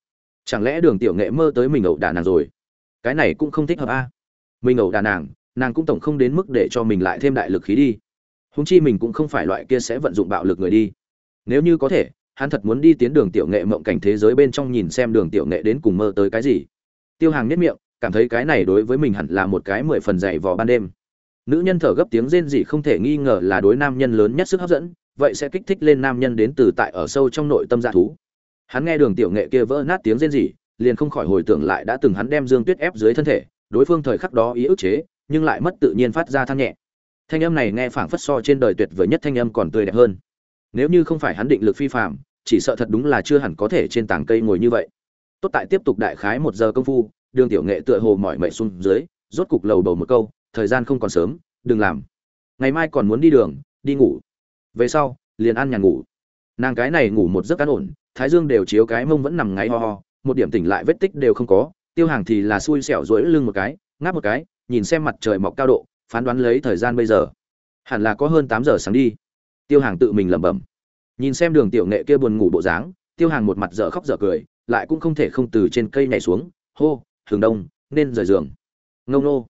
chẳng lẽ đường tiểu nghệ mơ tới mình ẩu đả nàng rồi? Cái này cũng không thích hợp a. Mình ẩu đả nàng nàng cũng tổng không đến mức để cho mình lại thêm đại lực khí đi. Húng chi mình cũng không phải loại kia sẽ vận dụng bạo lực người đi. Nếu như có thể, hắn thật muốn đi tiến đường tiểu nghệ mộng cảnh thế giới bên trong nhìn xem đường tiểu nghệ đến cùng mơ tới cái gì. Tiêu hàng nhất miệng, cảm thấy cái này đối với mình hẳn là một cái mười phần dày vò ban đêm. Nữ nhân thở gấp tiếng rên rỉ không thể nghi ngờ là đối nam nhân lớn nhất sức hấp dẫn, vậy sẽ kích thích lên nam nhân đến từ tại ở sâu trong nội tâm dạ thú hắn nghe đường tiểu nghệ kia vỡ nát tiếng rên rỉ, liền không khỏi hồi tưởng lại đã từng hắn đem dương tuyết ép dưới thân thể, đối phương thời khắc đó ý ức chế, nhưng lại mất tự nhiên phát ra than nhẹ. Thanh âm này nghe phảng phất so trên đời tuyệt vời nhất thanh âm còn tươi đẹp hơn. Nếu như không phải hắn định lực phi phạm chỉ sợ thật đúng là chưa hẳn có thể trên tảng cây ngồi như vậy. Tốt tại tiếp tục đại khái một giờ công phu, đường tiểu nghệ tựa hồ mỏi mệt xuống dưới, rốt cục lầu bầu một câu, thời gian không còn sớm, đừng làm. Ngày mai còn muốn đi đường, đi ngủ. Về sau, liền ăn nhàn ngủ. Nàng cái này ngủ một giấc ăn ổn thái dương đều chiếu cái mông vẫn nằm ngáy ho ho, một điểm tỉnh lại vết tích đều không có, tiêu hàng thì là xui xẻo rỗi lưng một cái, ngáp một cái, nhìn xem mặt trời mọc cao độ, phán đoán lấy thời gian bây giờ. Hẳn là có hơn tám giờ sáng đi. Tiêu hàng tự mình lẩm bẩm. Nhìn xem đường tiểu nghệ kia buồn ngủ bộ dáng, tiêu hàng một mặt dở khóc dở cười, lại cũng không thể không từ trên cây nhảy xuống, hô thường đông, nên rời giường. Ngâu nô.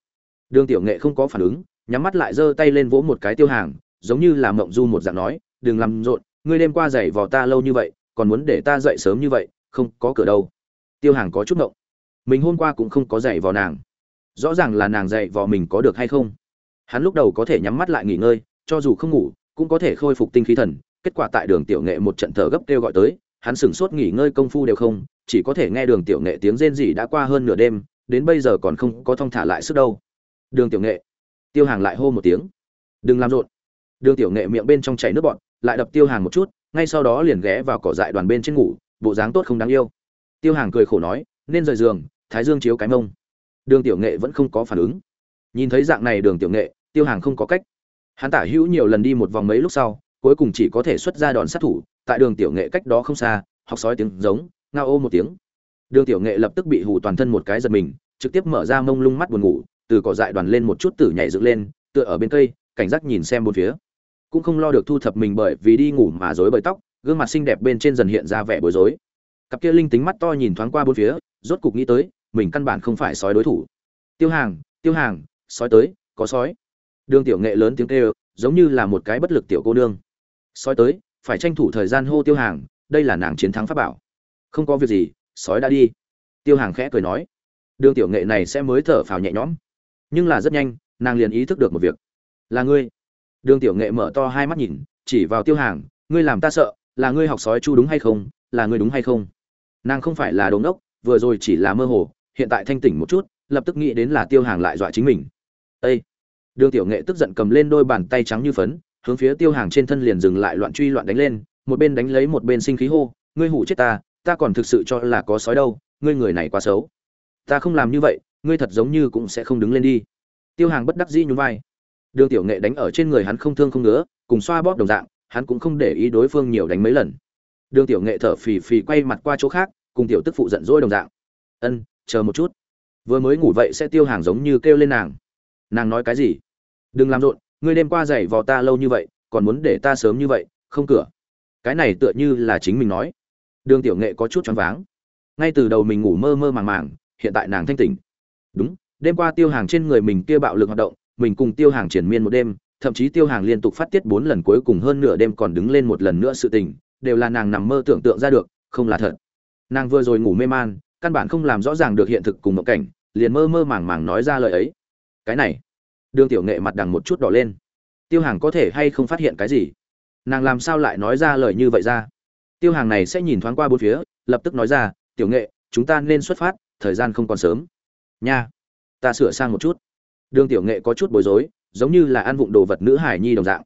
Đường tiểu nghệ không có phản ứng, nhắm mắt lại giơ tay lên vỗ một cái tiêu hàng, giống như là mộng du một dạng nói, đừng làm rộn, ngươi đêm qua giày vò ta lâu như vậy còn muốn để ta dậy sớm như vậy, không có cửa đâu. Tiêu hàng có chút ngộng. Mình hôm qua cũng không có dạy vào nàng. Rõ ràng là nàng dạy vào mình có được hay không. Hắn lúc đầu có thể nhắm mắt lại nghỉ ngơi, cho dù không ngủ, cũng có thể khôi phục tinh khí thần. Kết quả tại đường tiểu nghệ một trận thở gấp kêu gọi tới, hắn sửng sốt nghỉ ngơi công phu đều không, chỉ có thể nghe đường tiểu nghệ tiếng rên rỉ đã qua hơn nửa đêm, đến bây giờ còn không có thong thả lại sức đâu. Đường tiểu nghệ. Tiêu hàng lại hô một tiếng. Đừng làm rộn. Đường tiểu nghệ miệng bên trong chảy nước bọt, lại đập tiêu hàng một chút ngay sau đó liền ghé vào cỏ dại đoàn bên trên ngủ, bộ dáng tốt không đáng yêu. Tiêu hàng cười khổ nói, nên rời giường, thái dương chiếu cái mông. Đường tiểu nghệ vẫn không có phản ứng. Nhìn thấy dạng này đường tiểu nghệ, tiêu hàng không có cách. Hắn tả hữu nhiều lần đi một vòng mấy lúc sau, cuối cùng chỉ có thể xuất ra đòn sát thủ, tại đường tiểu nghệ cách đó không xa, học sói tiếng giống, ngao ô một tiếng. Đường tiểu nghệ lập tức bị hù toàn thân một cái giật mình, trực tiếp mở ra mông lung mắt buồn ngủ, từ cỏ dại đoàn lên một chút tử nhảy dựng lên, tựa ở bên cây, cảnh giác nhìn xem bốn phía cũng không lo được thu thập mình bởi vì đi ngủ mà rối bời tóc, gương mặt xinh đẹp bên trên dần hiện ra vẻ bối rối. Cặp kia linh tính mắt to nhìn thoáng qua bốn phía, rốt cục nghĩ tới, mình căn bản không phải sói đối thủ. Tiêu hàng tiêu hàng, sói tới, có sói. Đường tiểu nghệ lớn tiếng kêu, giống như là một cái bất lực tiểu cô nương. Sói tới, phải tranh thủ thời gian hô tiêu hàng, đây là nàng chiến thắng pháp bảo. Không có việc gì, sói đã đi. Tiêu hàng khẽ cười nói. Đường tiểu nghệ này sẽ mới thở phào nhẹ nhõm. Nhưng là rất nhanh, nàng liền ý thức được một việc. Là ngươi đường tiểu nghệ mở to hai mắt nhìn, chỉ vào tiêu hàng, ngươi làm ta sợ, là ngươi học sói chu đúng hay không, là ngươi đúng hay không? Nàng không phải là đống đốc vừa rồi chỉ là mơ hồ, hiện tại thanh tỉnh một chút, lập tức nghĩ đến là tiêu hàng lại dọa chính mình. Ê! đường tiểu nghệ tức giận cầm lên đôi bàn tay trắng như phấn, hướng phía tiêu hàng trên thân liền dừng lại loạn truy loạn đánh lên, một bên đánh lấy một bên sinh khí hô, ngươi hủ chết ta ta còn thực sự cho là có sói đâu, ngươi người này quá xấu. Ta không làm như vậy, ngươi thật giống như cũng sẽ không đứng lên đi. Tiêu hàng bất đắc dĩ nhún vai đường tiểu nghệ đánh ở trên người hắn không thương không ngứa, cùng xoa bóp đồng dạng, hắn cũng không để ý đối phương nhiều đánh mấy lần. Đường tiểu nghệ thở phì phì quay mặt qua chỗ khác, cùng tiểu tức phụ giận dỗi đồng dạng. Ân, chờ một chút. Vừa mới ngủ vậy sẽ tiêu hàng giống như kêu lên nàng. Nàng nói cái gì? Đừng làm rộn, ngươi đêm qua giày vò ta lâu như vậy, còn muốn để ta sớm như vậy, không cửa. Cái này tựa như là chính mình nói. Đường tiểu nghệ có chút choáng váng. Ngay từ đầu mình ngủ mơ mơ màng màng, hiện tại nàng thanh tỉnh. Đúng, đêm qua tiêu hàng trên người mình kia bạo lực hoạt động mình cùng tiêu hàng triển miên một đêm, thậm chí tiêu hàng liên tục phát tiết bốn lần cuối cùng hơn nửa đêm còn đứng lên một lần nữa sự tình, đều là nàng nằm mơ tưởng tượng ra được, không là thật. Nàng vừa rồi ngủ mê man, căn bản không làm rõ ràng được hiện thực cùng mộng cảnh, liền mơ mơ màng màng nói ra lời ấy. Cái này, đường tiểu nghệ mặt đằng một chút đỏ lên. Tiêu hàng có thể hay không phát hiện cái gì? Nàng làm sao lại nói ra lời như vậy ra? Tiêu hàng này sẽ nhìn thoáng qua bốn phía, lập tức nói ra, tiểu nghệ, chúng ta nên xuất phát, thời gian không còn sớm. Nha, ta sửa sang một chút đường tiểu nghệ có chút bối rối, giống như là ăn vụng đồ vật nữ hải nhi đồng dạng.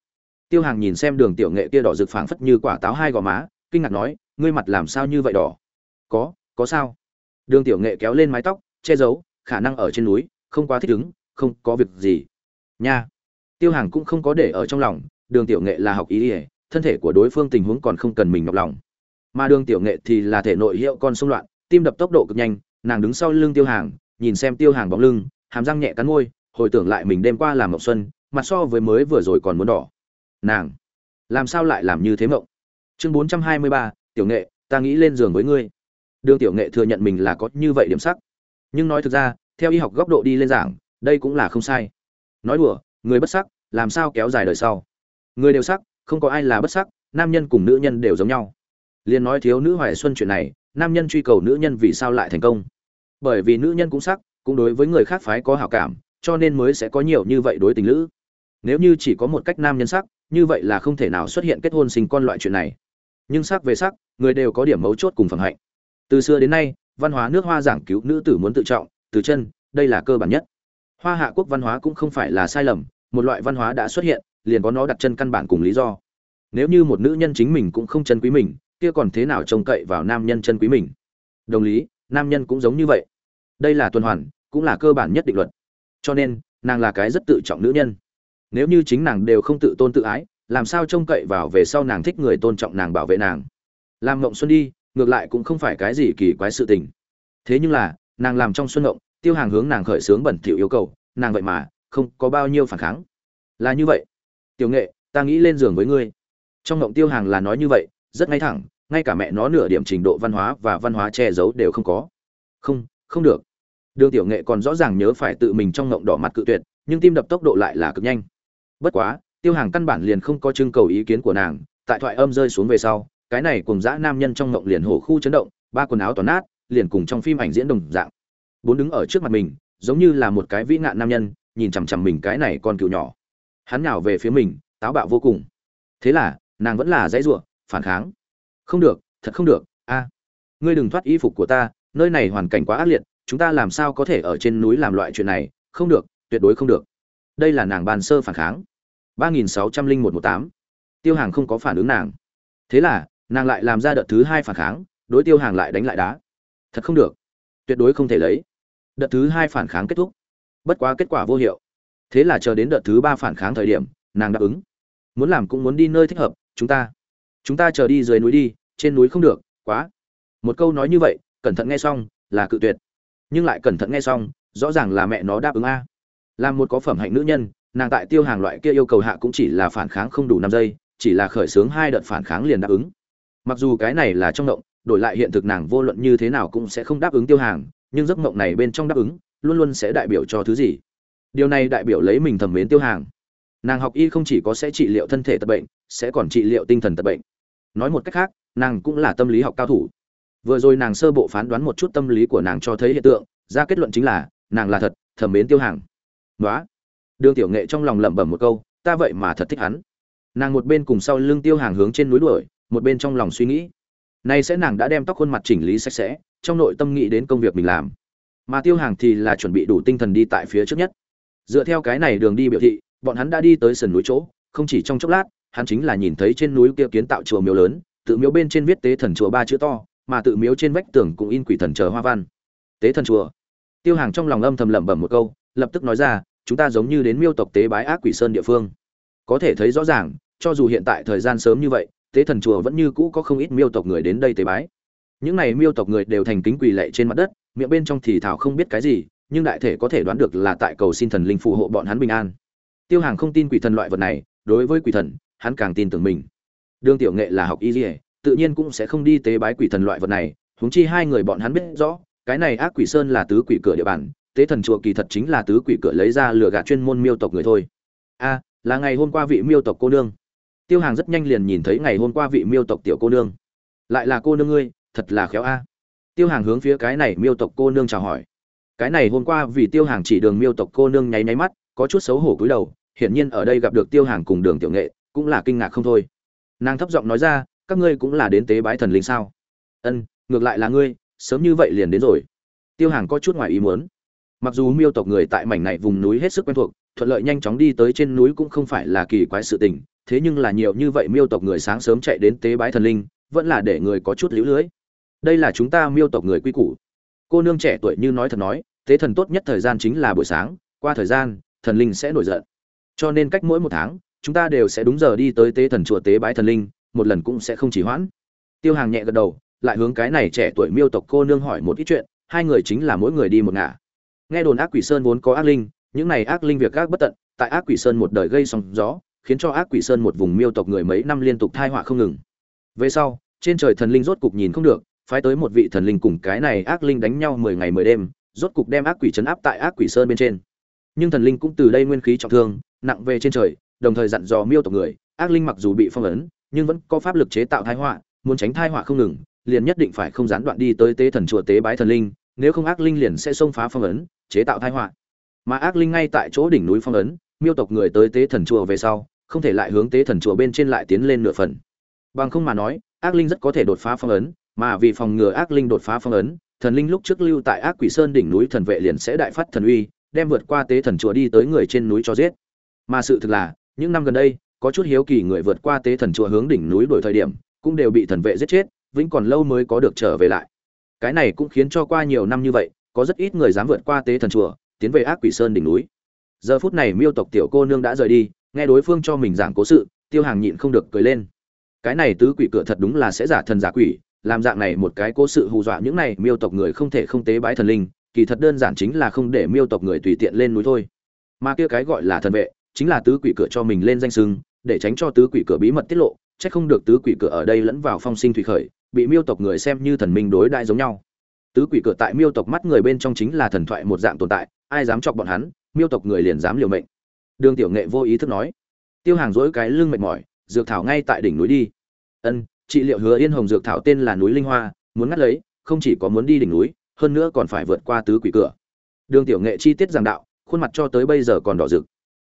Tiêu hàng nhìn xem đường tiểu nghệ kia đỏ rực phảng phất như quả táo hai gò má, kinh ngạc nói, ngươi mặt làm sao như vậy đỏ? Có có sao. Đường tiểu nghệ kéo lên mái tóc, che giấu khả năng ở trên núi, không quá thích ứng, không có việc gì. Nha. Tiêu hàng cũng không có để ở trong lòng, đường tiểu nghệ là học ý ỉa thân thể của đối phương tình huống còn không cần mình nhọc lòng. Mà đường tiểu nghệ thì là thể nội hiệu con xung loạn, tim đập tốc độ cực nhanh, nàng đứng sau lưng tiêu hàng nhìn xem tiêu hàng bóng lưng, hàm răng nhẹ cắn môi hồi tưởng lại mình đêm qua làm mộng xuân, mặt so với mới vừa rồi còn muốn đỏ. Nàng, làm sao lại làm như thế mộng? Chương bốn trăm hai mươi ba, tiểu nghệ, ta nghĩ lên giường với ngươi. Đương tiểu nghệ thừa nhận mình là có như vậy điểm sắc. Nhưng nói thực ra, theo y học góc độ đi lên giảng, đây cũng là không sai. Nói đùa, người bất sắc, làm sao kéo dài đời sau? Người đều sắc, không có ai là bất sắc, nam nhân cùng nữ nhân đều giống nhau. Liền nói thiếu nữ hoài xuân chuyện này, nam nhân truy cầu nữ nhân vì sao lại thành công. Bởi vì nữ nhân cũng sắc, cũng đối với người khác phái có hảo cảm cho nên mới sẽ có nhiều như vậy đối tình nữ nếu như chỉ có một cách nam nhân sắc, như vậy là không thể nào xuất hiện kết hôn sinh con loại chuyện này. Nhưng sắc về sắc, người đều có điểm mấu chốt cùng phẩm hạnh. Từ xưa đến nay, văn hóa nước hoa giảng cứu nữ tử muốn tự trọng, từ chân, đây là cơ bản nhất. Hoa hạ quốc văn hóa cũng không phải là sai lầm, một loại văn hóa đã xuất hiện, liền có nó đặt chân căn bản cùng lý do. Nếu như một nữ nhân chính mình cũng không chân quý mình, kia còn thế nào trông cậy vào nam nhân chân quý mình? Đồng lý, nam nhân cũng giống như vậy. Đây là tuần hoàn, cũng là cơ bản nhất định luật cho nên, nàng là cái rất tự trọng nữ nhân. Nếu như chính nàng đều không tự tôn tự ái, làm sao trông cậy vào về sau nàng thích người tôn trọng nàng bảo vệ nàng? Làm mộng xuân đi, ngược lại cũng không phải cái gì kỳ quái sự tình. Thế nhưng là, nàng làm trong xuân mộng tiêu hàng hướng nàng khởi sướng bẩn thỉu yêu cầu, nàng vậy mà, không có bao nhiêu phản kháng. Là như vậy. Tiểu nghệ, ta nghĩ lên giường với ngươi. Trong mộng tiêu hàng là nói như vậy, rất ngay thẳng, ngay cả mẹ nó nửa điểm trình độ văn hóa và văn hóa che giấu đều không có. Không không được đường tiểu nghệ còn rõ ràng nhớ phải tự mình trong ngộng đỏ mặt cự tuyệt, nhưng tim đập tốc độ lại là cực nhanh. Bất quá, tiêu hàng căn bản liền không có trưng cầu ý kiến của nàng, tại thoại âm rơi xuống về sau, cái này cùng dã nam nhân trong ngộng liền hổ khu chấn động, ba quần áo toàn nát, liền cùng trong phim ảnh diễn đồng dạng. Bốn đứng ở trước mặt mình, giống như là một cái vĩ ngạn nam nhân, nhìn chằm chằm mình cái này con cựu nhỏ. Hắn nhào về phía mình, táo bạo vô cùng. Thế là, nàng vẫn là dãy giụa phản kháng. Không được, thật không được, a. Ngươi đừng thoát y phục của ta, nơi này hoàn cảnh quá ác liệt chúng ta làm sao có thể ở trên núi làm loại chuyện này? Không được, tuyệt đối không được. Đây là nàng bàn sơ phản kháng. ba nghìn sáu trăm linh một một tám. Tiêu hàng không có phản ứng nàng. Thế là, nàng lại làm ra đợt thứ hai phản kháng, đối tiêu hàng lại đánh lại đá. Thật không được. Tuyệt đối không thể lấy. Đợt thứ hai phản kháng kết thúc. Bất quá kết quả vô hiệu. Thế là chờ đến đợt thứ ba phản kháng thời điểm, nàng đáp ứng. Muốn làm cũng muốn đi nơi thích hợp, chúng ta. Chúng ta chờ đi dưới núi đi, trên núi không được, quá. Một câu nói như vậy, cẩn thận nghe xong, là cự tuyệt nhưng lại cẩn thận nghe xong, rõ ràng là mẹ nó đáp ứng a. Làm một có phẩm hạnh nữ nhân, nàng tại tiêu hàng loại kia yêu cầu hạ cũng chỉ là phản kháng không đủ năm giây, chỉ là khởi xướng hai đợt phản kháng liền đáp ứng. Mặc dù cái này là trong động đổi lại hiện thực nàng vô luận như thế nào cũng sẽ không đáp ứng tiêu hàng, nhưng giấc mộng này bên trong đáp ứng, luôn luôn sẽ đại biểu cho thứ gì? Điều này đại biểu lấy mình thẩm mến tiêu hàng. Nàng học y không chỉ có sẽ trị liệu thân thể tật bệnh, sẽ còn trị liệu tinh thần tật bệnh. Nói một cách khác, nàng cũng là tâm lý học cao thủ vừa rồi nàng sơ bộ phán đoán một chút tâm lý của nàng cho thấy hiện tượng, ra kết luận chính là, nàng là thật, thẩm mến tiêu hàng. Nói đường tiểu nghệ trong lòng lẩm bẩm một câu, ta vậy mà thật thích hắn. Nàng một bên cùng sau lưng tiêu hàng hướng trên núi đuổi, một bên trong lòng suy nghĩ. Nay sẽ nàng đã đem tóc khuôn mặt chỉnh lý sạch sẽ, trong nội tâm nghĩ đến công việc mình làm. Mà tiêu hàng thì là chuẩn bị đủ tinh thần đi tại phía trước nhất. Dựa theo cái này đường đi biểu thị, bọn hắn đã đi tới sườn núi chỗ, không chỉ trong chốc lát, hắn chính là nhìn thấy trên núi kia kiến tạo chùa miếu lớn, tự miếu bên trên viết tế thần chùa ba chữ to mà tự miếu trên vách tường cũng in quỷ thần chờ hoa văn. Tế thần chùa. Tiêu hàng trong lòng âm thầm lẩm bẩm một câu, lập tức nói ra, chúng ta giống như đến miêu tộc tế bái ác quỷ sơn địa phương. Có thể thấy rõ ràng, cho dù hiện tại thời gian sớm như vậy, tế thần chùa vẫn như cũ có không ít miêu tộc người đến đây tế bái. Những này miêu tộc người đều thành kính quỳ lệ trên mặt đất, miệng bên trong thì thảo không biết cái gì, nhưng đại thể có thể đoán được là tại cầu xin thần linh phù hộ bọn hắn bình an. Tiêu hàng không tin quỷ thần loại vật này, đối với quỷ thần, hắn càng tin tưởng mình. Đương tiểu nghệ là học y dỉa tự nhiên cũng sẽ không đi tế bái quỷ thần loại vật này, huống chi hai người bọn hắn biết rõ, cái này ác quỷ sơn là tứ quỷ cửa địa bàn, tế thần chùa kỳ thật chính là tứ quỷ cửa lấy ra lừa gạt chuyên môn miêu tộc người thôi. A, là ngày hôm qua vị miêu tộc cô nương. Tiêu hàng rất nhanh liền nhìn thấy ngày hôm qua vị miêu tộc tiểu cô nương. Lại là cô nương ngươi, thật là khéo a. Tiêu hàng hướng phía cái này miêu tộc cô nương chào hỏi. Cái này hôm qua vì tiêu hàng chỉ đường miêu tộc cô nương nháy nháy mắt, có chút xấu hổ cúi đầu, hiển nhiên ở đây gặp được tiêu hàng cùng đường tiểu nghệ, cũng là kinh ngạc không thôi. Nàng thấp giọng nói ra các ngươi cũng là đến tế bái thần linh sao? Ân, ngược lại là ngươi, sớm như vậy liền đến rồi. Tiêu hàng có chút ngoài ý muốn. Mặc dù miêu tộc người tại mảnh này vùng núi hết sức quen thuộc, thuận lợi nhanh chóng đi tới trên núi cũng không phải là kỳ quái sự tình, thế nhưng là nhiều như vậy miêu tộc người sáng sớm chạy đến tế bái thần linh, vẫn là để người có chút lũ lưới. Đây là chúng ta miêu tộc người quy củ. Cô nương trẻ tuổi như nói thật nói, tế thần tốt nhất thời gian chính là buổi sáng, qua thời gian, thần linh sẽ nổi giận. Cho nên cách mỗi một tháng, chúng ta đều sẽ đúng giờ đi tới tế thần chùa tế bái thần linh một lần cũng sẽ không chỉ hoãn. Tiêu hàng nhẹ gật đầu, lại hướng cái này trẻ tuổi miêu tộc cô nương hỏi một ít chuyện, hai người chính là mỗi người đi một ngả. Nghe đồn ác quỷ sơn vốn có ác linh, những này ác linh việc ác bất tận, tại ác quỷ sơn một đời gây sóng gió, khiến cho ác quỷ sơn một vùng miêu tộc người mấy năm liên tục thai họa không ngừng. Về sau, trên trời thần linh rốt cục nhìn không được, phái tới một vị thần linh cùng cái này ác linh đánh nhau mười ngày mười đêm, rốt cục đem ác quỷ chấn áp tại ác quỷ sơn bên trên. Nhưng thần linh cũng từ đây nguyên khí trọng thương, nặng về trên trời, đồng thời dặn dò miêu tộc người, ác linh mặc dù bị phong ấn nhưng vẫn có pháp lực chế tạo thai họa, muốn tránh thai họa không ngừng, liền nhất định phải không gián đoạn đi tới tế thần chùa tế bái thần linh, nếu không ác linh liền sẽ xông phá phong ấn, chế tạo thai họa. Mà ác linh ngay tại chỗ đỉnh núi phong ấn, miêu tộc người tới tế thần chùa về sau, không thể lại hướng tế thần chùa bên trên lại tiến lên nửa phần. Bằng không mà nói, ác linh rất có thể đột phá phong ấn, mà vì phòng ngừa ác linh đột phá phong ấn, thần linh lúc trước lưu tại ác quỷ sơn đỉnh núi thần vệ liền sẽ đại phát thần uy, đem vượt qua tế thần chùa đi tới người trên núi cho giết. Mà sự thực là, những năm gần đây có chút hiếu kỳ người vượt qua tế thần chùa hướng đỉnh núi đổi thời điểm, cũng đều bị thần vệ giết chết, vĩnh còn lâu mới có được trở về lại. Cái này cũng khiến cho qua nhiều năm như vậy, có rất ít người dám vượt qua tế thần chùa, tiến về ác quỷ sơn đỉnh núi. Giờ phút này miêu tộc tiểu cô nương đã rời đi, nghe đối phương cho mình giảng cố sự, tiêu hàng nhịn không được cười lên. Cái này tứ quỷ cửa thật đúng là sẽ giả thần giả quỷ, làm dạng này một cái cố sự hù dọa những này miêu tộc người không thể không tế bái thần linh, kỳ thật đơn giản chính là không để miêu tộc người tùy tiện lên núi thôi. Mà kia cái gọi là thần vệ, chính là tứ quỷ cửa cho mình lên danh sưng để tránh cho tứ quỷ cửa bí mật tiết lộ, chắc không được tứ quỷ cửa ở đây lẫn vào phong sinh thủy khởi, bị miêu tộc người xem như thần minh đối đại giống nhau. Tứ quỷ cửa tại miêu tộc mắt người bên trong chính là thần thoại một dạng tồn tại, ai dám chọc bọn hắn, miêu tộc người liền dám liều mệnh. Đường tiểu nghệ vô ý thức nói. Tiêu hàng dỗi cái lưng mệt mỏi, dược thảo ngay tại đỉnh núi đi. Ân trị liệu hứa yên hồng dược thảo tên là núi linh hoa, muốn ngắt lấy, không chỉ có muốn đi đỉnh núi, hơn nữa còn phải vượt qua tứ quỷ cửa. Đường tiểu nghệ chi tiết giảng đạo, khuôn mặt cho tới bây giờ còn đỏ rực.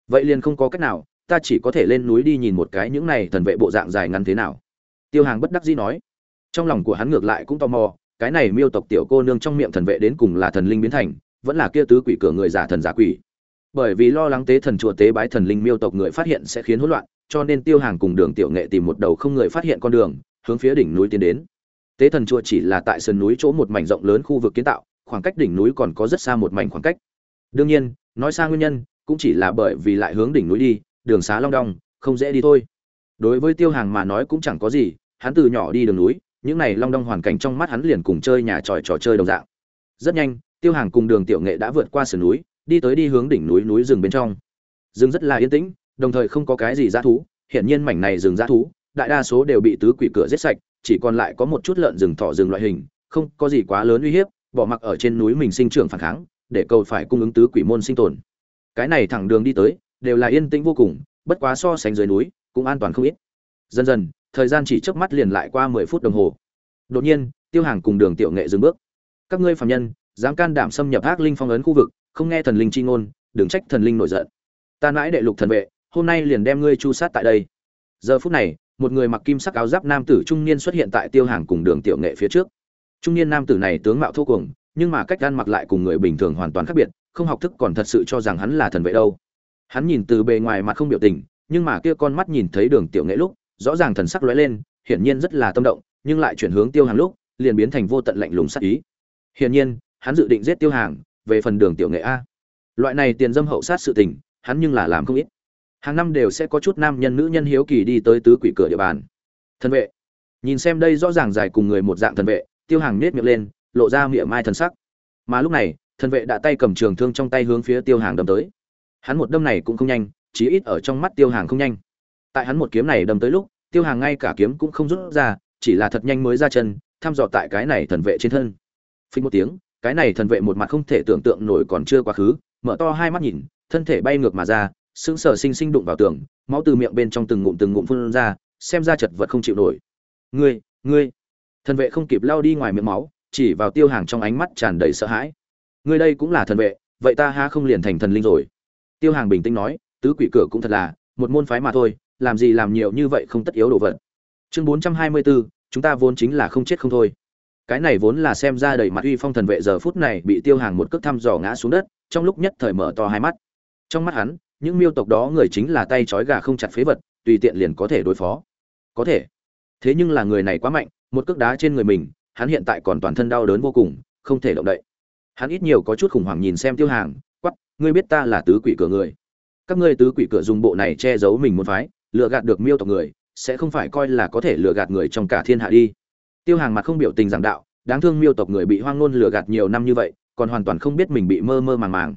Vậy liền không có cách nào ta chỉ có thể lên núi đi nhìn một cái những này thần vệ bộ dạng dài ngắn thế nào. Tiêu hàng bất đắc dĩ nói. Trong lòng của hắn ngược lại cũng tò mò, cái này miêu tộc tiểu cô nương trong miệng thần vệ đến cùng là thần linh biến thành, vẫn là kia tứ quỷ cửa người giả thần giả quỷ. Bởi vì lo lắng tế thần chùa tế bái thần linh miêu tộc người phát hiện sẽ khiến hỗn loạn, cho nên tiêu hàng cùng đường tiểu nghệ tìm một đầu không người phát hiện con đường, hướng phía đỉnh núi tiến đến. Tế thần chùa chỉ là tại sườn núi chỗ một mảnh rộng lớn khu vực kiến tạo, khoảng cách đỉnh núi còn có rất xa một mảnh khoảng cách. Đương nhiên, nói xa nguyên nhân, cũng chỉ là bởi vì lại hướng đỉnh núi đi đường xá long đong, không dễ đi thôi. Đối với tiêu hàng mà nói cũng chẳng có gì, hắn từ nhỏ đi đường núi, những này long đong hoàn cảnh trong mắt hắn liền cùng chơi nhà tròi trò chơi đồng dạng. Rất nhanh, tiêu hàng cùng đường tiểu nghệ đã vượt qua sườn núi, đi tới đi hướng đỉnh núi núi rừng bên trong. Rừng rất là yên tĩnh, đồng thời không có cái gì dã thú, hiển nhiên mảnh này rừng dã thú, đại đa số đều bị tứ quỷ cửa giết sạch, chỉ còn lại có một chút lợn rừng thỏ rừng loại hình, không có gì quá lớn uy hiếp, bỏ mặc ở trên núi mình sinh trưởng phản kháng, để cầu phải cung ứng tứ quỷ môn sinh tồn. Cái này thẳng đường đi tới đều là yên tĩnh vô cùng, bất quá so sánh dưới núi, cũng an toàn không ít. Dần dần, thời gian chỉ chớp mắt liền lại qua mười phút đồng hồ. Đột nhiên, tiêu hàng cùng đường tiểu nghệ dừng bước. Các ngươi phạm nhân, dám can đảm xâm nhập ác linh phong ấn khu vực, không nghe thần linh chi ngôn, đừng trách thần linh nổi giận. Ta mãi đệ lục thần vệ, hôm nay liền đem ngươi chu sát tại đây. Giờ phút này, một người mặc kim sắc áo giáp nam tử trung niên xuất hiện tại tiêu hàng cùng đường tiểu nghệ phía trước. Trung niên nam tử này tướng mạo thô cuồng, nhưng mà cách ăn mặc lại cùng người bình thường hoàn toàn khác biệt, không học thức còn thật sự cho rằng hắn là thần vệ đâu hắn nhìn từ bề ngoài mặt không biểu tình, nhưng mà kia con mắt nhìn thấy đường tiểu nghệ lúc, rõ ràng thần sắc lóe lên, hiển nhiên rất là tâm động, nhưng lại chuyển hướng tiêu hàng lúc, liền biến thành vô tận lạnh lùng sát ý. Hiển nhiên, hắn dự định giết tiêu hàng, về phần đường tiểu nghệ a. Loại này tiền dâm hậu sát sự tình, hắn nhưng là làm không ít. Hàng năm đều sẽ có chút nam nhân nữ nhân hiếu kỳ đi tới tứ quỷ cửa địa bàn. Thần vệ. Nhìn xem đây rõ ràng dài cùng người một dạng thần vệ, tiêu hàng nết miệng lên, lộ ra miệng mai thần sắc. Mà lúc này, thần vệ đã tay cầm trường thương trong tay hướng phía tiêu hàng đâm tới hắn một đâm này cũng không nhanh, chí ít ở trong mắt tiêu hàng không nhanh. Tại hắn một kiếm này đâm tới lúc, tiêu hàng ngay cả kiếm cũng không rút ra, chỉ là thật nhanh mới ra chân, thăm dò tại cái này thần vệ trên thân. Phình một tiếng, cái này thần vệ một mặt không thể tưởng tượng nổi còn chưa quá khứ, mở to hai mắt nhìn, thân thể bay ngược mà ra, sững sờ sinh sinh đụng vào tường, máu từ miệng bên trong từng ngụm từng ngụm phun ra, xem ra chật vật không chịu nổi. Ngươi ngươi. Thần vệ không kịp lao đi ngoài miệng máu, chỉ vào tiêu hàng trong ánh mắt tràn đầy sợ hãi. Ngươi đây cũng là thần vệ, vậy ta ha không liền thành thần linh rồi? Tiêu hàng bình tĩnh nói, tứ quỷ cửa cũng thật là, một môn phái mà thôi, làm gì làm nhiều như vậy không tất yếu đồ vật. Chương bốn trăm hai mươi bốn chúng ta vốn chính là không chết không thôi. Cái này vốn là xem ra đầy mặt uy phong thần vệ giờ phút này bị tiêu hàng một cước thăm dò ngã xuống đất, trong lúc nhất thời mở to hai mắt. Trong mắt hắn, những miêu tộc đó người chính là tay trói gà không chặt phế vật, tùy tiện liền có thể đối phó. Có thể. Thế nhưng là người này quá mạnh, một cước đá trên người mình, hắn hiện tại còn toàn thân đau đớn vô cùng, không thể động đậy. Hắn ít nhiều có chút khủng hoảng nhìn xem tiêu hàng ngươi biết ta là tứ quỷ cửa người. Các ngươi tứ quỷ cửa dùng bộ này che giấu mình muốn phái, lừa gạt được miêu tộc người, sẽ không phải coi là có thể lừa gạt người trong cả thiên hạ đi. Tiêu hàng mặt không biểu tình giảng đạo, đáng thương miêu tộc người bị hoang ngôn lừa gạt nhiều năm như vậy, còn hoàn toàn không biết mình bị mơ mơ màng màng.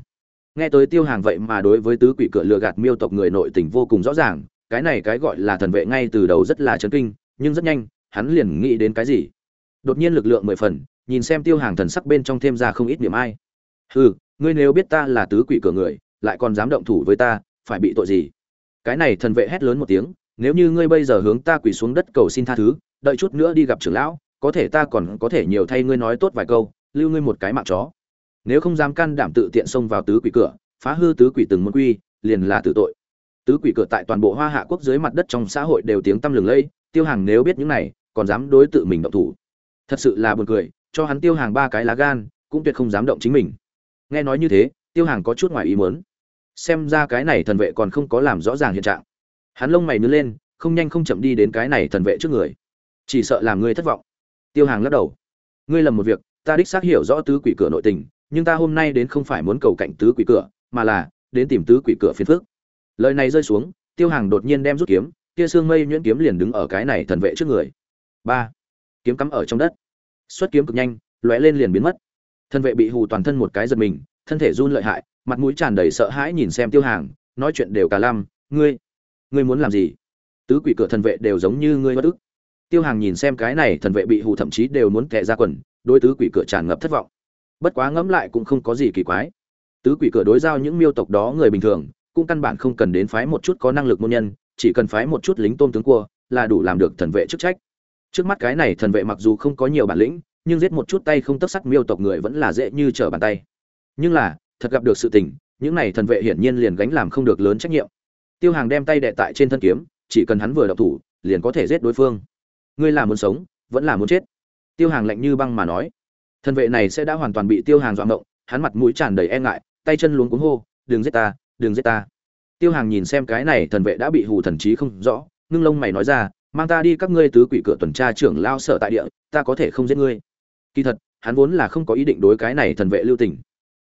Nghe tới tiêu hàng vậy mà đối với tứ quỷ cửa lừa gạt miêu tộc người nội tình vô cùng rõ ràng, cái này cái gọi là thần vệ ngay từ đầu rất là chấn kinh, nhưng rất nhanh, hắn liền nghĩ đến cái gì? Đột nhiên lực lượng mười phần, nhìn xem tiêu hàng thần sắc bên trong thêm ra không ít niềm ai. Hừ ngươi nếu biết ta là tứ quỷ cửa người, lại còn dám động thủ với ta, phải bị tội gì? Cái này thần vệ hét lớn một tiếng, nếu như ngươi bây giờ hướng ta quỳ xuống đất cầu xin tha thứ, đợi chút nữa đi gặp trưởng lão, có thể ta còn có thể nhiều thay ngươi nói tốt vài câu, lưu ngươi một cái mạng chó. Nếu không dám can đảm tự tiện xông vào tứ quỷ cửa, phá hư tứ quỷ từng môn quy, liền là tự tội. Tứ quỷ cửa tại toàn bộ hoa hạ quốc dưới mặt đất trong xã hội đều tiếng tăm lừng lây, tiêu hàng nếu biết những này, còn dám đối tự mình động thủ. Thật sự là buồn cười, cho hắn tiêu hàng ba cái lá gan, cũng tuyệt không dám động chính mình nghe nói như thế, tiêu hàng có chút ngoài ý muốn. Xem ra cái này thần vệ còn không có làm rõ ràng hiện trạng. Hắn lông mày nứt lên, không nhanh không chậm đi đến cái này thần vệ trước người. Chỉ sợ làm ngươi thất vọng. Tiêu hàng lắc đầu. Ngươi lầm một việc, ta đích xác hiểu rõ tứ quỷ cửa nội tình, nhưng ta hôm nay đến không phải muốn cầu cạnh tứ quỷ cửa, mà là đến tìm tứ quỷ cửa phiền phước lời này rơi xuống, tiêu hàng đột nhiên đem rút kiếm, kia xương mây nhuyễn kiếm liền đứng ở cái này thần vệ trước người. Ba. Kiếm cắm ở trong đất. Xuất kiếm cực nhanh, lóe lên liền biến mất thân vệ bị hù toàn thân một cái giật mình, thân thể run lợi hại, mặt mũi tràn đầy sợ hãi nhìn xem tiêu hàng, nói chuyện đều cả lăm, ngươi ngươi muốn làm gì? Tứ quỷ cửa thần vệ đều giống như ngươi bất ức. Tiêu hàng nhìn xem cái này thần vệ bị hù thậm chí đều muốn tệ ra quần đôi tứ quỷ cửa tràn ngập thất vọng. Bất quá ngẫm lại cũng không có gì kỳ quái. Tứ quỷ cửa đối giao những miêu tộc đó người bình thường, cũng căn bản không cần đến phái một chút có năng lực môn nhân, chỉ cần phái một chút lính tôn tướng cua, là đủ làm được thần vệ chức trách. Trước mắt cái này thần vệ mặc dù không có nhiều bản lĩnh nhưng giết một chút tay không tấc sắt miêu tộc người vẫn là dễ như trở bàn tay. Nhưng là, thật gặp được sự tình, những này thần vệ hiển nhiên liền gánh làm không được lớn trách nhiệm. Tiêu hàng đem tay đệ tại trên thân kiếm, chỉ cần hắn vừa đậu thủ, liền có thể giết đối phương. Ngươi là muốn sống, vẫn là muốn chết? Tiêu hàng lạnh như băng mà nói. Thần vệ này sẽ đã hoàn toàn bị tiêu hàng dọa động hắn mặt mũi tràn đầy e ngại, tay chân luống cuống hô, đừng giết ta, đừng giết ta. Tiêu hàng nhìn xem cái này thần vệ đã bị hù thần trí không rõ, ngưng lông mày nói ra, mang ta đi các ngươi tứ quỷ cửa tuần tra trưởng lao sở tại địa, ta có thể không giết ngươi kỳ thật, hắn vốn là không có ý định đối cái này thần vệ lưu tình.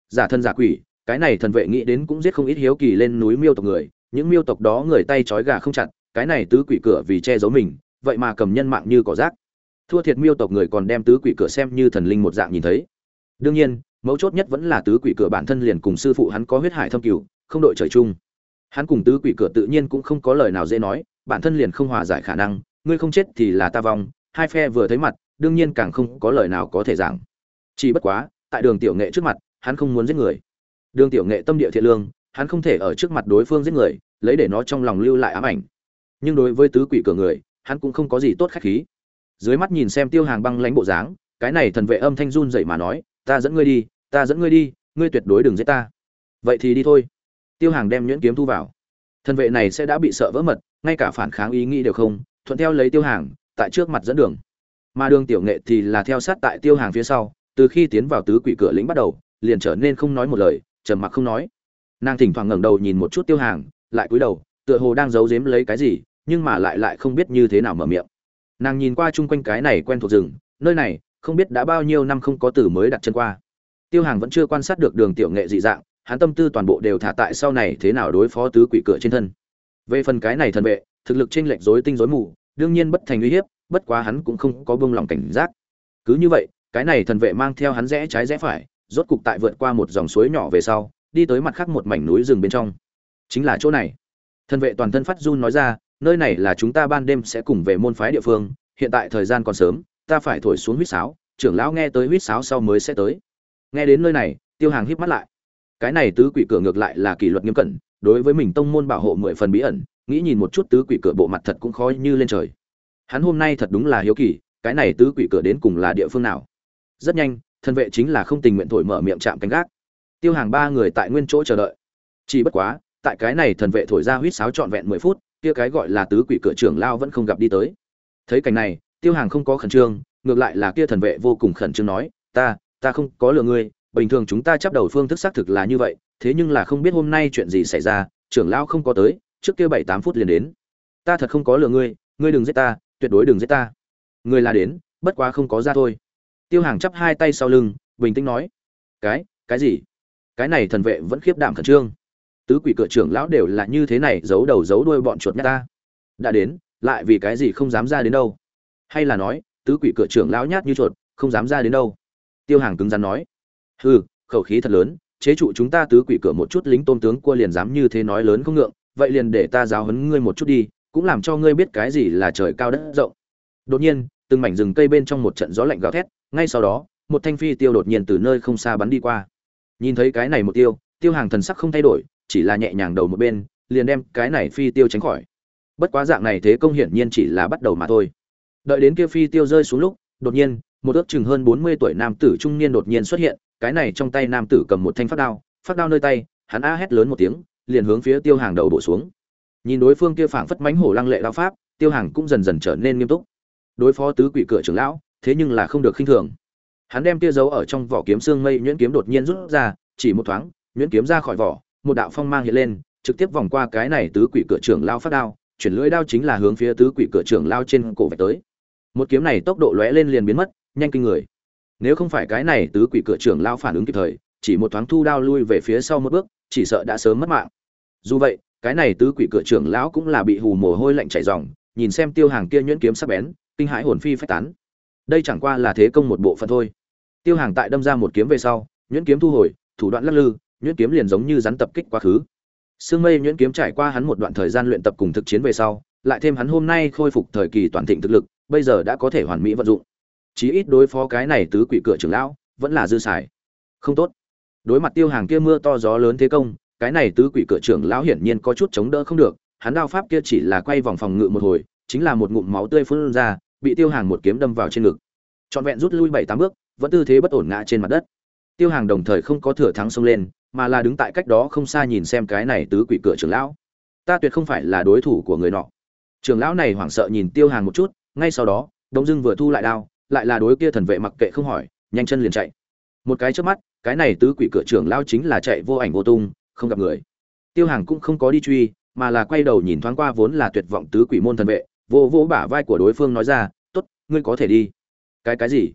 Giả thân giả quỷ, cái này thần vệ nghĩ đến cũng giết không ít hiếu kỳ lên núi miêu tộc người, những miêu tộc đó người tay trói gà không chặt, cái này tứ quỷ cửa vì che giấu mình, vậy mà cầm nhân mạng như cỏ rác. Thua thiệt miêu tộc người còn đem tứ quỷ cửa xem như thần linh một dạng nhìn thấy. Đương nhiên, mấu chốt nhất vẫn là tứ quỷ cửa bản thân liền cùng sư phụ hắn có huyết hải thâm cửu, không đội trời chung. Hắn cùng tứ quỷ cửa tự nhiên cũng không có lời nào dễ nói, bản thân liền không hòa giải khả năng, ngươi không chết thì là ta vong, hai phe vừa thấy mặt đương nhiên càng không có lời nào có thể giảng. Chỉ bất quá, tại đường tiểu nghệ trước mặt, hắn không muốn giết người. Đường tiểu nghệ tâm địa thiện lương, hắn không thể ở trước mặt đối phương giết người, lấy để nó trong lòng lưu lại ám ảnh. Nhưng đối với tứ quỷ cửa người, hắn cũng không có gì tốt khách khí. Dưới mắt nhìn xem tiêu hàng băng lãnh bộ dáng, cái này thần vệ âm thanh run dậy mà nói, ta dẫn ngươi đi, ta dẫn ngươi đi, ngươi tuyệt đối đừng giết ta. Vậy thì đi thôi. Tiêu hàng đem nhuyễn kiếm thu vào. Thần vệ này sẽ đã bị sợ vỡ mật, ngay cả phản kháng ý nghĩ đều không, thuận theo lấy tiêu hàng, tại trước mặt dẫn đường mà đường tiểu nghệ thì là theo sát tại tiêu hàng phía sau, từ khi tiến vào tứ quỷ cửa lĩnh bắt đầu, liền trở nên không nói một lời, trầm mặc không nói. Nàng thỉnh thoảng ngẩng đầu nhìn một chút tiêu hàng, lại cúi đầu, tựa hồ đang giấu giếm lấy cái gì, nhưng mà lại lại không biết như thế nào mở miệng. Nàng nhìn qua chung quanh cái này quen thuộc rừng, nơi này, không biết đã bao nhiêu năm không có từ mới đặt chân qua. Tiêu hàng vẫn chưa quan sát được đường tiểu nghệ dị dạng, hắn tâm tư toàn bộ đều thả tại sau này thế nào đối phó tứ quỷ cửa trên thân. Về phần cái này thần vệ, thực lực chênh lệch rối tinh rối mù, đương nhiên bất thành uy hiếp bất quá hắn cũng không có buông lòng cảnh giác. Cứ như vậy, cái này thần vệ mang theo hắn rẽ trái rẽ phải, rốt cục tại vượt qua một dòng suối nhỏ về sau, đi tới mặt khác một mảnh núi rừng bên trong. Chính là chỗ này. Thần vệ toàn thân phát run nói ra, nơi này là chúng ta ban đêm sẽ cùng về môn phái địa phương, hiện tại thời gian còn sớm, ta phải thổi xuống huýt sáo, trưởng lão nghe tới huýt sáo sau mới sẽ tới. Nghe đến nơi này, tiêu hàng híp mắt lại. Cái này tứ quỷ cửa ngược lại là kỷ luật nghiêm cẩn, đối với mình tông môn bảo hộ mười phần bí ẩn, nghĩ nhìn một chút tứ quỷ cửa bộ mặt thật cũng khó như lên trời hắn hôm nay thật đúng là hiếu kỳ, cái này tứ quỷ cửa đến cùng là địa phương nào? Rất nhanh, thân vệ chính là không tình nguyện thổi mở miệng chạm canh gác. Tiêu hàng ba người tại nguyên chỗ chờ đợi. Chỉ bất quá, tại cái này thần vệ thổi ra huýt sáo trọn vẹn mười phút, kia cái gọi là tứ quỷ cửa trưởng lao vẫn không gặp đi tới. Thấy cảnh này, tiêu hàng không có khẩn trương, ngược lại là kia thần vệ vô cùng khẩn trương nói, ta ta không có lừa ngươi, bình thường chúng ta chấp đầu phương thức xác thực là như vậy, thế nhưng là không biết hôm nay chuyện gì xảy ra, trưởng lao không có tới, trước kia bảy tám phút liền đến. Ta thật không có lừa ngươi ngươi đừng giết ta tuyệt đối đừng giết ta. Người là đến, bất quá không có ra thôi. Tiêu hàng chắp hai tay sau lưng, bình tĩnh nói. Cái cái gì? Cái này thần vệ vẫn khiếp đảm khẩn trương. Tứ quỷ cửa trưởng lão đều là như thế này, giấu đầu giấu đuôi bọn chuột nhát ta. Đã đến, lại vì cái gì không dám ra đến đâu? Hay là nói, tứ quỷ cửa trưởng lão nhát như chuột, không dám ra đến đâu? Tiêu hàng cứng rắn nói. Hừ, khẩu khí thật lớn, chế trụ chúng ta tứ quỷ cửa một chút lính tôn tướng cua liền dám như thế nói lớn không ngượng, vậy liền để ta giáo huấn ngươi một chút đi cũng làm cho ngươi biết cái gì là trời cao đất rộng. Đột nhiên, từng mảnh rừng cây bên trong một trận gió lạnh gào thét, ngay sau đó, một thanh phi tiêu đột nhiên từ nơi không xa bắn đi qua. Nhìn thấy cái này một tiêu tiêu hàng thần sắc không thay đổi, chỉ là nhẹ nhàng đầu một bên, liền đem cái này phi tiêu tránh khỏi. Bất quá dạng này thế công hiển nhiên chỉ là bắt đầu mà thôi. Đợi đến kia phi tiêu rơi xuống lúc, đột nhiên, một ước chừng hơn bốn mươi tuổi nam tử trung niên đột nhiên xuất hiện, cái này trong tay nam tử cầm một thanh phát đao phát đao nơi tay, hắn a hét lớn một tiếng, liền hướng phía tiêu hàng đầu bổ xuống nhìn đối phương kia phảng phất mánh hổ lăng lệ lao pháp, tiêu hàng cũng dần dần trở nên nghiêm túc. Đối phó tứ quỷ cửa trưởng lão, thế nhưng là không được khinh thường. Hắn đem kia giấu ở trong vỏ kiếm xương mây nhuyễn kiếm đột nhiên rút ra, chỉ một thoáng, nhuyễn kiếm ra khỏi vỏ, một đạo phong mang hiện lên, trực tiếp vòng qua cái này tứ quỷ cửa trưởng lao phát đao, chuyển lưỡi đao chính là hướng phía tứ quỷ cửa trưởng lao trên cổ vạch tới. Một kiếm này tốc độ lóe lên liền biến mất, nhanh kinh người. Nếu không phải cái này tứ quỷ cửa trưởng lao phản ứng kịp thời, chỉ một thoáng thu đao lui về phía sau một bước, chỉ sợ đã sớm mất mạng. Dù vậy cái này tứ quỷ cửa trưởng lão cũng là bị hù mồ hôi lạnh chảy ròng, nhìn xem tiêu hàng kia nhuyễn kiếm sắc bén, kinh hãi hồn phi phách tán. Đây chẳng qua là thế công một bộ phận thôi. Tiêu hàng tại đâm ra một kiếm về sau, nhuyễn kiếm thu hồi, thủ đoạn lắc lư, nhuyễn kiếm liền giống như rắn tập kích quá khứ. Sương mây nhuyễn kiếm trải qua hắn một đoạn thời gian luyện tập cùng thực chiến về sau, lại thêm hắn hôm nay khôi phục thời kỳ toàn thịnh thực lực, bây giờ đã có thể hoàn mỹ vận dụng. Chí ít đối phó cái này tứ quỷ cửa trưởng lão, vẫn là dư xài. Không tốt. Đối mặt tiêu hàng kia mưa to gió lớn thế công cái này tứ quỷ cửa trưởng lão hiển nhiên có chút chống đỡ không được, hắn đao pháp kia chỉ là quay vòng phòng ngự một hồi, chính là một ngụm máu tươi phun ra, bị tiêu hàng một kiếm đâm vào trên ngực. Trọn vẹn rút lui bảy tám bước, vẫn tư thế bất ổn ngã trên mặt đất. Tiêu hàng đồng thời không có thừa thắng xông lên, mà là đứng tại cách đó không xa nhìn xem cái này tứ quỷ cửa trưởng lão. Ta tuyệt không phải là đối thủ của người nọ. Trưởng lão này hoảng sợ nhìn tiêu hàng một chút, ngay sau đó, đông dưng vừa thu lại đao, lại là đối kia thần vệ mặc kệ không hỏi, nhanh chân liền chạy. Một cái trước mắt, cái này tứ quỷ cửa trưởng lão chính là chạy vô ảnh vô tung không gặp người. Tiêu hàng cũng không có đi truy, mà là quay đầu nhìn thoáng qua vốn là tuyệt vọng tứ quỷ môn thần vệ, vô vô bả vai của đối phương nói ra, tốt, ngươi có thể đi. Cái cái gì?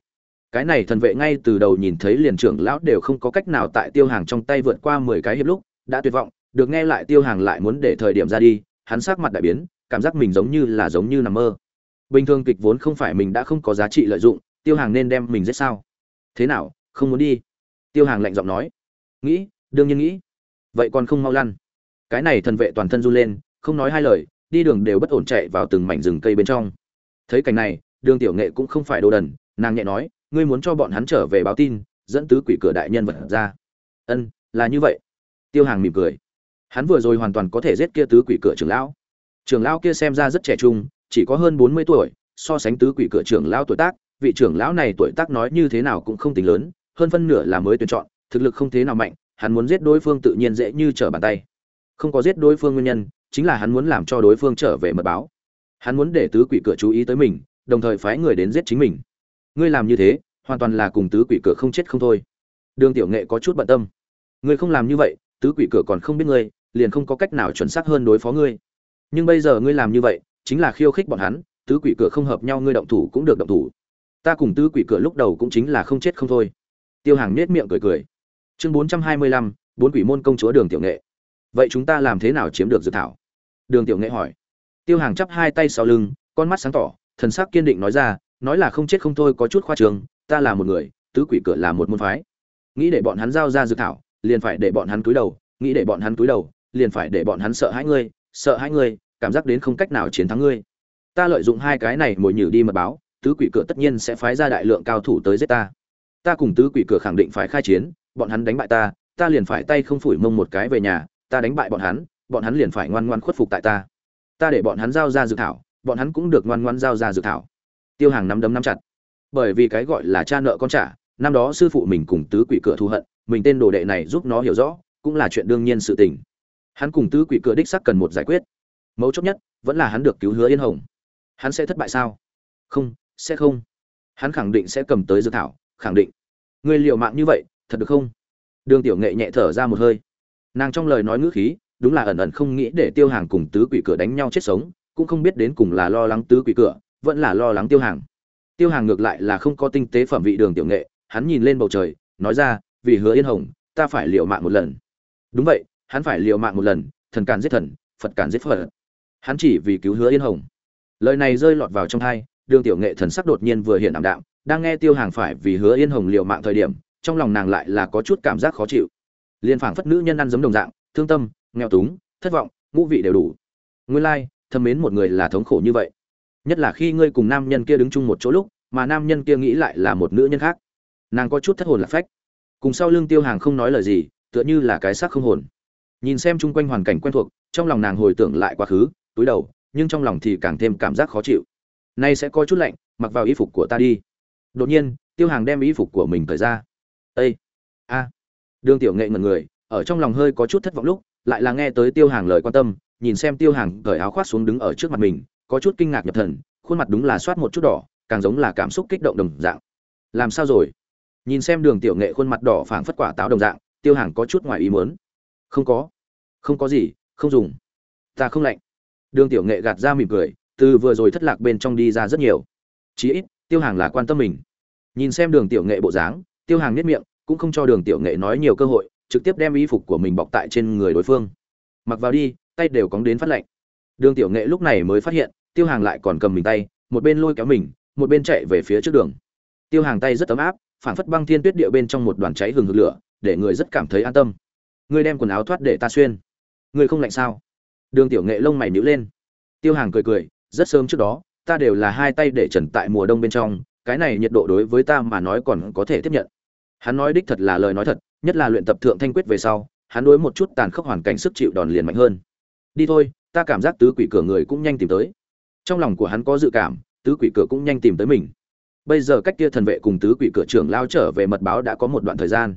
Cái này thần vệ ngay từ đầu nhìn thấy liền trưởng lão đều không có cách nào tại tiêu hàng trong tay vượt qua mười cái hiệp lúc, đã tuyệt vọng, được nghe lại tiêu hàng lại muốn để thời điểm ra đi, hắn sắc mặt đại biến, cảm giác mình giống như là giống như nằm mơ. Bình thường kịch vốn không phải mình đã không có giá trị lợi dụng, tiêu hàng nên đem mình giết sao? Thế nào, không muốn đi? Tiêu hàng lạnh giọng nói. Nghĩ, đương nhiên nghĩ vậy còn không mau lăn. Cái này thần vệ toàn thân run lên, không nói hai lời, đi đường đều bất ổn chạy vào từng mảnh rừng cây bên trong. Thấy cảnh này, đường tiểu nghệ cũng không phải đồ đần, nàng nhẹ nói, ngươi muốn cho bọn hắn trở về báo tin, dẫn tứ quỷ cửa đại nhân vật ra. Ân, là như vậy. Tiêu hàng mỉm cười. Hắn vừa rồi hoàn toàn có thể giết kia tứ quỷ cửa trưởng lão. Trưởng lão kia xem ra rất trẻ trung, chỉ có hơn bốn mươi tuổi, so sánh tứ quỷ cửa trưởng lão tuổi tác, vị trưởng lão này tuổi tác nói như thế nào cũng không tính lớn, hơn phân nửa là mới tuyển chọn, thực lực không thế nào mạnh hắn muốn giết đối phương tự nhiên dễ như trở bàn tay. Không có giết đối phương nguyên nhân, chính là hắn muốn làm cho đối phương trở về mật báo. Hắn muốn để tứ quỷ cửa chú ý tới mình, đồng thời phái người đến giết chính mình. Ngươi làm như thế, hoàn toàn là cùng tứ quỷ cửa không chết không thôi. Đường tiểu nghệ có chút bận tâm. Ngươi không làm như vậy, tứ quỷ cửa còn không biết ngươi, liền không có cách nào chuẩn xác hơn đối phó ngươi. Nhưng bây giờ ngươi làm như vậy, chính là khiêu khích bọn hắn, tứ quỷ cửa không hợp nhau ngươi động thủ cũng được động thủ. Ta cùng tứ quỷ cửa lúc đầu cũng chính là không chết không thôi. Tiêu hàng nết miệng cười cười chương bốn trăm hai mươi lăm, bốn quỷ môn công chúa đường tiểu nghệ. Vậy chúng ta làm thế nào chiếm được dự thảo? Đường tiểu nghệ hỏi. Tiêu hàng chắp hai tay sau lưng, con mắt sáng tỏ, thần sắc kiên định nói ra, nói là không chết không thôi có chút khoa trường, ta là một người, tứ quỷ cửa là một môn phái. Nghĩ để bọn hắn giao ra dự thảo, liền phải để bọn hắn cúi đầu, nghĩ để bọn hắn cúi đầu, liền phải để bọn hắn sợ hãi ngươi, sợ hãi ngươi, cảm giác đến không cách nào chiến thắng ngươi. Ta lợi dụng hai cái này mồi nhử đi mật báo, tứ quỷ cửa tất nhiên sẽ phái ra đại lượng cao thủ tới giết ta. Ta cùng tứ quỷ cửa khẳng định phải khai chiến bọn hắn đánh bại ta ta liền phải tay không phủi mông một cái về nhà, ta đánh bại bọn hắn bọn hắn liền phải ngoan ngoan khuất phục tại ta. Ta để bọn hắn giao ra dự thảo, bọn hắn cũng được ngoan ngoan giao ra dự thảo. Tiêu hàng nắm đấm nắm chặt. Bởi vì cái gọi là cha nợ con trả, năm đó sư phụ mình cùng tứ quỷ cửa thù hận, mình tên đồ đệ này giúp nó hiểu rõ, cũng là chuyện đương nhiên sự tình. Hắn cùng tứ quỷ cửa đích sắc cần một giải quyết. Mấu chốt nhất, vẫn là hắn được cứu hứa yên hồng. Hắn sẽ thất bại sao? Không, sẽ không. Hắn khẳng định sẽ cầm tới dự thảo, khẳng định. Người liệu mạng như vậy thật được không? Đường tiểu nghệ nhẹ thở ra một hơi. Nàng trong lời nói ngữ khí, đúng là ẩn ẩn không nghĩ để tiêu hàng cùng tứ quỷ cửa đánh nhau chết sống, cũng không biết đến cùng là lo lắng tứ quỷ cửa, vẫn là lo lắng tiêu hàng. Tiêu hàng ngược lại là không có tinh tế phẩm vị đường tiểu nghệ, hắn nhìn lên bầu trời, nói ra, vì hứa yên hồng, ta phải liệu mạng một lần. Đúng vậy, hắn phải liệu mạng một lần, thần càn giết thần, phật càn giết phật. Hắn chỉ vì cứu hứa yên hồng. Lời này rơi lọt vào trong hai, đường tiểu nghệ thần sắc đột nhiên vừa hiện ảm đạm, đang nghe tiêu hàng phải vì hứa yên hồng liệu mạng thời điểm trong lòng nàng lại là có chút cảm giác khó chịu. Liền phảng phất nữ nhân ăn giống đồng dạng, thương tâm, nghèo túng, thất vọng, ngũ vị đều đủ. Nguyên lai thâm mến một người là thống khổ như vậy. Nhất là khi ngươi cùng nam nhân kia đứng chung một chỗ lúc, mà nam nhân kia nghĩ lại là một nữ nhân khác. Nàng có chút thất hồn lạc phách. Cùng sau lưng tiêu hàng không nói lời gì, tựa như là cái xác không hồn. Nhìn xem chung quanh hoàn cảnh quen thuộc, trong lòng nàng hồi tưởng lại quá khứ, túi đầu, nhưng trong lòng thì càng thêm cảm giác khó chịu. Nay sẽ có chút lạnh, mặc vào y phục của ta đi. Đột nhiên, tiêu hàng đem y phục của mình thời ra ây a. Đường tiểu nghệ ngẩn người, ở trong lòng hơi có chút thất vọng lúc, lại là nghe tới tiêu hàng lời quan tâm, nhìn xem tiêu hàng cởi áo khoác xuống đứng ở trước mặt mình, có chút kinh ngạc nhập thần, khuôn mặt đúng là xoát một chút đỏ, càng giống là cảm xúc kích động đồng dạng. Làm sao rồi? Nhìn xem đường tiểu nghệ khuôn mặt đỏ phảng phất quả táo đồng dạng, tiêu hàng có chút ngoài ý muốn. Không có. Không có gì, không dùng. Ta không lạnh. Đường tiểu nghệ gạt ra mỉm cười, từ vừa rồi thất lạc bên trong đi ra rất nhiều. Chí ít, tiêu hàng là quan tâm mình. Nhìn xem đường tiểu nghệ bộ dáng tiêu hàng nhất miệng, cũng không cho đường tiểu nghệ nói nhiều cơ hội, trực tiếp đem y phục của mình bọc tại trên người đối phương. Mặc vào đi, tay đều cóng đến phát lạnh. Đường tiểu nghệ lúc này mới phát hiện, tiêu hàng lại còn cầm mình tay, một bên lôi kéo mình, một bên chạy về phía trước đường. Tiêu hàng tay rất ấm áp phản phất băng thiên tuyết địa bên trong một đoàn cháy hừng hực lửa, để người rất cảm thấy an tâm. Ngươi đem quần áo thoát để ta xuyên. Ngươi không lạnh sao? Đường tiểu nghệ lông mày nhíu lên. Tiêu hàng cười cười, rất sớm trước đó, ta đều là hai tay để trần tại mùa đông bên trong, cái này nhiệt độ đối với ta mà nói còn có thể tiếp nhận hắn nói đích thật là lời nói thật, nhất là luyện tập thượng thanh quyết về sau, hắn đối một chút tàn khốc hoàn cảnh sức chịu đòn liền mạnh hơn. Đi thôi, ta cảm giác tứ quỷ cửa người cũng nhanh tìm tới. Trong lòng của hắn có dự cảm, tứ quỷ cửa cũng nhanh tìm tới mình. Bây giờ cách kia thần vệ cùng tứ quỷ cửa trưởng lao trở về mật báo đã có một đoạn thời gian.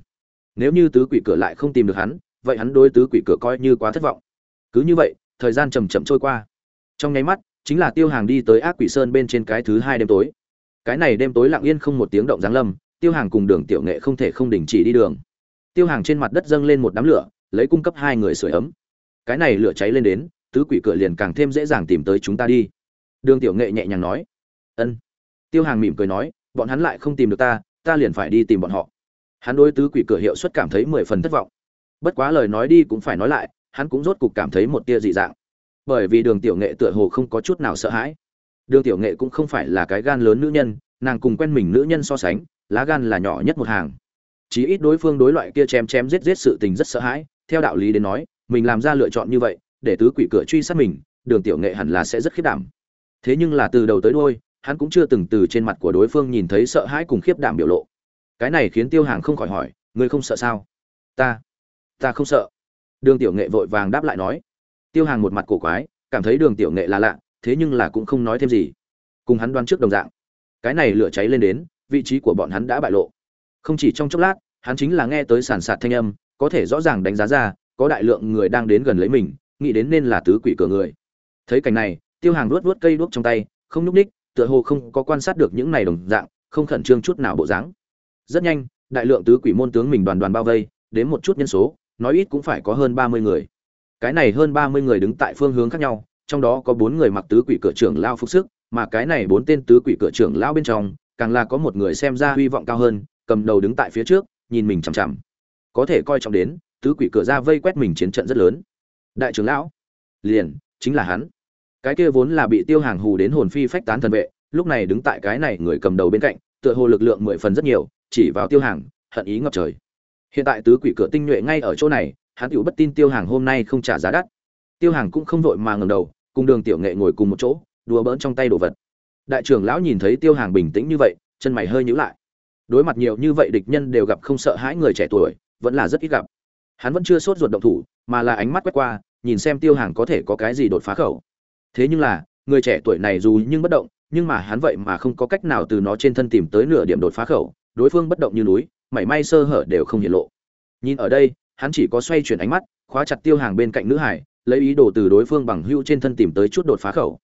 Nếu như tứ quỷ cửa lại không tìm được hắn, vậy hắn đối tứ quỷ cửa coi như quá thất vọng. Cứ như vậy, thời gian chầm chậm trôi qua. Trong nháy mắt, chính là tiêu hàng đi tới ác quỷ sơn bên trên cái thứ hai đêm tối. Cái này đêm tối lặng yên không một tiếng động giáng lâm tiêu hàng cùng đường tiểu nghệ không thể không đình chỉ đi đường. Tiêu hàng trên mặt đất dâng lên một đám lửa, lấy cung cấp hai người sửa ấm. Cái này lửa cháy lên đến, tứ quỷ cửa liền càng thêm dễ dàng tìm tới chúng ta đi. Đường tiểu nghệ nhẹ nhàng nói, ân. Tiêu hàng mỉm cười nói, bọn hắn lại không tìm được ta ta liền phải đi tìm bọn họ. Hắn đối tứ quỷ cửa hiệu suất cảm thấy mười phần thất vọng. Bất quá lời nói đi cũng phải nói lại, hắn cũng rốt cục cảm thấy một tia dị dạng. Bởi vì đường tiểu nghệ tựa hồ không có chút nào sợ hãi. Đường tiểu nghệ cũng không phải là cái gan lớn nữ nhân, nàng cùng quen mình nữ nhân so sánh lá gan là nhỏ nhất một hàng. Chí ít đối phương đối loại kia chém chém giết giết sự tình rất sợ hãi, theo đạo lý đến nói, mình làm ra lựa chọn như vậy, để tứ quỷ cửa truy sát mình, đường tiểu nghệ hẳn là sẽ rất khiếp đảm. Thế nhưng là từ đầu tới đôi hắn cũng chưa từng từ trên mặt của đối phương nhìn thấy sợ hãi cùng khiếp đảm biểu lộ. Cái này khiến tiêu hàng không khỏi hỏi, ngươi không sợ sao? Ta ta không sợ. Đường tiểu nghệ vội vàng đáp lại nói. Tiêu hàng một mặt cổ quái, cảm thấy đường tiểu nghệ là lạ, thế nhưng là cũng không nói thêm gì. Cùng hắn đoán trước đồng dạng, cái này lửa cháy lên đến vị trí của bọn hắn đã bại lộ. Không chỉ trong chốc lát, hắn chính là nghe tới sàn sạt thanh âm, có thể rõ ràng đánh giá ra, có đại lượng người đang đến gần lấy mình, nghĩ đến nên là tứ quỷ cửa người. Thấy cảnh này, tiêu hàng luốt luốt cây đuốc trong tay, không nhúc ních, tựa hồ không có quan sát được những này đồng dạng, không khẩn trương chút nào bộ dáng. Rất nhanh, đại lượng tứ quỷ môn tướng mình đoàn đoàn bao vây, đến một chút nhân số, nói ít cũng phải có hơn ba mươi người. Cái này hơn ba mươi người đứng tại phương hướng khác nhau, trong đó có bốn người mặc tứ quỷ cửa trưởng lao phục sức, mà cái này bốn tên tứ quỷ cửa trưởng lao bên trong càng là có một người xem ra hy vọng cao hơn, cầm đầu đứng tại phía trước, nhìn mình chằm chằm. Có thể coi trọng đến, tứ quỷ cửa ra vây quét mình chiến trận rất lớn. Đại trưởng lão, liền, chính là hắn. Cái kia vốn là bị tiêu hàng hù đến hồn phi phách tán thần vệ, lúc này đứng tại cái này người cầm đầu bên cạnh, tựa hồ lực lượng mười phần rất nhiều, chỉ vào tiêu hàng, hận ý ngập trời. Hiện tại tứ quỷ cửa tinh nhuệ ngay ở chỗ này, hắn tiểu bất tin tiêu hàng hôm nay không trả giá đắt. Tiêu hàng cũng không vội mà ngầm đầu, cùng đường tiểu nghệ ngồi cùng một chỗ, đùa bỡn trong tay đồ vật đại trưởng lão nhìn thấy tiêu hàng bình tĩnh như vậy, chân mày hơi nhíu lại. Đối mặt nhiều như vậy địch nhân đều gặp không sợ hãi người trẻ tuổi, vẫn là rất ít gặp. Hắn vẫn chưa sốt ruột động thủ, mà là ánh mắt quét qua, nhìn xem tiêu hàng có thể có cái gì đột phá khẩu. Thế nhưng là, người trẻ tuổi này dù nhưng bất động, nhưng mà hắn vậy mà không có cách nào từ nó trên thân tìm tới nửa điểm đột phá khẩu, đối phương bất động như núi, mảy may sơ hở đều không hiện lộ. Nhìn ở đây, hắn chỉ có xoay chuyển ánh mắt, khóa chặt tiêu hàng bên cạnh nữ hải, lấy ý đồ từ đối phương bằng hữu trên thân tìm tới chút đột phá khẩu.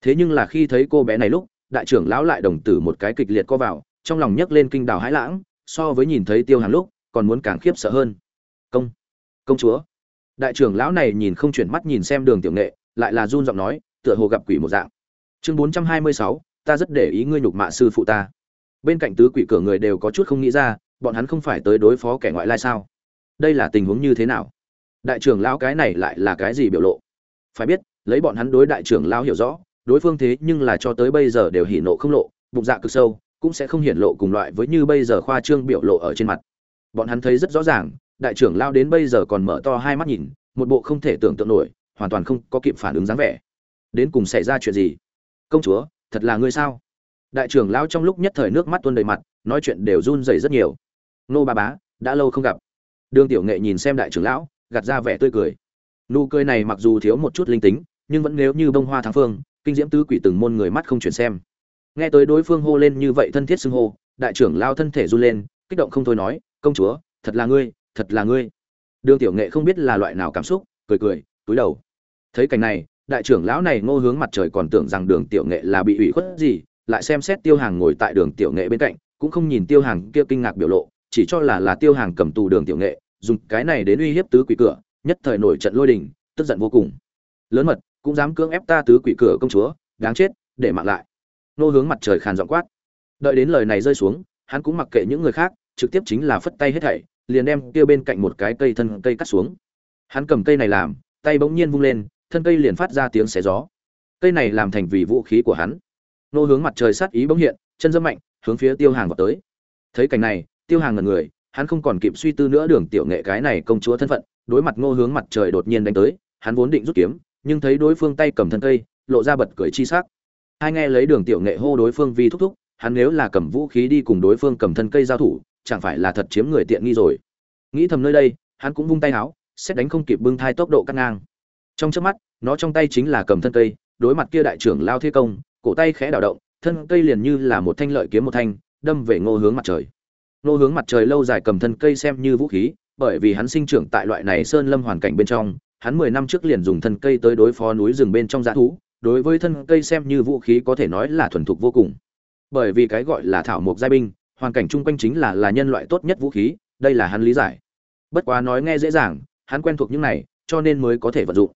Thế nhưng là khi thấy cô bé này lúc đại trưởng lão lại đồng tử một cái kịch liệt co vào, trong lòng nhấc lên kinh đào hãi lãng, so với nhìn thấy tiêu hàn lúc, còn muốn càng khiếp sợ hơn. Công công chúa. Đại trưởng lão này nhìn không chuyển mắt nhìn xem đường tiểu nghệ, lại là run giọng nói, tựa hồ gặp quỷ một dạng. Chương bốn trăm hai mươi sáu, ta rất để ý ngươi nhục mạ sư phụ ta. Bên cạnh tứ quỷ cửa người đều có chút không nghĩ ra, bọn hắn không phải tới đối phó kẻ ngoại lai sao? Đây là tình huống như thế nào? Đại trưởng lão cái này lại là cái gì biểu lộ? Phải biết, lấy bọn hắn đối đại trưởng lão hiểu rõ đối phương thế nhưng là cho tới bây giờ đều hỉ nộ không lộ, bụng dạ cực sâu, cũng sẽ không hiển lộ cùng loại với như bây giờ khoa trương biểu lộ ở trên mặt. Bọn hắn thấy rất rõ ràng, đại trưởng lao đến bây giờ còn mở to hai mắt nhìn, một bộ không thể tưởng tượng nổi, hoàn toàn không có kịp phản ứng dáng vẻ. Đến cùng xảy ra chuyện gì? Công chúa, thật là ngươi sao? Đại trưởng lao trong lúc nhất thời nước mắt tuôn đầy mặt, nói chuyện đều run rẩy rất nhiều. Nô ba bá, đã lâu không gặp. Đường tiểu nghệ nhìn xem đại trưởng lão, gạt ra vẻ tươi cười. Nụ cười này mặc dù thiếu một chút linh tính, nhưng vẫn nếu như bông hoa thắng phương kinh diễm tứ quỷ từng môn người mắt không chuyển xem. Nghe tới đối phương hô lên như vậy thân thiết xưng hô, đại trưởng lao thân thể run lên, kích động không thôi nói, công chúa, thật là ngươi, thật là ngươi. Đường tiểu nghệ không biết là loại nào cảm xúc, cười cười, túi đầu. Thấy cảnh này, đại trưởng lão này ngô hướng mặt trời còn tưởng rằng đường tiểu nghệ là bị ủy khuất gì, lại xem xét tiêu hàng ngồi tại đường tiểu nghệ bên cạnh, cũng không nhìn tiêu hàng kia kinh ngạc biểu lộ, chỉ cho là là tiêu hàng cầm tù đường tiểu nghệ, dùng cái này đến uy hiếp tứ quỷ cửa, nhất thời nổi trận lôi đình, tức giận vô cùng. Lớn mật cũng dám cưỡng ép ta tứ quỷ cửa công chúa, đáng chết, để mạng lại. Nô hướng mặt trời khàn giọng quát. Đợi đến lời này rơi xuống, hắn cũng mặc kệ những người khác, trực tiếp chính là phất tay hết thảy, liền đem kia bên cạnh một cái cây thân cây cắt xuống. Hắn cầm cây này làm, tay bỗng nhiên vung lên, thân cây liền phát ra tiếng xé gió. Cây này làm thành vì vũ khí của hắn. Nô hướng mặt trời sát ý bỗng hiện, chân dâm mạnh, hướng phía tiêu hàng vào tới. Thấy cảnh này, tiêu hàng ngần người, hắn không còn kịp suy tư nữa đường tiểu nghệ cái này công chúa thân phận, đối mặt ngô hướng mặt trời đột nhiên đánh tới, hắn vốn định rút kiếm nhưng thấy đối phương tay cầm thân cây, lộ ra bật cười chi sắc. Hai nghe lấy đường tiểu nghệ hô đối phương vì thúc thúc, hắn nếu là cầm vũ khí đi cùng đối phương cầm thân cây giao thủ, chẳng phải là thật chiếm người tiện nghi rồi. Nghĩ thầm nơi đây, hắn cũng vung tay áo xét đánh không kịp bưng thai tốc độ cắt ngang. Trong trước mắt, nó trong tay chính là cầm thân cây, đối mặt kia đại trưởng lao thế công, cổ tay khẽ đảo động, thân cây liền như là một thanh lợi kiếm một thanh, đâm về ngô hướng mặt trời. Ngô hướng mặt trời lâu dài cầm thân cây xem như vũ khí, bởi vì hắn sinh trưởng tại loại này sơn lâm hoàn cảnh bên trong hắn mười năm trước liền dùng thân cây tới đối phó núi rừng bên trong dã thú, đối với thân cây xem như vũ khí có thể nói là thuần thục vô cùng. Bởi vì cái gọi là thảo mộc giai binh, hoàn cảnh chung quanh chính là là nhân loại tốt nhất vũ khí, đây là hắn lý giải. Bất quá nói nghe dễ dàng, hắn quen thuộc những này, cho nên mới có thể vận dụng.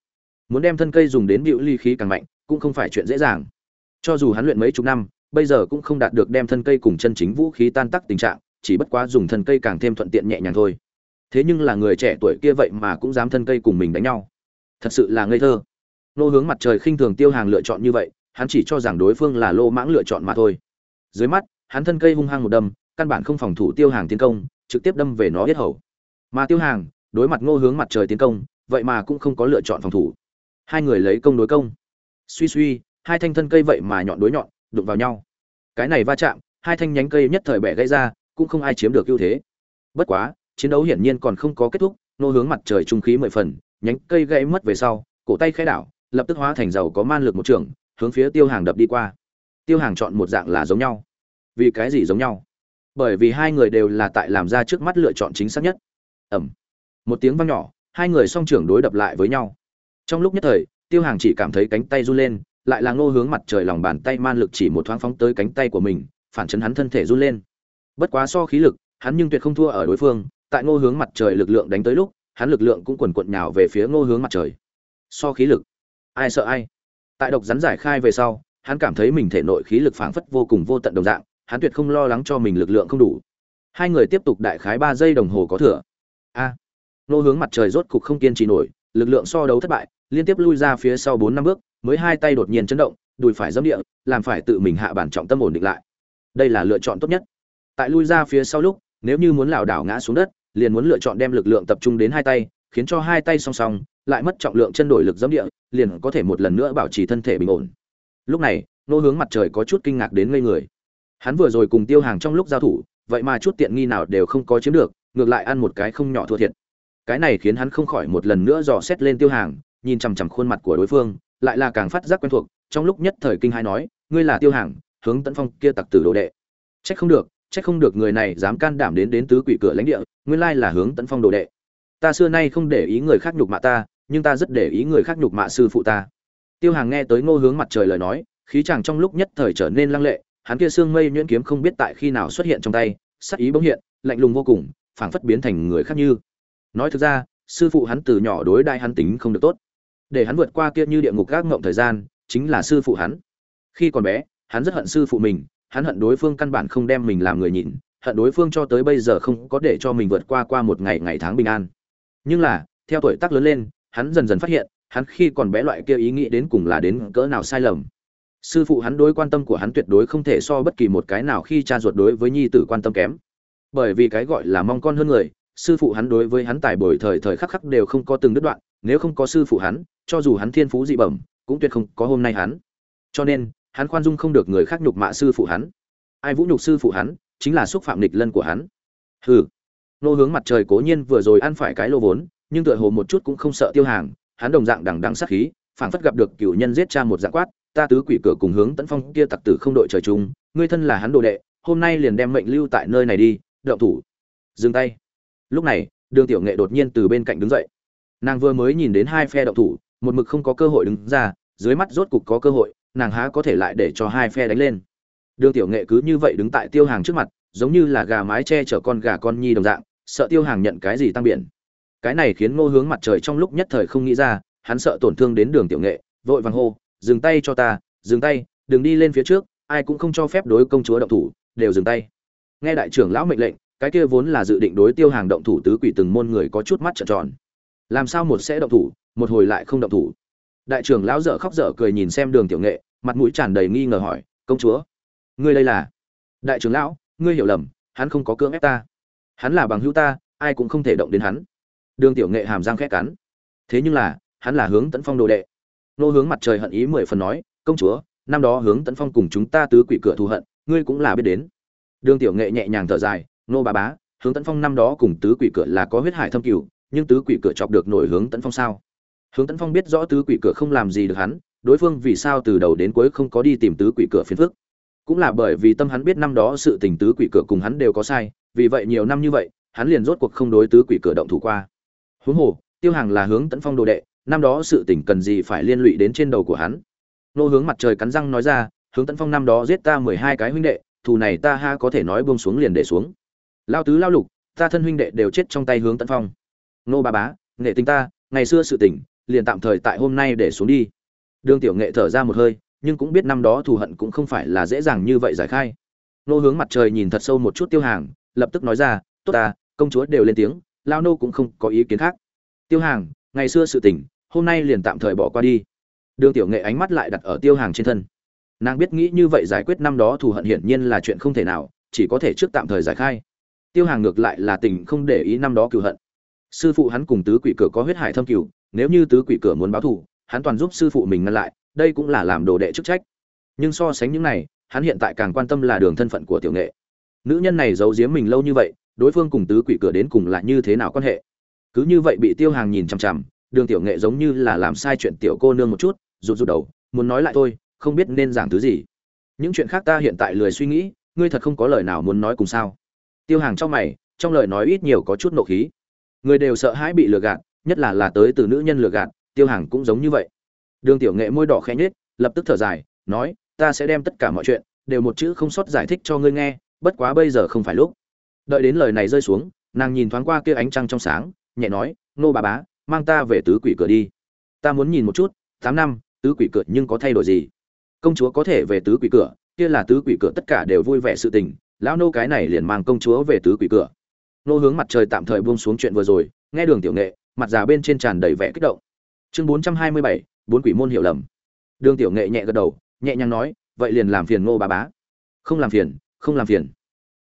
Muốn đem thân cây dùng đến bịu ly khí càng mạnh, cũng không phải chuyện dễ dàng. Cho dù hắn luyện mấy chục năm, bây giờ cũng không đạt được đem thân cây cùng chân chính vũ khí tan tác tình trạng, chỉ bất quá dùng thân cây càng thêm thuận tiện nhẹ nhàng thôi thế nhưng là người trẻ tuổi kia vậy mà cũng dám thân cây cùng mình đánh nhau. Thật sự là ngây thơ. Nô hướng mặt trời khinh thường tiêu hàng lựa chọn như vậy, hắn chỉ cho rằng đối phương là lô mãng lựa chọn mà thôi. Dưới mắt, hắn thân cây hung hăng một đâm, căn bản không phòng thủ tiêu hàng tiến công, trực tiếp đâm về nó yết hầu. Mà tiêu hàng, đối mặt ngô hướng mặt trời tiến công, vậy mà cũng không có lựa chọn phòng thủ. Hai người lấy công đối công. Suy suy, hai thanh thân cây vậy mà nhọn đối nhọn, đụng vào nhau. Cái này va chạm, hai thanh nhánh cây nhất thời bẻ gãy ra, cũng không ai chiếm được ưu thế. Bất quá chiến đấu hiển nhiên còn không có kết thúc, nô hướng mặt trời trung khí mười phần, nhánh cây gãy mất về sau, cổ tay khai đảo, lập tức hóa thành dầu có man lực một trường, hướng phía tiêu hàng đập đi qua. Tiêu hàng chọn một dạng là giống nhau. Vì cái gì giống nhau? Bởi vì hai người đều là tại làm ra trước mắt lựa chọn chính xác nhất. Ẩm. Một tiếng vang nhỏ, hai người song trưởng đối đập lại với nhau. Trong lúc nhất thời, tiêu hàng chỉ cảm thấy cánh tay run lên, lại là ngô hướng mặt trời lòng bàn tay man lực chỉ một thoáng phóng tới cánh tay của mình, phản chấn hắn thân thể run lên. Bất quá so khí lực, hắn nhưng tuyệt không thua ở đối phương tại ngô hướng mặt trời lực lượng đánh tới lúc, hắn lực lượng cũng quần quận nhào về phía ngô hướng mặt trời. So khí lực. Ai sợ ai? Tại độc rắn giải khai về sau, hắn cảm thấy mình thể nội khí lực phảng phất vô cùng vô tận đồng dạng, hắn tuyệt không lo lắng cho mình lực lượng không đủ. Hai người tiếp tục đại khái ba giây đồng hồ có thừa. A. Ngô hướng mặt trời rốt cục không kiên trì nổi, lực lượng so đấu thất bại, liên tiếp lui ra phía sau bốn năm bước, mới hai tay đột nhiên chấn động, đùi phải dẫm địa, làm phải tự mình hạ bản trọng tâm ổn định lại. Đây là lựa chọn tốt nhất. Tại lui ra phía sau lúc nếu như muốn lảo đảo ngã xuống đất, liền muốn lựa chọn đem lực lượng tập trung đến hai tay, khiến cho hai tay song song, lại mất trọng lượng chân đổi lực dẫm địa, liền có thể một lần nữa bảo trì thân thể bình ổn. Lúc này, nô hướng mặt trời có chút kinh ngạc đến ngây người. Hắn vừa rồi cùng tiêu hàng trong lúc giao thủ, vậy mà chút tiện nghi nào đều không có chiếm được, ngược lại ăn một cái không nhỏ thua thiệt. Cái này khiến hắn không khỏi một lần nữa dò xét lên tiêu hàng, nhìn chằm chằm khuôn mặt của đối phương, lại là càng phát giác quen thuộc, trong lúc nhất thời kinh hai nói, ngươi là tiêu hàng, hướng tấn phong kia tặc tử đồ đệ. Trách không được Chắc không được người này dám can đảm đến đến tứ quỷ cửa lãnh địa, nguyên lai là hướng tấn phong đồ đệ. Ta xưa nay không để ý người khác nhục mạ ta, nhưng ta rất để ý người khác nhục mạ sư phụ ta. Tiêu hàng nghe tới ngô hướng mặt trời lời nói, khí chàng trong lúc nhất thời trở nên lăng lệ, hắn kia xương mây nhuyễn kiếm không biết tại khi nào xuất hiện trong tay, sắc ý bỗng hiện, lạnh lùng vô cùng, phảng phất biến thành người khác như. Nói thực ra, sư phụ hắn từ nhỏ đối đại hắn tính không được tốt. Để hắn vượt qua kia như địa ngục gác ngộng thời gian, chính là sư phụ hắn. Khi còn bé, hắn rất hận sư phụ mình hắn hận đối phương căn bản không đem mình làm người nhìn, hận đối phương cho tới bây giờ không có để cho mình vượt qua qua một ngày ngày tháng bình an. Nhưng là, theo tuổi tác lớn lên, hắn dần dần phát hiện, hắn khi còn bé loại kia ý nghĩ đến cùng là đến cỡ nào sai lầm. Sư phụ hắn đối quan tâm của hắn tuyệt đối không thể so bất kỳ một cái nào khi cha ruột đối với nhi tử quan tâm kém. Bởi vì cái gọi là mong con hơn người, sư phụ hắn đối với hắn tài bồi thời thời khắc khắc đều không có từng đứt đoạn, nếu không có sư phụ hắn, cho dù hắn thiên phú dị bẩm, cũng tuyệt không có hôm nay hắn. Cho nên hắn khoan dung không được người khác nhục mạ sư phụ hắn. Ai vũ nhục sư phụ hắn, chính là xúc phạm nghịch lân của hắn. Hừ. Nô hướng mặt trời cố nhiên vừa rồi ăn phải cái lô vốn, nhưng tựa hồ một chút cũng không sợ tiêu hàng, hắn đồng dạng đằng đằng sát khí, phảng phất gặp được cựu nhân giết cha một dạng quát, ta tứ quỷ cửa cùng hướng tấn phong kia tặc tử không đội trời chung, ngươi thân là hắn đồ đệ, hôm nay liền đem mệnh lưu tại nơi này đi đậu thủ. Dừng tay. Lúc này, đường tiểu nghệ đột nhiên từ bên cạnh đứng dậy. Nàng vừa mới nhìn đến hai phe đậu thủ, một mực không có cơ hội đứng ra, dưới mắt rốt cục có cơ hội nàng há có thể lại để cho hai phe đánh lên. Đường tiểu nghệ cứ như vậy đứng tại tiêu hàng trước mặt, giống như là gà mái che chở con gà con nhi đồng dạng, sợ tiêu hàng nhận cái gì tăng biển. Cái này khiến ngô hướng mặt trời trong lúc nhất thời không nghĩ ra, hắn sợ tổn thương đến đường tiểu nghệ, vội vàng hô, dừng tay cho ta, dừng tay, đừng đi lên phía trước, ai cũng không cho phép đối công chúa động thủ, đều dừng tay. Nghe đại trưởng lão mệnh lệnh, cái kia vốn là dự định đối tiêu hàng động thủ tứ quỷ từng môn người có chút mắt trợn tròn. Làm sao một sẽ động thủ, một hồi lại không động thủ? Đại trưởng lão dở khóc dở cười nhìn xem đường tiểu nghệ, mặt mũi tràn đầy nghi ngờ hỏi, công chúa, ngươi đây là? Đại trưởng lão, ngươi hiểu lầm, hắn không có cưỡng ép ta. Hắn là bằng hữu ta, ai cũng không thể động đến hắn. Đường tiểu nghệ hàm răng khét cắn. Thế nhưng là, hắn là hướng tấn phong đồ đệ. Nô hướng mặt trời hận ý mười phần nói, công chúa, năm đó hướng tấn phong cùng chúng ta tứ quỷ cửa thù hận, ngươi cũng là biết đến. Đường tiểu nghệ nhẹ nhàng thở dài, nô bà bá, hướng tấn phong năm đó cùng tứ quỷ cửa là có huyết hải thâm cửu, nhưng tứ quỷ cửa chọc được nổi hướng tấn phong sao? Hướng tấn phong biết rõ tứ quỷ cửa không làm gì được hắn, đối phương vì sao từ đầu đến cuối không có đi tìm tứ quỷ cửa phiền phức. Cũng là bởi vì tâm hắn biết năm đó sự tình tứ quỷ cửa cùng hắn đều có sai, vì vậy nhiều năm như vậy, hắn liền rốt cuộc không đối tứ quỷ cửa động thủ qua. Huống hồ, tiêu hàng là hướng tấn phong đồ đệ, năm đó sự tình cần gì phải liên lụy đến trên đầu của hắn. Nô hướng mặt trời cắn răng nói ra, hướng tấn phong năm đó giết ta mười hai cái huynh đệ, thù này ta ha có thể nói buông xuống liền để xuống. Lao tứ lao lục, ta thân huynh đệ đều chết trong tay hướng tấn phong. Nô ba bá, nghệ tình ta, ngày xưa sự tình liền tạm thời tại hôm nay để xuống đi. Đường tiểu nghệ thở ra một hơi, nhưng cũng biết năm đó thù hận cũng không phải là dễ dàng như vậy giải khai. Nô hướng mặt trời nhìn thật sâu một chút tiêu hàng, lập tức nói ra, tốt ta, công chúa đều lên tiếng lao nô cũng không có ý kiến khác. Tiêu hàng, ngày xưa sự tình, hôm nay liền tạm thời bỏ qua đi. Đường tiểu nghệ ánh mắt lại đặt ở tiêu hàng trên thân. Nàng biết nghĩ như vậy giải quyết năm đó thù hận hiển nhiên là chuyện không thể nào, chỉ có thể trước tạm thời giải khai. Tiêu hàng ngược lại là tình không để ý năm đó cựu hận. Sư phụ hắn cùng tứ quỷ cửa có huyết hải thâm cửu nếu như tứ quỷ cửa muốn báo thù, hắn toàn giúp sư phụ mình ngăn lại, đây cũng là làm đồ đệ chức trách. Nhưng so sánh những này, hắn hiện tại càng quan tâm là đường thân phận của tiểu nghệ. Nữ nhân này giấu giếm mình lâu như vậy, đối phương cùng tứ quỷ cửa đến cùng là như thế nào quan hệ? Cứ như vậy bị tiêu hàng nhìn chằm chằm, đường tiểu nghệ giống như là làm sai chuyện tiểu cô nương một chút, rụt rụt đầu, muốn nói lại thôi, không biết nên giảng thứ gì. Những chuyện khác ta hiện tại lười suy nghĩ, ngươi thật không có lời nào muốn nói cùng sao? Tiêu hàng trong mày, trong lời nói ít nhiều có chút nộ khí. Người đều sợ hãi bị lừa gạt nhất là là tới từ nữ nhân lừa gạt, tiêu hàng cũng giống như vậy. Đường tiểu nghệ môi đỏ khẽ nhếch, lập tức thở dài, nói, ta sẽ đem tất cả mọi chuyện, đều một chữ không sót giải thích cho ngươi nghe, bất quá bây giờ không phải lúc. Đợi đến lời này rơi xuống, nàng nhìn thoáng qua kia ánh trăng trong sáng, nhẹ nói, nô bà bá, mang ta về tứ quỷ cửa đi. Ta muốn nhìn một chút, tám năm, tứ quỷ cửa nhưng có thay đổi gì? Công chúa có thể về tứ quỷ cửa, kia là tứ quỷ cửa tất cả đều vui vẻ sự tình, lão nô cái này liền mang công chúa về tứ quỷ cửa. Nô hướng mặt trời tạm thời buông xuống chuyện vừa rồi, nghe đường tiểu nghệ mặt già bên trên tràn đầy vẻ kích động. Chương bốn trăm hai mươi bảy, bốn quỷ môn hiểu lầm. Đường tiểu nghệ nhẹ gật đầu, nhẹ nhàng nói, vậy liền làm phiền ngô bà bá. Không làm phiền, không làm phiền.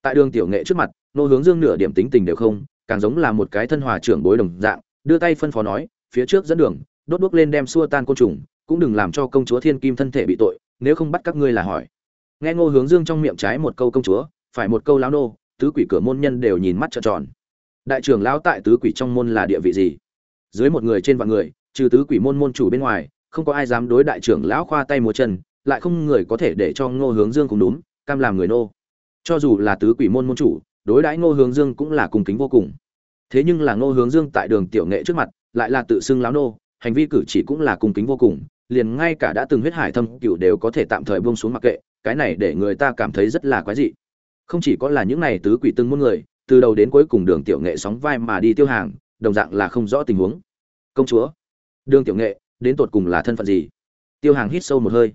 Tại đường tiểu nghệ trước mặt nô hướng dương nửa điểm tính tình đều không, càng giống là một cái thân hòa trưởng bối đồng dạng, đưa tay phân phó nói, phía trước dẫn đường, đốt đuốc lên đem xua tan côn trùng, cũng đừng làm cho công chúa thiên kim thân thể bị tội, nếu không bắt các ngươi là hỏi. Nghe ngô hướng dương trong miệng trái một câu công chúa, phải một câu lão nô, tứ quỷ cửa môn nhân đều nhìn mắt trợn tròn. Đại trưởng lão tại tứ quỷ trong môn là địa vị gì? Dưới một người trên vạn người, trừ tứ quỷ môn môn chủ bên ngoài, không có ai dám đối đại trưởng lão khoa tay múa chân, lại không người có thể để cho ngô hướng dương cùng đúng cam làm người nô. Cho dù là tứ quỷ môn môn chủ, đối đãi ngô hướng dương cũng là cung kính vô cùng. Thế nhưng là ngô hướng dương tại đường tiểu nghệ trước mặt, lại là tự xưng lão nô, hành vi cử chỉ cũng là cung kính vô cùng, liền ngay cả đã từng huyết hải thâm cựu đều có thể tạm thời buông xuống mặc kệ, cái này để người ta cảm thấy rất là quái dị. Không chỉ có là những này tứ quỷ từng môn người, từ đầu đến cuối cùng đường tiểu nghệ sóng vai mà đi tiêu hàng đồng dạng là không rõ tình huống. Công chúa, đường tiểu nghệ, đến tột cùng là thân phận gì? Tiêu hàng hít sâu một hơi.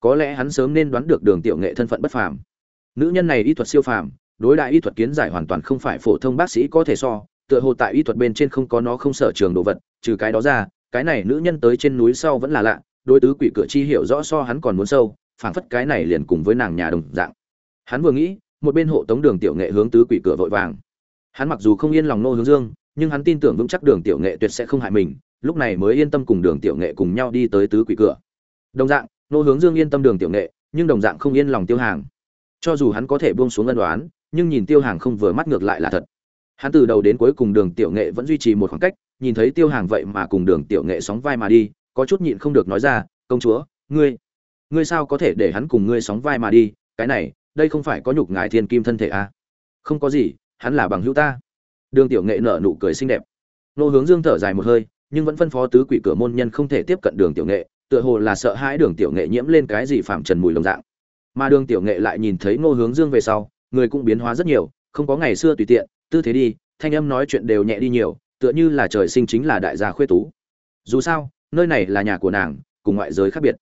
Có lẽ hắn sớm nên đoán được đường tiểu nghệ thân phận bất phàm. Nữ nhân này y thuật siêu phàm, đối đại y thuật kiến giải hoàn toàn không phải phổ thông bác sĩ có thể so, tựa hồ tại y thuật bên trên không có nó không sở trường đồ vật, trừ cái đó ra, cái này nữ nhân tới trên núi sau vẫn là lạ, đối tứ quỷ cửa chi hiểu rõ so hắn còn muốn sâu, phảng phất cái này liền cùng với nàng nhà đồng dạng. Hắn vừa nghĩ, một bên hộ tống đường tiểu nghệ hướng tứ quỷ cửa vội vàng. Hắn mặc dù không yên lòng nô hướng dương nhưng hắn tin tưởng vững chắc đường tiểu nghệ tuyệt sẽ không hại mình, lúc này mới yên tâm cùng đường tiểu nghệ cùng nhau đi tới tứ quỷ cửa. Đồng dạng, nô hướng dương yên tâm đường tiểu nghệ, nhưng đồng dạng không yên lòng tiêu hàng. Cho dù hắn có thể buông xuống ân đoán nhưng nhìn tiêu hàng không vừa mắt ngược lại là thật. Hắn từ đầu đến cuối cùng đường tiểu nghệ vẫn duy trì một khoảng cách, nhìn thấy tiêu hàng vậy mà cùng đường tiểu nghệ sóng vai mà đi, có chút nhịn không được nói ra, công chúa, ngươi ngươi sao có thể để hắn cùng ngươi sóng vai mà đi? Cái này, đây không phải có nhục ngài thiên kim thân thể à? không có gì, hắn là bằng hữu ta đường tiểu nghệ nở nụ cười xinh đẹp. Nô hướng dương thở dài một hơi, nhưng vẫn phân phó tứ quỷ cửa môn nhân không thể tiếp cận đường tiểu nghệ, tựa hồ là sợ hãi đường tiểu nghệ nhiễm lên cái gì phạm trần mùi lồng dạng. Mà đường tiểu nghệ lại nhìn thấy Nô hướng dương về sau, người cũng biến hóa rất nhiều, không có ngày xưa tùy tiện, tư thế đi, thanh âm nói chuyện đều nhẹ đi nhiều, tựa như là trời sinh chính là đại gia khuê tú. Dù sao, nơi này là nhà của nàng, cùng ngoại giới khác biệt.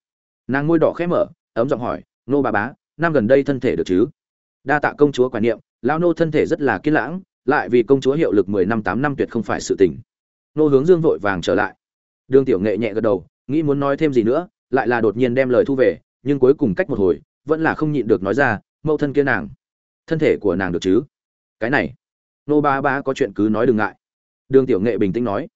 Nàng môi đỏ khẽ mở, ấm giọng hỏi, nô bà bá, năm gần đây thân thể được chứ? Đa tạ công chúa quan niệm, lão nô thân thể rất là kiên lãng lại vì công chúa hiệu lực mười năm tám năm tuyệt không phải sự tình. Nô hướng dương vội vàng trở lại. Đường tiểu nghệ nhẹ gật đầu, nghĩ muốn nói thêm gì nữa, lại là đột nhiên đem lời thu về, nhưng cuối cùng cách một hồi, vẫn là không nhịn được nói ra, mẫu thân kia nàng, thân thể của nàng được chứ? Cái này. Nô ba ba có chuyện cứ nói đừng ngại. Đường tiểu nghệ bình tĩnh nói.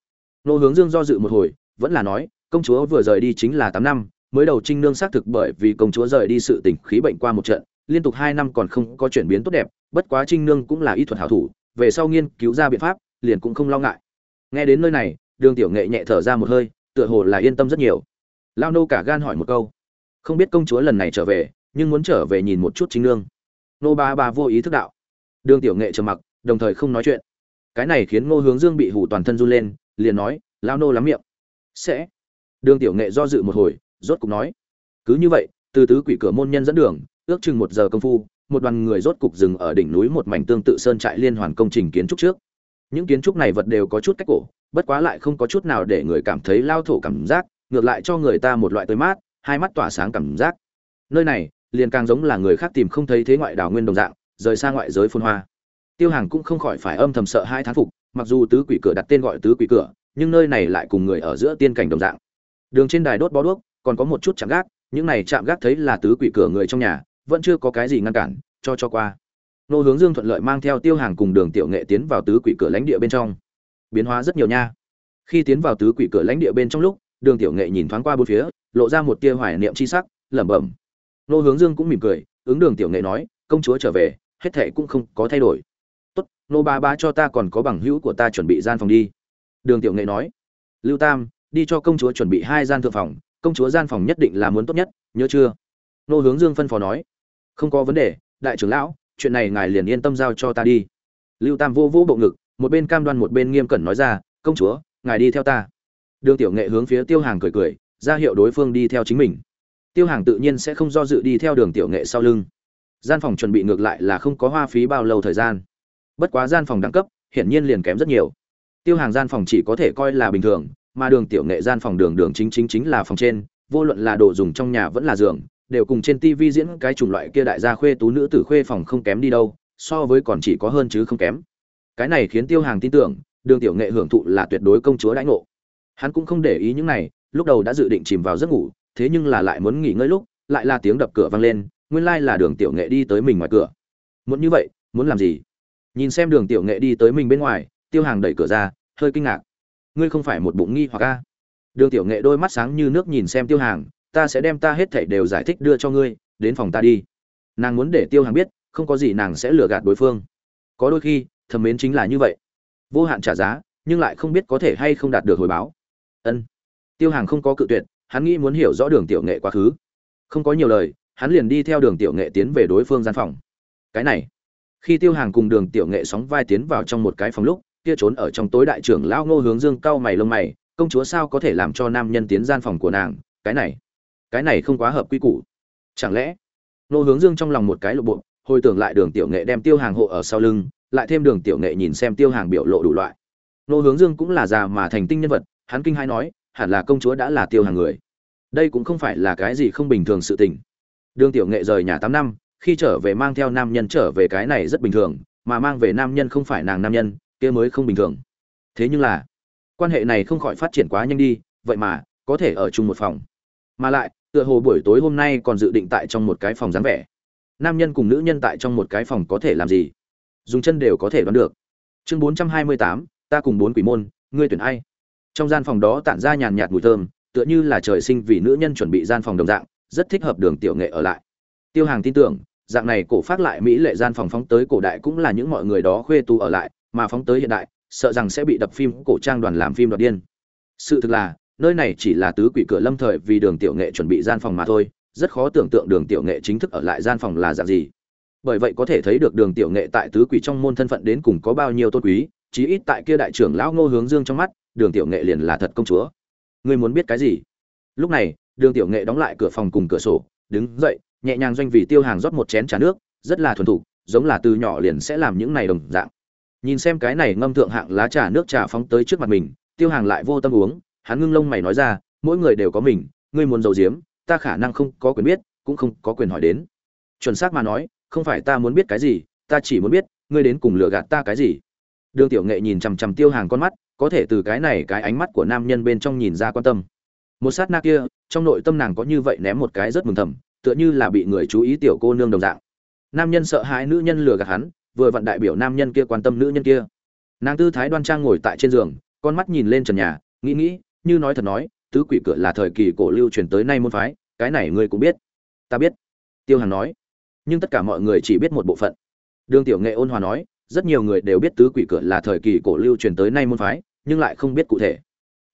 Nô hướng dương do dự một hồi, vẫn là nói, công chúa vừa rời đi chính là tám năm, mới đầu trinh nương xác thực bởi vì công chúa rời đi sự tình khí bệnh qua một trận, liên tục hai năm còn không có chuyển biến tốt đẹp, bất quá trinh nương cũng là y thuật hảo thủ về sau nghiên cứu ra biện pháp, liền cũng không lo ngại. Nghe đến nơi này, đường tiểu nghệ nhẹ thở ra một hơi, tựa hồ là yên tâm rất nhiều. Lao nô cả gan hỏi một câu. Không biết công chúa lần này trở về, nhưng muốn trở về nhìn một chút chính nương. Nô ba ba vô ý thức đạo. Đường tiểu nghệ trầm mặc, đồng thời không nói chuyện. Cái này khiến ngô hướng dương bị hủ toàn thân run lên, liền nói, lao nô lắm miệng. Sẽ. Đường tiểu nghệ do dự một hồi, rốt cục nói, cứ như vậy, từ tứ quỷ cửa môn nhân dẫn đường, ước chừng một giờ công phu một đoàn người rốt cục dừng ở đỉnh núi một mảnh tương tự sơn trại liên hoàn công trình kiến trúc trước. Những kiến trúc này vật đều có chút cách cổ, bất quá lại không có chút nào để người cảm thấy lao thổ cảm giác, ngược lại cho người ta một loại tươi mát, hai mắt tỏa sáng cảm giác. Nơi này, liền càng giống là người khác tìm không thấy thế ngoại đảo nguyên đồng dạng, rời xa ngoại giới phồn hoa. Tiêu hàng cũng không khỏi phải âm thầm sợ hai thán phục, mặc dù tứ quỷ cửa đặt tên gọi tứ quỷ cửa, nhưng nơi này lại cùng người ở giữa tiên cảnh đồng dạng. Đường trên đài đốt bó đuốc, còn có một chút chạm gác, những này chạm gác thấy là tứ quỷ cửa người trong nhà vẫn chưa có cái gì ngăn cản, cho cho qua. Nô hướng dương thuận lợi mang theo tiêu hàng cùng đường tiểu nghệ tiến vào tứ quỷ cửa lãnh địa bên trong. Biến hóa rất nhiều nha. Khi tiến vào tứ quỷ cửa lãnh địa bên trong lúc, đường tiểu nghệ nhìn thoáng qua bốn phía, lộ ra một tia hoài niệm chi sắc, lẩm bẩm. Nô hướng dương cũng mỉm cười, ứng đường tiểu nghệ nói, công chúa trở về, hết thệ cũng không có thay đổi. Tốt, nô ba ba cho ta còn có bằng hữu của ta chuẩn bị gian phòng đi. Đường tiểu nghệ nói. Lưu tam, đi cho công chúa chuẩn bị hai gian thượng phòng, công chúa gian phòng nhất định là muốn tốt nhất, nhớ chưa? Nô hướng dương phân phó nói không có vấn đề, đại trưởng lão, chuyện này ngài liền yên tâm giao cho ta đi. Lưu tam vô vô bộ ngực, một bên cam đoan một bên nghiêm cẩn nói ra, công chúa, ngài đi theo ta. Đường tiểu nghệ hướng phía tiêu hàng cười cười, ra hiệu đối phương đi theo chính mình. Tiêu hàng tự nhiên sẽ không do dự đi theo đường tiểu nghệ sau lưng. Gian phòng chuẩn bị ngược lại là không có hoa phí bao lâu thời gian. Bất quá gian phòng đẳng cấp, hiển nhiên liền kém rất nhiều. Tiêu hàng gian phòng chỉ có thể coi là bình thường, mà đường tiểu nghệ gian phòng đường đường chính chính chính là phòng trên, vô luận là đồ dùng trong nhà vẫn là giường đều cùng trên TV diễn cái chủng loại kia đại gia khuê tú nữ tử khuê phòng không kém đi đâu, so với còn chỉ có hơn chứ không kém. Cái này khiến Tiêu Hàng tin tưởng, Đường Tiểu Nghệ hưởng thụ là tuyệt đối công chúa đãi ngộ. Hắn cũng không để ý những này, lúc đầu đã dự định chìm vào giấc ngủ, thế nhưng là lại muốn nghỉ ngơi lúc, lại là tiếng đập cửa vang lên, nguyên lai là Đường Tiểu Nghệ đi tới mình ngoài cửa. Muốn như vậy, muốn làm gì? Nhìn xem Đường Tiểu Nghệ đi tới mình bên ngoài, Tiêu Hàng đẩy cửa ra, hơi kinh ngạc. Ngươi không phải một bụng nghi hoặc a? Đường Tiểu Nghệ đôi mắt sáng như nước nhìn xem Tiêu Hàng, ta sẽ đem ta hết thảy đều giải thích đưa cho ngươi, đến phòng ta đi. Nàng muốn để tiêu hàng biết, không có gì nàng sẽ lừa gạt đối phương. Có đôi khi, thầm mến chính là như vậy. Vô hạn trả giá, nhưng lại không biết có thể hay không đạt được hồi báo. Ân. Tiêu hàng không có cự tuyệt, hắn nghĩ muốn hiểu rõ đường tiểu nghệ quá khứ. Không có nhiều lời, hắn liền đi theo đường tiểu nghệ tiến về đối phương gian phòng. Cái này. Khi tiêu hàng cùng đường tiểu nghệ sóng vai tiến vào trong một cái phòng lúc, kia trốn ở trong tối đại trưởng lão ngô hướng dương cau mày lông mày, công chúa sao có thể làm cho nam nhân tiến gian phòng của nàng? Cái này cái này không quá hợp quy củ. Chẳng lẽ, nô hướng dương trong lòng một cái lộ bộ, hồi tưởng lại đường tiểu nghệ đem tiêu hàng hộ ở sau lưng, lại thêm đường tiểu nghệ nhìn xem tiêu hàng biểu lộ đủ loại. Nô hướng dương cũng là già mà thành tinh nhân vật, hắn kinh hai nói, hẳn là công chúa đã là tiêu hàng người. Đây cũng không phải là cái gì không bình thường sự tình. Đường tiểu nghệ rời nhà tám năm, khi trở về mang theo nam nhân trở về cái này rất bình thường, mà mang về nam nhân không phải nàng nam nhân, kia mới không bình thường. Thế nhưng là, quan hệ này không khỏi phát triển quá nhanh đi, vậy mà, có thể ở chung một phòng. Mà lại tựa hồ buổi tối hôm nay còn dự định tại trong một cái phòng dáng vẻ. Nam nhân cùng nữ nhân tại trong một cái phòng có thể làm gì? Dùng chân đều có thể đoán được. Chương bốn trăm hai mươi tám, ta cùng bốn quỷ môn, ngươi tuyển ai? Trong gian phòng đó tản ra nhàn nhạt mùi thơm, tựa như là trời sinh vì nữ nhân chuẩn bị gian phòng đồng dạng, rất thích hợp đường tiểu nghệ ở lại. Tiêu hàng tin tưởng, dạng này cổ phát lại mỹ lệ gian phòng phóng tới cổ đại cũng là những mọi người đó khuê tu ở lại, mà phóng tới hiện đại, sợ rằng sẽ bị đập phim cổ trang đoàn làm phim đoạt điên. Sự thực là nơi này chỉ là tứ quỷ cửa lâm thời vì đường tiểu nghệ chuẩn bị gian phòng mà thôi, rất khó tưởng tượng đường tiểu nghệ chính thức ở lại gian phòng là dạng gì. Bởi vậy có thể thấy được đường tiểu nghệ tại tứ quỷ trong môn thân phận đến cùng có bao nhiêu tôn quý, chí ít tại kia đại trưởng lão ngô hướng dương trong mắt, đường tiểu nghệ liền là thật công chúa. Ngươi muốn biết cái gì? Lúc này, đường tiểu nghệ đóng lại cửa phòng cùng cửa sổ, đứng dậy, nhẹ nhàng doanh vì tiêu hàng rót một chén trà nước, rất là thuần thục, giống là từ nhỏ liền sẽ làm những này đồng dạng. Nhìn xem cái này ngâm thượng hạng lá trà nước trà phóng tới trước mặt mình, tiêu hàng lại vô tâm uống hắn ngưng lông mày nói ra, mỗi người đều có mình, ngươi muốn giấu giếm, ta khả năng không có quyền biết, cũng không có quyền hỏi đến. Chuẩn xác mà nói, không phải ta muốn biết cái gì, ta chỉ muốn biết, ngươi đến cùng lừa gạt ta cái gì. Đường tiểu nghệ nhìn chằm chằm tiêu hàng con mắt, có thể từ cái này cái ánh mắt của nam nhân bên trong nhìn ra quan tâm. Một sát na kia, trong nội tâm nàng có như vậy ném một cái rất mừng thầm, tựa như là bị người chú ý tiểu cô nương đồng dạng. Nam nhân sợ hãi nữ nhân lừa gạt hắn, vừa vặn đại biểu nam nhân kia quan tâm nữ nhân kia. Nàng tư thái đoan trang ngồi tại trên giường, con mắt nhìn lên trần nhà, nghĩ nghĩ như nói thật nói, tứ quỷ cửa là thời kỳ cổ lưu truyền tới nay môn phái, cái này ngươi cũng biết. Ta biết. Tiêu hằng nói. Nhưng tất cả mọi người chỉ biết một bộ phận. Đường tiểu nghệ ôn hòa nói, rất nhiều người đều biết tứ quỷ cửa là thời kỳ cổ lưu truyền tới nay môn phái, nhưng lại không biết cụ thể.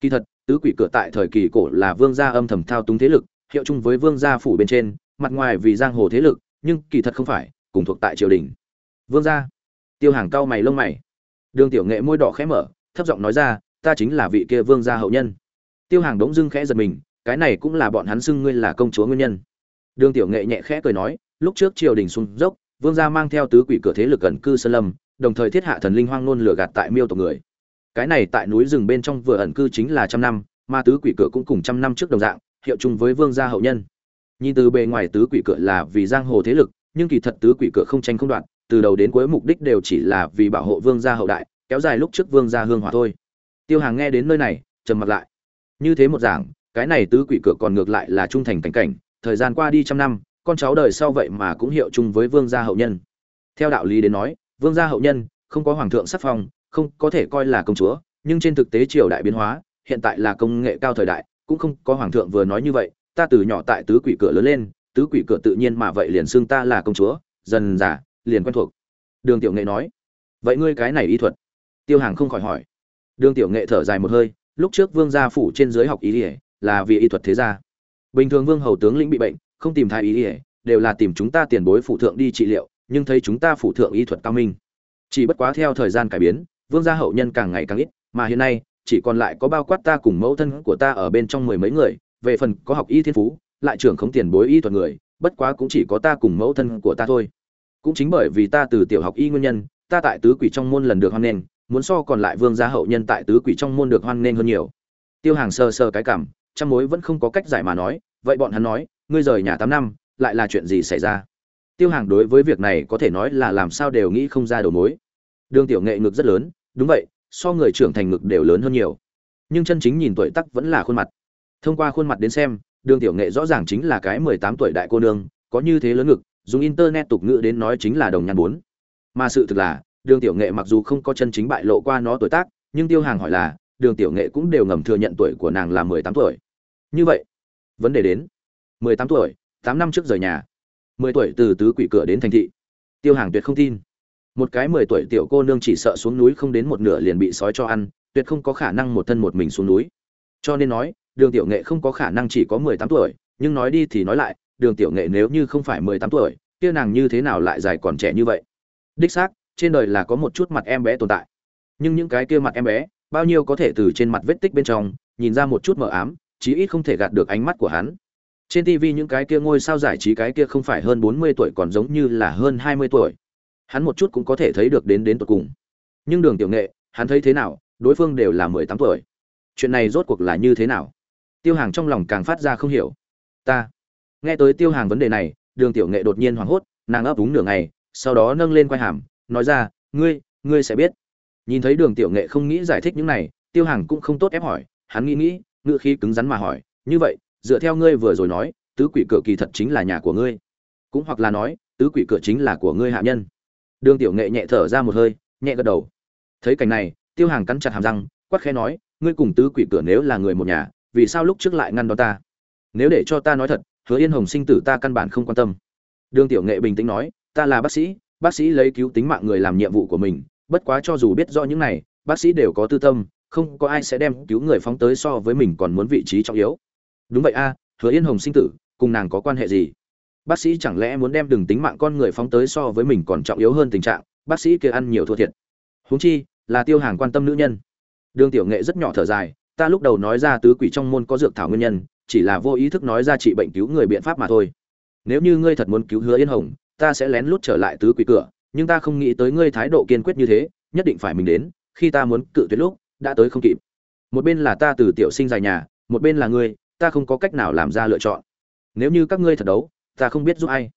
Kỳ thật, tứ quỷ cửa tại thời kỳ cổ là vương gia âm thầm thao túng thế lực, hiệu chung với vương gia phủ bên trên, mặt ngoài vì giang hồ thế lực, nhưng kỳ thật không phải, cùng thuộc tại triều đình. Vương gia. Tiêu hàng cao mày lông mày. Đường tiểu nghệ môi đỏ khẽ mở, thấp giọng nói ra, ta chính là vị kia vương gia hậu nhân tiêu hàng đống dưng khẽ giật mình, cái này cũng là bọn hắn xưng ngươi là công chúa nguyên nhân. Đường tiểu nghệ nhẹ khẽ cười nói, lúc trước triều đình xuống dốc, vương gia mang theo tứ quỷ cửa thế lực gần cư sơn lâm, đồng thời thiết hạ thần linh hoang nôn lửa gạt tại miêu tộc người. Cái này tại núi rừng bên trong vừa ẩn cư chính là trăm năm, mà tứ quỷ cửa cũng cùng trăm năm trước đồng dạng, hiệu chung với vương gia hậu nhân. Nhìn từ bề ngoài tứ quỷ cửa là vì giang hồ thế lực, nhưng kỳ thật tứ quỷ cửa không tranh không đoạn, từ đầu đến cuối mục đích đều chỉ là vì bảo hộ vương gia hậu đại, kéo dài lúc trước vương gia hương hỏa thôi. Tiêu hàng nghe đến nơi này, trầm mặt lại như thế một giảng, cái này tứ quỷ cửa còn ngược lại là trung thành cảnh cảnh, thời gian qua đi trăm năm, con cháu đời sau vậy mà cũng hiệu chung với vương gia hậu nhân. Theo đạo lý đến nói, vương gia hậu nhân, không có hoàng thượng sắc phong, không có thể coi là công chúa, nhưng trên thực tế triều đại biến hóa, hiện tại là công nghệ cao thời đại, cũng không có hoàng thượng vừa nói như vậy, ta từ nhỏ tại tứ quỷ cửa lớn lên, tứ quỷ cửa tự nhiên mà vậy liền xưng ta là công chúa, dần giả liền quen thuộc. Đường tiểu nghệ nói, vậy ngươi cái này y thuật? Tiêu hàng không khỏi hỏi. Đường tiểu nghệ thở dài một hơi lúc trước vương gia phủ trên dưới học ý ỉa, là vì y thuật thế gia. Bình thường vương hầu tướng lĩnh bị bệnh, không tìm thái ý ỉa, đều là tìm chúng ta tiền bối phụ thượng đi trị liệu, nhưng thấy chúng ta phụ thượng y thuật cao minh. Chỉ bất quá theo thời gian cải biến, vương gia hậu nhân càng ngày càng ít, mà hiện nay, chỉ còn lại có bao quát ta cùng mẫu thân của ta ở bên trong mười mấy người, về phần có học y thiên phú, lại trưởng không tiền bối y thuật người, bất quá cũng chỉ có ta cùng mẫu thân của ta thôi. Cũng chính bởi vì ta từ tiểu học y nguyên nhân, ta tại tứ quỷ trong môn lần được hoan nghênh muốn so còn lại vương gia hậu nhân tại tứ quỷ trong môn được hoan nghênh hơn nhiều. Tiêu hàng sờ sờ cái cảm, trăm mối vẫn không có cách giải mà nói, vậy bọn hắn nói, ngươi rời nhà tám năm, lại là chuyện gì xảy ra? Tiêu hàng đối với việc này có thể nói là làm sao đều nghĩ không ra đầu mối. Đường tiểu nghệ ngực rất lớn, đúng vậy, so người trưởng thành ngực đều lớn hơn nhiều. Nhưng chân chính nhìn tuổi tắc vẫn là khuôn mặt. Thông qua khuôn mặt đến xem, đường tiểu nghệ rõ ràng chính là cái mười tám tuổi đại cô nương, có như thế lớn ngực, dùng internet tục ngữ đến nói chính là đồng nhan bốn. Mà sự thực là đường tiểu nghệ mặc dù không có chân chính bại lộ qua nó tuổi tác, nhưng tiêu hàng hỏi là, đường tiểu nghệ cũng đều ngầm thừa nhận tuổi của nàng là mười tám tuổi. Như vậy, vấn đề đến, mười tám tuổi, tám năm trước rời nhà, mười tuổi từ tứ quỷ cửa đến thành thị. Tiêu hàng tuyệt không tin. Một cái mười tuổi tiểu cô nương chỉ sợ xuống núi không đến một nửa liền bị sói cho ăn, tuyệt không có khả năng một thân một mình xuống núi. Cho nên nói, đường tiểu nghệ không có khả năng chỉ có mười tám tuổi, nhưng nói đi thì nói lại, đường tiểu nghệ nếu như không phải mười tám tuổi, kia nàng như thế nào lại dài còn trẻ như vậy? Đích xác trên đời là có một chút mặt em bé tồn tại. Nhưng những cái kia mặt em bé, bao nhiêu có thể từ trên mặt vết tích bên trong, nhìn ra một chút mờ ám, chí ít không thể gạt được ánh mắt của hắn. Trên tv những cái kia ngôi sao giải trí cái kia không phải hơn bốn mươi tuổi còn giống như là hơn hai mươi tuổi. Hắn một chút cũng có thể thấy được đến đến tột cùng. Nhưng đường tiểu nghệ, hắn thấy thế nào, đối phương đều là mười tám tuổi. Chuyện này rốt cuộc là như thế nào? Tiêu hàng trong lòng càng phát ra không hiểu. Ta, nghe tới tiêu hàng vấn đề này, đường tiểu nghệ đột nhiên hoảng hốt, nàng ấp úng nửa ngày, sau đó nâng lên quai hàm nói ra, ngươi ngươi sẽ biết. Nhìn thấy đường tiểu nghệ không nghĩ giải thích những này, tiêu hàng cũng không tốt ép hỏi, hắn nghĩ nghĩ ngựa khí cứng rắn mà hỏi, như vậy, dựa theo ngươi vừa rồi nói, tứ quỷ cửa kỳ thật chính là nhà của ngươi. Cũng hoặc là nói, tứ quỷ cửa chính là của ngươi hạ nhân. Đường tiểu nghệ nhẹ thở ra một hơi, nhẹ gật đầu. Thấy cảnh này, tiêu hàng cắn chặt hàm răng, quát khẽ nói, ngươi cùng tứ quỷ cửa nếu là người một nhà, vì sao lúc trước lại ngăn đón ta? Nếu để cho ta nói thật, hứa yên hồng sinh tử ta căn bản không quan tâm. Đường tiểu nghệ bình tĩnh nói, ta là bác sĩ bác sĩ lấy cứu tính mạng người làm nhiệm vụ của mình, bất quá cho dù biết rõ những này, bác sĩ đều có tư tâm, không có ai sẽ đem cứu người phóng tới so với mình còn muốn vị trí trọng yếu. Đúng vậy a, hứa yên hồng sinh tử, cùng nàng có quan hệ gì? Bác sĩ chẳng lẽ muốn đem đừng tính mạng con người phóng tới so với mình còn trọng yếu hơn tình trạng, bác sĩ kia ăn nhiều thua thiệt. Huống chi, là tiêu hàng quan tâm nữ nhân. Đường tiểu nghệ rất nhỏ thở dài, ta lúc đầu nói ra tứ quỷ trong môn có dược thảo nguyên nhân, chỉ là vô ý thức nói ra trị bệnh cứu người biện pháp mà thôi. Nếu như ngươi thật muốn cứu hứa yên hồng ta sẽ lén lút trở lại tứ quỷ cửa, nhưng ta không nghĩ tới ngươi thái độ kiên quyết như thế, nhất định phải mình đến, khi ta muốn cự tuyệt lúc, đã tới không kịp. Một bên là ta từ tiểu sinh dài nhà, một bên là ngươi, ta không có cách nào làm ra lựa chọn. Nếu như các ngươi thật đấu, ta không biết giúp ai.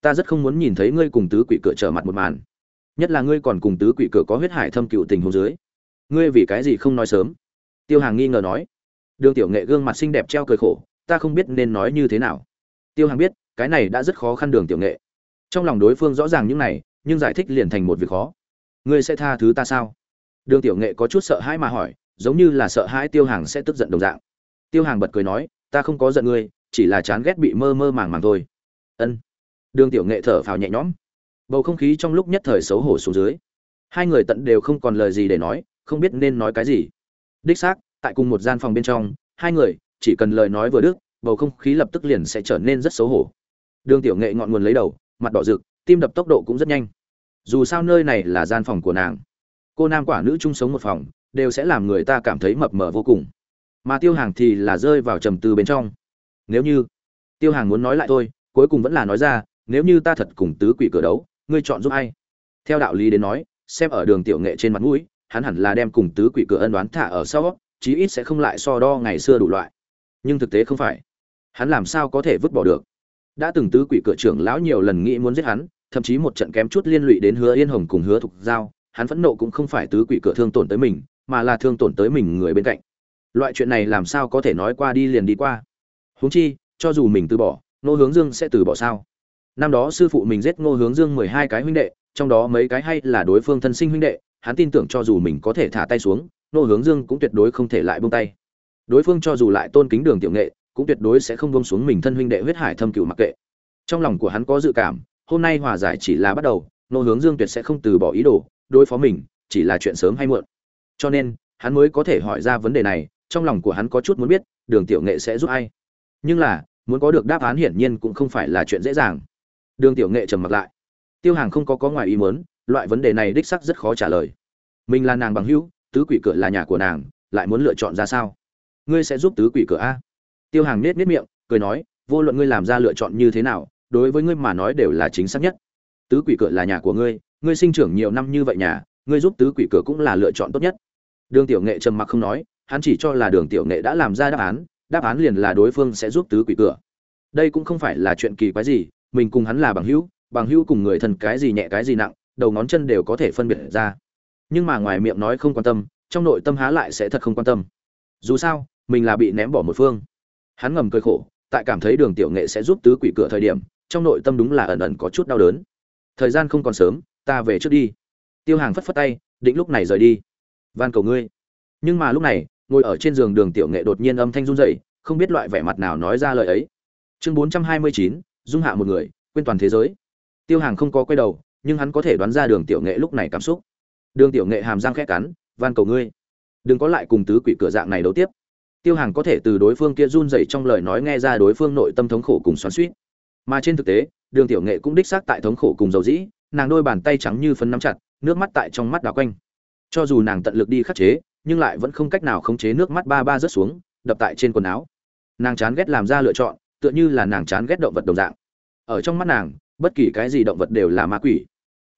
Ta rất không muốn nhìn thấy ngươi cùng tứ quỷ cửa trở mặt một màn. Nhất là ngươi còn cùng tứ quỷ cửa có huyết hải thâm cựu tình hồ dưới. Ngươi vì cái gì không nói sớm? Tiêu hàng nghi ngờ nói. Đường tiểu nghệ gương mặt xinh đẹp treo cười khổ, ta không biết nên nói như thế nào. Tiêu hàng biết, cái này đã rất khó khăn đường tiểu nghệ trong lòng đối phương rõ ràng những này, nhưng giải thích liền thành một việc khó. Ngươi sẽ tha thứ ta sao? Đường tiểu nghệ có chút sợ hãi mà hỏi, giống như là sợ hãi tiêu hàng sẽ tức giận đồng dạng. Tiêu hàng bật cười nói, ta không có giận ngươi, chỉ là chán ghét bị mơ mơ màng màng thôi. Ân. Đường tiểu nghệ thở phào nhẹ nhõm. Bầu không khí trong lúc nhất thời xấu hổ xuống dưới. Hai người tận đều không còn lời gì để nói, không biết nên nói cái gì. Đích xác, tại cùng một gian phòng bên trong, hai người, chỉ cần lời nói vừa đức bầu không khí lập tức liền sẽ trở nên rất xấu hổ. Đường tiểu nghệ ngọn nguồn lấy đầu mặt đỏ rực, tim đập tốc độ cũng rất nhanh. Dù sao nơi này là gian phòng của nàng. Cô nam quả nữ chung sống một phòng, đều sẽ làm người ta cảm thấy mập mờ vô cùng. Mà tiêu hàng thì là rơi vào trầm tư bên trong. Nếu như, tiêu hàng muốn nói lại thôi, cuối cùng vẫn là nói ra, nếu như ta thật cùng tứ quỷ cửa đấu, ngươi chọn giúp ai? Theo đạo lý đến nói, xem ở đường tiểu nghệ trên mặt mũi, hắn hẳn là đem cùng tứ quỷ cửa ân đoán thả ở sau, chí ít sẽ không lại so đo ngày xưa đủ loại. Nhưng thực tế không phải. Hắn làm sao có thể vứt bỏ được? Đã từng tứ quỷ cửa trưởng lão nhiều lần nghĩ muốn giết hắn, thậm chí một trận kém chút liên lụy đến hứa yên hồng cùng hứa thục giao, hắn phẫn nộ cũng không phải tứ quỷ cửa thương tổn tới mình, mà là thương tổn tới mình người bên cạnh. Loại chuyện này làm sao có thể nói qua đi liền đi qua? Huống chi, cho dù mình từ bỏ nô hướng dương sẽ từ bỏ sao? Năm đó sư phụ mình giết ngô hướng dương mười hai cái huynh đệ, trong đó mấy cái hay là đối phương thân sinh huynh đệ, hắn tin tưởng cho dù mình có thể thả tay xuống nô hướng dương cũng tuyệt đối không thể lại buông tay. Đối phương cho dù lại tôn kính đường tiểu nghệ cũng tuyệt đối sẽ không buông xuống mình thân huynh đệ huyết hải thâm cửu mặc kệ. Trong lòng của hắn có dự cảm, hôm nay hòa giải chỉ là bắt đầu, nô hướng dương tuyệt sẽ không từ bỏ ý đồ, đối phó mình, chỉ là chuyện sớm hay muộn. Cho nên, hắn mới có thể hỏi ra vấn đề này, trong lòng của hắn có chút muốn biết, đường tiểu nghệ sẽ giúp ai. Nhưng là, muốn có được đáp án hiển nhiên cũng không phải là chuyện dễ dàng. Đường tiểu nghệ trầm mặc lại. Tiêu hàng không có có ngoài ý muốn, loại vấn đề này đích xác rất khó trả lời. Mình là nàng bằng hữu, tứ quỷ cửa là nhà của nàng, lại muốn lựa chọn ra sao? Ngươi sẽ giúp tứ quỷ cửa a? Tiêu hàng nết nết miệng, cười nói, vô luận ngươi làm ra lựa chọn như thế nào, đối với ngươi mà nói đều là chính xác nhất. Tứ quỷ cửa là nhà của ngươi ngươi sinh trưởng nhiều năm như vậy nhà, ngươi giúp tứ quỷ cửa cũng là lựa chọn tốt nhất. Đường tiểu nghệ trầm mặc không nói, hắn chỉ cho là đường tiểu nghệ đã làm ra đáp án đáp án liền là đối phương sẽ giúp tứ quỷ cửa. Đây cũng không phải là chuyện kỳ quái gì, mình cùng hắn là bằng hữu bằng hữu cùng người thân cái gì nhẹ cái gì nặng, đầu ngón chân đều có thể phân biệt ra. Nhưng mà ngoài miệng nói không quan tâm, trong nội tâm há lại sẽ thật không quan tâm. Dù sao, mình là bị ném bỏ một phương hắn ngầm cười khổ, tại cảm thấy đường tiểu nghệ sẽ giúp tứ quỷ cửa thời điểm, trong nội tâm đúng là ẩn ẩn có chút đau đớn. Thời gian không còn sớm, ta về trước đi. Tiêu hàng phất phất tay, định lúc này rời đi. Van cầu ngươi. Nhưng mà lúc này, ngồi ở trên giường đường tiểu nghệ đột nhiên âm thanh run rẩy, không biết loại vẻ mặt nào nói ra lời ấy. Chương bốn trăm hai mươi chín, dung hạ một người, quên toàn thế giới. Tiêu hàng không có quay đầu, nhưng hắn có thể đoán ra đường tiểu nghệ lúc này cảm xúc. Đường tiểu nghệ hàm răng khẽ cắn, van cầu ngươi, đừng có lại cùng tứ quỷ cửa dạng này đấu tiếp tiêu hàng có thể từ đối phương kia run rẩy trong lời nói nghe ra đối phương nội tâm thống khổ cùng xoắn suýt mà trên thực tế, đường tiểu nghệ cũng đích xác tại thống khổ cùng dầu dĩ, nàng đôi bàn tay trắng như phấn nắm chặt, nước mắt tại trong mắt đảo quanh. Cho dù nàng tận lực đi khắc chế, nhưng lại vẫn không cách nào khống chế nước mắt ba ba rớt xuống, đập tại trên quần áo. Nàng chán ghét làm ra lựa chọn, tựa như là nàng chán ghét động vật đồng dạng. Ở trong mắt nàng, bất kỳ cái gì động vật đều là ma quỷ.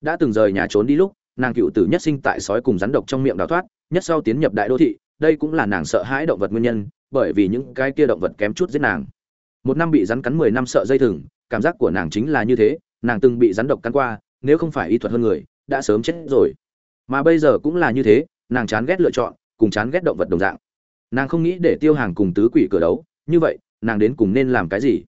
Đã từng rời nhà trốn đi lúc, nàng cựu tử nhất sinh tại sói cùng rắn độc trong miệng đào thoát, nhất sau tiến nhập đại đô thị đây cũng là nàng sợ hãi động vật nguyên nhân, bởi vì những cái kia động vật kém chút giết nàng. Một năm bị rắn cắn mười năm sợ dây thừng, cảm giác của nàng chính là như thế, nàng từng bị rắn độc cắn qua, nếu không phải y thuật hơn người, đã sớm chết rồi. Mà bây giờ cũng là như thế, nàng chán ghét lựa chọn, cùng chán ghét động vật đồng dạng. Nàng không nghĩ để tiêu hàng cùng tứ quỷ cửa đấu, như vậy, nàng đến cùng nên làm cái gì?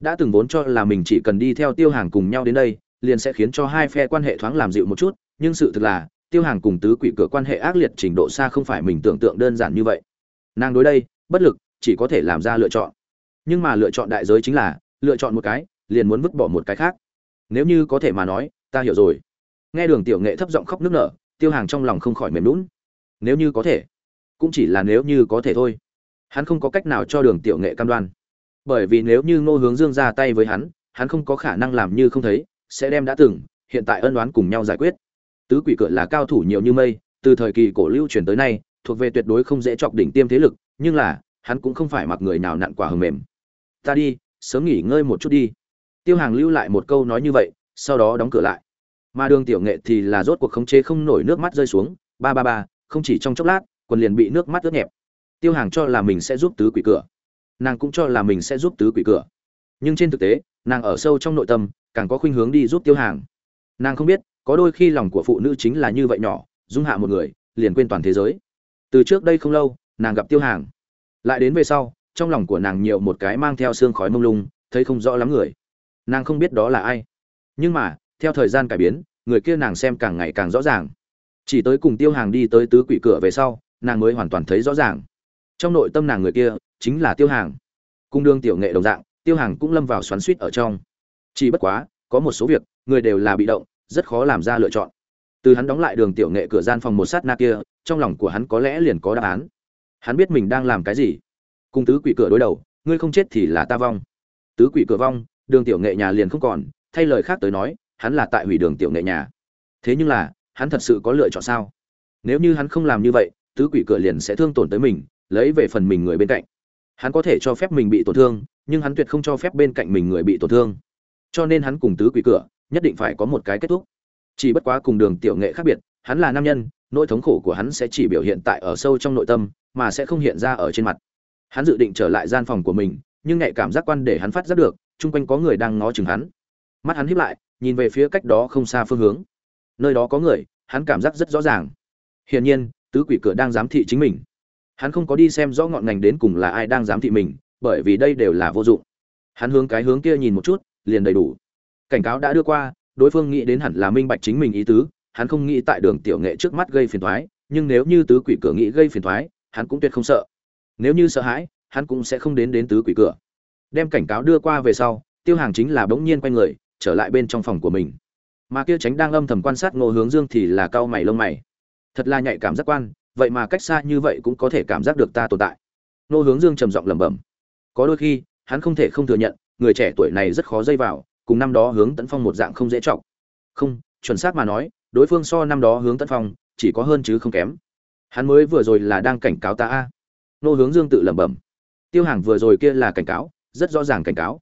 Đã từng vốn cho là mình chỉ cần đi theo tiêu hàng cùng nhau đến đây, liền sẽ khiến cho hai phe quan hệ thoáng làm dịu một chút, nhưng sự thực là tiêu hàng cùng tứ quỷ cửa quan hệ ác liệt trình độ xa không phải mình tưởng tượng đơn giản như vậy. Nàng đối đây, bất lực, chỉ có thể làm ra lựa chọn. Nhưng mà lựa chọn đại giới chính là, lựa chọn một cái, liền muốn vứt bỏ một cái khác. Nếu như có thể mà nói, ta hiểu rồi. Nghe đường tiểu nghệ thấp giọng khóc nức nở, tiêu hàng trong lòng không khỏi mềm lún nếu như có thể, cũng chỉ là nếu như có thể thôi. Hắn không có cách nào cho đường tiểu nghệ cam đoan. Bởi vì nếu như ngô hướng dương ra tay với hắn hắn không có khả năng làm như không thấy, sẽ đem đã từng, hiện tại ân đoán cùng nhau giải quyết tứ quỷ cửa là cao thủ nhiều như mây, từ thời kỳ cổ lưu truyền tới nay, thuộc về tuyệt đối không dễ chọc đỉnh tiêm thế lực, nhưng là, hắn cũng không phải mặc người nào nặn quả hầm mềm. Ta đi, sớm nghỉ ngơi một chút đi. Tiêu hàng lưu lại một câu nói như vậy, sau đó đóng cửa lại. Mà đường tiểu nghệ thì là rốt cuộc khống chế không nổi nước mắt rơi xuống, ba ba ba, không chỉ trong chốc lát quần liền bị nước mắt ướt nhẹp. Tiêu hàng cho là mình sẽ giúp tứ quỷ cửa. Nàng cũng cho là mình sẽ giúp tứ quỷ cửa. Nhưng trên thực tế, nàng ở sâu trong nội tâm, càng có khuynh hướng đi giúp tiêu hàng. Nàng không biết có đôi khi lòng của phụ nữ chính là như vậy nhỏ, dung hạ một người, liền quên toàn thế giới. Từ trước đây không lâu, nàng gặp tiêu hàng. Lại đến về sau, trong lòng của nàng nhiều một cái mang theo xương khói mông lung, thấy không rõ lắm người. Nàng không biết đó là ai. Nhưng mà, theo thời gian cải biến, người kia nàng xem càng ngày càng rõ ràng. Chỉ tới cùng tiêu hàng đi tới tứ quỷ cửa về sau, nàng mới hoàn toàn thấy rõ ràng. Trong nội tâm nàng người kia, chính là tiêu hàng. Cung đương tiểu nghệ đồng dạng, tiêu hàng cũng lâm vào xoắn suýt ở trong. Chỉ bất quá, có một số việc, người đều là bị động rất khó làm ra lựa chọn. Từ hắn đóng lại đường tiểu nghệ cửa gian phòng một sát na kia, trong lòng của hắn có lẽ liền có đáp án. Hắn biết mình đang làm cái gì. Cùng tứ quỷ cửa đối đầu, ngươi không chết thì là ta vong. Tứ quỷ cửa vong, đường tiểu nghệ nhà liền không còn, thay lời khác tới nói, hắn là tại hủy đường tiểu nghệ nhà. Thế nhưng là, hắn thật sự có lựa chọn sao? Nếu như hắn không làm như vậy, tứ quỷ cửa liền sẽ thương tổn tới mình, lấy về phần mình người bên cạnh. Hắn có thể cho phép mình bị tổn thương, nhưng hắn tuyệt không cho phép bên cạnh mình người bị tổn thương. Cho nên hắn cùng tứ quỷ cửa nhất định phải có một cái kết thúc. Chỉ bất quá cùng đường tiểu nghệ khác biệt, hắn là nam nhân, nỗi thống khổ của hắn sẽ chỉ biểu hiện tại ở sâu trong nội tâm, mà sẽ không hiện ra ở trên mặt. Hắn dự định trở lại gian phòng của mình, nhưng nhạy cảm giác quan để hắn phát giác được, chung quanh có người đang ngó chừng hắn. Mắt hắn híp lại, nhìn về phía cách đó không xa phương hướng. Nơi đó có người, hắn cảm giác rất rõ ràng. Hiển nhiên, tứ quỷ cửa đang giám thị chính mình. Hắn không có đi xem rõ ngọn ngành đến cùng là ai đang giám thị mình, bởi vì đây đều là vô dụng. Hắn hướng cái hướng kia nhìn một chút, liền đầy đủ cảnh cáo đã đưa qua, đối phương nghĩ đến hẳn là minh bạch chính mình ý tứ, hắn không nghĩ tại đường tiểu nghệ trước mắt gây phiền toái, nhưng nếu như tứ quỷ cửa nghĩ gây phiền toái, hắn cũng tuyệt không sợ. Nếu như sợ hãi, hắn cũng sẽ không đến đến tứ quỷ cửa. Đem cảnh cáo đưa qua về sau, tiêu hàng chính là bỗng nhiên quay người, trở lại bên trong phòng của mình. Mà kia tránh đang âm thầm quan sát ngô hướng dương thì là cau mày lông mày. Thật là nhạy cảm giác quan, vậy mà cách xa như vậy cũng có thể cảm giác được ta tồn tại. Ngô hướng dương trầm giọng lẩm bẩm. Có đôi khi, hắn không thể không thừa nhận, người trẻ tuổi này rất khó dây vào cùng năm đó hướng tấn phong một dạng không dễ trọng không, chuẩn xác mà nói, đối phương so năm đó hướng tấn phong, chỉ có hơn chứ không kém. Hắn mới vừa rồi là đang cảnh cáo ta a. Nô hướng dương tự lẩm bẩm. Tiêu hàng vừa rồi kia là cảnh cáo, rất rõ ràng cảnh cáo.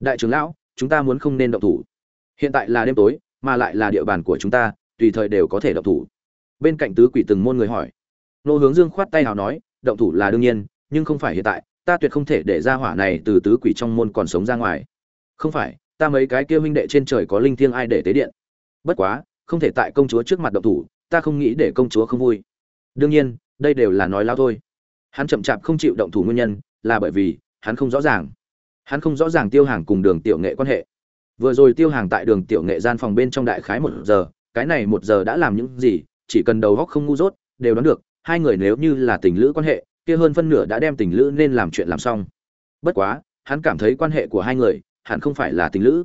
Đại trưởng lão, chúng ta muốn không nên động thủ. Hiện tại là đêm tối, mà lại là địa bàn của chúng ta, tùy thời đều có thể động thủ. Bên cạnh tứ quỷ từng môn người hỏi. Nô hướng dương khoát tay nào nói, động thủ là đương nhiên, nhưng không phải hiện tại, ta tuyệt không thể để ra hỏa này từ tứ quỷ trong môn còn sống ra ngoài. Không phải ta mấy cái kia huynh đệ trên trời có linh thiêng ai để tế điện? Bất quá, không thể tại công chúa trước mặt động thủ, ta không nghĩ để công chúa không vui. Đương nhiên, đây đều là nói lao thôi. Hắn chậm chạp không chịu động thủ nguyên nhân là bởi vì hắn không rõ ràng. Hắn không rõ ràng tiêu hàng cùng đường tiểu nghệ quan hệ. Vừa rồi tiêu hàng tại đường tiểu nghệ gian phòng bên trong đại khái một giờ, cái này một giờ đã làm những gì, chỉ cần đầu góc không ngu dốt, đều đoán được, hai người nếu như là tình lữ quan hệ, kia hơn phân nửa đã đem tình lữ nên làm chuyện làm xong. Bất quá, hắn cảm thấy quan hệ của hai người hẳn không phải là tình lữ.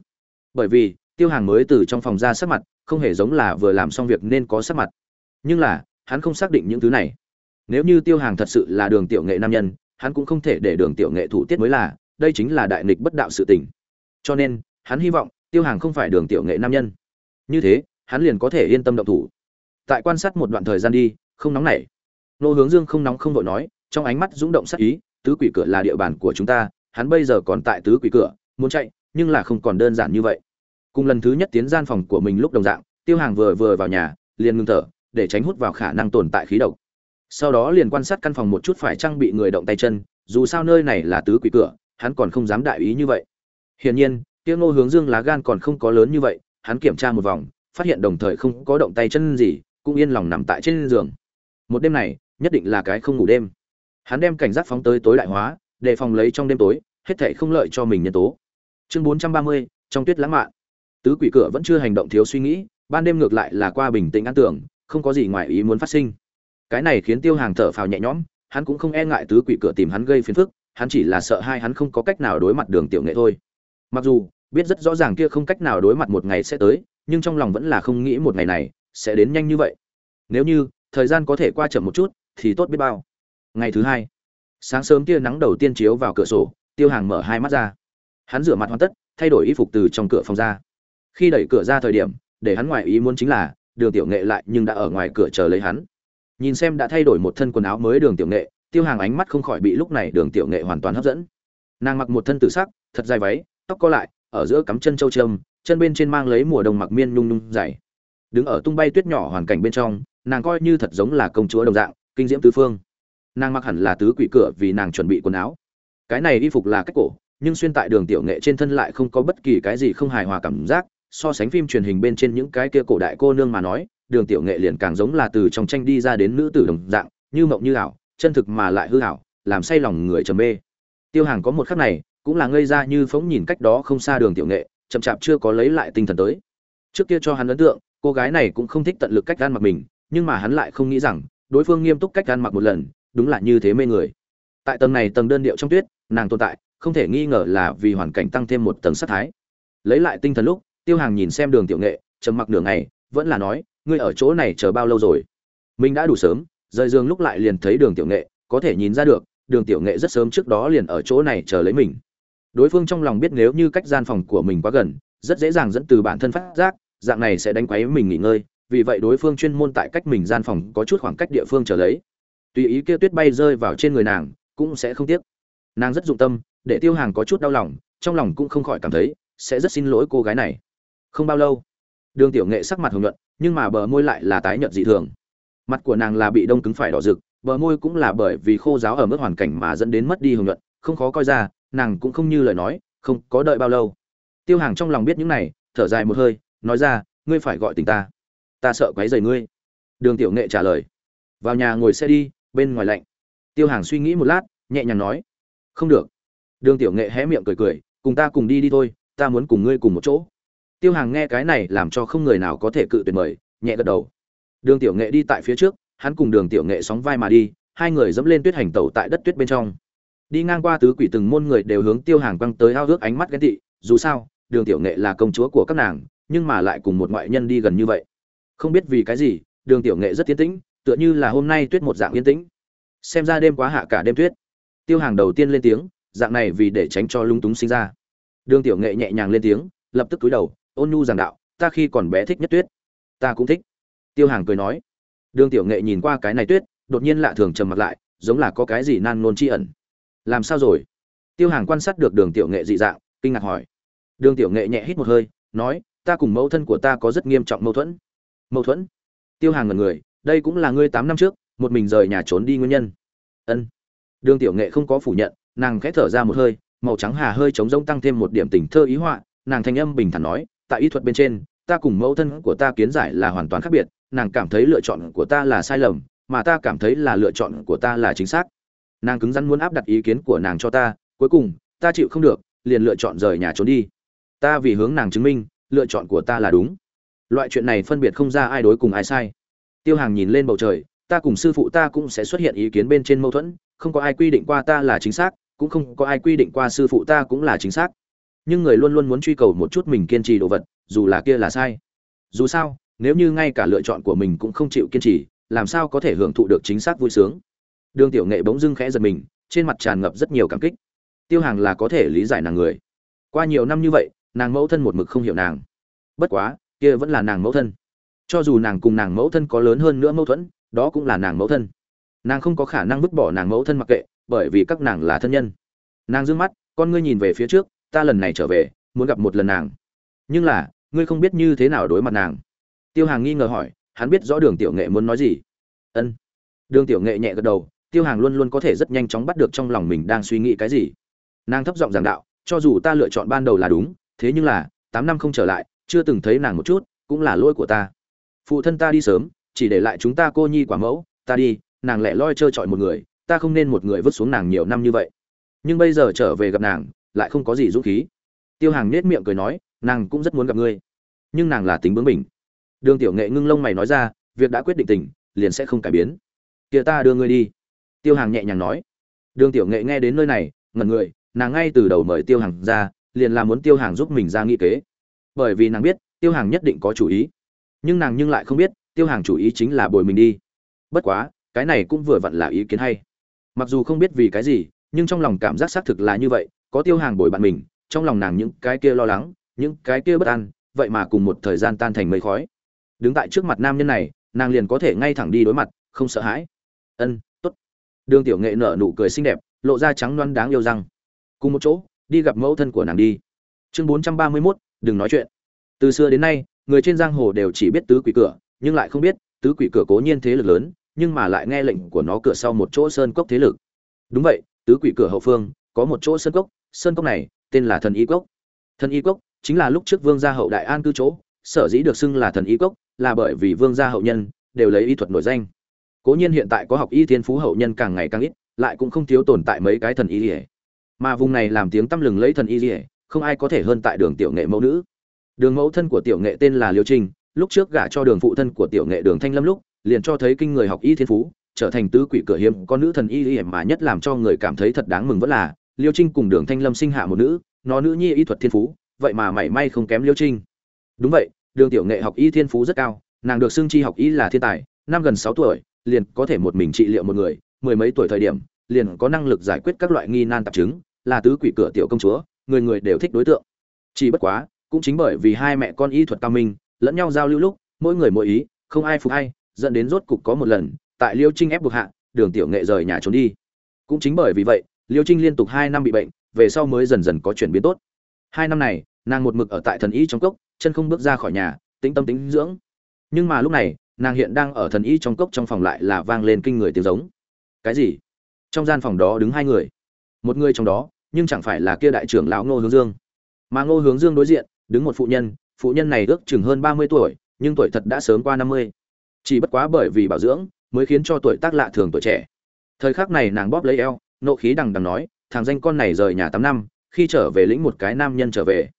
Bởi vì, tiêu hàng mới từ trong phòng ra sắc mặt, không hề giống là vừa làm xong việc nên có sắc mặt. Nhưng là, hắn không xác định những thứ này. Nếu như tiêu hàng thật sự là đường tiểu nghệ nam nhân, hắn cũng không thể để đường tiểu nghệ thủ tiết mới là, đây chính là đại nghịch bất đạo sự tình. Cho nên, hắn hy vọng, tiêu hàng không phải đường tiểu nghệ nam nhân. Như thế, hắn liền có thể yên tâm động thủ. Tại quan sát một đoạn thời gian đi, không nóng nảy. Nô hướng dương không nóng không vội nói, trong ánh mắt dũng động sắc ý, tứ quỷ cửa là địa bàn của chúng ta, hắn bây giờ còn tại tứ quỷ cửa muốn chạy, nhưng là không còn đơn giản như vậy. Cùng lần thứ nhất tiến gian phòng của mình lúc đồng dạng, tiêu hàng vừa vừa vào nhà, liền ngưng thở, để tránh hút vào khả năng tồn tại khí độc. Sau đó liền quan sát căn phòng một chút phải trang bị người động tay chân, dù sao nơi này là tứ quỷ cửa, hắn còn không dám đại ý như vậy. Hiển nhiên, tiêu ngô hướng dương lá gan còn không có lớn như vậy, hắn kiểm tra một vòng, phát hiện đồng thời không có động tay chân gì, cũng yên lòng nằm tại trên giường. Một đêm này, nhất định là cái không ngủ đêm. Hắn đem cảnh giác phóng tới tối đại hóa, đề phòng lấy trong đêm tối hết thảy không lợi cho mình nhân tố. Chương bốn trăm ba mươi, trong tuyết lãng mạn. Tứ quỷ cửa vẫn chưa hành động thiếu suy nghĩ, ban đêm ngược lại là qua bình tĩnh an tưởng, không có gì ngoài ý muốn phát sinh. Cái này khiến tiêu hàng thở phào nhẹ nhõm, hắn cũng không e ngại tứ quỷ cửa tìm hắn gây phiền phức, hắn chỉ là sợ hai hắn không có cách nào đối mặt đường tiểu nghệ thôi. Mặc dù, biết rất rõ ràng kia không cách nào đối mặt một ngày sẽ tới, nhưng trong lòng vẫn là không nghĩ một ngày này sẽ đến nhanh như vậy. Nếu như, thời gian có thể qua chậm một chút, thì tốt biết bao. Ngày thứ hai, sáng sớm tia nắng đầu tiên chiếu vào cửa sổ tiêu hàng mở hai mắt ra. Hắn rửa mặt hoàn tất, thay đổi y phục từ trong cửa phòng ra. Khi đẩy cửa ra thời điểm, để hắn ngoài ý muốn chính là, đường tiểu nghệ lại nhưng đã ở ngoài cửa chờ lấy hắn. Nhìn xem đã thay đổi một thân quần áo mới đường tiểu nghệ, tiêu hàng ánh mắt không khỏi bị lúc này đường tiểu nghệ hoàn toàn hấp dẫn. Nàng mặc một thân tử sắc, thật dài váy, tóc co lại, ở giữa cắm chân châu trâm, chân bên trên mang lấy mùa đông mặc miên nhung nhung dày. Đứng ở tung bay tuyết nhỏ hoàn cảnh bên trong, nàng coi như thật giống là công chúa đồng dạng, kinh diễm tứ phương. Nàng mặc hẳn là tứ quỷ cửa vì nàng chuẩn bị quần áo cái này y phục là cách cổ, nhưng xuyên tại đường tiểu nghệ trên thân lại không có bất kỳ cái gì không hài hòa cảm giác. So sánh phim truyền hình bên trên những cái kia cổ đại cô nương mà nói, đường tiểu nghệ liền càng giống là từ trong tranh đi ra đến nữ tử đồng dạng, như mộng như ảo, chân thực mà lại hư ảo, làm say lòng người trầm mê. Tiêu hàng có một khắc này, cũng là ngây ra như phóng nhìn cách đó không xa đường tiểu nghệ, chậm chạp chưa có lấy lại tinh thần tới. Trước kia cho hắn ấn tượng, cô gái này cũng không thích tận lực cách gan mặc mình, nhưng mà hắn lại không nghĩ rằng, đối phương nghiêm túc cách gan mặc một lần, đúng là như thế mê người. Tại tầng này tầng đơn điệu trong tuyết nàng tồn tại, không thể nghi ngờ là vì hoàn cảnh tăng thêm một tầng sát thái. Lấy lại tinh thần lúc, tiêu hàng nhìn xem đường tiểu nghệ, trầm mặc nửa ngày, vẫn là nói, ngươi ở chỗ này chờ bao lâu rồi? Mình đã đủ sớm. Rời giường lúc lại liền thấy đường tiểu nghệ, có thể nhìn ra được, đường tiểu nghệ rất sớm trước đó liền ở chỗ này chờ lấy mình. Đối phương trong lòng biết nếu như cách gian phòng của mình quá gần, rất dễ dàng dẫn từ bản thân phát giác, dạng này sẽ đánh quấy mình nghỉ ngơi, vì vậy đối phương chuyên môn tại cách mình gian phòng có chút khoảng cách địa phương trở lấy. Tùy ý kia tuyết bay rơi vào trên người nàng, cũng sẽ không tiếc nàng rất dụng tâm, để tiêu hàng có chút đau lòng, trong lòng cũng không khỏi cảm thấy, sẽ rất xin lỗi cô gái này. Không bao lâu, đường tiểu nghệ sắc mặt hồng nhuận, nhưng mà bờ môi lại là tái nhợt dị thường. Mặt của nàng là bị đông cứng phải đỏ rực, bờ môi cũng là bởi vì khô giáo ở mức hoàn cảnh mà dẫn đến mất đi hồng nhuận, không khó coi ra, nàng cũng không như lời nói, không có đợi bao lâu. Tiêu hàng trong lòng biết những này, thở dài một hơi, nói ra, ngươi phải gọi tình ta. Ta sợ quấy rầy ngươi. Đường tiểu nghệ trả lời, vào nhà ngồi xe đi, bên ngoài lạnh. Tiêu hàng suy nghĩ một lát, nhẹ nhàng nói không được. Đường tiểu nghệ hé miệng cười cười, cùng ta cùng đi đi thôi, ta muốn cùng ngươi cùng một chỗ. Tiêu hàng nghe cái này làm cho không người nào có thể cự tuyệt mời, nhẹ gật đầu. Đường tiểu nghệ đi tại phía trước, hắn cùng đường tiểu nghệ sóng vai mà đi, hai người dẫm lên tuyết hành tẩu tại đất tuyết bên trong. Đi ngang qua tứ quỷ từng môn người đều hướng tiêu hàng quăng tới ao ước ánh mắt ghen tị, dù sao, đường tiểu nghệ là công chúa của các nàng, nhưng mà lại cùng một ngoại nhân đi gần như vậy. Không biết vì cái gì, đường tiểu nghệ rất tiến tĩnh, tựa như là hôm nay tuyết một dạng yên tĩnh. Xem ra đêm quá hạ cả đêm tuyết tiêu hàng đầu tiên lên tiếng, dạng này vì để tránh cho lung túng sinh ra. Đường tiểu nghệ nhẹ nhàng lên tiếng, lập tức cúi đầu, ôn nhu giảng đạo, ta khi còn bé thích nhất tuyết. Ta cũng thích. Tiêu hàng cười nói. Đường tiểu nghệ nhìn qua cái này tuyết, đột nhiên lạ thường trầm mặt lại, giống là có cái gì nan nôn tri ẩn. Làm sao rồi? Tiêu hàng quan sát được đường tiểu nghệ dị dạng, kinh ngạc hỏi. Đường tiểu nghệ nhẹ hít một hơi, nói, ta cùng mẫu thân của ta có rất nghiêm trọng mâu thuẫn. Mâu thuẫn? Tiêu hàng ngần người, đây cũng là ngươi tám năm trước, một mình rời nhà trốn đi nguyên nhân. Ân đường tiểu nghệ không có phủ nhận, nàng khẽ thở ra một hơi, màu trắng hà hơi trống rông tăng thêm một điểm tình thơ ý họa, nàng thanh âm bình thản nói, tại y thuật bên trên, ta cùng mẫu thân của ta kiến giải là hoàn toàn khác biệt, nàng cảm thấy lựa chọn của ta là sai lầm, mà ta cảm thấy là lựa chọn của ta là chính xác. Nàng cứng rắn muốn áp đặt ý kiến của nàng cho ta, cuối cùng, ta chịu không được, liền lựa chọn rời nhà trốn đi. Ta vì hướng nàng chứng minh, lựa chọn của ta là đúng. Loại chuyện này phân biệt không ra ai đối cùng ai sai. Tiêu hàng nhìn lên bầu trời, ta cùng sư phụ ta cũng sẽ xuất hiện ý kiến bên trên mâu thuẫn không có ai quy định qua ta là chính xác, cũng không có ai quy định qua sư phụ ta cũng là chính xác. Nhưng người luôn luôn muốn truy cầu một chút mình kiên trì đồ vật, dù là kia là sai. Dù sao, nếu như ngay cả lựa chọn của mình cũng không chịu kiên trì, làm sao có thể hưởng thụ được chính xác vui sướng? Đường tiểu nghệ bỗng dưng khẽ giật mình, trên mặt tràn ngập rất nhiều cảm kích. Tiêu hàng là có thể lý giải nàng người. Qua nhiều năm như vậy, nàng mẫu thân một mực không hiểu nàng. Bất quá, kia vẫn là nàng mẫu thân. Cho dù nàng cùng nàng mẫu thân có lớn hơn nữa mâu thuẫn, đó cũng là nàng mẫu thân nàng không có khả năng vứt bỏ nàng mẫu thân mặc kệ, bởi vì các nàng là thân nhân. Nàng d ư ơ n g mắt, con ngươi nhìn về phía trước, ta lần này trở về, muốn gặp một lần nàng. Nhưng là, ngươi không biết như thế nào đối mặt nàng. Tiêu hàng nghi ngờ hỏi, hắn biết rõ đường tiểu nghệ muốn nói gì? Ân. Đường tiểu nghệ nhẹ gật đầu, tiêu hàng luôn luôn có thể rất nhanh chóng bắt được trong lòng mình đang suy nghĩ cái gì. Nàng thấp giọng giảng đạo, cho dù ta lựa chọn ban đầu là đúng, thế nhưng là, tám năm không trở lại, chưa từng thấy nàng một chút, cũng là lỗi của ta. Phụ thân ta đi sớm, chỉ để lại chúng ta cô nhi quả mẫu, ta đi nàng lẻ loi trơ trọi một người, ta không nên một người vứt xuống nàng nhiều năm như vậy. Nhưng bây giờ trở về gặp nàng, lại không có gì dũng khí. Tiêu hàng nết miệng cười nói, nàng cũng rất muốn gặp ngươi. Nhưng nàng là tính bướng bỉnh. Đường tiểu nghệ ngưng lông mày nói ra, việc đã quyết định tình, liền sẽ không cải biến. Kia ta đưa ngươi đi. Tiêu hàng nhẹ nhàng nói. Đường tiểu nghệ nghe đến nơi này, ngẩn người, nàng ngay từ đầu mời tiêu hàng ra, liền là muốn tiêu hàng giúp mình ra nghị kế. Bởi vì nàng biết, tiêu hàng nhất định có chủ ý. Nhưng nàng nhưng lại không biết, tiêu hàng chủ ý chính là bồi mình đi. Bất quá cái này cũng vừa vặn là ý kiến hay. Mặc dù không biết vì cái gì, nhưng trong lòng cảm giác xác thực là như vậy, có tiêu hàng bồi bạn mình, trong lòng nàng những cái kia lo lắng, những cái kia bất an, vậy mà cùng một thời gian tan thành mây khói. Đứng tại trước mặt nam nhân này, nàng liền có thể ngay thẳng đi đối mặt, không sợ hãi. Ân t ố t đường tiểu nghệ nở nụ cười xinh đẹp, lộ ra trắng loăn đáng yêu răng. Cùng một chỗ, đi gặp mẫu thân của nàng đi. Chương bốn trăm ba mươi mốt, đừng nói chuyện. Từ xưa đến nay, người trên giang hồ đều chỉ biết tứ quỷ cửa, nhưng lại không biết tứ quỷ cửa cố nhiên thế lực lớn nhưng mà lại nghe lệnh của nó cửa sau một chỗ sơn cốc thế lực. Đúng vậy, tứ quỷ cửa hậu phương, có một chỗ sơn cốc sơn cốc này, tên là thần y cốc. Thần y cốc chính là lúc trước vương gia hậu đại an cư chỗ, sở dĩ được xưng là thần y cốc là bởi vì vương gia hậu nhân đều lấy y thuật nổi danh. Cố nhiên hiện tại có học y thiên phú hậu nhân càng ngày càng ít, lại cũng không thiếu tồn tại mấy cái thần y ỉa mà vùng này làm tiếng tăm lừng lấy thần y ỉa không ai có thể hơn tại đường tiểu nghệ mẫu nữ. Đường mẫu thân của tiểu nghệ tên là liêu trinh lúc trước gả cho đường phụ thân của tiểu nghệ đường thanh lâm lúc liền cho thấy kinh người học y thiên phú, trở thành tứ quỷ cửa hiếm, con nữ thần y y mà nhất làm cho người cảm thấy thật đáng mừng vẫn là, liêu trinh cùng đường thanh lâm sinh hạ một nữ, nó nữ nhi y thuật thiên phú, vậy mà mảy may không kém liêu trinh. Đúng vậy, đường tiểu nghệ học y thiên phú rất cao, nàng được xưng chi học y là thiên tài, năm gần sáu tuổi, liền có thể một mình trị liệu một người, mười mấy tuổi thời điểm, liền có năng lực giải quyết các loại nghi nan tạp chứng, là tứ quỷ cửa tiểu công chúa, người người đều thích đối tượng. Chỉ bất quá, cũng chính bởi vì hai mẹ con y thuật cao minh, lẫn nhau giao lưu lúc, mỗi người mỗi ý, không ai phục hay dẫn đến rốt cục có một lần, tại liêu trinh ép buộc hạ, đường tiểu nghệ rời nhà trốn đi. Cũng chính bởi vì vậy, liêu trinh liên tục hai năm bị bệnh, về sau mới dần dần có chuyển biến tốt. Hai năm này, nàng một mực ở tại thần y trong cốc, chân không bước ra khỏi nhà, tĩnh tâm tĩnh dưỡng. Nhưng mà lúc này, nàng hiện đang ở thần y trong cốc trong phòng lại là vang lên kinh người tiếng giống. Cái gì? Trong gian phòng đó đứng hai người. Một người trong đó, nhưng chẳng phải là kia đại trưởng lão ngô hướng dương. Mà ngô hướng dương đối diện, đứng một phụ nhân phụ nhân này ước chừng hơn ba mươi tuổi, nhưng tuổi thật đã sớm qua năm mươi chỉ bất quá bởi vì bảo dưỡng, mới khiến cho tuổi tác lạ thường tuổi trẻ. Thời khắc này nàng bóp lấy eo, nộ khí đằng đằng nói, thằng danh con này rời nhà tám năm, khi trở về lĩnh một cái nam nhân trở về.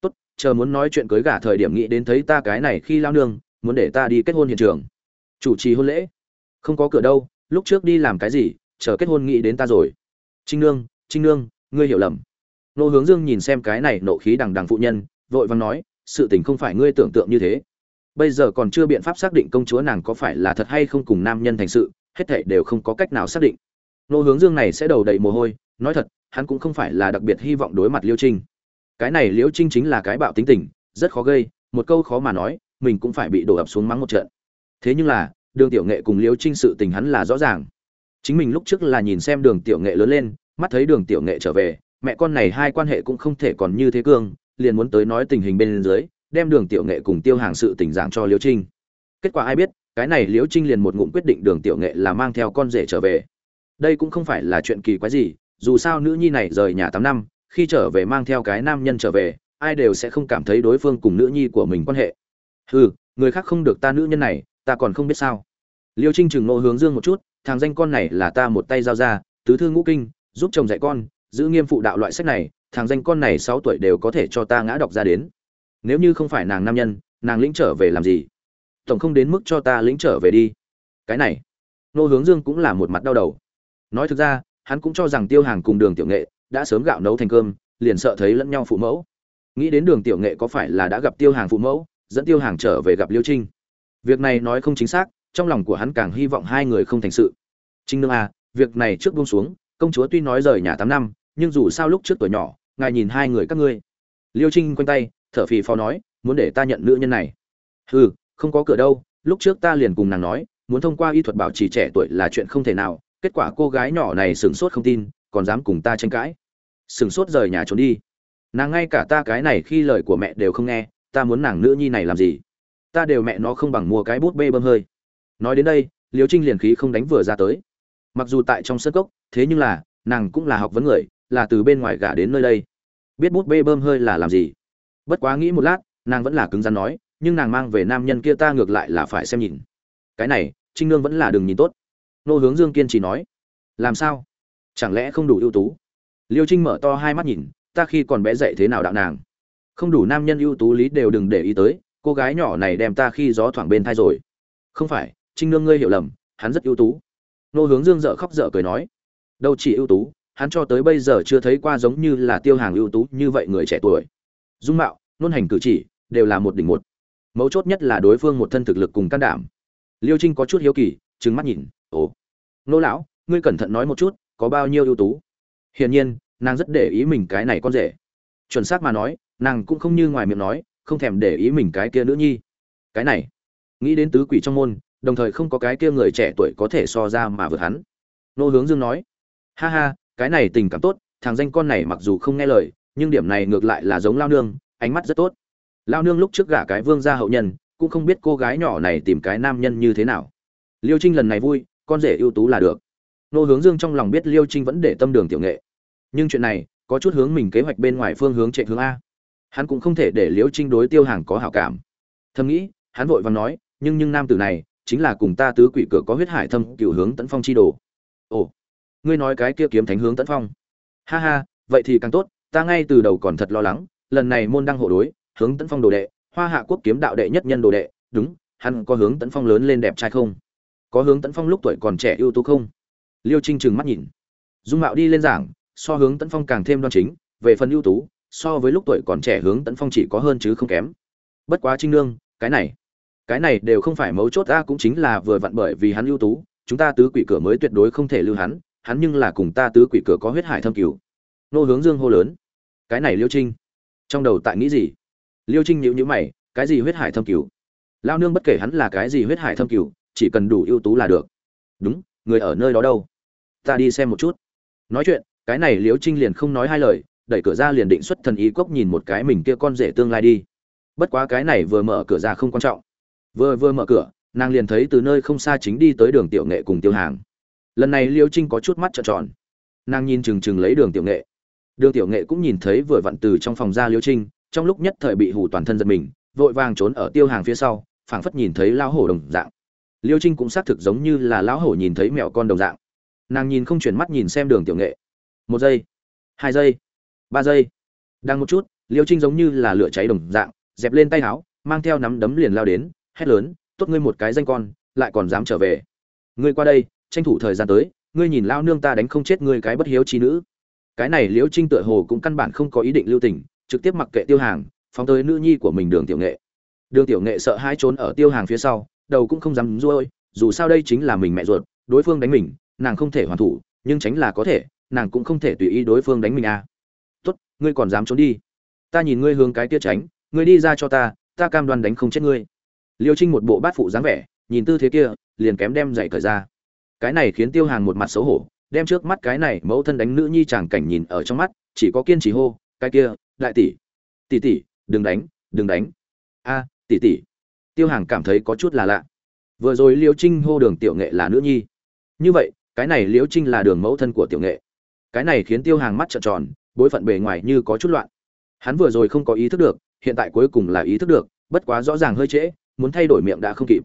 Tốt, chờ muốn nói chuyện cưới gả thời điểm nghĩ đến thấy ta cái này khi lao nương, muốn để ta đi kết hôn hiện trường. Chủ trì hôn lễ? Không có cửa đâu, lúc trước đi làm cái gì, chờ kết hôn nghĩ đến ta rồi. Trinh nương trinh nương, ngươi hiểu lầm. Nô hướng dương nhìn xem cái này nộ khí đằng đằng phụ nhân, vội vàng nói, sự tình không phải ngươi tưởng tượng như thế bây giờ còn chưa biện pháp xác định công chúa nàng có phải là thật hay không cùng nam nhân thành sự, hết thảy đều không có cách nào xác định. Nô hướng dương này sẽ đầu đầy mồ hôi, nói thật, hắn cũng không phải là đặc biệt hy vọng đối mặt liêu trinh. Cái này liêu trinh chính là cái bạo tính tình, rất khó gây, một câu khó mà nói, mình cũng phải bị đổ ập xuống mắng một trận. Thế nhưng là, đường tiểu nghệ cùng liêu trinh sự tình hắn là rõ ràng. Chính mình lúc trước là nhìn xem đường tiểu nghệ lớn lên, mắt thấy đường tiểu nghệ trở về, mẹ con này hai quan hệ cũng không thể còn như thế cương, liền muốn tới nói tình hình bên dưới đem đường tiểu nghệ cùng tiêu hàng sự tình giảng cho Liễu trinh. Kết quả ai biết, cái này Liễu trinh liền một ngụm quyết định đường tiểu nghệ là mang theo con rể trở về. Đây cũng không phải là chuyện kỳ quái gì, dù sao nữ nhi này rời nhà tám năm, khi trở về mang theo cái nam nhân trở về, ai đều sẽ không cảm thấy đối phương cùng nữ nhi của mình quan hệ. Hừ, người khác không được ta nữ nhân này, ta còn không biết sao. Liêu trinh chừng nộ hướng dương một chút, thằng danh con này là ta một tay giao ra, tứ thư ngũ kinh, giúp chồng dạy con, giữ nghiêm phụ đạo loại sách này, thằng danh con này sáu tuổi đều có thể cho ta ngã đọc ra đến nếu như không phải nàng nam nhân, nàng lĩnh trở về làm gì? Tổng không đến mức cho ta lĩnh trở về đi. Cái này, nô hướng dương cũng là một mặt đau đầu. Nói thực ra, hắn cũng cho rằng tiêu hàng cùng đường tiểu nghệ đã sớm gạo nấu thành cơm, liền sợ thấy lẫn nhau phụ mẫu. Nghĩ đến đường tiểu nghệ có phải là đã gặp tiêu hàng phụ mẫu, dẫn tiêu hàng trở về gặp liêu trinh. Việc này nói không chính xác, trong lòng của hắn càng hy vọng hai người không thành sự. Trinh nương à việc này trước buông xuống, công chúa tuy nói rời nhà tám năm, nhưng dù sao lúc trước tuổi nhỏ, ngài nhìn hai người các ngươi. Liêu trinh quanh tay thở phì phò nói, muốn để ta nhận nữ nhân này. Hừ, không có cửa đâu, lúc trước ta liền cùng nàng nói, muốn thông qua y thuật bảo trì trẻ tuổi là chuyện không thể nào, kết quả cô gái nhỏ này sửng sốt không tin, còn dám cùng ta tranh cãi. Sửng sốt rời nhà trốn đi. Nàng ngay cả ta cái này khi lời của mẹ đều không nghe, ta muốn nàng nữ nhi này làm gì? Ta đều mẹ nó không bằng mua cái bút bê bơm hơi. Nói đến đây, Liễu trinh liền khí không đánh vừa ra tới. Mặc dù tại trong sân cốc, thế nhưng là, nàng cũng là học vấn người, là từ bên ngoài gả đến nơi đây. Biết bút bê bơm hơi là làm gì? Bất quá nghĩ một lát, nàng vẫn là cứng rắn nói, nhưng nàng mang về nam nhân kia ta ngược lại là phải xem nhìn. Cái này, trinh nương vẫn là đừng nhìn tốt. Nô hướng dương kiên trì nói. Làm sao? Chẳng lẽ không đủ ưu tú? Liêu trinh mở to hai mắt nhìn, ta khi còn bé dậy thế nào đạo nàng? Không đủ nam nhân ưu tú lý đều đừng để ý tới, cô gái nhỏ này đem ta khi gió thoảng bên thai rồi. Không phải, trinh nương ngươi hiểu lầm, hắn rất ưu tú. Nô hướng dương dợ khóc dở cười nói. Đâu chỉ ưu tú, hắn cho tới bây giờ chưa thấy qua giống như là tiêu hàng ưu tú như vậy người trẻ tuổi. Dung mạo nôn hành cử chỉ, đều là một đỉnh một. Mấu chốt nhất là đối phương một thân thực lực cùng can đảm. Liêu trinh có chút hiếu kỳ, trừng mắt nhìn, ồ, nô lão, ngươi cẩn thận nói một chút, có bao nhiêu ưu tú? Hiển nhiên, nàng rất để ý mình cái này con rể. Chuẩn xác mà nói, nàng cũng không như ngoài miệng nói, không thèm để ý mình cái kia nữ nhi. Cái này, nghĩ đến tứ quỷ trong môn, đồng thời không có cái kia người trẻ tuổi có thể so ra mà vượt hắn. Nô hướng dương nói, ha ha, cái này tình cảm tốt, thằng danh con này mặc dù không nghe lời, nhưng điểm này ngược lại là giống lao nương ánh mắt rất tốt. Lao nương lúc trước gả cái vương gia hậu nhân, cũng không biết cô gái nhỏ này tìm cái nam nhân như thế nào. Liêu trinh lần này vui, con rể ưu tú là được. Nô hướng dương trong lòng biết liêu trinh vẫn để tâm đường tiểu nghệ. Nhưng chuyện này, có chút hướng mình kế hoạch bên ngoài phương hướng chạy hướng a. Hắn cũng không thể để liêu trinh đối tiêu hàng có hảo cảm. Thầm nghĩ, hắn vội vàng nói, nhưng nhưng nam tử này, chính là cùng ta tứ quỷ cửa có huyết hải thâm, cựu hướng tấn phong chi đồ. Ồ, ngươi nói cái kia kiếm thánh hướng tấn phong. Ha ha, vậy thì càng tốt, ta ngay từ đầu còn thật lo lắng lần này môn đăng hộ đối, hướng tấn phong đồ đệ, hoa hạ quốc kiếm đạo đệ nhất nhân đồ đệ, đúng, hắn có hướng tấn phong lớn lên đẹp trai không? Có hướng tấn phong lúc tuổi còn trẻ ưu tú không? Liêu trinh trừng mắt nhìn. Dung mạo đi lên giảng, so hướng tấn phong càng thêm đoan chính, về phần ưu tú, so với lúc tuổi còn trẻ hướng tấn phong chỉ có hơn chứ không kém. Bất quá trinh nương, cái này cái này đều không phải mấu chốt ta cũng chính là vừa vặn bởi vì hắn ưu tú, chúng ta tứ quỷ cửa mới tuyệt đối không thể lưu hắn hắn nhưng là cùng ta tứ quỷ cửa có huyết hải thâm cửu. Nô hướng dương hô lớn. Cái này liêu trinh trong đầu tại nghĩ gì? Liêu trinh nhữ nhữ mày, cái gì huyết hải thâm cửu? Lao nương bất kể hắn là cái gì huyết hải thâm cửu, chỉ cần đủ ưu tú là được. Đúng, người ở nơi đó đâu? Ta đi xem một chút. Nói chuyện, cái này liêu trinh liền không nói hai lời, đẩy cửa ra liền định xuất thần ý cốc nhìn một cái mình kia con rể tương lai đi. Bất quá cái này vừa mở cửa ra không quan trọng. Vừa vừa mở cửa, nàng liền thấy từ nơi không xa chính đi tới đường tiểu nghệ cùng tiêu hàng. Lần này liêu trinh có chút mắt trợn tròn. Nàng nhìn chừng chừng lấy đường tiểu nghệ đường tiểu nghệ cũng nhìn thấy vừa vặn từ trong phòng ra liêu trinh, trong lúc nhất thời bị hù toàn thân giật mình, vội vàng trốn ở tiêu hàng phía sau, phảng phất nhìn thấy lão hổ đồng dạng. Liêu trinh cũng xác thực giống như là lão hổ nhìn thấy mèo con đồng dạng. Nàng nhìn không chuyển mắt nhìn xem đường tiểu nghệ. Một giây, hai giây, ba giây. Đang một chút, liêu trinh giống như là lửa cháy đồng dạng, dẹp lên tay áo, mang theo nắm đấm liền lao đến, hét lớn, tốt ngươi một cái danh con, lại còn dám trở về. Ngươi qua đây, tranh thủ thời gian tới, ngươi nhìn lao nương ta đánh không chết ngươi cái bất hiếu chi nữ cái này liễu trinh tựa hồ cũng căn bản không có ý định lưu tình, trực tiếp mặc kệ tiêu hàng, phóng tới nữ nhi của mình đường tiểu nghệ. Đường tiểu nghệ sợ hai trốn ở tiêu hàng phía sau, đầu cũng không dám ruôi dù sao đây chính là mình mẹ ruột, đối phương đánh mình, nàng không thể hoàn thủ, nhưng tránh là có thể, nàng cũng không thể tùy ý đối phương đánh mình à. Tốt, ngươi còn dám trốn đi. Ta nhìn ngươi hướng cái kia tránh, ngươi đi ra cho ta ta cam đoan đánh không chết ngươi. Liêu trinh một bộ bát phụ dáng vẻ, nhìn tư thế kia, liền kém đem dậy cởi ra. Cái này khiến tiêu hàng một mặt xấu hổ đem trước mắt cái này mẫu thân đánh nữ nhi chàng cảnh nhìn ở trong mắt, chỉ có kiên trì hô, cái kia, đại tỷ tỷ tỷ, đừng đánh đừng đánh. A, tỷ tỷ. Tiêu hàng cảm thấy có chút là lạ. Vừa rồi liễu trinh hô đường tiểu nghệ là nữ nhi. Như vậy, cái này liễu trinh là đường mẫu thân của tiểu nghệ. Cái này khiến tiêu hàng mắt trợn tròn, bối phận bề ngoài như có chút loạn. Hắn vừa rồi không có ý thức được, hiện tại cuối cùng là ý thức được, bất quá rõ ràng hơi trễ, muốn thay đổi miệng đã không kịp.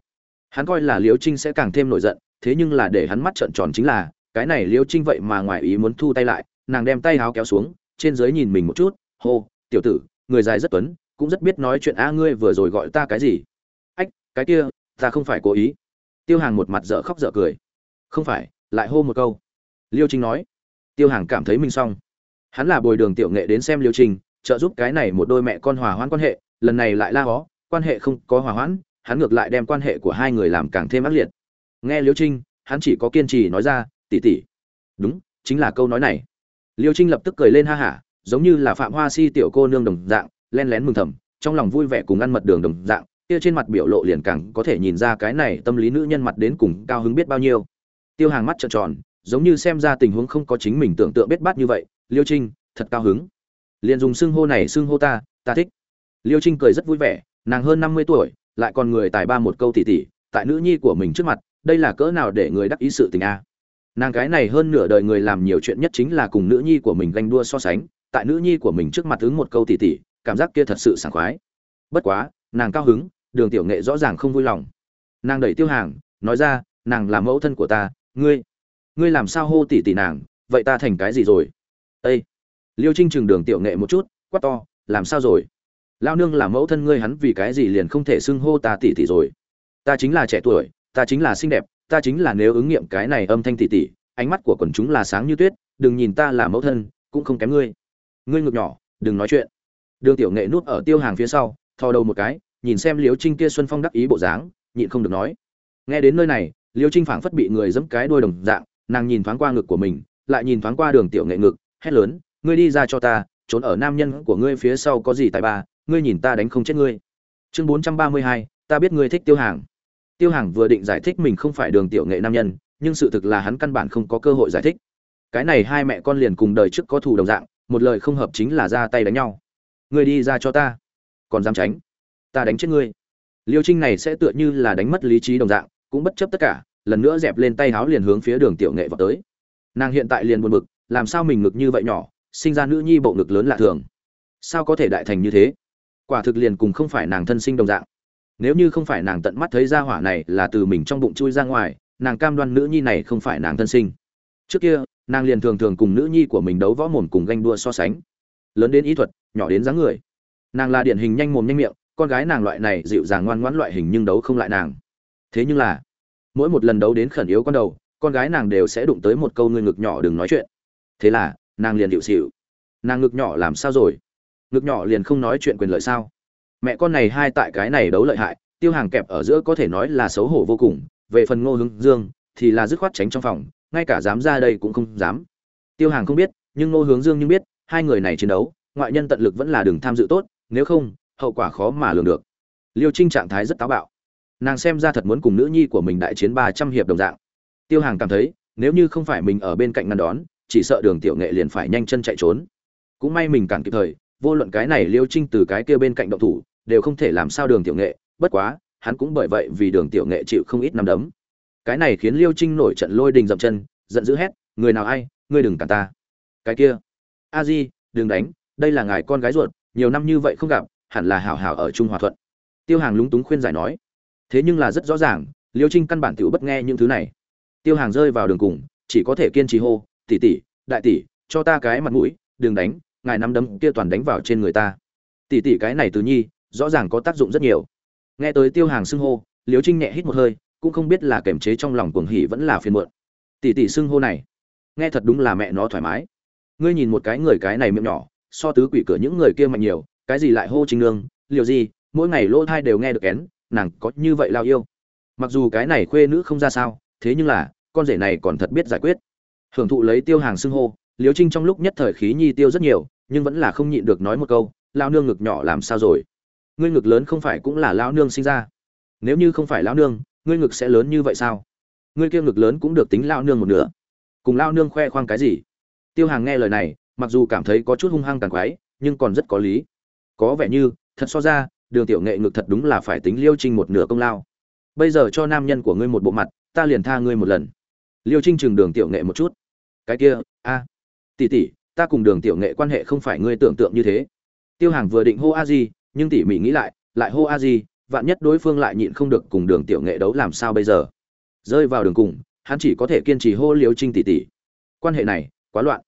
Hắn coi là liễu trinh sẽ càng thêm nổi giận, thế nhưng là để hắn mắt trợn tròn chính là cái này liêu trinh vậy mà ngoài ý muốn thu tay lại, nàng đem tay háo kéo xuống, trên dưới nhìn mình một chút, hô, tiểu tử, người dài rất tuấn, cũng rất biết nói chuyện a, ngươi vừa rồi gọi ta cái gì? Ách, cái kia, ta không phải cố ý. Tiêu hàng một mặt dở khóc dở cười. Không phải, lại hô một câu. Liêu trinh nói. Tiêu hàng cảm thấy mình xong. Hắn là bồi đường tiểu nghệ đến xem liêu trinh, trợ giúp cái này một đôi mẹ con hòa hoãn quan hệ, lần này lại la hó, quan hệ không có hòa hoãn, hắn ngược lại đem quan hệ của hai người làm càng thêm ác liệt. Nghe liêu trinh, hắn chỉ có kiên trì nói ra tỷ tỉ đúng, chính là câu nói này. Liêu trinh lập tức cười lên ha hả, giống như là phạm hoa si tiểu cô nương đồng dạng, len lén mừng thầm, trong lòng vui vẻ cùng ăn mật đường đồng dạng, kia trên mặt biểu lộ liền càng có thể nhìn ra cái này tâm lý nữ nhân mặt đến cùng cao hứng biết bao nhiêu. Tiêu hàng mắt trợn tròn, giống như xem ra tình huống không có chính mình tưởng tượng biết bát như vậy, liêu trinh, thật cao hứng. Liền dùng xưng hô này xưng hô ta ta thích. Liêu trinh cười rất vui vẻ, nàng hơn năm mươi tuổi, lại còn người tài ba một câu tỉ tỉ, tại nữ nhi của mình trước mặt, đây là cỡ nào để người đắc ý sự tình a? Nàng cái này hơn nửa đời người làm nhiều chuyện nhất chính là cùng nữ nhi của mình ganh đua so sánh, tại nữ nhi của mình trước mặt ứng một câu tỉ tỉ, cảm giác kia thật sự sảng khoái. Bất quá, nàng cao hứng, đường tiểu nghệ rõ ràng không vui lòng. Nàng đẩy tiêu hàng, nói ra, nàng là mẫu thân của ta, ngươi ngươi làm sao hô tỉ tỉ nàng, vậy ta thành cái gì rồi? Ây liêu trinh chừng đường tiểu nghệ một chút, quát to, làm sao rồi? Lao nương là mẫu thân ngươi hắn vì cái gì liền không thể xưng hô ta tỉ tỉ rồi? Ta chính là trẻ tuổi, ta chính là xinh đẹp ta chính là nếu ứng nghiệm cái này âm thanh tỉ tỉ, ánh mắt của quần chúng là sáng như tuyết, đừng nhìn ta là mẫu thân, cũng không kém ngươi. Ngươi ngực nhỏ, đừng nói chuyện. Đường tiểu nghệ núp ở tiêu hàng phía sau, thò đầu một cái, nhìn xem liêu trinh kia xuân phong đắc ý bộ dáng, nhịn không được nói. Nghe đến nơi này liêu trinh phảng phất bị người giẫm cái đôi đồng dạng, nàng nhìn thoáng qua ngực của mình, lại nhìn thoáng qua đường tiểu nghệ ngực, hét lớn, ngươi đi ra cho ta, trốn ở nam nhân của ngươi phía sau có gì tài ba, ngươi nhìn ta đánh không chết ngươi. Chương bốn trăm ba mươi hai, ta biết ngươi thích tiêu hàng tiêu hàng vừa định giải thích mình không phải đường tiểu nghệ nam nhân, nhưng sự thực là hắn căn bản không có cơ hội giải thích. Cái này hai mẹ con liền cùng đời trước có thù đồng dạng, một lời không hợp chính là ra tay đánh nhau. Ngươi đi ra cho ta, còn dám tránh? Ta đánh chết ngươi. Liêu trinh này sẽ tựa như là đánh mất lý trí đồng dạng, cũng bất chấp tất cả, lần nữa dẹp lên tay háo liền hướng phía đường tiểu nghệ vào tới. Nàng hiện tại liền buồn bực, làm sao mình ngực như vậy nhỏ, sinh ra nữ nhi bộ ngực lớn lạ thường. Sao có thể đại thành như thế? Quả thực liền cùng không phải nàng thân sinh đồng dạng nếu như không phải nàng tận mắt thấy ra hỏa này là từ mình trong bụng chui ra ngoài, nàng cam đoan nữ nhi này không phải nàng thân sinh. Trước kia, nàng liền thường thường cùng nữ nhi của mình đấu võ mồm cùng ganh đua so sánh. Lớn đến ý thuật, nhỏ đến dáng người. Nàng là điển hình nhanh mồm nhanh miệng, con gái nàng loại này dịu dàng ngoan ngoãn loại hình nhưng đấu không lại nàng. Thế nhưng là, mỗi một lần đấu đến khẩn yếu con đầu, con gái nàng đều sẽ đụng tới một câu ngươi ngực nhỏ đừng nói chuyện. Thế là, nàng liền điệu xịu nàng ngực nhỏ làm sao rồi? Ngực nhỏ liền không nói chuyện quyền lợi sao? Mẹ con này hai tại cái này đấu lợi hại, tiêu hàng kẹp ở giữa có thể nói là xấu hổ vô cùng, về phần ngô hướng dương thì là dứt khoát tránh trong phòng, ngay cả dám ra đây cũng không dám. Tiêu hàng không biết, nhưng ngô hướng dương nhưng biết, hai người này chiến đấu, ngoại nhân tận lực vẫn là đừng tham dự tốt, nếu không, hậu quả khó mà lường được. Liêu trinh trạng thái rất táo bạo. Nàng xem ra thật muốn cùng nữ nhi của mình đại chiến ba trăm hiệp đồng dạng. Tiêu hàng cảm thấy, nếu như không phải mình ở bên cạnh ngăn đón, chỉ sợ đường tiểu nghệ liền phải nhanh chân chạy trốn. Cũng may mình cản kịp thời, vô luận cái này liêu trinh từ cái kia bên cạnh động thủ đều không thể làm sao đường tiểu nghệ, bất quá, hắn cũng bởi vậy vì đường tiểu nghệ chịu không ít năm đấm. Cái này khiến liêu trinh nổi trận lôi đình dậm chân, giận dữ hét, người nào ai, ngươi đừng cản ta. Cái kia, a di, đừng đánh, đây là ngài con gái ruột, nhiều năm như vậy không gặp, hẳn là hảo hảo ở trung hòa thuận. Tiêu hàng lúng túng khuyên giải nói. Thế nhưng là rất rõ ràng, liêu trinh căn bản t bất nghe những thứ này. Tiêu hàng rơi vào đường cùng, chỉ có thể kiên trì hô, tỷ tỷ, đại tỷ, cho ta cái mặt mũi, đừng đánh, ngài nắm đấm kia toàn đánh vào trên người ta. Tỷ tỷ cái này từ nhi rõ ràng có tác dụng rất nhiều. Nghe tới tiêu hàng xưng hô, Liễu trinh nhẹ hít một hơi, cũng không biết là kềm chế trong lòng cuồng hỉ vẫn là phiền muộn. Tỷ tỷ xưng hô này, nghe thật đúng là mẹ nó thoải mái. Ngươi nhìn một cái người cái này miệng nhỏ, so tứ quỷ cửa những người kia mạnh nhiều, cái gì lại hô trinh nương, liều gì, mỗi ngày lỗ thai đều nghe được kén, nàng có như vậy lao yêu. Mặc dù cái này khuê nữ không ra sao, thế nhưng là, con rể này còn thật biết giải quyết. Hưởng thụ lấy tiêu hàng xưng hô liều trinh trong lúc nhất thời khí nhi tiêu rất nhiều, nhưng vẫn là không nhịn được nói một câu, lao nương ngực nhỏ làm sao rồi? Ngươi ngực lớn không phải cũng là lão nương sinh ra. Nếu như không phải lão nương, ngươi ngực sẽ lớn như vậy sao? Ngươi kia ngực lớn cũng được tính lão nương một nửa. Cùng lão nương khoe khoang cái gì? Tiêu hàng nghe lời này, mặc dù cảm thấy có chút hung hăng càng quái, nhưng còn rất có lý. Có vẻ như, thật so ra, đường tiểu nghệ ngực thật đúng là phải tính liêu trinh một nửa công lao. Bây giờ cho nam nhân của ngươi một bộ mặt, ta liền tha ngươi một lần. Liêu trinh chừng đường tiểu nghệ một chút. Cái kia, a. Tỷ tỷ, ta cùng đường tiểu nghệ quan hệ không phải ngươi tưởng tượng như thế. Tiêu hàng vừa định hô a di nhưng tỉ mỉ nghĩ lại lại hô a di, vạn nhất đối phương lại nhịn không được cùng đường tiểu nghệ đấu làm sao bây giờ? Rơi vào đường cùng, hắn chỉ có thể kiên trì hô liêu trinh tỷ tỷ quan hệ này, quá loạn.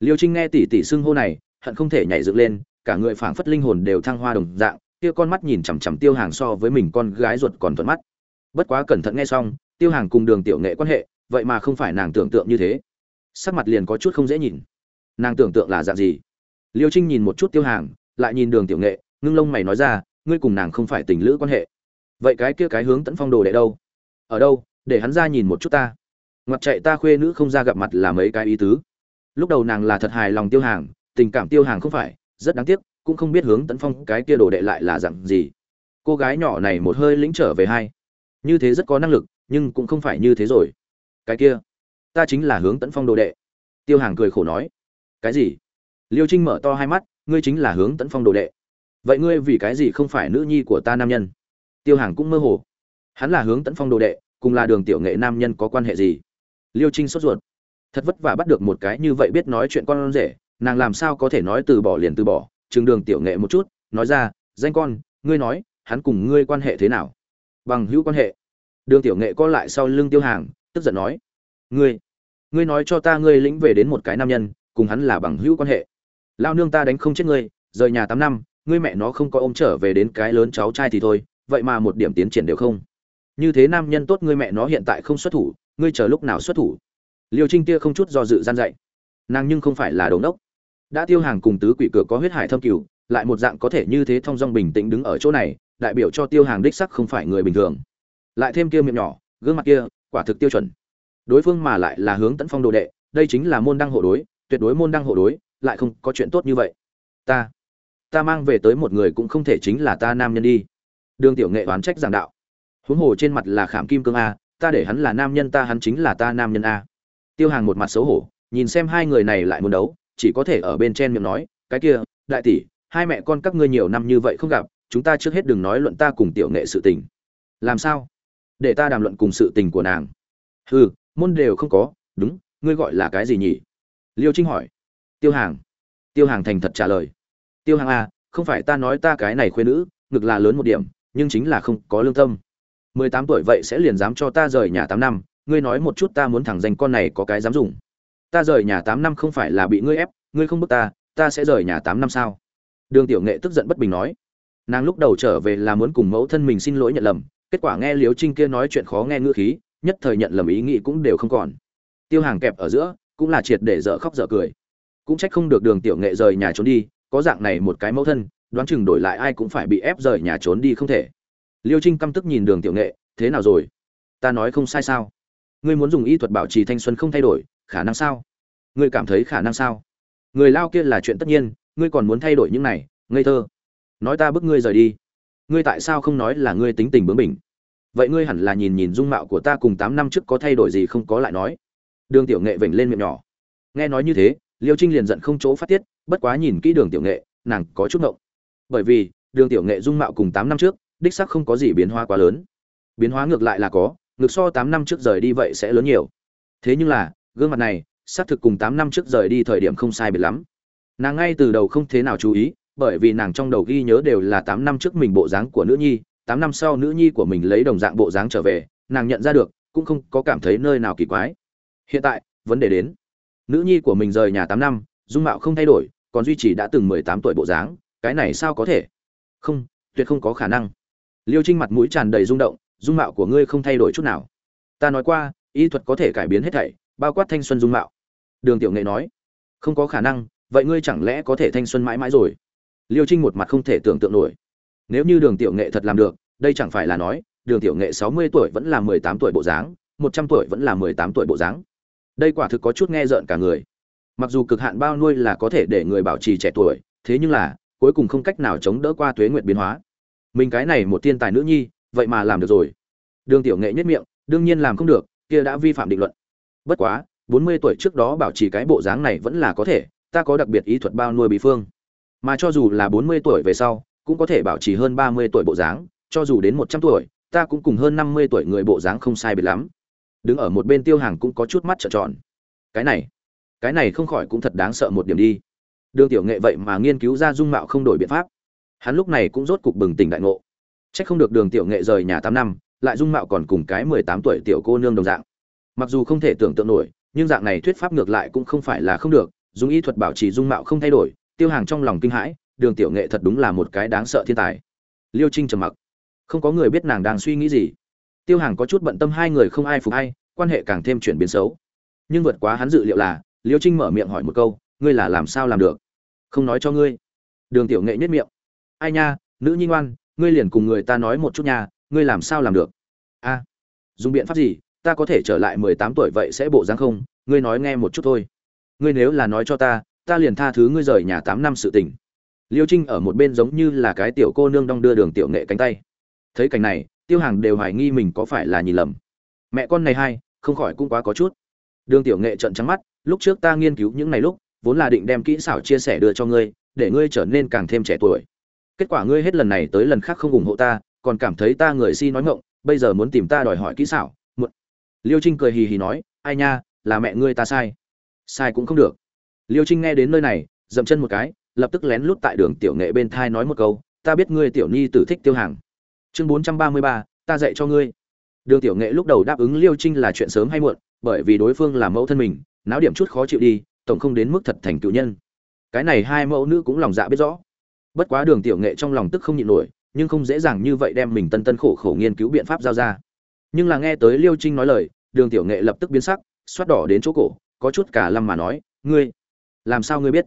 Liêu trinh nghe tỷ tỷ xưng hô này, hận không thể nhảy dựng lên, cả người phảng phất linh hồn đều thăng hoa đồng dạng, kia con mắt nhìn chằm chằm tiêu hàng so với mình con gái ruột còn thuận mắt. Bất quá cẩn thận nghe xong, tiêu hàng cùng đường tiểu nghệ quan hệ, vậy mà không phải nàng tưởng tượng như thế. Sắc mặt liền có chút không dễ nhìn. Nàng tưởng tượng là dạng gì? Liêu trinh nhìn một chút tiêu hàng, lại nhìn đường tiểu nghệ ngưng lông mày nói ra, ngươi cùng nàng không phải tình lữ quan hệ. Vậy cái kia cái hướng tấn phong đồ đệ đâu? Ở đâu? Để hắn ra nhìn một chút ta. Ngoặt chạy ta khuê nữ không ra gặp mặt là mấy cái ý tứ. Lúc đầu nàng là thật hài lòng tiêu hàng, tình cảm tiêu hàng không phải, rất đáng tiếc, cũng không biết hướng tấn phong cái kia đồ đệ lại là dặn gì. Cô gái nhỏ này một hơi lĩnh trở về hai. Như thế rất có năng lực, nhưng cũng không phải như thế rồi. Cái kia, ta chính là hướng tấn phong đồ đệ. Tiêu hàng cười khổ nói. Cái gì? Liêu trinh mở to hai mắt, ngươi chính là hướng tấn phong đồ đệ vậy ngươi vì cái gì không phải nữ nhi của ta nam nhân? Tiêu hàng cũng mơ hồ. Hắn là hướng tấn phong đồ đệ, cùng là đường tiểu nghệ nam nhân có quan hệ gì? Liêu trinh sốt ruột. Thật vất vả bắt được một cái như vậy biết nói chuyện con rể, nàng làm sao có thể nói từ bỏ liền từ bỏ, chừng đường tiểu nghệ một chút, nói ra, danh con, ngươi nói, hắn cùng ngươi quan hệ thế nào? Bằng hữu quan hệ. Đường tiểu nghệ co lại sau lưng tiêu hàng, tức giận nói, ngươi ngươi nói cho ta ngươi lĩnh về đến một cái nam nhân, cùng hắn là bằng hữu quan hệ. Lao nương ta đánh không chết ngươi, rời nhà tám năm ngươi mẹ nó không có ôm trở về đến cái lớn cháu trai thì thôi, vậy mà một điểm tiến triển đều không. Như thế nam nhân tốt ngươi mẹ nó hiện tại không xuất thủ, ngươi chờ lúc nào xuất thủ? Liêu trinh tia không chút do dự gian dạy. Nàng nhưng không phải là đống đốc đã tiêu hàng cùng tứ quỷ cửa có huyết hải thâm cửu lại một dạng có thể như thế thong dong bình tĩnh đứng ở chỗ này, đại biểu cho tiêu hàng đích sắc không phải người bình thường. Lại thêm kia miệng nhỏ, gương mặt kia, quả thực tiêu chuẩn. Đối phương mà lại là hướng tấn phong đồ đệ, đây chính là môn đăng hộ đối, tuyệt đối môn đăng hộ đối, lại không có chuyện tốt như vậy. Ta ta mang về tới một người cũng không thể chính là ta nam nhân đi. Đường tiểu nghệ oán trách giảng đạo. Huống hồ trên mặt là khảm kim cương a, ta để hắn là nam nhân, ta hắn chính là ta nam nhân a. Tiêu hàng một mặt xấu hổ, nhìn xem hai người này lại muốn đấu, chỉ có thể ở bên trên miệng nói, cái kia, đại tỷ, hai mẹ con các ngươi nhiều năm như vậy không gặp, chúng ta trước hết đừng nói luận ta cùng tiểu nghệ sự tình. Làm sao? Để ta đàm luận cùng sự tình của nàng. Hừ, môn đều không có, đúng, ngươi gọi là cái gì nhỉ? Liêu trinh hỏi. Tiêu hàng. Tiêu hàng thành thật trả lời tiêu hàng a à, không phải ta nói ta cái này khuyên nữ ngực là lớn một điểm nhưng chính là không có lương tâm. Mười tám tuổi vậy sẽ liền dám cho ta rời nhà tám năm ngươi nói một chút ta muốn thẳng danh con này có cái dám dùng. Ta rời nhà tám năm không phải là bị ngươi ép ngươi không bức ta ta sẽ rời nhà tám năm sao? Đường tiểu nghệ tức giận bất bình nói. Nàng lúc đầu trở về là muốn cùng mẫu thân mình xin lỗi nhận lầm kết quả nghe liếu trinh kia nói chuyện khó nghe ngữ khí nhất thời nhận lầm ý nghĩ cũng đều không còn. Tiêu hàng kẹp ở giữa cũng là triệt để dở khóc dở cười. Cũng trách không được đường tiểu nghệ rời nhà trốn đi có dạng này một cái mẫu thân, đoán chừng đổi lại ai cũng phải bị ép rời nhà trốn đi không thể. Liêu trinh căm tức nhìn đường tiểu nghệ, thế nào rồi? Ta nói không sai sao? Ngươi muốn dùng y thuật bảo trì thanh xuân không thay đổi, khả năng sao? Ngươi cảm thấy khả năng sao? Người lao kia là chuyện tất nhiên, ngươi còn muốn thay đổi những này, ngây thơ. Nói ta bức ngươi rời đi. Ngươi tại sao không nói là ngươi tính tình bướng bỉnh? Vậy ngươi hẳn là nhìn nhìn dung mạo của ta cùng tám năm trước có thay đổi gì không có lại nói. Đường tiểu nghệ vểnh lên miệng nhỏ. Nghe nói như thế, liêu trinh liền giận không chỗ phát tiết bất quá nhìn kỹ đường tiểu nghệ, nàng có chút ngộng. Bởi vì, đường tiểu nghệ dung mạo cùng tám năm trước, đích sắc không có gì biến hóa quá lớn. Biến hóa ngược lại là có, ngược so tám năm trước rời đi vậy sẽ lớn nhiều. Thế nhưng là, gương mặt này, xác thực cùng tám năm trước rời đi thời điểm không sai biệt lắm. Nàng ngay từ đầu không thế nào chú ý, bởi vì nàng trong đầu ghi nhớ đều là tám năm trước mình bộ dáng của nữ nhi, tám năm sau nữ nhi của mình lấy đồng dạng bộ dáng trở về, nàng nhận ra được, cũng không có cảm thấy nơi nào kỳ quái. Hiện tại, vấn đề đến. Nữ nhi của mình rời nhà tám năm, dung mạo không thay đổi còn duy trì đã từng mười tám tuổi bộ dáng, cái này sao có thể? Không, tuyệt không có khả năng. Liêu trinh mặt mũi tràn đầy rung động, dung mạo của ngươi không thay đổi chút nào. Ta nói qua, y thuật có thể cải biến hết thảy, bao quát thanh xuân dung mạo. Đường tiểu nghệ nói, không có khả năng, vậy ngươi chẳng lẽ có thể thanh xuân mãi mãi rồi? Liêu trinh một mặt không thể tưởng tượng nổi. Nếu như đường tiểu nghệ thật làm được, đây chẳng phải là nói, đường tiểu nghệ sáu mươi tuổi vẫn là mười tám tuổi bộ dáng, một trăm tuổi vẫn là mười tám tuổi bộ dáng. Đây quả thực có chút nghe rợn cả người mặc dù cực hạn bao nuôi là có thể để người bảo trì trẻ tuổi, thế nhưng là, cuối cùng không cách nào chống đỡ qua tuế nguyệt biến hóa. Mình cái này một thiên tài nữ nhi, vậy mà làm được rồi. Đường tiểu nghệ nhất miệng, đương nhiên làm không được, kia đã vi phạm định luận. Bất quá, bốn mươi tuổi trước đó bảo trì cái bộ dáng này vẫn là có thể, ta có đặc biệt ý thuật bao nuôi bí phương. Mà cho dù là bốn mươi tuổi về sau, cũng có thể bảo trì hơn ba mươi tuổi bộ dáng, cho dù đến một trăm tuổi, ta cũng cùng hơn năm mươi tuổi người bộ dáng không sai biệt lắm. Đứng ở một bên tiêu hàng cũng có chút mắt trợn tròn. Cái này cái này không khỏi cũng thật đáng sợ một điểm đi. Đường tiểu nghệ vậy mà nghiên cứu ra dung mạo không đổi biện pháp. Hắn lúc này cũng rốt cục bừng tỉnh đại ngộ. Trách không được đường tiểu nghệ rời nhà tám năm, lại dung mạo còn cùng cái mười tám tuổi tiểu cô nương đồng dạng. Mặc dù không thể tưởng tượng nổi, nhưng dạng này thuyết pháp ngược lại cũng không phải là không được, dùng y thuật bảo trì dung mạo không thay đổi, tiêu hàng trong lòng kinh hãi, đường tiểu nghệ thật đúng là một cái đáng sợ thiên tài. Liêu trinh trầm mặc. Không có người biết nàng đang suy nghĩ gì. Tiêu hàng có chút bận tâm hai người không ai phục ai, quan hệ càng thêm chuyển biến xấu. Nhưng vượt quá hắn dự liệu là liêu trinh mở miệng hỏi một câu, ngươi là làm sao làm được? Không nói cho ngươi. Đường tiểu nghệ nhất miệng, ai nha, nữ nhi ngoan, ngươi liền cùng người ta nói một chút nha, ngươi làm sao làm được? A, dùng biện pháp gì, ta có thể trở lại mười tám tuổi vậy sẽ bộ dáng không? Ngươi nói nghe một chút thôi. Ngươi nếu là nói cho ta ta liền tha thứ ngươi rời nhà tám năm sự tình. Liêu trinh ở một bên giống như là cái tiểu cô nương đong đưa đường tiểu nghệ cánh tay. Thấy cảnh này, tiêu hàng đều hoài nghi mình có phải là nhìn lầm. Mẹ con này hay không khỏi cũng quá có chút. Đường tiểu nghệ trợn trắng mắt lúc trước ta nghiên cứu những ngày lúc, vốn là định đem kỹ xảo chia sẻ đưa cho ngươi, để ngươi trở nên càng thêm trẻ tuổi. Kết quả ngươi hết lần này tới lần khác không ủng hộ ta, còn cảm thấy ta người si nói ngọng, bây giờ muốn tìm ta đòi hỏi kỹ xảo, muộn. Liêu trinh cười hì hì nói, ai nha, là mẹ ngươi ta sai. Sai cũng không được. Liêu trinh nghe đến nơi này, dậm chân một cái, lập tức lén lút tại đường tiểu nghệ bên thai nói một câu, ta biết ngươi tiểu nhi tử thích tiêu hàng. Chương bốn trăm ba mươi ba, ta dạy cho ngươi. Đường tiểu nghệ lúc đầu đáp ứng liêu trinh là chuyện sớm hay muộn, bởi vì đối phương là mẫu thân mình náo điểm chút khó chịu đi, tổng không đến mức thật thành cựu nhân. Cái này hai mẫu nữ cũng lòng dạ biết rõ. Bất quá đường tiểu nghệ trong lòng tức không nhịn nổi, nhưng không dễ dàng như vậy đem mình tân tân khổ khổ nghiên cứu biện pháp giao ra. Nhưng là nghe tới liêu trinh nói lời, đường tiểu nghệ lập tức biến sắc, xoát đỏ đến chỗ cổ, có chút cả lâm mà nói, ngươi, làm sao ngươi biết?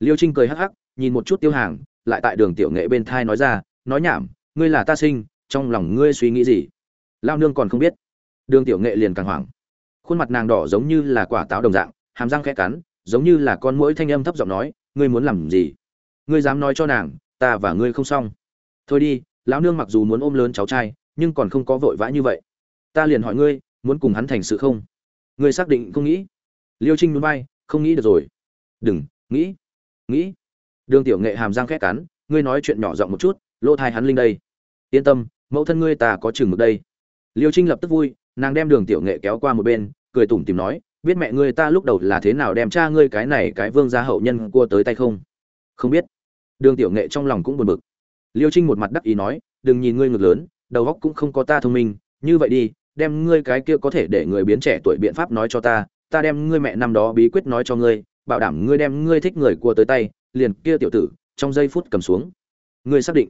Liêu trinh cười hắc hắc, nhìn một chút tiêu hàng, lại tại đường tiểu nghệ bên thai nói ra, nói nhảm, ngươi là ta sinh, trong lòng ngươi suy nghĩ gì? Lao nương còn không biết. Đường tiểu nghệ liền càng hoảng khuôn mặt nàng đỏ giống như là quả táo đồng dạng, hàm răng khẽ cắn, giống như là con mũi thanh âm thấp giọng nói, ngươi muốn làm gì? Ngươi dám nói cho nàng, ta và ngươi không xong. Thôi đi, lão nương mặc dù muốn ôm lớn cháu trai, nhưng còn không có vội vã như vậy. Ta liền hỏi ngươi, muốn cùng hắn thành sự không? Ngươi xác định không nghĩ. Liêu trinh muốn bay không nghĩ được rồi. Đừng, nghĩ nghĩ. Đường tiểu nghệ hàm răng khét cắn, ngươi nói chuyện nhỏ giọng một chút, lỗ thai hắn linh đây. Yên tâm, mẫu thân ngươi ta có chừng mực đây. Liêu trinh lập tức vui, nàng đem đường tiểu nghệ kéo qua một bên cười tủm tìm nói, biết mẹ ngươi ta lúc đầu là thế nào đem cha ngươi cái này cái vương gia hậu nhân cua tới tay không? Không biết. Đường tiểu nghệ trong lòng cũng buồn bực. Liêu trinh một mặt đắc ý nói, đừng nhìn ngươi ngược lớn, đầu óc cũng không có ta thông minh, như vậy đi, đem ngươi cái kia có thể để người biến trẻ tuổi biện pháp nói cho ta ta đem ngươi mẹ năm đó bí quyết nói cho ngươi, bảo đảm ngươi đem ngươi thích người cua tới tay, liền kia tiểu tử, trong giây phút cầm xuống. Ngươi xác định?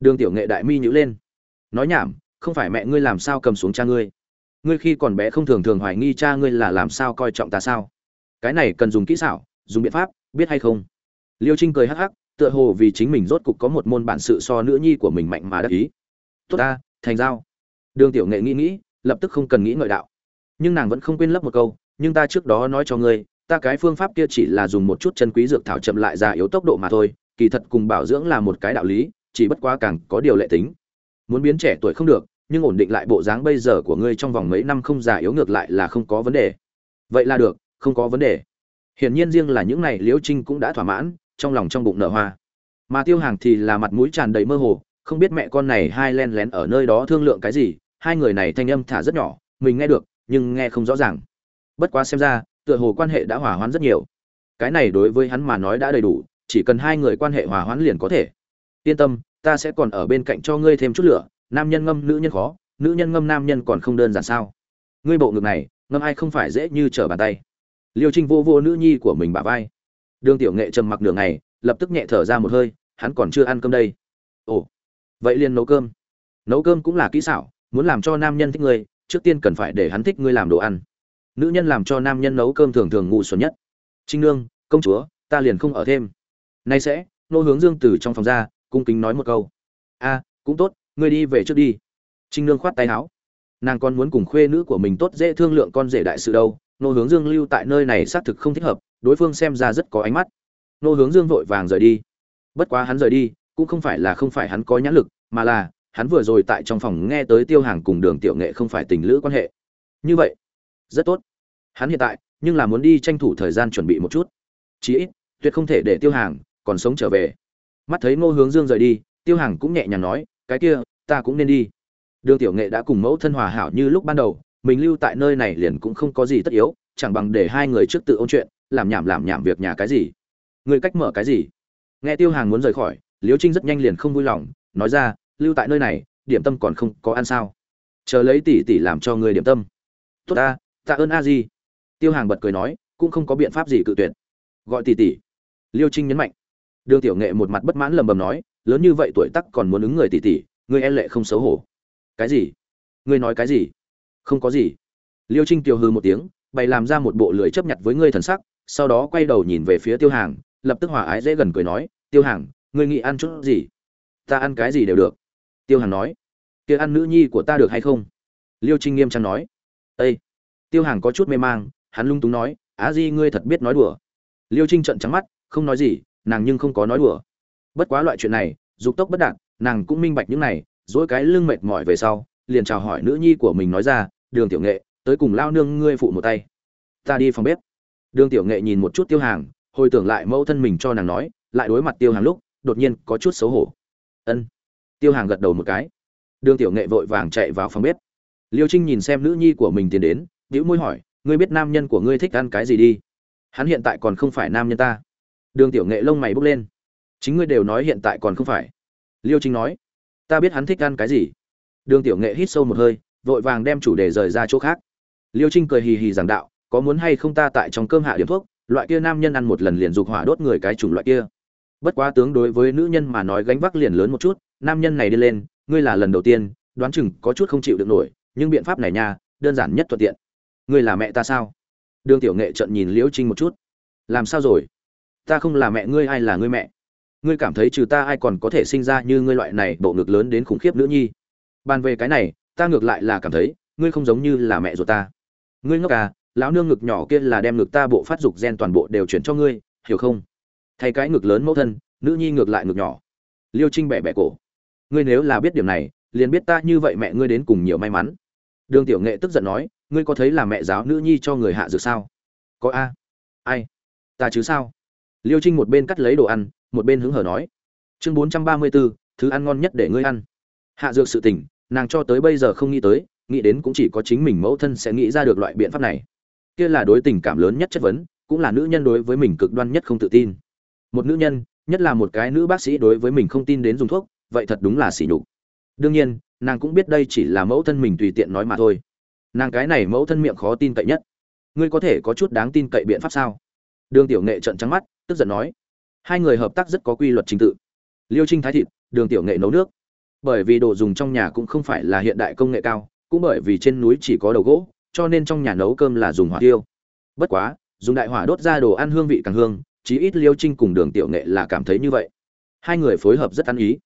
Đường tiểu nghệ đại mi nhữ lên. Nói nhảm, không phải mẹ ngươi làm sao cầm xuống cha ngươi? Ngươi khi còn bé không thường thường hoài nghi cha ngươi là làm sao coi trọng ta sao? Cái này cần dùng kỹ xảo, dùng biện pháp, biết hay không? Liêu trinh cười hắc hắc, tựa hồ vì chính mình rốt cục có một môn bản sự so nữ nhi của mình mạnh mà đắc ý. Tốt ta, thành giao. Đường tiểu nghệ nghĩ nghĩ, lập tức không cần nghĩ ngợi đạo. Nhưng nàng vẫn không quên lấp một câu, nhưng ta trước đó nói cho ngươi, ta cái phương pháp kia chỉ là dùng một chút chân quý dược thảo chậm lại già yếu tốc độ mà thôi, kỳ thật cùng bảo dưỡng là một cái đạo lý, chỉ bất quá càng có điều lệ tính. Muốn biến trẻ tuổi không được nhưng ổn định lại bộ dáng bây giờ của ngươi trong vòng mấy năm không già yếu ngược lại là không có vấn đề. Vậy là được, không có vấn đề. Hiển nhiên riêng là những này liễu trinh cũng đã thỏa mãn, trong lòng trong bụng nở hoa. Mà tiêu hàng thì là mặt mũi tràn đầy mơ hồ, không biết mẹ con này hai len lén ở nơi đó thương lượng cái gì, hai người này thanh âm thả rất nhỏ, mình nghe được, nhưng nghe không rõ ràng. Bất quá xem ra, tựa hồ quan hệ đã hòa hoãn rất nhiều. Cái này đối với hắn mà nói đã đầy đủ, chỉ cần hai người quan hệ hòa hoãn liền có thể. Yên tâm, ta sẽ còn ở bên cạnh cho ngươi thêm chút lửa nam nhân ngâm, nữ nhân khó, nữ nhân ngâm, nam nhân còn không đơn giản sao? Ngươi bộ ngực này, ngâm ai không phải dễ như trở bàn tay. Liêu trinh vô vô nữ nhi của mình bả vai. Đường tiểu nghệ trầm mặc nửa ngày, lập tức nhẹ thở ra một hơi, hắn còn chưa ăn cơm đây. Ồ, vậy liền nấu cơm. Nấu cơm cũng là kỹ xảo, muốn làm cho nam nhân thích ngươi, trước tiên cần phải để hắn thích ngươi làm đồ ăn. Nữ nhân làm cho nam nhân nấu cơm thường thường ngu xuẩn nhất. Trinh nương, công chúa, ta liền không ở thêm. Nay sẽ, nô hướng dương từ trong phòng ra, cung kính nói một câu. A, cũng tốt ngươi đi về trước đi. Trinh nương khoát tay áo. Nàng còn muốn cùng khuê nữ của mình tốt dễ thương lượng con rể đại sự đâu. Nô hướng dương lưu tại nơi này xác thực không thích hợp, đối phương xem ra rất có ánh mắt. Nô hướng dương vội vàng rời đi. Bất quá hắn rời đi, cũng không phải là không phải hắn có nhãn lực, mà là, hắn vừa rồi tại trong phòng nghe tới tiêu hàng cùng đường tiểu nghệ không phải tình lữ quan hệ. Như vậy, rất tốt. Hắn hiện tại, nhưng là muốn đi tranh thủ thời gian chuẩn bị một chút. Chí ít, tuyệt không thể để tiêu hàng còn sống trở về. Mắt thấy ngô hướng dương rời đi, tiêu hàng cũng nhẹ nhàng nói cái kia, ta cũng nên đi. Đường tiểu nghệ đã cùng mẫu thân hòa hảo như lúc ban đầu, mình lưu tại nơi này liền cũng không có gì tất yếu, chẳng bằng để hai người trước tự ôn chuyện, làm nhảm làm nhảm việc nhà cái gì. Người cách mở cái gì? Nghe tiêu hàng muốn rời khỏi, liễu trinh rất nhanh liền không vui lòng, nói ra, lưu tại nơi này, điểm tâm còn không có ăn sao? Chờ lấy tỷ tỷ làm cho người điểm tâm. Tốt ta, tạ ơn a di. Tiêu hàng bật cười nói, cũng không có biện pháp gì cự tuyệt. Gọi tỷ tỷ. Liêu trinh nhấn mạnh. Đường tiểu nghệ một mặt bất mãn lầm bầm nói lớn như vậy tuổi tắc còn muốn ứng người tỷ tỷ người e lệ không xấu hổ. Cái gì? Ngươi nói cái gì? Không có gì. Liêu trinh tiêu hư một tiếng, bày làm ra một bộ lưỡi chấp nhận với ngươi thần sắc, sau đó quay đầu nhìn về phía tiêu hàng, lập tức hòa ái dễ gần cười nói, tiêu hàng, ngươi nghĩ ăn chút gì? Ta ăn cái gì đều được. Tiêu hàng nói, kia ăn nữ nhi của ta được hay không? Liêu trinh nghiêm trang nói ây tiêu hàng có chút mê mang, hắn lung túng nói á di ngươi thật biết nói đùa. Liêu trinh trận trắng mắt, không nói gì, nàng nhưng không có nói đùa bất quá loại chuyện này, dục tốc bất đạt, nàng cũng minh bạch những này, dỗi cái lưng mệt mỏi về sau, liền chào hỏi nữ nhi của mình nói ra, đường tiểu nghệ, tới cùng lao nương ngươi phụ một tay. Ta đi phòng bếp. Đường tiểu nghệ nhìn một chút tiêu hàng, hồi tưởng lại mẫu thân mình cho nàng nói, lại đối mặt tiêu hàng lúc, đột nhiên có chút xấu hổ. Ân. Tiêu hàng gật đầu một cái. Đường tiểu nghệ vội vàng chạy vào phòng bếp. Liêu trinh nhìn xem nữ nhi của mình tiến đến, bĩu môi hỏi, ngươi biết nam nhân của ngươi thích ăn cái gì đi? Hắn hiện tại còn không phải nam nhân ta. Đường tiểu nghệ lông mày bốc lên chính ngươi đều nói hiện tại còn không phải. Liêu chính nói, ta biết hắn thích ăn cái gì. Đường tiểu nghệ hít sâu một hơi, vội vàng đem chủ đề rời ra chỗ khác. Liêu trinh cười hì hì giảng đạo, có muốn hay không ta tại trong cơm hạ điểm thuốc, loại kia nam nhân ăn một lần liền dục hỏa đốt người cái chủng loại kia. Bất quá tướng đối với nữ nhân mà nói gánh vác liền lớn một chút, nam nhân này đi lên, ngươi là lần đầu tiên, đoán chừng có chút không chịu được nổi, nhưng biện pháp này nha, đơn giản nhất thuận tiện. Ngươi là mẹ ta sao? Đường tiểu nghệ trận nhìn liễu trinh một chút. Làm sao rồi? Ta không là mẹ ngươi, ai là ngươi mẹ? Ngươi cảm thấy trừ ta ai còn có thể sinh ra như ngươi loại này bộ ngực lớn đến khủng khiếp nữ nhi? Bàn về cái này, ta ngược lại là cảm thấy, ngươi không giống như là mẹ ruột ta. Ngươi ngốc à lão nương ngực nhỏ kia là đem ngực ta bộ phát dục gen toàn bộ đều chuyển cho ngươi, hiểu không? Thay cái ngực lớn mẫu thân, nữ nhi ngược lại ngực nhỏ. Liêu trinh bẻ bẻ cổ. Ngươi nếu là biết điểm này, liền biết ta như vậy mẹ ngươi đến cùng nhiều may mắn. Đường tiểu nghệ tức giận nói, ngươi có thấy là mẹ giáo nữ nhi cho người hạ dược sao? Có a. Ai? Ta chứ sao? Liêu trinh một bên cắt lấy đồ ăn một bên hứng hở nói chương bốn trăm ba mươi bốn thứ ăn ngon nhất để ngươi ăn. Hạ dược sự tỉnh, nàng cho tới bây giờ không nghĩ tới nghĩ đến cũng chỉ có chính mình mẫu thân sẽ nghĩ ra được loại biện pháp này. Kia là đối tình cảm lớn nhất chất vấn cũng là nữ nhân đối với mình cực đoan nhất không tự tin. Một nữ nhân nhất là một cái nữ bác sĩ đối với mình không tin đến dùng thuốc vậy thật đúng là sỉ nhục. Đương nhiên nàng cũng biết đây chỉ là mẫu thân mình tùy tiện nói mà thôi. Nàng cái này mẫu thân miệng khó tin cậy nhất. Ngươi có thể có chút đáng tin cậy biện pháp sao? Đường tiểu nghệ trận trắng mắt tức giận nói, hai người hợp tác rất có quy luật trình tự. Liêu trinh thái thịt, đường tiểu nghệ nấu nước. Bởi vì đồ dùng trong nhà cũng không phải là hiện đại công nghệ cao, cũng bởi vì trên núi chỉ có đầu gỗ, cho nên trong nhà nấu cơm là dùng hỏa tiêu. Bất quá, dùng đại hỏa đốt ra đồ ăn hương vị càng hương, chí ít liêu trinh cùng đường tiểu nghệ là cảm thấy như vậy. Hai người phối hợp rất ăn ý.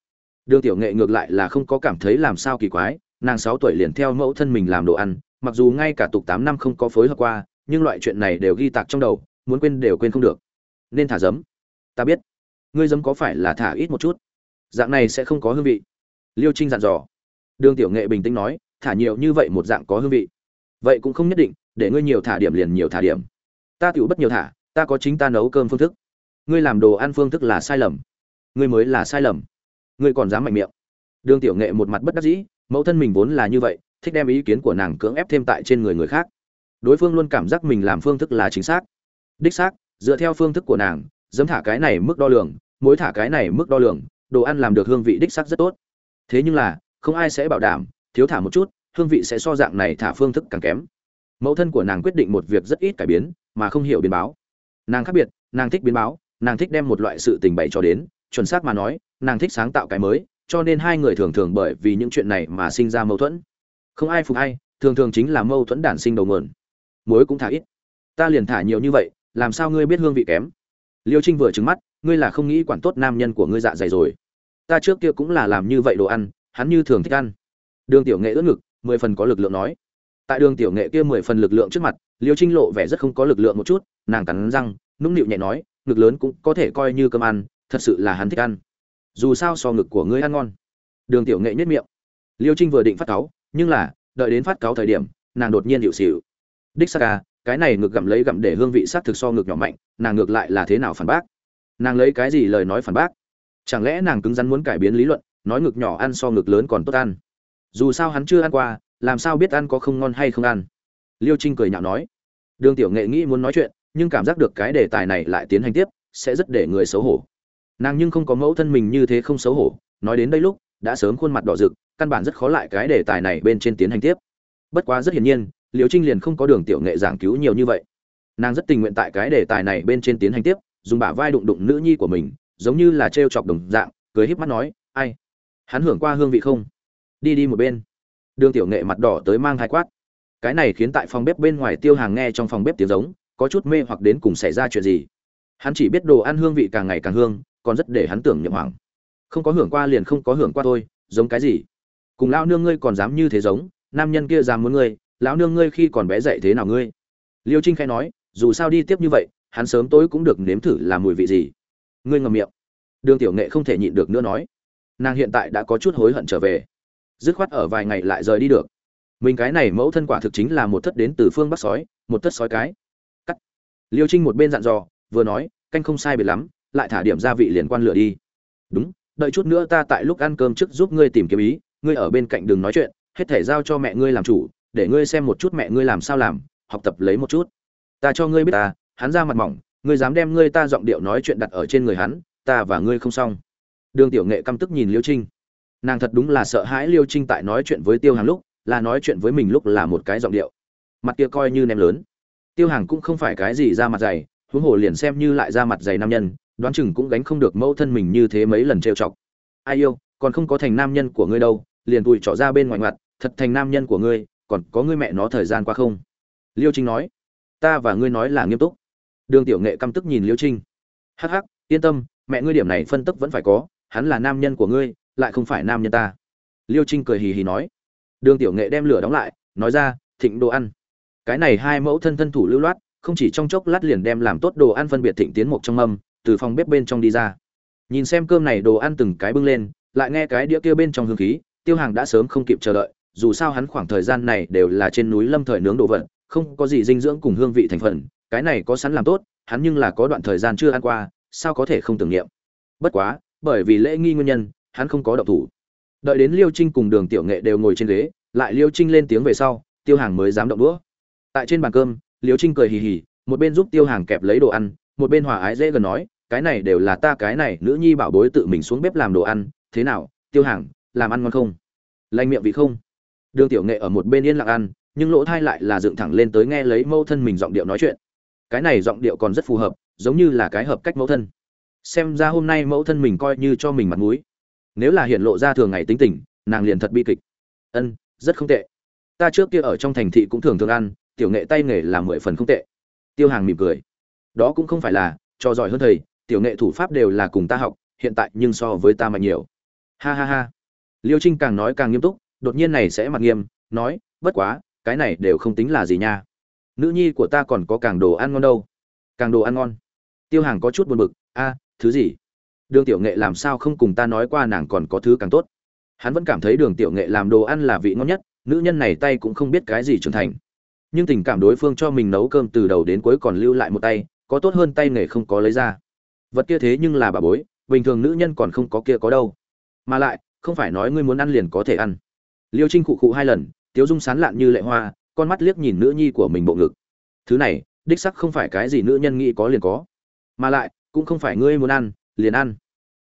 Đường tiểu nghệ ngược lại là không có cảm thấy làm sao kỳ quái, nàng sáu tuổi liền theo mẫu thân mình làm đồ ăn, mặc dù ngay cả tục tám năm không có phối hợp qua, nhưng loại chuyện này đều ghi tạc trong đầu, muốn quên đều quên không được nên thả giấm. Ta biết. Ngươi giấm có phải là thả ít một chút? Dạng này sẽ không có hương vị. Liêu trinh dặn dò. Đường tiểu nghệ bình tĩnh nói, thả nhiều như vậy một dạng có hương vị. Vậy cũng không nhất định, để ngươi nhiều thả điểm liền nhiều thả điểm. Ta tiểu bất nhiều thả, ta có chính ta nấu cơm phương thức. Ngươi làm đồ ăn phương thức là sai lầm. Ngươi mới là sai lầm. Ngươi còn dám mạnh miệng. Đường tiểu nghệ một mặt bất đắc dĩ, mẫu thân mình vốn là như vậy, thích đem ý kiến của nàng cưỡng ép thêm tại trên người người khác. Đối phương luôn cảm giác mình làm phương thức là chính xác. Đích xác dựa theo phương thức của nàng, dấm thả cái này mức đo lường mối thả cái này mức đo lường, đồ ăn làm được hương vị đích xác rất tốt. Thế nhưng là, không ai sẽ bảo đảm, thiếu thả một chút, hương vị sẽ so dạng này thả phương thức càng kém. Mẫu thân của nàng quyết định một việc rất ít cải biến, mà không hiểu biến báo. Nàng khác biệt, nàng thích biến báo, nàng thích đem một loại sự tình bày cho đến, chuẩn xác mà nói, nàng thích sáng tạo cái mới, cho nên hai người thường thường bởi vì những chuyện này mà sinh ra mâu thuẫn. Không ai phục ai, thường thường chính là mâu thuẫn đản sinh đầu nguồn. Muối cũng thả ít. Ta liền thả nhiều như vậy làm sao ngươi biết hương vị kém? Liêu trinh vừa trứng mắt, ngươi là không nghĩ quản tốt nam nhân của ngươi dạ dày rồi. Ta trước kia cũng là làm như vậy đồ ăn, hắn như thường thích ăn. Đường tiểu nghệ ướt ngực, mười phần có lực lượng nói. Tại đường tiểu nghệ kia mười phần lực lượng trước mặt, liêu trinh lộ vẻ rất không có lực lượng một chút, nàng cắn răng, nũng nịu nhẹ nói, ngực lớn cũng có thể coi như cơm ăn, thật sự là hắn thích ăn. Dù sao so ngực của ngươi ăn ngon. Đường tiểu nghệ nhất miệng. Liêu trinh vừa định phát cáu, nhưng là, đợi đến phát cáu thời điểm, nàng đột nhiên hiệu xịu đích xa ca à, cái này ngược gặm lấy gặm để hương vị sát thực so ngược nhỏ mạnh, nàng ngược lại là thế nào phản bác? Nàng lấy cái gì lời nói phản bác? Chẳng lẽ nàng cứng rắn muốn cải biến lý luận, nói ngực nhỏ ăn so ngực lớn còn tốt ăn? Dù sao hắn chưa ăn qua, làm sao biết ăn có không ngon hay không ăn? Liêu trinh cười nhạo nói. Đường tiểu nghệ nghĩ muốn nói chuyện, nhưng cảm giác được cái đề tài này lại tiến hành tiếp, sẽ rất để người xấu hổ. Nàng nhưng không có mẫu thân mình như thế không xấu hổ, nói đến đây lúc, đã sớm khuôn mặt đỏ rực, căn bản rất khó lại cái đề tài này bên trên tiến hành tiếp. Bất quá rất hiển nhiên liễu trinh liền không có đường tiểu nghệ giảng cứu nhiều như vậy. Nàng rất tình nguyện tại cái đề tài này bên trên tiến hành tiếp, dùng bả vai đụng đụng nữ nhi của mình, giống như là t chọc đồng dạng, cười híp mắt nói, ai? Hắn hưởng qua hương vị không? Đi đi một bên. Đường tiểu nghệ mặt đỏ tới mang hai quát. Cái này khiến tại phòng bếp bên ngoài tiêu hàng nghe trong phòng bếp tiếng giống, có chút mê hoặc đến cùng xảy ra chuyện gì. Hắn chỉ biết đồ ăn hương vị càng ngày càng hương, còn rất để hắn tưởng nhậm hoàng không có hưởng qua liền không có hưởng qua thôi, giống cái gì? Cùng lão nương ngươi còn dám như thế giống, nam nhân kia dám muốn ngươi lão nương ngươi khi còn bé dậy thế nào ngươi? Liêu trinh khai nói, dù sao đi tiếp như vậy, hắn sớm tối cũng được nếm thử làm mùi vị gì. Ngươi ngầm miệng. Đường tiểu nghệ không thể nhịn được nữa nói. Nàng hiện tại đã có chút hối hận trở về. Dứt khoát ở vài ngày lại rời đi được. Mình cái này mẫu thân quả thực chính là một thất đến từ phương bắc sói, một thất sói cái. Cắt. Liêu trinh một bên dặn dò, vừa nói, canh không sai biệt lắm, lại thả điểm gia vị liền quan lửa đi. Đúng, đợi chút nữa ta tại lúc ăn cơm trước giúp ngươi tìm kiếm ý, ngươi ở bên cạnh đừng nói chuyện, hết thể giao cho mẹ ngươi làm chủ để ngươi xem một chút mẹ ngươi làm sao làm, học tập lấy một chút. Ta cho ngươi biết ta, hắn ra mặt mỏng, ngươi dám đem ngươi ta giọng điệu nói chuyện đặt ở trên người hắn, ta và ngươi không xong. Đường tiểu nghệ căm tức nhìn liêu trinh. Nàng thật đúng là sợ hãi liêu trinh tại nói chuyện với tiêu hàng lúc, là nói chuyện với mình lúc là một cái giọng điệu. Mặt kia coi như ném lớn. Tiêu hàng cũng không phải cái gì ra mặt dày, huống hồ liền xem như lại ra mặt dày nam nhân, đoán chừng cũng gánh không được mẫu thân mình như thế mấy lần trêu chọc. Ai yêu, còn không có thành nam nhân của ngươi đâu, liền tụi trỏ ra bên ngoài mặt thật thành nam nhân của ngươi còn có ngươi mẹ nó thời gian qua không? Liêu trinh nói. Ta và ngươi nói là nghiêm túc. Đường tiểu nghệ căm tức nhìn liêu trinh. Hắc hắc, yên tâm, mẹ ngươi điểm này phân tức vẫn phải có, hắn là nam nhân của ngươi, lại không phải nam nhân ta. Liêu trinh cười hì hì nói. Đường tiểu nghệ đem lửa đóng lại, nói ra, thịnh đồ ăn. Cái này hai mẫu thân thân thủ lưu loát, không chỉ trong chốc lát liền đem làm tốt đồ ăn phân biệt thịnh tiến một trong mâm, từ phòng bếp bên trong đi ra. Nhìn xem cơm này đồ ăn từng cái bưng lên, lại nghe cái đĩa kia bên trong hương khí, tiêu hàng đã sớm không kịp chờ đợi dù sao hắn khoảng thời gian này đều là trên núi lâm thời nướng đồ vật, không có gì dinh dưỡng cùng hương vị thành phần, cái này có sẵn làm tốt, hắn nhưng là có đoạn thời gian chưa ăn qua, sao có thể không tưởng niệm. Bất quá, bởi vì lễ nghi nguyên nhân, hắn không có động thủ. Đợi đến liêu trinh cùng đường tiểu nghệ đều ngồi trên ghế, lại liêu trinh lên tiếng về sau, tiêu hàng mới dám động đũa. Tại trên bàn cơm, liêu trinh cười hì hì, một bên giúp tiêu hàng kẹp lấy đồ ăn, một bên hòa ái dễ gần nói, cái này đều là ta cái này nữ nhi bảo bối tự mình xuống bếp làm đồ ăn, thế nào, tiêu hàng, làm ăn ngon không? Lành miệng vị không? Đường tiểu nghệ ở một bên yên lặng ăn, nhưng lỗ thai lại là dựng thẳng lên tới nghe lấy mâu thân mình giọng điệu nói chuyện. Cái này giọng điệu còn rất phù hợp, giống như là cái hợp cách mẫu thân. Xem ra hôm nay mẫu thân mình coi như cho mình mặt mũi. Nếu là hiện lộ ra thường ngày tính tình, nàng liền thật bi kịch. Ân, rất không tệ. Ta trước kia ở trong thành thị cũng thường thường ăn, tiểu nghệ tay nghề là mười phần không tệ. Tiêu hàng mỉm cười. Đó cũng không phải là, cho giỏi hơn thầy, tiểu nghệ thủ pháp đều là cùng ta học, hiện tại nhưng so với ta mạnh nhiều. Ha ha ha. Liêu trinh càng nói càng nghiêm túc đột nhiên này sẽ mặt nghiêm, nói, bất quá, cái này đều không tính là gì nha. Nữ nhi của ta còn có càng đồ ăn ngon đâu. Càng đồ ăn ngon? Tiêu hàng có chút buồn bực, a, thứ gì? Đường tiểu nghệ làm sao không cùng ta nói qua nàng còn có thứ càng tốt. Hắn vẫn cảm thấy đường tiểu nghệ làm đồ ăn là vị ngon nhất, nữ nhân này tay cũng không biết cái gì trưởng thành. Nhưng tình cảm đối phương cho mình nấu cơm từ đầu đến cuối còn lưu lại một tay, có tốt hơn tay nghề không có lấy ra. Vật kia thế nhưng là bà bối, bình thường nữ nhân còn không có kia có đâu. Mà lại, không phải nói ngươi muốn ăn liền có thể ăn liêu trinh cụ cụ hai lần tiếu dung sán lạn như lệ hoa con mắt liếc nhìn nữ nhi của mình bộ ngực. Thứ này đích sắc không phải cái gì nữ nhân nghĩ có liền có. Mà lại cũng không phải ngươi muốn ăn liền ăn.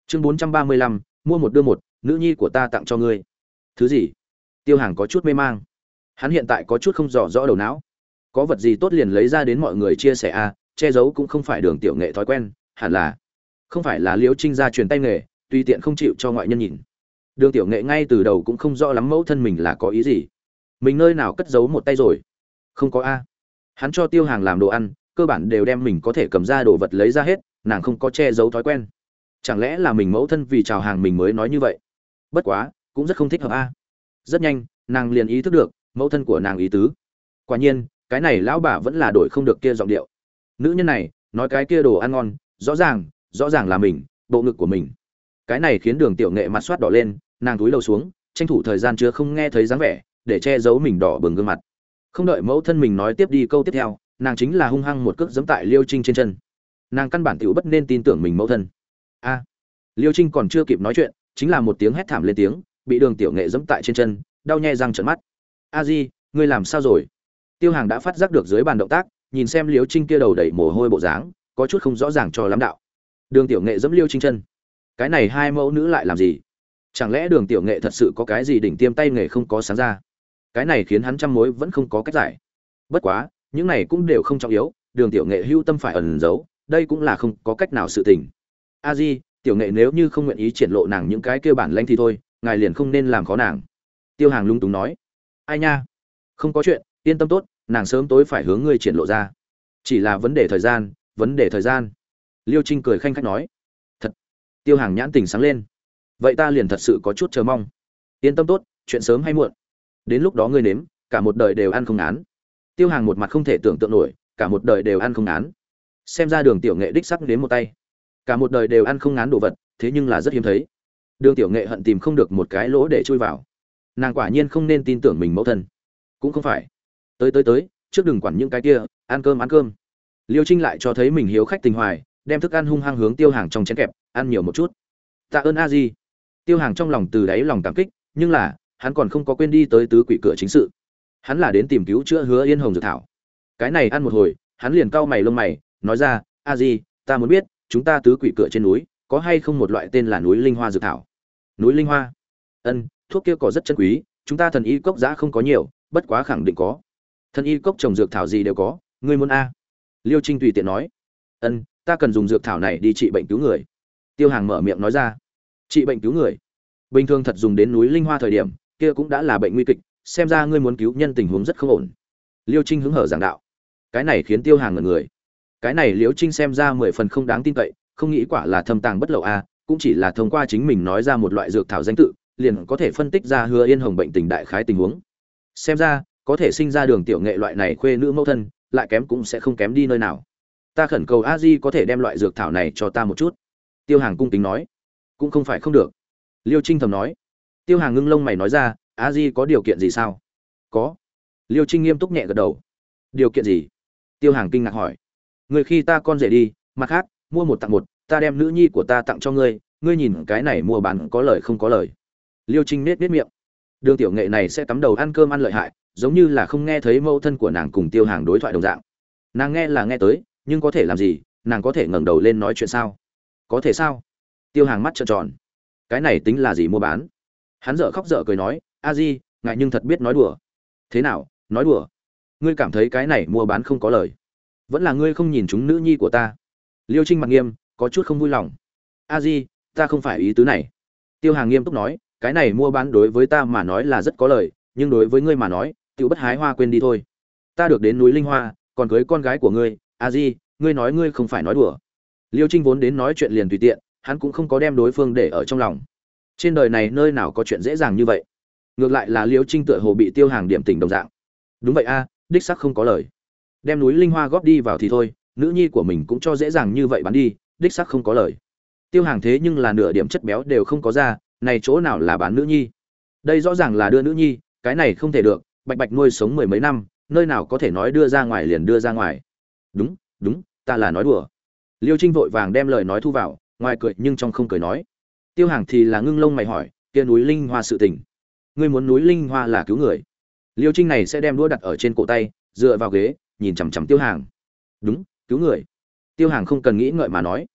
Chương bốn trăm ba mươi lăm mua một đưa một nữ nhi của ta tặng cho ngươi. Thứ gì? Tiêu hàng có chút mê mang. Hắn hiện tại có chút không rõ rõ đầu não. Có vật gì tốt liền lấy ra đến mọi người chia sẻ a à, che giấu cũng không phải đường tiểu nghệ thói quen hẳn là. Không phải là liễu trinh gia truyền tay nghề tùy tiện không chịu cho ngoại nhân nhìn đường tiểu nghệ ngay từ đầu cũng không rõ lắm mẫu thân mình là có ý gì. Mình nơi nào cất giấu một tay rồi? Không có a. Hắn cho tiêu hàng làm đồ ăn, cơ bản đều đem mình có thể cầm ra đồ vật lấy ra hết, nàng không có che giấu thói quen. Chẳng lẽ là mình mẫu thân vì chào hàng mình mới nói như vậy? Bất quá, cũng rất không thích hợp a. Rất nhanh, nàng liền ý thức được, mẫu thân của nàng ý tứ. Quả nhiên, cái này lão bà vẫn là đổi không được kia giọng điệu. Nữ nhân này, nói cái kia đồ ăn ngon, rõ ràng rõ ràng là mình, bộ ngực của mình. Cái này khiến đường tiểu nghệ mặt soát đỏ lên nàng túi đầu xuống, tranh thủ thời gian chưa không nghe thấy dáng vẻ, để che giấu mình đỏ bừng gương mặt. Không đợi mẫu thân mình nói tiếp đi câu tiếp theo, nàng chính là hung hăng một cước giẫm tại liêu trinh trên chân. Nàng căn bản tiểu bất nên tin tưởng mình mẫu thân. A! Liêu trinh còn chưa kịp nói chuyện, chính là một tiếng hét thảm lên tiếng, bị đường tiểu nghệ giẫm tại trên chân, đau nhè răng trận mắt. A di, ngươi làm sao rồi? Tiêu hàng đã phát giác được dưới bàn động tác, nhìn xem liêu trinh kia đầu đầy mồ hôi bộ dáng, có chút không rõ ràng cho lắm đạo. Đường tiểu nghệ giẫm liêu trinh chân. Cái này hai mẫu nữ lại làm gì? Chẳng lẽ đường tiểu nghệ thật sự có cái gì đỉnh tiêm tay nghề không có sáng ra? Cái này khiến hắn trăm mối vẫn không có cách giải. Bất quá, những này cũng đều không trọng yếu, đường tiểu nghệ hưu tâm phải ẩn giấu, đây cũng là không có cách nào sự tình. A di, tiểu nghệ nếu như không nguyện ý triển lộ nàng những cái kêu bản lanh thì thôi, ngài liền không nên làm khó nàng. Tiêu hàng lung túng nói. Ai nha? Không có chuyện, yên tâm tốt, nàng sớm tối phải hướng ngươi triển lộ ra. Chỉ là vấn đề thời gian, vấn đề thời gian. Liêu trinh cười khanh khách nói. Thật. Tiêu hàng nhãn tình sáng lên vậy ta liền thật sự có chút chờ mong. Yên tâm tốt, chuyện sớm hay muộn. Đến lúc đó ngươi nếm, cả một đời đều ăn không án tiêu hàng một mặt không thể tưởng tượng nổi, cả một đời đều ăn không án xem ra đường tiểu nghệ đích sắc đến một tay. Cả một đời đều ăn không ngán đồ vật, thế nhưng là rất hiếm thấy. Đường tiểu nghệ hận tìm không được một cái lỗ để chui vào. Nàng quả nhiên không nên tin tưởng mình mẫu thân. Cũng không phải. Tới tới tới, trước đừng quản những cái kia, ăn cơm ăn cơm. Liêu trinh lại cho thấy mình hiếu khách tình hoài, đem thức ăn hung hăng hướng tiêu hàng trong chén kẹp, ăn nhiều một chút. Tạ ơn a di tiêu hàng trong lòng từ đáy lòng cảm kích, nhưng là, hắn còn không có quên đi tới tứ quỷ cửa chính sự. Hắn là đến tìm cứu chữa hứa yên hồng dược thảo. Cái này ăn một hồi, hắn liền cau mày lông mày, nói ra, a di, ta muốn biết, chúng ta tứ quỷ cửa trên núi, có hay không một loại tên là núi linh hoa dược thảo? Núi linh hoa? Ân, thuốc kia có rất chân quý, chúng ta thần y cốc giã không có nhiều, bất quá khẳng định có. Thần y cốc trồng dược thảo gì đều có, ngươi muốn a? Liêu trinh tùy tiện nói. Ân, ta cần dùng dược thảo này đi trị bệnh cứu người. Tiêu hàng mở miệng nói ra trị bệnh cứu người. Bình thường thật dùng đến núi linh hoa thời điểm, kia cũng đã là bệnh nguy kịch, xem ra ngươi muốn cứu nhân tình huống rất không ổn. Liêu trinh hứng hở giảng đạo. Cái này khiến tiêu hàng ngần người. Cái này liêu trinh xem ra mười phần không đáng tin cậy, không nghĩ quả là thâm tàng bất lậu a, cũng chỉ là thông qua chính mình nói ra một loại dược thảo danh tự, liền có thể phân tích ra hứa yên hồng bệnh tình đại khái tình huống. Xem ra, có thể sinh ra đường tiểu nghệ loại này khuê nữ mẫu thân, lại kém cũng sẽ không kém đi nơi nào. Ta khẩn cầu a di có thể đem loại dược thảo này cho ta một chút. Tiêu hàng cung kính nói cũng không phải không được. Liêu trinh thầm nói. Tiêu hàng ngưng lông mày nói ra, a di có điều kiện gì sao? Có. Liêu trinh nghiêm túc nhẹ gật đầu. Điều kiện gì? Tiêu hàng kinh ngạc hỏi. Người khi ta con rể đi, mặt khác, mua một tặng một, ta đem nữ nhi của ta tặng cho ngươi ngươi nhìn cái này mua bán có lời không có lời. Liêu trinh nết nết miệng. Đường tiểu nghệ này sẽ cắm đầu ăn cơm ăn lợi hại, giống như là không nghe thấy mẫu thân của nàng cùng tiêu hàng đối thoại đồng dạng. Nàng nghe là nghe tới, nhưng có thể làm gì, nàng có thể ngẩng đầu lên nói chuyện sao? Có thể sao? Tiêu hàng mắt trợn tròn. Cái này tính là gì mua bán? Hắn dở khóc dở cười nói, a di, ngại nhưng thật biết nói đùa. Thế nào? Nói đùa? Ngươi cảm thấy cái này mua bán không có lời. Vẫn là ngươi không nhìn chúng nữ nhi của ta. Liêu trinh mặt nghiêm, có chút không vui lòng. A di, ta không phải ý tứ này. Tiêu hàng nghiêm túc nói, cái này mua bán đối với ta mà nói là rất có lời, nhưng đối với ngươi mà nói tự bất hái hoa quên đi thôi. Ta được đến núi linh hoa, còn cưới con gái của ngươi. A di, ngươi nói ngươi không phải nói đùa. Liêu trinh vốn đến nói chuyện liền tùy tiện hắn cũng không có đem đối phương để ở trong lòng. Trên đời này nơi nào có chuyện dễ dàng như vậy? Ngược lại là liêu trinh tựa hồ bị tiêu hàng điểm tình đồng dạng. Đúng vậy a, đích sắc không có lời. Đem núi linh hoa góp đi vào thì thôi, nữ nhi của mình cũng cho dễ dàng như vậy bán đi, đích xác không có lời. Tiêu hàng thế nhưng là nửa điểm chất béo đều không có ra, này chỗ nào là bán nữ nhi? Đây rõ ràng là đưa nữ nhi, cái này không thể được, bạch bạch nuôi sống mười mấy năm, nơi nào có thể nói đưa ra ngoài liền đưa ra ngoài. Đúng đúng, ta là nói đùa. Liêu trinh vội vàng đem lời nói thu vào ngoài cười nhưng trong không cười nói. Tiêu hàng thì là ngưng lông mày hỏi, kia núi linh hoa sự tình. Ngươi muốn núi linh hoa là cứu người. Liêu trinh này sẽ đem đũa đặt ở trên cổ tay, dựa vào ghế, nhìn chằm chằm tiêu hàng. Đúng, cứu người. Tiêu hàng không cần nghĩ ngợi mà nói.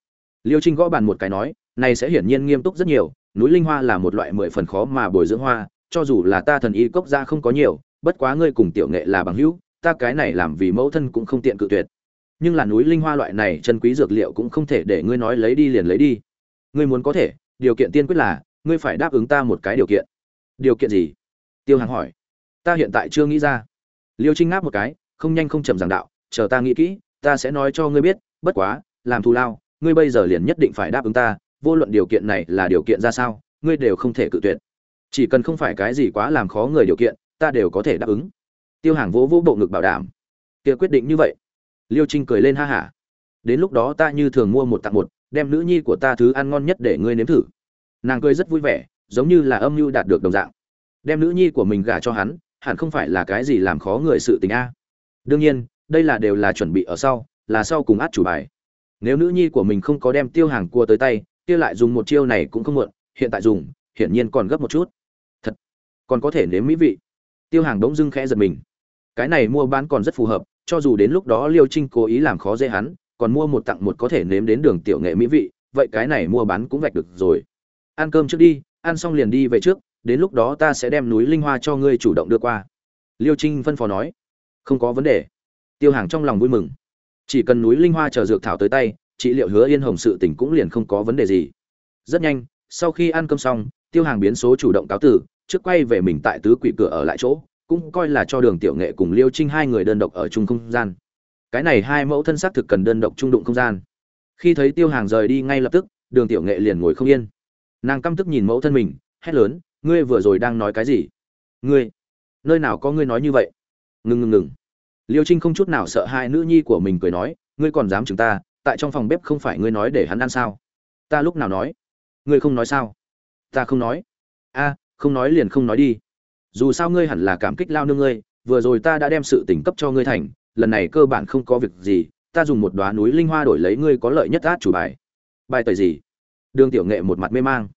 Liêu trinh gõ bàn một cái nói, này sẽ hiển nhiên nghiêm túc rất nhiều, núi linh hoa là một loại mười phần khó mà bồi dưỡng hoa, cho dù là ta thần y cốc ra không có nhiều, bất quá ngươi cùng tiểu nghệ là bằng hữu, ta cái này làm vì mẫu thân cũng không tiện cự tuyệt nhưng là núi linh hoa loại này chân quý dược liệu cũng không thể để ngươi nói lấy đi liền lấy đi. Ngươi muốn có thể, điều kiện tiên quyết là, ngươi phải đáp ứng ta một cái điều kiện. Điều kiện gì? Tiêu hàng hỏi. Ta hiện tại chưa nghĩ ra. Liêu trinh ngáp một cái, không nhanh không chậm giảng đạo, chờ ta nghĩ kỹ, ta sẽ nói cho ngươi biết, bất quá, làm thù lao, ngươi bây giờ liền nhất định phải đáp ứng ta, vô luận điều kiện này là điều kiện ra sao, ngươi đều không thể cự tuyệt. Chỉ cần không phải cái gì quá làm khó người điều kiện, ta đều có thể đáp ứng. Tiêu hàng vỗ vỗ bộ ngực bảo đảm. Kia quyết định như vậy liêu trinh cười lên ha hả. Đến lúc đó ta như thường mua một tặng một, đem nữ nhi của ta thứ ăn ngon nhất để ngươi nếm thử. Nàng cười rất vui vẻ, giống như là âm mưu đạt được đồng dạng. Đem nữ nhi của mình gả cho hắn, hẳn không phải là cái gì làm khó người sự tình a. Đương nhiên, đây là đều là chuẩn bị ở sau, là sau cùng át chủ bài. Nếu nữ nhi của mình không có đem tiêu hàng cua tới tay, kia lại dùng một chiêu này cũng không muộn, hiện tại dùng, hiển nhiên còn gấp một chút. Thật, còn có thể nếm mỹ vị. Tiêu hàng đống dưng khẽ giật mình. Cái này mua bán còn rất phù hợp cho dù đến lúc đó liêu trinh cố ý làm khó dễ hắn, còn mua một tặng một có thể nếm đến đường tiểu nghệ mỹ vị, vậy cái này mua bán cũng vạch được rồi. Ăn cơm trước đi, ăn xong liền đi về trước, đến lúc đó ta sẽ đem núi linh hoa cho ngươi chủ động đưa qua. Liêu trinh phân phó nói. Không có vấn đề. Tiêu hàng trong lòng vui mừng. Chỉ cần núi linh hoa chờ dược thảo tới tay chị liệu hứa yên hồng sự tỉnh cũng liền không có vấn đề gì. Rất nhanh, sau khi ăn cơm xong, tiêu hàng biến số chủ động cáo tử trước quay về mình tại tứ quỷ cửa ở lại chỗ cũng coi là cho đường tiểu nghệ cùng liêu trinh hai người đơn độc ở chung không gian. Cái này hai mẫu thân xác thực cần đơn độc trung đụng không gian. Khi thấy tiêu hàng rời đi ngay lập tức, đường tiểu nghệ liền ngồi không yên. Nàng căm tức nhìn mẫu thân mình, hét lớn, ngươi vừa rồi đang nói cái gì? Ngươi, nơi nào có ngươi nói như vậy? Ngừng ngừng ngừng. Liêu trinh không chút nào sợ hai nữ nhi của mình cười nói, ngươi còn dám chúng ta, tại trong phòng bếp không phải ngươi nói để hắn ăn sao? Ta lúc nào nói? Ngươi không nói sao? Ta không nói. A, không nói liền không nói đi dù sao ngươi hẳn là cảm kích lao nương ngươi, vừa rồi ta đã đem sự tỉnh cấp cho ngươi thành, lần này cơ bản không có việc gì, ta dùng một đoá núi linh hoa đổi lấy ngươi có lợi nhất át chủ bài. Bài tời gì? Đường tiểu nghệ một mặt mê mang.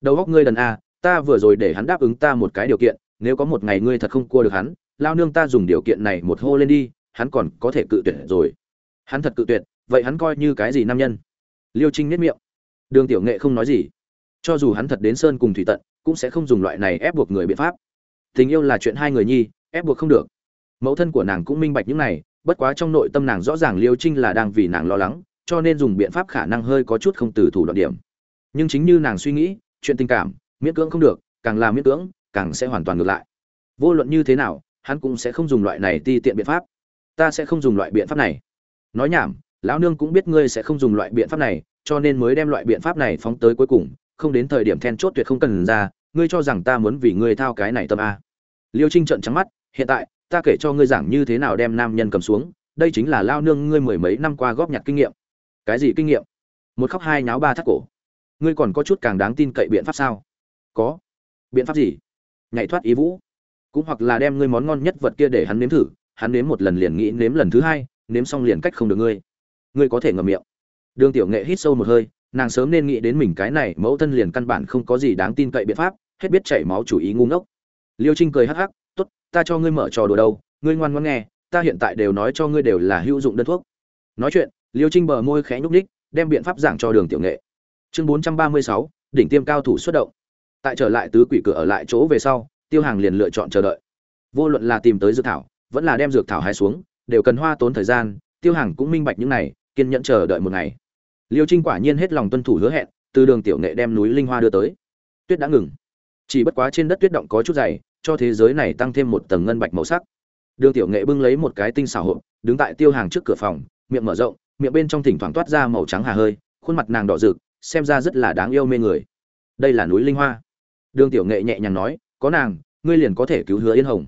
Đầu góc ngươi đần a, ta vừa rồi để hắn đáp ứng ta một cái điều kiện, nếu có một ngày ngươi thật không cua được hắn, lao nương ta dùng điều kiện này một hô lên đi, hắn còn có thể cự tuyệt rồi. Hắn thật cự tuyệt, vậy hắn coi như cái gì nam nhân? Liêu trinh nết miệng. Đường tiểu nghệ không nói gì. Cho dù hắn thật đến sơn cùng thủy tận, cũng sẽ không dùng loại này ép buộc người biện pháp tình yêu là chuyện hai người nhi, ép buộc không được. Mẫu thân của nàng cũng minh bạch những này, bất quá trong nội tâm nàng rõ ràng liêu trinh là đang vì nàng lo lắng, cho nên dùng biện pháp khả năng hơi có chút không từ thủ đoạn điểm. Nhưng chính như nàng suy nghĩ, chuyện tình cảm, miễn cưỡng không được, càng làm miễn cưỡng, càng sẽ hoàn toàn ngược lại. Vô luận như thế nào, hắn cũng sẽ không dùng loại này ti tiện biện pháp. Ta sẽ không dùng loại biện pháp này. Nói nhảm, lão nương cũng biết ngươi sẽ không dùng loại biện pháp này, cho nên mới đem loại biện pháp này phóng tới cuối cùng, không đến thời điểm then chốt tuyệt không cần ra ngươi cho rằng ta muốn vì ngươi thao cái này tâm a? Liêu trinh trợn trắng mắt, hiện tại, ta kể cho ngươi giảng như thế nào đem nam nhân cầm xuống, đây chính là lao nương ngươi mười mấy năm qua góp nhặt kinh nghiệm. Cái gì kinh nghiệm? Một khóc hai nháo ba thắt cổ. Ngươi còn có chút càng đáng tin cậy biện pháp sao? Có. Biện pháp gì? Nhảy thoát ý vũ. Cũng hoặc là đem ngươi món ngon nhất vật kia để hắn nếm thử, hắn nếm một lần liền nghĩ nếm lần thứ hai, nếm xong liền cách không được ngươi. Ngươi có thể ngậm miệng. Đường tiểu nghệ hít sâu một hơi nàng sớm nên nghĩ đến mình cái này, mẫu thân liền căn bản không có gì đáng tin cậy biện pháp, hết biết chảy máu chủ ý ngu ngốc. Liêu trinh cười hắc hắc, tốt, ta cho ngươi mở trò đùa đâu, ngươi ngoan ngoãn nghe, ta hiện tại đều nói cho ngươi đều là hữu dụng đơn thuốc. Nói chuyện, liêu trinh bờ môi khẽ nhúc ních đem biện pháp giảng cho đường tiểu nghệ. Chương bốn trăm ba mươi sáu, đỉnh tiêm cao thủ xuất động. Tại trở lại tứ quỷ cửa ở lại chỗ về sau, tiêu hàng liền lựa chọn chờ đợi. Vô luận là tìm tới dược thảo, vẫn là đem dược thảo hai xuống, đều cần hoa tốn thời gian, tiêu hàng cũng minh bạch những này, kiên nhẫn chờ đợi một ngày liêu trinh quả nhiên hết lòng tuân thủ hứa hẹn, từ đường tiểu nghệ đem núi linh hoa đưa tới. Tuyết đã ngừng. Chỉ bất quá trên đất tuyết động có chút dày, cho thế giới này tăng thêm một tầng ngân bạch màu sắc. Đường tiểu nghệ bưng lấy một cái tinh xảo hộp, đứng tại tiêu hàng trước cửa phòng, miệng mở rộng, miệng bên trong thỉnh thoảng toát ra màu trắng hà hơi, khuôn mặt nàng đỏ rực, xem ra rất là đáng yêu mê người. Đây là núi linh hoa. Đường tiểu nghệ nhẹ nhàng nói, có nàng, ngươi liền có thể cứu hứa yên hồng.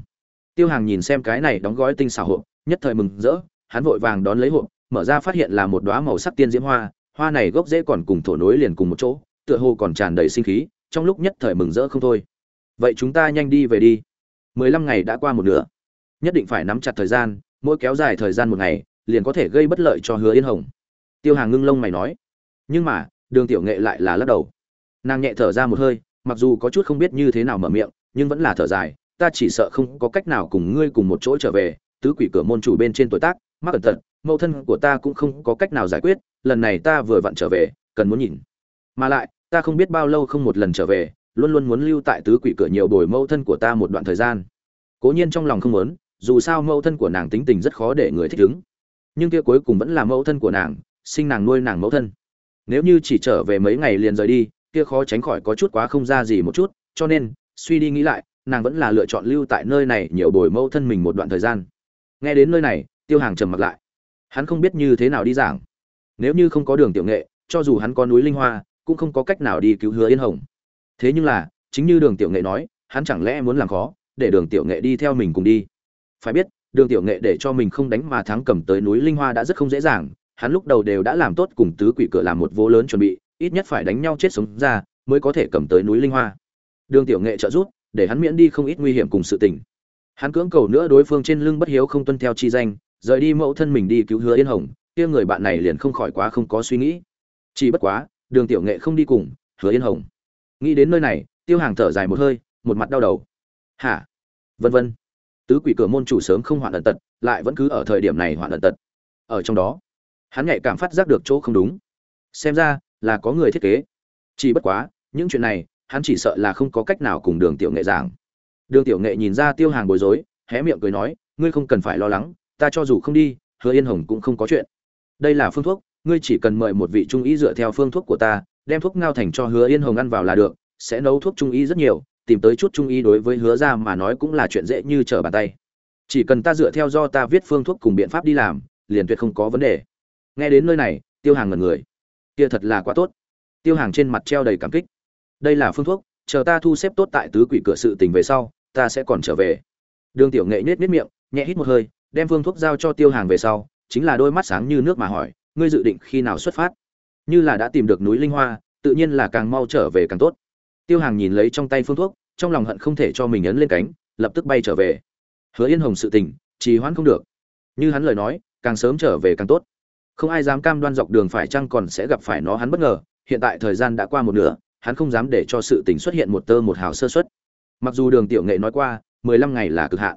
Tiêu hàng nhìn xem cái này đóng gói tinh xảo hộp, nhất thời mừng rỡ, hắn vội vàng đón lấy hộp, mở ra phát hiện là một đóa màu sắc tiên diễm hoa hoa này gốc rễ còn cùng thổ nối liền cùng một chỗ, tựa hồ còn tràn đầy sinh khí, trong lúc nhất thời mừng rỡ không thôi. Vậy chúng ta nhanh đi về đi. Mười lăm ngày đã qua một nửa. Nhất định phải nắm chặt thời gian, mỗi kéo dài thời gian một ngày, liền có thể gây bất lợi cho hứa yên hồng. Tiêu hàng ngưng lông mày nói. Nhưng mà, đường tiểu nghệ lại là lắc đầu. Nàng nhẹ thở ra một hơi, mặc dù có chút không biết như thế nào mở miệng, nhưng vẫn là thở dài. Ta chỉ sợ không có cách nào cùng ngươi cùng một chỗ trở về, tứ quỷ cửa môn chủ bên trên tuổi tác, mắc cẩn thận, mẫu thân của ta cũng không có cách nào giải quyết lần này ta vừa vặn trở về, cần muốn nhìn. Mà lại, ta không biết bao lâu không một lần trở về, luôn luôn muốn lưu tại tứ quỷ cửa nhiều bồi mẫu thân của ta một đoạn thời gian. Cố nhiên trong lòng không muốn, dù sao mẫu thân của nàng tính tình rất khó để người thích ứng. Nhưng kia cuối cùng vẫn là mẫu thân của nàng, sinh nàng nuôi nàng mẫu thân. Nếu như chỉ trở về mấy ngày liền rời đi, kia khó tránh khỏi có chút quá không ra gì một chút, cho nên, suy đi nghĩ lại, nàng vẫn là lựa chọn lưu tại nơi này nhiều bồi mẫu thân mình một đoạn thời gian. Nghe đến nơi này, tiêu hàng trầm mặc lại. Hắn không biết như thế nào đi giảng nếu như không có đường tiểu nghệ, cho dù hắn có núi linh hoa, cũng không có cách nào đi cứu hứa yên hồng. Thế nhưng là, chính như đường tiểu nghệ nói, hắn chẳng lẽ muốn làm khó, để đường tiểu nghệ đi theo mình cùng đi? Phải biết, đường tiểu nghệ để cho mình không đánh mà thắng cầm tới núi linh hoa đã rất không dễ dàng. Hắn lúc đầu đều đã làm tốt cùng tứ quỷ cửa làm một vô lớn chuẩn bị, ít nhất phải đánh nhau chết sống ra, mới có thể cầm tới núi linh hoa. Đường tiểu nghệ trợ giúp, để hắn miễn đi không ít nguy hiểm cùng sự tình. Hắn cưỡng cầu nữa đối phương trên lưng bất hiếu không tuân theo chi danh, rời đi mẫu thân mình đi cứu hứa yên hồng kia người bạn này liền không khỏi quá không có suy nghĩ. Chỉ bất quá, đường tiểu nghệ không đi cùng, hứa yên hồng. Nghĩ đến nơi này, tiêu hàng thở dài một hơi, một mặt đau đầu. Hả? Vân vân. Tứ quỷ cửa môn chủ sớm không hoạn ẩn tật, lại vẫn cứ ở thời điểm này hoạn ẩn tật. Ở trong đó, hắn nhạy cảm phát giác được chỗ không đúng. Xem ra, là có người thiết kế. Chỉ bất quá, những chuyện này, hắn chỉ sợ là không có cách nào cùng đường tiểu nghệ giảng. Đường tiểu nghệ nhìn ra tiêu hàng bối rối, hé miệng cười nói, ngươi không cần phải lo lắng, ta cho dù không đi, hứa yên hồng cũng không có chuyện đây là phương thuốc, ngươi chỉ cần mời một vị trung y dựa theo phương thuốc của ta, đem thuốc ngao thành cho hứa yên hồng ăn vào là được, sẽ nấu thuốc trung y rất nhiều, tìm tới chút trung y đối với hứa ra mà nói cũng là chuyện dễ như trở bàn tay. Chỉ cần ta dựa theo do ta viết phương thuốc cùng biện pháp đi làm, liền tuyệt không có vấn đề. Nghe đến nơi này, tiêu hàng ngần người. Kia thật là quá tốt. Tiêu hàng trên mặt treo đầy cảm kích. Đây là phương thuốc, chờ ta thu xếp tốt tại tứ quỷ cửa sự tình về sau, ta sẽ còn trở về. Đường tiểu nghệ nết nết miệng, nhẹ hít một hơi, đem phương thuốc giao cho tiêu hàng về sau chính là đôi mắt sáng như nước mà hỏi, ngươi dự định khi nào xuất phát? Như là đã tìm được núi linh hoa, tự nhiên là càng mau trở về càng tốt. Tiêu hàng nhìn lấy trong tay phương thuốc, trong lòng hận không thể cho mình ấn lên cánh, lập tức bay trở về. Hứa yên hồng sự tình, trì hoãn không được. Như hắn lời nói, càng sớm trở về càng tốt. Không ai dám cam đoan dọc đường phải chăng còn sẽ gặp phải nó, hắn bất ngờ, hiện tại thời gian đã qua một nửa, hắn không dám để cho sự tình xuất hiện một tơ một hào sơ xuất mặc dù đường tiểu nghệ nói qua, mười lăm ngày là cực hạn,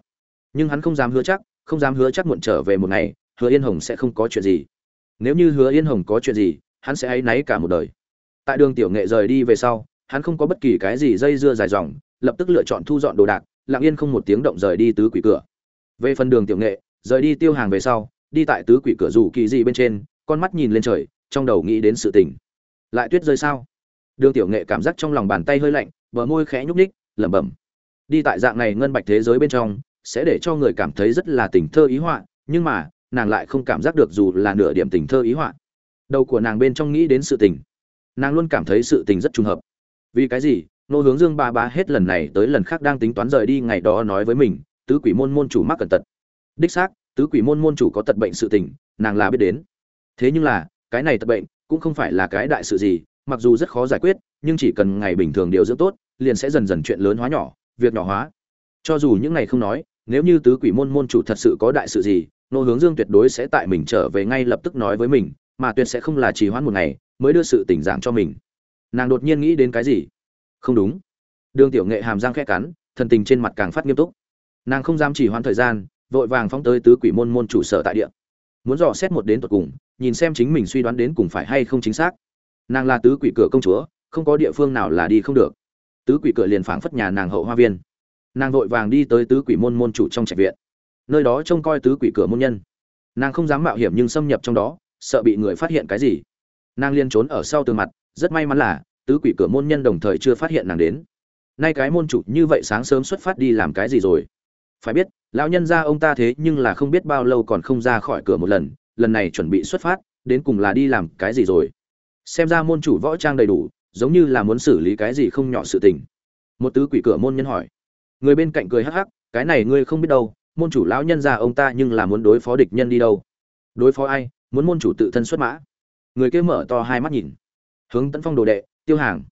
nhưng hắn không dám hứa chắc, không dám hứa chắc muộn trở về một ngày hứa yên hồng sẽ không có chuyện gì. Nếu như hứa yên hồng có chuyện gì, hắn sẽ áy náy cả một đời. Tại đường tiểu nghệ rời đi về sau, hắn không có bất kỳ cái gì dây dưa dài dòng, lập tức lựa chọn thu dọn đồ đạc, lặng yên không một tiếng động rời đi tứ quỷ cửa. Về phần đường tiểu nghệ, rời đi tiêu hàng về sau, đi tại tứ quỷ cửa rủ kỳ gì bên trên, con mắt nhìn lên trời, trong đầu nghĩ đến sự tình. Lại tuyết rơi sao? Đường tiểu nghệ cảm giác trong lòng bàn tay hơi lạnh, bờ môi khẽ nhúc ních lẩm bẩm. Đi tại dạng này ngân bạch thế giới bên trong, sẽ để cho người cảm thấy rất là tình thơ ý họa, nhưng mà nàng lại không cảm giác được dù là nửa điểm tình thơ ý họa. Đầu của nàng bên trong nghĩ đến sự tình. Nàng luôn cảm thấy sự tình rất trùng hợp. Vì cái gì? Nô hướng dương ba ba hết lần này tới lần khác đang tính toán rời đi ngày đó nói với mình, tứ quỷ môn môn chủ mắc cẩn tật đích xác, tứ quỷ môn môn chủ có tật bệnh sự tình, nàng là biết đến. Thế nhưng là, cái này tật bệnh cũng không phải là cái đại sự gì, mặc dù rất khó giải quyết, nhưng chỉ cần ngày bình thường điều dưỡng tốt, liền sẽ dần dần chuyện lớn hóa nhỏ, việc nhỏ hóa. Cho dù những ngày không nói, nếu như tứ quỷ môn môn chủ thật sự có đại sự gì nô hướng dương tuyệt đối sẽ tại mình trở về ngay lập tức nói với mình, mà tuyệt sẽ không là trì hoãn một ngày, mới đưa sự tỉnh dạng cho mình. Nàng đột nhiên nghĩ đến cái gì? Không đúng. Đường tiểu nghệ hàm giang khẽ cắn, thần tình trên mặt càng phát nghiêm túc. Nàng không dám chỉ hoãn thời gian, vội vàng phóng tới tứ quỷ môn môn chủ sở tại địa. Muốn dò xét một đến tận cùng, nhìn xem chính mình suy đoán đến cùng phải hay không chính xác. Nàng là tứ quỷ cửa công chúa, không có địa phương nào là đi không được. Tứ quỷ cửa liền phảng phất nhà nàng hậu hoa viên. Nàng vội vàng đi tới tứ quỷ môn môn chủ trong trạch viện nơi đó trông coi tứ quỷ cửa môn nhân. Nàng không dám mạo hiểm nhưng xâm nhập trong đó, sợ bị người phát hiện cái gì. Nàng liên trốn ở sau tường mặt, rất may mắn là, tứ quỷ cửa môn nhân đồng thời chưa phát hiện nàng đến. Nay cái môn chủ như vậy sáng sớm xuất phát đi làm cái gì rồi? Phải biết, lão nhân gia ông ta thế nhưng là không biết bao lâu còn không ra khỏi cửa một lần lần này chuẩn bị xuất phát, đến cùng là đi làm cái gì rồi? Xem ra môn chủ võ trang đầy đủ, giống như là muốn xử lý cái gì không nhỏ sự tình. Một tứ quỷ cửa môn nhân hỏi. Người bên cạnh cười hắc hắc, cái này ngươi không biết đâu môn chủ lão nhân ra ông ta nhưng là muốn đối phó địch nhân đi đâu. Đối phó ai? Muốn môn chủ tự thân xuất mã. Người kia mở to hai mắt nhìn. Hướng tấn phong đồ đệ, tiêu hàng.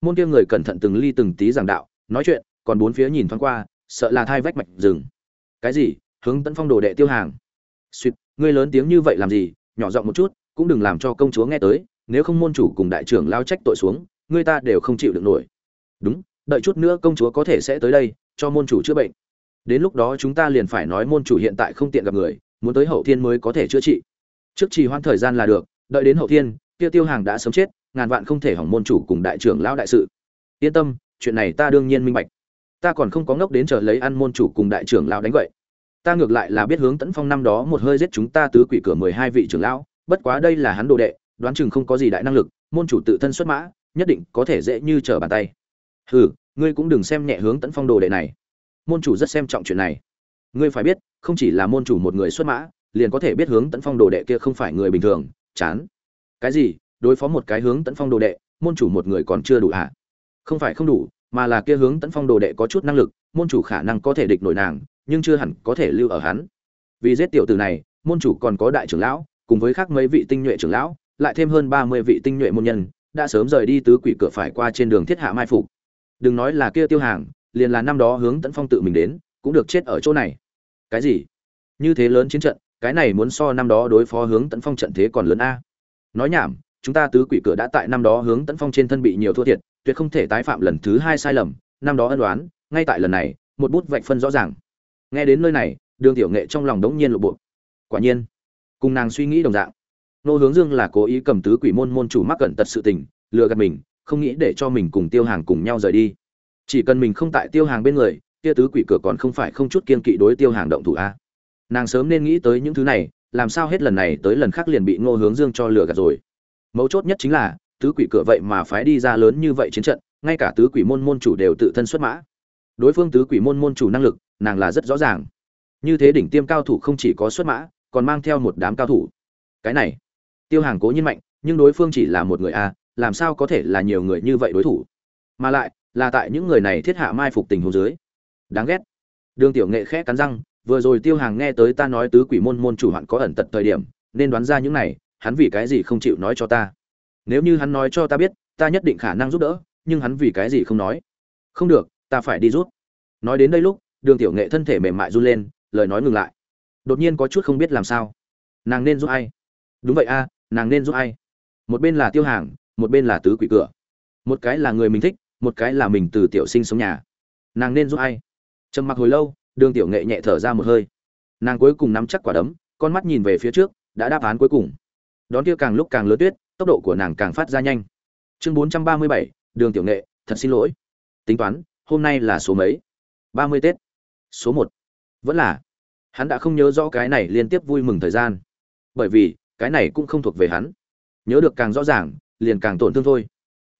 Môn kia người cẩn thận từng ly từng tí giảng đạo, nói chuyện, còn bốn phía nhìn thoáng qua, sợ là thai vách mạch rừng. Cái gì? Hướng tấn phong đồ đệ tiêu hàng. Suýt ngươi lớn tiếng như vậy làm gì? Nhỏ giọng một chút, cũng đừng làm cho công chúa nghe tới, nếu không môn chủ cùng đại trưởng lao trách tội xuống, ngươi ta đều không chịu được nổi. Đúng, đợi chút nữa công chúa có thể sẽ tới đây, cho môn chủ chữa bệnh đến lúc đó chúng ta liền phải nói môn chủ hiện tại không tiện gặp người, muốn tới hậu thiên mới có thể chữa trị. Trước trì hoãn thời gian là được, đợi đến hậu thiên, kia tiêu hàng đã sớm chết, ngàn vạn không thể hỏng môn chủ cùng đại trưởng lão đại sự. Yên tâm, chuyện này ta đương nhiên minh bạch. Ta còn không có ngốc đến chờ lấy ăn môn chủ cùng đại trưởng lão đánh vậy. Ta ngược lại là biết hướng tấn phong năm đó một hơi giết chúng ta tứ quỷ cửa mười hai vị trưởng lão, bất quá đây là hắn đồ đệ, đoán chừng không có gì đại năng lực, môn chủ tự thân xuất mã, nhất định có thể dễ như trở bàn tay. Hừ, ngươi cũng đừng xem nhẹ hướng tấn phong đồ đệ này môn chủ rất xem trọng chuyện này. Ngươi phải biết, không chỉ là môn chủ một người xuất mã, liền có thể biết hướng tấn phong đồ đệ kia không phải người bình thường, chán. Cái gì? Đối phó một cái hướng tấn phong đồ đệ, môn chủ một người còn chưa đủ hả? Không phải không đủ, mà là kia hướng tấn phong đồ đệ có chút năng lực, môn chủ khả năng có thể địch nổi nàng, nhưng chưa hẳn có thể lưu ở hắn. Vì giết tiểu tử này, môn chủ còn có đại trưởng lão, cùng với khác mấy vị tinh nhuệ trưởng lão, lại thêm hơn ba mươi vị tinh nhuệ môn nhân, đã sớm rời đi tứ quỷ cửa phải qua trên đường thiết hạ mai phục. Đừng nói là kia tiêu hàng liền là năm đó hướng tấn phong tự mình đến, cũng được chết ở chỗ này. Cái gì? Như thế lớn chiến trận, cái này muốn so năm đó đối phó hướng tấn phong trận thế còn lớn a? Nói nhảm, chúng ta tứ quỷ cửa đã tại năm đó hướng tấn phong trên thân bị nhiều thua thiệt, tuyệt không thể tái phạm lần thứ hai sai lầm, năm đó ân đoán ngay tại lần này, một bút vạch phân rõ ràng. Nghe đến nơi này, đường tiểu nghệ trong lòng đống nhiên lộ bộ quả nhiên, cùng nàng suy nghĩ đồng dạng. Nô hướng dương là cố ý cầm tứ quỷ môn môn chủ mắc cẩn tật sự tình, lừa gạt mình, không nghĩ để cho mình cùng tiêu hàng cùng nhau rời đi chỉ cần mình không tại tiêu hàng bên người, kia tứ quỷ cửa còn không phải không chút kiên kỵ đối tiêu hàng động thủ a. Nàng sớm nên nghĩ tới những thứ này, làm sao hết lần này tới lần khác liền bị ngô hướng dương cho lừa gạt rồi. Mấu chốt nhất chính là, tứ quỷ cửa vậy mà phái đi ra lớn như vậy chiến trận, ngay cả tứ quỷ môn môn chủ đều tự thân xuất mã. Đối phương tứ quỷ môn môn chủ năng lực, nàng là rất rõ ràng. Như thế đỉnh tiêm cao thủ không chỉ có xuất mã, còn mang theo một đám cao thủ. Cái này, tiêu hàng cố nhiên mạnh, nhưng đối phương chỉ là một người a, làm sao có thể là nhiều người như vậy đối thủ? Mà lại là tại những người này thiết hạ mai phục tình hồ dưới. Đáng ghét. Đường tiểu nghệ khẽ cắn răng, vừa rồi tiêu hàng nghe tới ta nói tứ quỷ môn môn chủ hoạn có ẩn tật thời điểm, nên đoán ra những này, hắn vì cái gì không chịu nói cho ta. Nếu như hắn nói cho ta biết, ta nhất định khả năng giúp đỡ, nhưng hắn vì cái gì không nói? Không được, ta phải đi rút. Nói đến đây lúc, đường tiểu nghệ thân thể mềm mại run lên, lời nói ngừng lại. Đột nhiên có chút không biết làm sao. Nàng nên giúp ai? Đúng vậy a à, nàng nên giúp ai? Một bên là tiêu hàng, một bên là tứ quỷ cửa. Một cái là người mình thích một cái là mình từ tiểu sinh sống nhà. Nàng nên giúp ai? Trầm mặc hồi lâu, đường tiểu nghệ nhẹ thở ra một hơi. Nàng cuối cùng nắm chắc quả đấm, con mắt nhìn về phía trước, đã đáp án cuối cùng. Đón kia càng lúc càng lớn tuyết, tốc độ của nàng càng phát ra nhanh. Chương bốn trăm ba mươi bảy, đường tiểu nghệ, thật xin lỗi. Tính toán, hôm nay là số mấy? ba mươi tết. Số một. Vẫn là. Hắn đã không nhớ rõ cái này liên tiếp vui mừng thời gian. Bởi vì, cái này cũng không thuộc về hắn. Nhớ được càng rõ ràng, liền càng tổn thương thôi.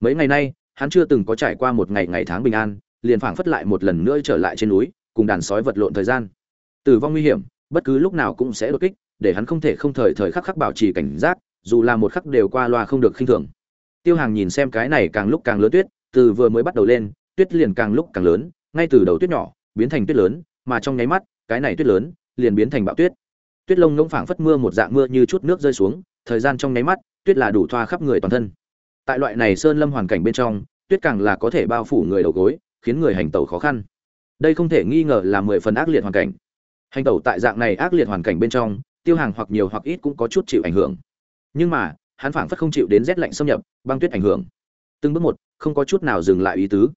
Mấy ngày nay hắn chưa từng có trải qua một ngày ngày tháng bình an, liền phảng phất lại một lần nữa trở lại trên núi, cùng đàn sói vật lộn thời gian. Tử vong nguy hiểm, bất cứ lúc nào cũng sẽ đột kích, để hắn không thể không thời thời khắc khắc bảo trì cảnh giác, dù là một khắc đều qua loa không được khinh thường. Tiêu hàng nhìn xem cái này càng lúc càng lớn tuyết, từ vừa mới bắt đầu lên, tuyết liền càng lúc càng lớn, ngay từ đầu tuyết nhỏ, biến thành tuyết lớn, mà trong nháy mắt, cái này tuyết lớn, liền biến thành bão tuyết. Tuyết lông ngỗng phảng phất mưa một dạng mưa như chút nước rơi xuống, thời gian trong nháy mắt, tuyết là đủ thoa khắp người toàn thân tại loại này sơn lâm hoàn cảnh bên trong, tuyết càng là có thể bao phủ người đầu gối, khiến người hành tẩu khó khăn. Đây không thể nghi ngờ là mười phần ác liệt hoàn cảnh. Hành tẩu tại dạng này ác liệt hoàn cảnh bên trong, tiêu hàng hoặc nhiều hoặc ít cũng có chút chịu ảnh hưởng. Nhưng mà, hắn phảng phất không chịu đến rét lạnh xâm nhập, băng tuyết ảnh hưởng. Từng bước một, không có chút nào dừng lại ý tứ.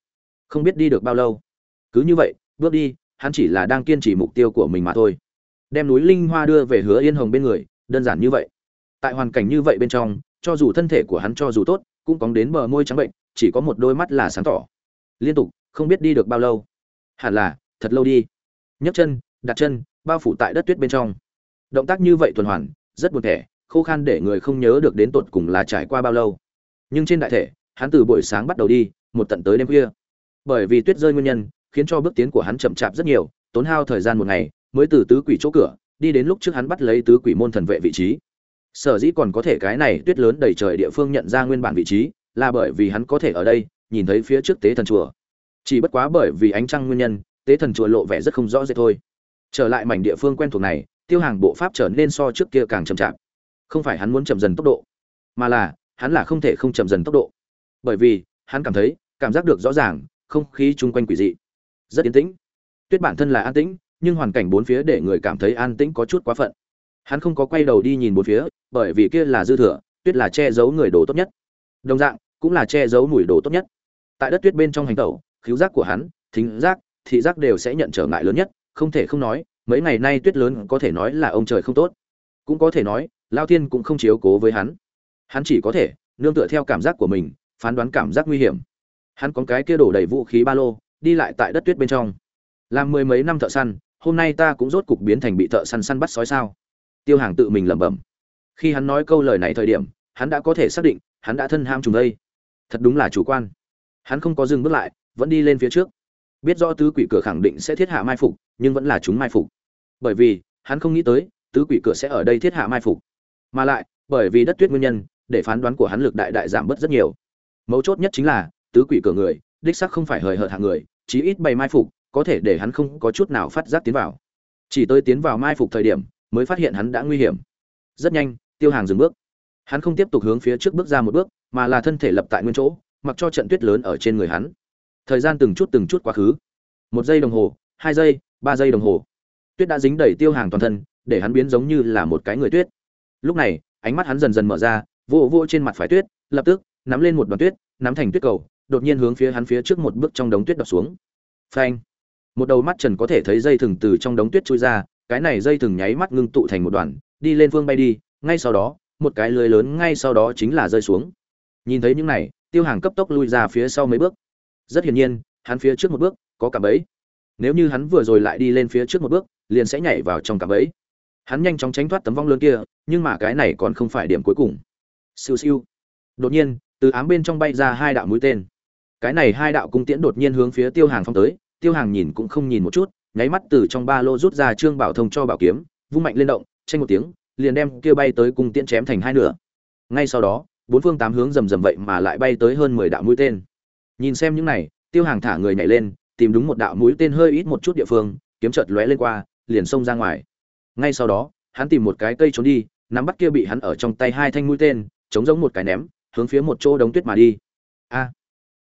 Không biết đi được bao lâu. Cứ như vậy, bước đi, hắn chỉ là đang kiên trì mục tiêu của mình mà thôi. Đem núi linh hoa đưa về hứa yên hồng bên người, đơn giản như vậy. Tại hoàn cảnh như vậy bên trong, cho dù thân thể của hắn cho dù tốt cũng cóng đến bờ môi trắng bệnh, chỉ có một đôi mắt là sáng tỏ. Liên tục, không biết đi được bao lâu. Hẳn là, thật lâu đi. Nhấc chân, đặt chân, bao phủ tại đất tuyết bên trong. Động tác như vậy tuần hoàn, rất buồn thẻ, khô khan để người không nhớ được đến tột cùng là trải qua bao lâu. Nhưng trên đại thể, hắn từ buổi sáng bắt đầu đi, một tận tới đêm khuya. Bởi vì tuyết rơi nguyên nhân, khiến cho bước tiến của hắn chậm chạp rất nhiều, tốn hao thời gian một ngày, mới từ tứ quỷ chỗ cửa, đi đến lúc trước hắn bắt lấy tứ quỷ môn thần vệ vị trí sở dĩ còn có thể cái này tuyết lớn đầy trời địa phương nhận ra nguyên bản vị trí, là bởi vì hắn có thể ở đây, nhìn thấy phía trước tế thần chùa. Chỉ bất quá bởi vì ánh trăng nguyên nhân, tế thần chùa lộ vẻ rất không rõ rệt thôi. Trở lại mảnh địa phương quen thuộc này, tiêu hàng bộ pháp trở nên so trước kia càng chậm chạp. Không phải hắn muốn chậm dần tốc độ, mà là, hắn là không thể không chậm dần tốc độ. Bởi vì, hắn cảm thấy, cảm giác được rõ ràng, không khí chung quanh quỷ dị. Rất yên tĩnh. Tuyết bản thân là an tĩnh, nhưng hoàn cảnh bốn phía để người cảm thấy an tĩnh có chút quá phận. Hắn không có quay đầu đi nhìn bốn phía bởi vì kia là dư thừa, tuyết là che giấu người đồ tốt nhất. Đồng dạng, cũng là che giấu mùi đồ tốt nhất. Tại đất tuyết bên trong hành tẩu khiếu giác của hắn, thính giác, thị giác đều sẽ nhận trở ngại lớn nhất, không thể không nói, mấy ngày nay tuyết lớn có thể nói là ông trời không tốt. Cũng có thể nói, lao thiên cũng không chiếu cố với hắn. Hắn chỉ có thể, nương tựa theo cảm giác của mình, phán đoán cảm giác nguy hiểm. Hắn có cái kia đổ đầy vũ khí ba lô, đi lại tại đất tuyết bên trong. Làm mười mấy năm thợ săn, hôm nay ta cũng rốt cục biến thành bị thợ săn săn bắt sói sao? Tiêu hàng tự mình lẩm bẩm khi hắn nói câu lời này thời điểm, hắn đã có thể xác định, hắn đã thân ham trùng đây. Thật đúng là chủ quan. Hắn không có dừng bước lại, vẫn đi lên phía trước. Biết rõ tứ quỷ cửa khẳng định sẽ thiết hạ mai phục, nhưng vẫn là chúng mai phục. Bởi vì, hắn không nghĩ tới, tứ quỷ cửa sẽ ở đây thiết hạ mai phục. Mà lại, bởi vì đất tuyết nguyên nhân, để phán đoán của hắn lực đại đại giảm bớt rất nhiều. Mấu chốt nhất chính là, tứ quỷ cửa người, đích sắc không phải hời hợt hạng người, chí ít bày mai phục, có thể để hắn không có chút nào phát giác tiến vào. Chỉ tới tiến vào mai phục thời điểm, mới phát hiện hắn đã nguy hiểm. Rất nhanh tiêu hàng dừng bước. Hắn không tiếp tục hướng phía trước bước ra một bước, mà là thân thể lập tại nguyên chỗ, mặc cho trận tuyết lớn ở trên người hắn. Thời gian từng chút từng chút quá khứ. Một giây đồng hồ, hai giây, ba giây đồng hồ. Tuyết đã dính đầy tiêu hàng toàn thân, để hắn biến giống như là một cái người tuyết. Lúc này, ánh mắt hắn dần dần mở ra, vô vô trên mặt phải tuyết, lập tức, nắm lên một đoàn tuyết, nắm thành tuyết cầu, đột nhiên hướng phía hắn phía trước một bước trong đống tuyết đập xuống. Phanh! Một đầu mắt trần có thể thấy dây thừng từ trong đống tuyết chui ra, cái này dây thừng nháy mắt ngưng tụ thành một đoàn, đi lên phương bay đi ngay sau đó, một cái lưới lớn ngay sau đó chính là rơi xuống. Nhìn thấy những này, tiêu hàng cấp tốc lui ra phía sau mấy bước. Rất hiển nhiên, hắn phía trước một bước, có cả bẫy. Nếu như hắn vừa rồi lại đi lên phía trước một bước, liền sẽ nhảy vào trong cả bẫy. Hắn nhanh chóng tránh thoát tấm vong lớn kia, nhưng mà cái này còn không phải điểm cuối cùng. Siêu siêu. Đột nhiên, từ ám bên trong bay ra hai đạo mũi tên. Cái này hai đạo cung tiễn đột nhiên hướng phía tiêu hàng phong tới, tiêu hàng nhìn cũng không nhìn một chút, nháy mắt từ trong ba lô rút ra trương bảo thông cho bảo kiếm, vung mạnh lên động tranh một tiếng liền đem kia bay tới cung tiễn chém thành hai nửa. Ngay sau đó, bốn phương tám hướng rầm rầm vậy mà lại bay tới hơn mười đạo mũi tên. Nhìn xem những này, tiêu hàng thả người nhảy lên, tìm đúng một đạo mũi tên hơi ít một chút địa phương, kiếm chợt lóe lên qua, liền xông ra ngoài. Ngay sau đó, hắn tìm một cái cây trốn đi, nắm bắt kia bị hắn ở trong tay hai thanh mũi tên, chống giống một cái ném, hướng phía một chỗ đống tuyết mà đi. A!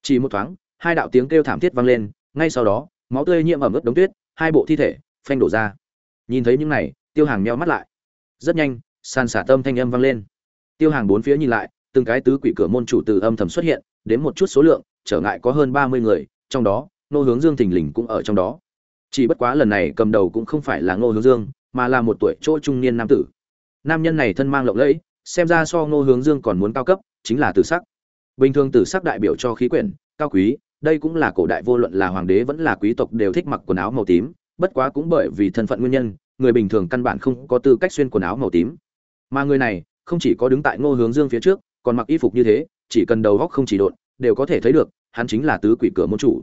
Chỉ một thoáng, hai đạo tiếng kêu thảm thiết vang lên, ngay sau đó, máu tươi nhiễm ẩm ướt đống tuyết, hai bộ thi thể phanh đổ ra. Nhìn thấy những này, tiêu hàng meo mắt lại rất nhanh, sàn xả tâm thanh âm vang lên. Tiêu hàng bốn phía nhìn lại, từng cái tứ quỷ cửa môn chủ từ âm thầm xuất hiện, đến một chút số lượng, trở ngại có hơn ba mươi người, trong đó nô hướng dương thình lình cũng ở trong đó. Chỉ bất quá lần này cầm đầu cũng không phải là ngô hướng dương, mà là một tuổi chỗ trung niên nam tử. Nam nhân này thân mang lộng lẫy, xem ra so ngô hướng dương còn muốn cao cấp, chính là tử sắc. Bình thường tử sắc đại biểu cho khí quyển, cao quý, đây cũng là cổ đại, vô luận là hoàng đế vẫn là quý tộc đều thích mặc quần áo màu tím, bất quá cũng bởi vì thân phận nguyên nhân người bình thường căn bản không có tư cách xuyên quần áo màu tím. Mà người này, không chỉ có đứng tại ngô hướng dương phía trước, còn mặc y phục như thế, chỉ cần đầu góc không chỉ độn, đều có thể thấy được, hắn chính là tứ quỷ cửa môn chủ.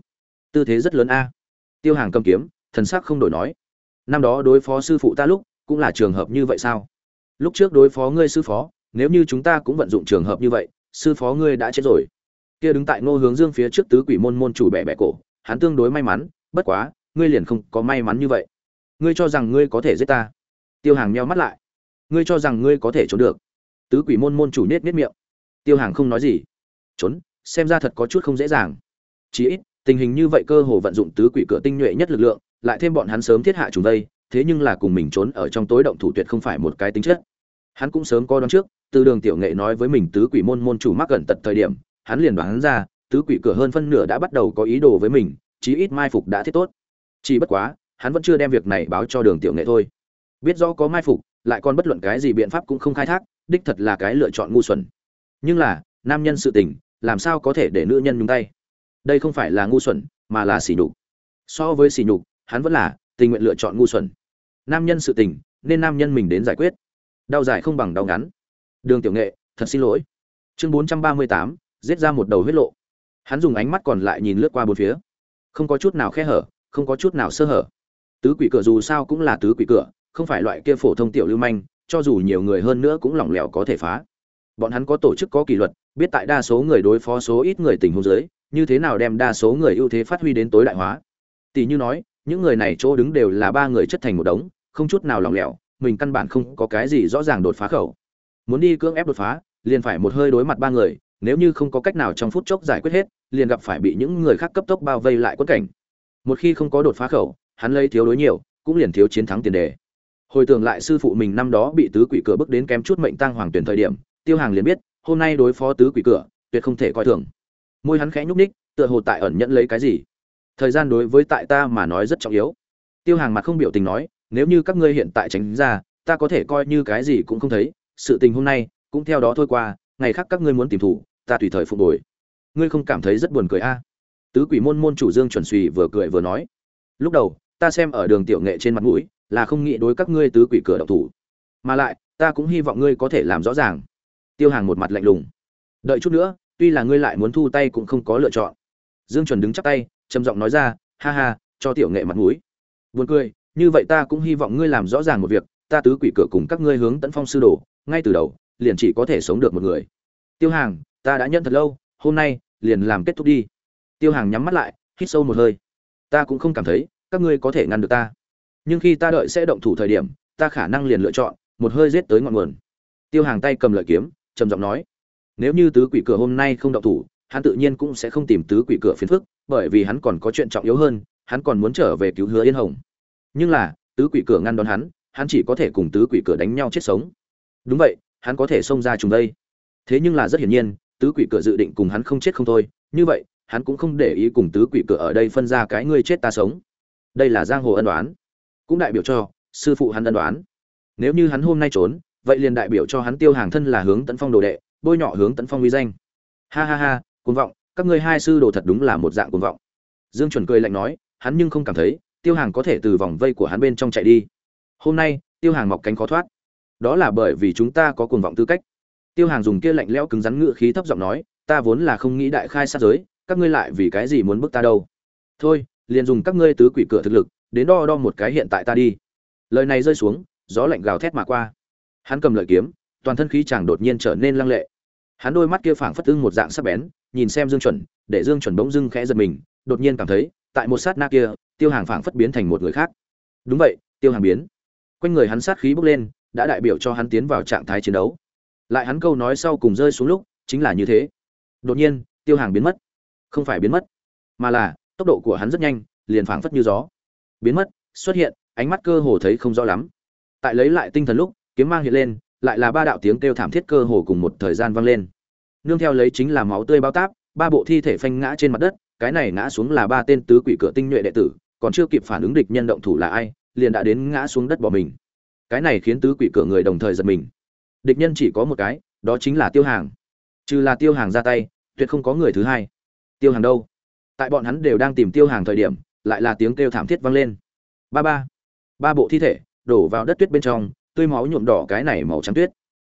Tư thế rất lớn a. Tiêu hàng cầm kiếm, thần sắc không đổi nói. Năm đó đối phó sư phụ ta lúc, cũng là trường hợp như vậy sao? Lúc trước đối phó ngươi sư phó, nếu như chúng ta cũng vận dụng trường hợp như vậy, sư phó ngươi đã chết rồi. Kia đứng tại ngô hướng dương phía trước tứ quỷ môn môn chủ bẻ bẻ cổ, hắn tương đối may mắn, bất quá, ngươi liền không có may mắn như vậy ngươi cho rằng ngươi có thể giết ta? Tiêu hàng meo mắt lại. Ngươi cho rằng ngươi có thể trốn được? Tứ quỷ môn môn chủ nết nết miệng. Tiêu hàng không nói gì. Trốn, xem ra thật có chút không dễ dàng. Chí ít, tình hình như vậy cơ hồ vận dụng tứ quỷ cửa tinh nhuệ nhất lực lượng, lại thêm bọn hắn sớm thiết hạ chúng đây thế nhưng là cùng mình trốn ở trong tối động thủ tuyệt không phải một cái tính chất. Hắn cũng sớm coi đoán trước, từ đường tiểu nghệ nói với mình tứ quỷ môn môn chủ mắc gần tật thời điểm, hắn liền đoán ra, tứ quỷ cửa hơn phân nửa đã bắt đầu có ý đồ với mình, chí ít mai phục đã thiết tốt. Chỉ bất quá hắn vẫn chưa đem việc này báo cho đường tiểu nghệ thôi. Biết rõ có mai phục, lại còn bất luận cái gì biện pháp cũng không khai thác, đích thật là cái lựa chọn ngu xuẩn. Nhưng là, nam nhân sự tình, làm sao có thể để nữ nhân nhúng tay? Đây không phải là ngu xuẩn, mà là sỉ nhục. So với sỉ nhục, hắn vẫn là tình nguyện lựa chọn ngu xuẩn. Nam nhân sự tình, nên nam nhân mình đến giải quyết. Đau dài không bằng đau ngắn. Đường tiểu nghệ, thật xin lỗi. Chương bốn trăm ba mươi tám, giết ra một đầu huyết lộ. Hắn dùng ánh mắt còn lại nhìn lướt qua bốn phía. Không có chút nào khe hở, không có chút nào sơ hở tứ quỷ cửa dù sao cũng là tứ quỷ cửa, không phải loại kia phổ thông tiểu lưu manh, cho dù nhiều người hơn nữa cũng lỏng lẻo có thể phá. Bọn hắn có tổ chức có kỷ luật, biết tại đa số người đối phó số ít người tình huống dưới, như thế nào đem đa số người ưu thế phát huy đến tối đại hóa. Tỷ như nói, những người này chỗ đứng đều là ba người chất thành một đống, không chút nào lỏng lẻo, mình căn bản không có cái gì rõ ràng đột phá khẩu. Muốn đi cưỡng ép đột phá, liền phải một hơi đối mặt ba người, nếu như không có cách nào trong phút chốc giải quyết hết, liền gặp phải bị những người khác cấp tốc bao vây lại quất cảnh. Một khi không có đột phá khẩu hắn lấy thiếu đối nhiều cũng liền thiếu chiến thắng tiền đề. Hồi tưởng lại sư phụ mình năm đó bị tứ quỷ cửa bước đến kém chút mệnh tăng hoàng tuyển thời điểm tiêu hàng liền biết hôm nay đối phó tứ quỷ cửa tuyệt không thể coi thường. Môi hắn khẽ nhúc nhích, tựa hồ tại ẩn nhận lấy cái gì. Thời gian đối với tại ta mà nói rất trọng yếu. Tiêu hàng mặt không biểu tình nói nếu như các ngươi hiện tại tránh ra ta có thể coi như cái gì cũng không thấy. Sự tình hôm nay cũng theo đó thôi qua ngày khác các ngươi muốn tìm thủ ta tùy thời phục hồi. Ngươi không cảm thấy rất buồn cười a à? tứ quỷ môn môn chủ dương chuẩn suy vừa cười vừa nói. Lúc đầu ta xem ở đường tiểu nghệ trên mặt mũi, là không nghĩ đối các ngươi tứ quỷ cửa độc thủ. Mà lại, ta cũng hy vọng ngươi có thể làm rõ ràng. Tiêu hàng một mặt lạnh lùng. Đợi chút nữa, tuy là ngươi lại muốn thu tay cũng không có lựa chọn. Dương chuẩn đứng chắp tay, trầm giọng nói ra, ha ha, cho tiểu nghệ mặt mũi. Buồn cười, như vậy ta cũng hy vọng ngươi làm rõ ràng một việc, ta tứ quỷ cửa cùng các ngươi hướng tấn phong sư đồ, ngay từ đầu, liền chỉ có thể sống được một người. Tiêu hàng, ta đã nhận thật lâu, hôm nay, liền làm kết thúc đi. Tiêu hàng nhắm mắt lại, hít sâu một hơi. Ta cũng không cảm thấy các ngươi có thể ngăn được ta. Nhưng khi ta đợi sẽ động thủ thời điểm, ta khả năng liền lựa chọn, một hơi giết tới ngọn nguồn. Tiêu hàng tay cầm lợi kiếm, trầm giọng nói, nếu như tứ quỷ cửa hôm nay không động thủ, hắn tự nhiên cũng sẽ không tìm tứ quỷ cửa phiền phức, bởi vì hắn còn có chuyện trọng yếu hơn, hắn còn muốn trở về cứu hứa yên hồng. Nhưng là, tứ quỷ cửa ngăn đón hắn hắn chỉ có thể cùng tứ quỷ cửa đánh nhau chết sống. Đúng vậy, hắn có thể xông ra trùng đây. Thế nhưng là rất hiển nhiên, tứ quỷ cửa dự định cùng hắn không chết không thôi, như vậy, hắn cũng không để ý cùng tứ quỷ cửa ở đây phân ra cái ngươi chết ta sống đây là giang hồ ân đoán. Cũng đại biểu cho, sư phụ hắn ân đoán. Nếu như hắn hôm nay trốn, vậy liền đại biểu cho hắn tiêu hàng thân là hướng tấn phong đồ đệ, bôi nhọ hướng tấn phong uy danh. Ha ha ha, cuồng vọng, các ngươi hai sư đồ thật đúng là một dạng cuồng vọng. Dương chuẩn cười lạnh nói, hắn nhưng không cảm thấy, tiêu hàng có thể từ vòng vây của hắn bên trong chạy đi. Hôm nay, tiêu hàng mọc cánh khó thoát. Đó là bởi vì chúng ta có cuồng vọng tư cách. Tiêu hàng dùng kia lạnh lẽo cứng rắn ngựa khí thấp giọng nói, ta vốn là không nghĩ đại khai sát giới, các ngươi lại vì cái gì muốn bức ta đâu. Thôi liền dùng các ngươi tứ quỷ cửa thực lực, đến đo đo một cái hiện tại ta đi. Lời này rơi xuống, gió lạnh gào thét mà qua. Hắn cầm lợi kiếm, toàn thân khí chàng đột nhiên trở nên lăng lệ. Hắn đôi mắt kia phảng phất ưng một dạng sắc bén, nhìn xem dương chuẩn, để dương chuẩn bỗng dưng khẽ giật mình, đột nhiên cảm thấy, tại một sát na kia, tiêu hàng phảng phất biến thành một người khác. Đúng vậy, tiêu hàng biến. Quanh người hắn sát khí bốc lên, đã đại biểu cho hắn tiến vào trạng thái chiến đấu. Lại hắn câu nói sau cùng rơi xuống lúc, chính là như thế. Đột nhiên, tiêu hàng biến mất. Không phải biến mất, mà là tốc độ của hắn rất nhanh, liền phảng phất như gió. Biến mất, xuất hiện, ánh mắt cơ hồ thấy không rõ lắm. Tại lấy lại tinh thần lúc, kiếm mang hiện lên, lại là ba đạo tiếng kêu thảm thiết cơ hồ cùng một thời gian vang lên. Nương theo lấy chính là máu tươi bao táp, ba bộ thi thể phanh ngã trên mặt đất, cái này ngã xuống là ba tên tứ quỷ cửa tinh nhuệ đệ tử, còn chưa kịp phản ứng địch nhân động thủ là ai, liền đã đến ngã xuống đất bỏ mình. Cái này khiến tứ quỷ cửa người đồng thời giật mình. Địch nhân chỉ có một cái, đó chính là tiêu hàng. Trừ là tiêu hàng ra tay, tuyệt không có người thứ hai. Tiêu hàng đâu? Tại bọn hắn đều đang tìm tiêu hàng thời điểm, lại là tiếng kêu thảm thiết vang lên. Ba ba ba bộ thi thể đổ vào đất tuyết bên trong, tươi máu nhuộm đỏ cái này màu trắng tuyết.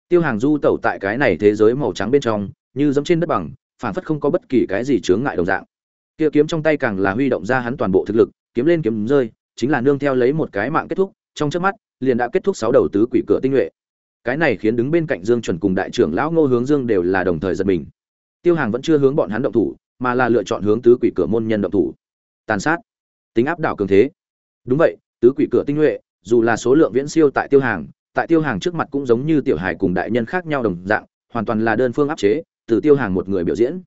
Tiêu hàng du tẩu tại cái này thế giới màu trắng bên trong, như giống trên đất bằng phản phất không có bất kỳ cái gì chướng ngại đồng dạng. Kia kiếm trong tay càng là huy động ra hắn toàn bộ thực lực, kiếm lên kiếm rơi, chính là nương theo lấy một cái mạng kết thúc, trong chớp mắt, liền đã kết thúc sáu đầu tứ quỷ cửa tinh nhuệ. Cái này khiến đứng bên cạnh dương chuẩn cùng đại trưởng lão ngô hướng dương đều là đồng thời giật mình. Tiêu hàng vẫn chưa hướng bọn hắn động thủ mà là lựa chọn hướng tứ quỷ cửa môn nhân động thủ. Tàn sát. Tính áp đảo cường thế. Đúng vậy, tứ quỷ cửa tinh nhuệ, dù là số lượng viễn siêu tại tiêu hàng, tại tiêu hàng trước mặt cũng giống như tiểu hài cùng đại nhân khác nhau đồng dạng, hoàn toàn là đơn phương áp chế, từ tiêu hàng một người biểu diễn.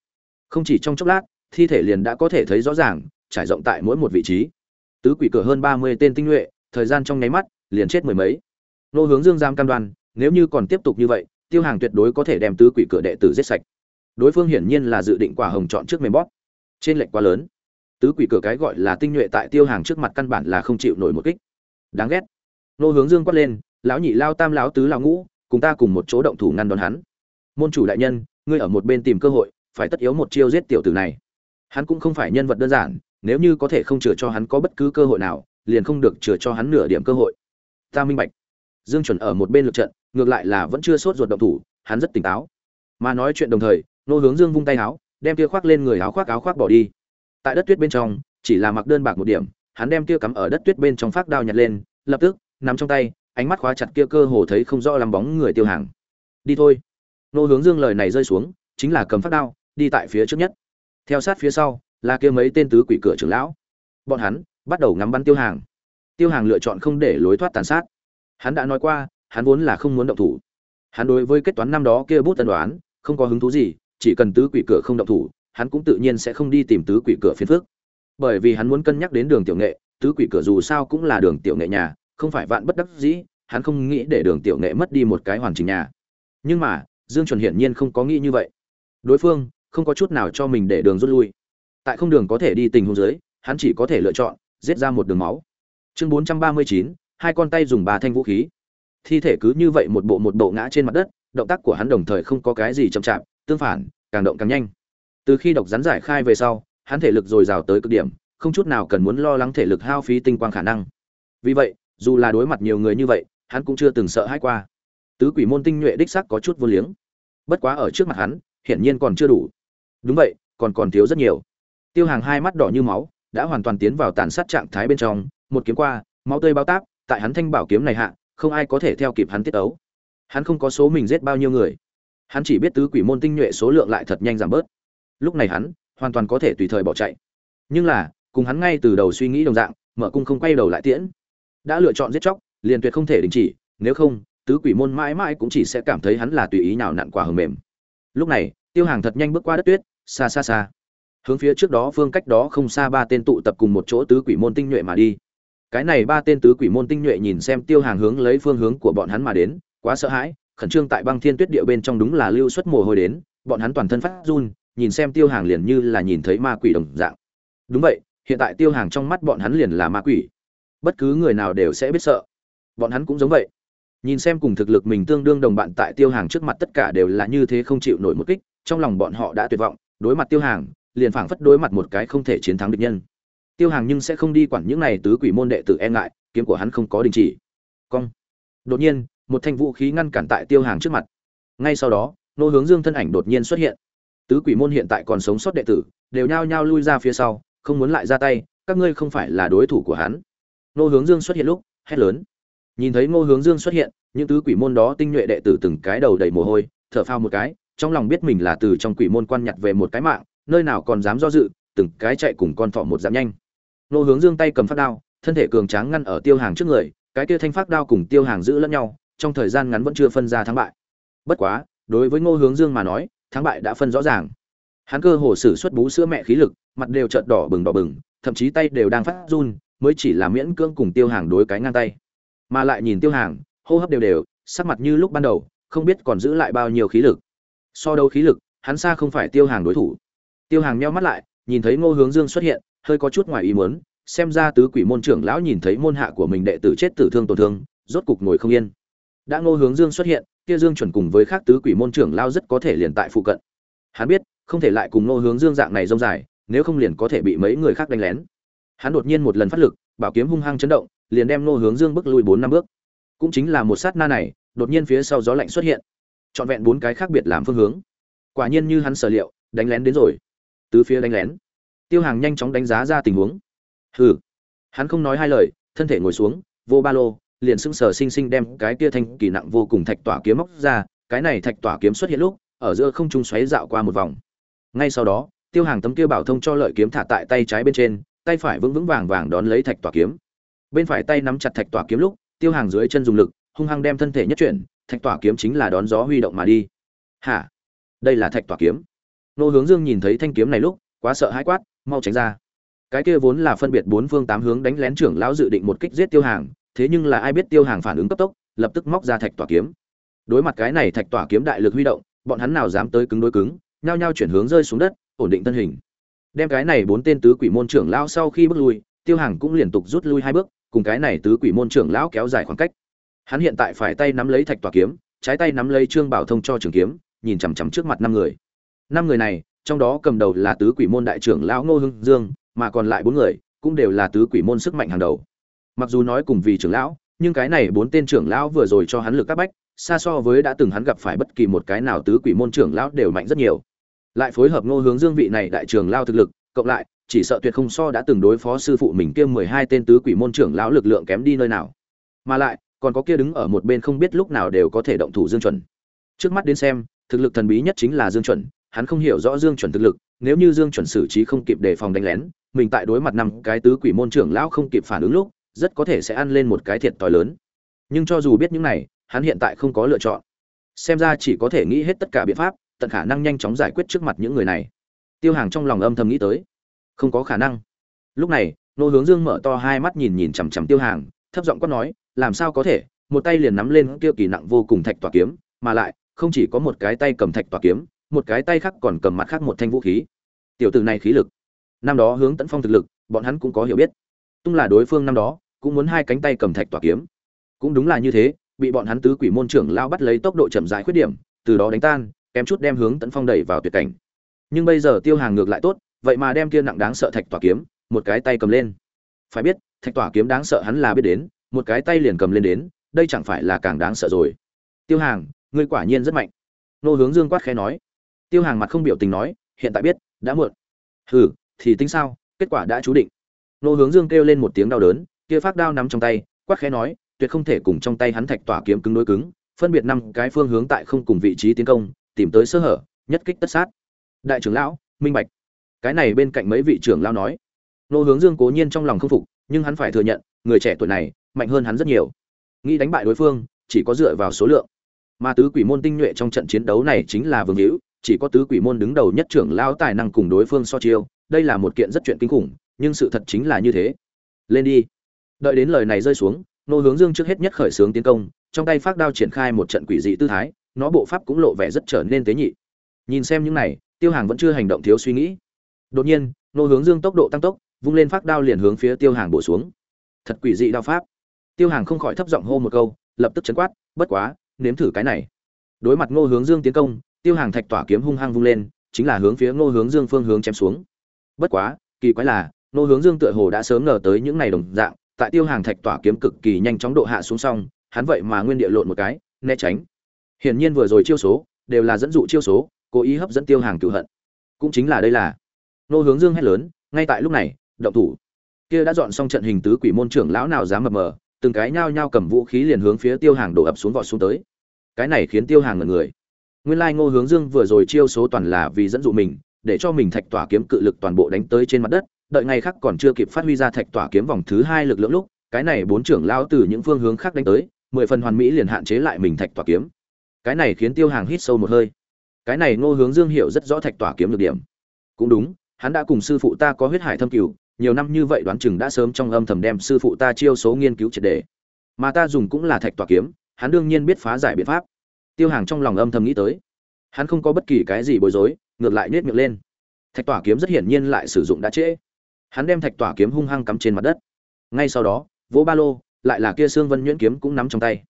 Không chỉ trong chốc lát, thi thể liền đã có thể thấy rõ ràng, trải rộng tại mỗi một vị trí. Tứ quỷ cửa hơn ba mươi tên tinh nhuệ, thời gian trong nháy mắt, liền chết mười mấy. Nô hướng dương giam cam đoan, nếu như còn tiếp tục như vậy, tiêu hàng tuyệt đối có thể đem tứ quỷ cửa đệ tử giết sạch đối phương hiển nhiên là dự định quả hồng chọn trước mềm bóp. Trên lệnh quá lớn. Tứ quỷ cửa cái gọi là tinh nhuệ tại tiêu hàng trước mặt căn bản là không chịu nổi một kích. Đáng ghét. Nô hướng dương quát lên, lão nhị lao tam lão tứ lao ngũ, cùng ta cùng một chỗ động thủ ngăn đón hắn. Môn chủ đại nhân, ngươi ở một bên tìm cơ hội, phải tất yếu một chiêu giết tiểu tử này. Hắn cũng không phải nhân vật đơn giản, nếu như có thể không chừa cho hắn có bất cứ cơ hội nào, liền không được chừa cho hắn nửa điểm cơ hội. Ta minh bạch. Dương chuẩn ở một bên lượt trận, ngược lại là vẫn chưa sốt ruột động thủ, hắn rất tỉnh táo. Mà nói chuyện đồng thời nô hướng dương vung tay áo, đem kia khoác lên người áo khoác áo khoác bỏ đi. Tại đất tuyết bên trong, chỉ là mặc đơn bạc một điểm, hắn đem kia cắm ở đất tuyết bên trong phát đao nhặt lên, lập tức nằm trong tay, ánh mắt khóa chặt kia cơ hồ thấy không rõ làm bóng người tiêu hàng. Đi thôi. Nô hướng dương lời này rơi xuống, chính là cầm phát đao, đi tại phía trước nhất. Theo sát phía sau, là kia mấy tên tứ quỷ cửa trưởng lão. Bọn hắn, bắt đầu ngắm bắn tiêu hàng. Tiêu hàng lựa chọn không để lối thoát tàn sát. Hắn đã nói qua, hắn vốn là không muốn động thủ. Hắn đối với kết toán năm đó kia bút tân đoán, không có hứng thú gì chỉ cần tứ quỷ cửa không động thủ, hắn cũng tự nhiên sẽ không đi tìm tứ quỷ cửa phiền phức. Bởi vì hắn muốn cân nhắc đến đường tiểu nghệ, tứ quỷ cửa dù sao cũng là đường tiểu nghệ nhà, không phải vạn bất đắc dĩ, hắn không nghĩ để đường tiểu nghệ mất đi một cái hoàn chỉnh nhà. Nhưng mà, dương chuẩn hiển nhiên không có nghĩ như vậy. Đối phương, không có chút nào cho mình để đường rút lui. Tại không đường có thể đi tình huống dưới, hắn chỉ có thể lựa chọn, giết ra một đường máu. Chương bốn trăm ba mươi chín, hai con tay dùng ba thanh vũ khí. Thi thể cứ như vậy một bộ một bộ ngã trên mặt đất, động tác của hắn đồng thời không có cái gì chậm chạp tương phản, càng động càng nhanh. Từ khi độc rắn giải khai về sau, hắn thể lực dồi dào tới cực điểm, không chút nào cần muốn lo lắng thể lực hao phí tinh quang khả năng. Vì vậy, dù là đối mặt nhiều người như vậy, hắn cũng chưa từng sợ hãi qua. Tứ quỷ môn tinh nhuệ đích sắc có chút vô liếng. Bất quá ở trước mặt hắn, hiển nhiên còn chưa đủ. Đúng vậy, còn còn thiếu rất nhiều. Tiêu hàng hai mắt đỏ như máu, đã hoàn toàn tiến vào tàn sát trạng thái bên trong, một kiếm qua, máu tươi bao táp, tại hắn thanh bảo kiếm này hạ, không ai có thể theo kịp hắn tiết ấu. Hắn không có số mình giết bao nhiêu người hắn chỉ biết tứ quỷ môn tinh nhuệ số lượng lại thật nhanh giảm bớt. Lúc này hắn, hoàn toàn có thể tùy thời bỏ chạy. Nhưng là, cùng hắn ngay từ đầu suy nghĩ đồng dạng, mở cung không quay đầu lại tiễn. Đã lựa chọn giết chóc, liền tuyệt không thể đình chỉ, nếu không, tứ quỷ môn mãi mãi cũng chỉ sẽ cảm thấy hắn là tùy ý nào nặn quả hầm mềm. Lúc này, tiêu hàng thật nhanh bước qua đất tuyết, xa xa xa. Hướng phía trước đó phương cách đó không xa ba tên tụ tập cùng một chỗ tứ quỷ môn tinh nhuệ mà đi. Cái này ba tên tứ quỷ môn tinh nhuệ nhìn xem tiêu hàng hướng lấy phương hướng của bọn hắn mà đến, quá sợ hãi khẩn trương tại băng thiên tuyết địa bên trong đúng là lưu xuất mồ hôi đến, bọn hắn toàn thân phát run, nhìn xem tiêu hàng liền như là nhìn thấy ma quỷ đồng dạng. Đúng vậy, hiện tại tiêu hàng trong mắt bọn hắn liền là ma quỷ. Bất cứ người nào đều sẽ biết sợ. Bọn hắn cũng giống vậy. Nhìn xem cùng thực lực mình tương đương đồng bạn tại tiêu hàng trước mặt tất cả đều là như thế không chịu nổi một kích, trong lòng bọn họ đã tuyệt vọng, đối mặt tiêu hàng, liền phảng phất đối mặt một cái không thể chiến thắng địch nhân. Tiêu hàng nhưng sẽ không đi quản những này tứ quỷ môn đệ tử e ngại, kiếm của hắn không có đình chỉ. Cong. Đột nhiên một thanh vũ khí ngăn cản tại tiêu hàng trước mặt. Ngay sau đó, nô hướng dương thân ảnh đột nhiên xuất hiện. Tứ quỷ môn hiện tại còn sống sót đệ tử, đều nhao nhao lui ra phía sau, không muốn lại ra tay, các ngươi không phải là đối thủ của hắn. Nô hướng dương xuất hiện lúc, hét lớn. Nhìn thấy ngô hướng dương xuất hiện, những tứ quỷ môn đó tinh nhuệ đệ tử từng cái đầu đầy mồ hôi, thở phao một cái, trong lòng biết mình là từ trong quỷ môn quan nhặt về một cái mạng, nơi nào còn dám do dự, từng cái chạy cùng con thọ một dám nhanh. Nô hướng dương tay cầm phát đao, thân thể cường tráng ngăn ở tiêu hàng trước người, cái kia thanh phát đao cùng tiêu hàng giữ lẫn nhau trong thời gian ngắn vẫn chưa phân ra thắng bại. Bất quá, đối với ngô hướng dương mà nói, thắng bại đã phân rõ ràng. Hắn cơ hồ sử xuất bú sữa mẹ khí lực, mặt đều trợn đỏ bừng đỏ bừng, thậm chí tay đều đang phát run, mới chỉ là miễn cưỡng cùng tiêu hàng đối cái ngang tay. Mà lại nhìn tiêu hàng, hô hấp đều đều, sắc mặt như lúc ban đầu, không biết còn giữ lại bao nhiêu khí lực. So đấu khí lực, hắn xa không phải tiêu hàng đối thủ. Tiêu hàng nheo mắt lại, nhìn thấy ngô hướng dương xuất hiện, hơi có chút ngoài ý muốn, xem ra tứ quỷ môn trưởng lão nhìn thấy môn hạ của mình đệ tử chết tử thương tổn thương, rốt cục ngồi không yên đã ngô hướng dương xuất hiện, kia dương chuẩn cùng với khác tứ quỷ môn trưởng lao rất có thể liền tại phụ cận. Hắn biết, không thể lại cùng ngô hướng dương dạng này rông dài, nếu không liền có thể bị mấy người khác đánh lén. Hắn đột nhiên một lần phát lực, bảo kiếm hung hăng chấn động, liền đem ngô hướng dương bước lui bốn năm bước. Cũng chính là một sát na này, đột nhiên phía sau gió lạnh xuất hiện, trọn vẹn bốn cái khác biệt làm phương hướng. Quả nhiên như hắn sở liệu, đánh lén đến rồi. Từ phía đánh lén. Tiêu hàng nhanh chóng đánh giá ra tình huống. Hừ. Hắn không nói hai lời, thân thể ngồi xuống, vô ba lô liền sững sờ sinh sinh đem cái kia thanh kỳ nặng vô cùng thạch tỏa kiếm móc ra, cái này thạch tỏa kiếm xuất hiện lúc, ở giữa không trung xoáy dạo qua một vòng. Ngay sau đó, tiêu hàng tấm kia bảo thông cho lợi kiếm thả tại tay trái bên trên, tay phải vững vững vàng vàng đón lấy thạch tỏa kiếm. Bên phải tay nắm chặt thạch tỏa kiếm lúc, tiêu hàng dưới chân dùng lực, hung hăng đem thân thể nhất chuyển, thạch tỏa kiếm chính là đón gió huy động mà đi. Hả? Đây là thạch tỏa kiếm. Nô hướng dương nhìn thấy thanh kiếm này lúc, quá sợ hãi quát, mau tránh ra. Cái kia vốn là phân biệt bốn phương tám hướng đánh lén trưởng lão dự định một kích giết tiêu hàng thế nhưng là ai biết tiêu hàng phản ứng cấp tốc, lập tức móc ra thạch tỏa kiếm. Đối mặt cái này thạch tỏa kiếm đại lực huy động, bọn hắn nào dám tới cứng đối cứng, nhao nhao chuyển hướng rơi xuống đất, ổn định thân hình. Đem cái này bốn tên tứ quỷ môn trưởng lão sau khi bước lui, tiêu hàng cũng liên tục rút lui hai bước, cùng cái này tứ quỷ môn trưởng lão kéo dài khoảng cách. Hắn hiện tại phải tay nắm lấy thạch tỏa kiếm, trái tay nắm lấy trương bảo thông cho trường kiếm, nhìn chằm chằm trước mặt năm người. Năm người này, trong đó cầm đầu là tứ quỷ môn đại trưởng lão ngô hưng dương, mà còn lại bốn người, cũng đều là tứ quỷ môn sức mạnh hàng đầu mặc dù nói cùng vì trưởng lão, nhưng cái này bốn tên trưởng lão vừa rồi cho hắn lực các bách, xa so với đã từng hắn gặp phải bất kỳ một cái nào tứ quỷ môn trưởng lão đều mạnh rất nhiều. Lại phối hợp ngô hướng dương vị này đại trưởng lao thực lực, cộng lại, chỉ sợ tuyệt không so đã từng đối phó sư phụ mình kia mười hai tên tứ quỷ môn trưởng lão lực lượng kém đi nơi nào. Mà lại, còn có kia đứng ở một bên không biết lúc nào đều có thể động thủ dương chuẩn. Trước mắt đến xem, thực lực thần bí nhất chính là dương chuẩn, hắn không hiểu rõ dương chuẩn thực lực, nếu như dương chuẩn xử trí không kịp đề phòng đánh lén, mình tại đối mặt năm cái tứ quỷ môn trưởng lão không kịp phản ứng lúc rất có thể sẽ ăn lên một cái thiệt to lớn. Nhưng cho dù biết những này, hắn hiện tại không có lựa chọn. Xem ra chỉ có thể nghĩ hết tất cả biện pháp, tận khả năng nhanh chóng giải quyết trước mặt những người này. Tiêu hàng trong lòng âm thầm nghĩ tới. Không có khả năng. Lúc này, nô hướng dương mở to hai mắt nhìn nhìn chằm chằm tiêu hàng, thấp giọng quát nói, làm sao có thể? Một tay liền nắm lên tiêu kỳ nặng vô cùng thạch tỏa kiếm, mà lại, không chỉ có một cái tay cầm thạch tỏa kiếm, một cái tay khác còn cầm mặt khác một thanh vũ khí. Tiểu tử này khí lực. Năm đó hướng tấn phong thực lực, bọn hắn cũng có hiểu biết. Tung là đối phương năm đó cũng muốn hai cánh tay cầm thạch tỏa kiếm. Cũng đúng là như thế, bị bọn hắn tứ quỷ môn trưởng lao bắt lấy tốc độ chậm rãi khuyết điểm, từ đó đánh tan, kém chút đem hướng tấn phong đẩy vào tuyệt cảnh. Nhưng bây giờ tiêu hàng ngược lại tốt, vậy mà đem kia nặng đáng sợ thạch tỏa kiếm, một cái tay cầm lên. Phải biết, thạch tỏa kiếm đáng sợ hắn là biết đến, một cái tay liền cầm lên đến, đây chẳng phải là càng đáng sợ rồi. Tiêu hàng, ngươi quả nhiên rất mạnh. Nô hướng dương quát khẽ nói. Tiêu hàng mặt không biểu tình nói, hiện tại biết, đã muộn. Hừ, thì tính sao, kết quả đã chú định. Nô hướng dương kêu lên một tiếng đau đớn kia phát đao nắm trong tay, quát khẽ nói, tuyệt không thể cùng trong tay hắn thạch tỏa kiếm cứng đối cứng, phân biệt năm cái phương hướng tại không cùng vị trí tiến công, tìm tới sơ hở, nhất kích tất sát. Đại trưởng lão, minh bạch. Cái này bên cạnh mấy vị trưởng lão nói. Nô hướng dương cố nhiên trong lòng không phục, nhưng hắn phải thừa nhận, người trẻ tuổi này, mạnh hơn hắn rất nhiều. Nghĩ đánh bại đối phương, chỉ có dựa vào số lượng. Mà tứ quỷ môn tinh nhuệ trong trận chiến đấu này chính là vương hữu, chỉ có tứ quỷ môn đứng đầu nhất trưởng lão tài năng cùng đối phương so chiêu, đây là một kiện rất chuyện kinh khủng, nhưng sự thật chính là như thế. Lên đi đợi đến lời này rơi xuống, nô hướng dương trước hết nhất khởi xướng tiến công, trong tay phát đao triển khai một trận quỷ dị tư thái, nó bộ pháp cũng lộ vẻ rất trở nên tế nhị. Nhìn xem những này, tiêu hàng vẫn chưa hành động thiếu suy nghĩ. Đột nhiên, nô hướng dương tốc độ tăng tốc, vung lên phát đao liền hướng phía tiêu hàng bổ xuống. Thật quỷ dị đao pháp. Tiêu hàng không khỏi thấp giọng hô một câu, lập tức chấn quát, bất quá, nếm thử cái này. Đối mặt ngô hướng dương tiến công, tiêu hàng thạch tỏa kiếm hung hăng vung lên, chính là hướng phía ngô hướng dương phương hướng chém xuống. Bất quá, kỳ quái là ngô hướng dương tựa hồ đã sớm ngờ tới những này đồng dạng tại tiêu hàng thạch tỏa kiếm cực kỳ nhanh chóng độ hạ xuống xong, hắn vậy mà nguyên địa lộn một cái, né tránh. Hiển nhiên vừa rồi chiêu số đều là dẫn dụ chiêu số, cố ý hấp dẫn tiêu hàng cựu hận. Cũng chính là đây là. Ngô hướng dương hét lớn, ngay tại lúc này, động thủ. Kia đã dọn xong trận hình tứ quỷ môn trưởng lão nào dám mập mờ, từng cái nhao nhao cầm vũ khí liền hướng phía tiêu hàng đổ ập xuống vọt xuống tới. Cái này khiến tiêu hàng ngần người. Nguyên lai ngô hướng dương vừa rồi chiêu số toàn là vì dẫn dụ mình, để cho mình thạch tỏa kiếm cự lực toàn bộ đánh tới trên mặt đất đợi ngày khác còn chưa kịp phát huy ra thạch tỏa kiếm vòng thứ hai lực lượng lúc, cái này bốn trưởng lao từ những phương hướng khác đánh tới, mười phần hoàn mỹ liền hạn chế lại mình thạch tỏa kiếm. Cái này khiến tiêu hàng hít sâu một hơi. Cái này ngô hướng dương hiểu rất rõ thạch tỏa kiếm được điểm. Cũng đúng, hắn đã cùng sư phụ ta có huyết hải thâm cửu, nhiều năm như vậy đoán chừng đã sớm trong âm thầm đem sư phụ ta chiêu số nghiên cứu triệt đề. Mà ta dùng cũng là thạch tỏa kiếm, hắn đương nhiên biết phá giải biện pháp. Tiêu hàng trong lòng âm thầm nghĩ tới. Hắn không có bất kỳ cái gì bối rối, ngược lại nết miệng lên. Thạch tỏa kiếm rất hiển nhiên lại sử dụng đã trễ hắn đem thạch tỏa kiếm hung hăng cắm trên mặt đất. Ngay sau đó, vỗ ba lô, lại là kia xương vân nhuyễn kiếm cũng nắm trong tay.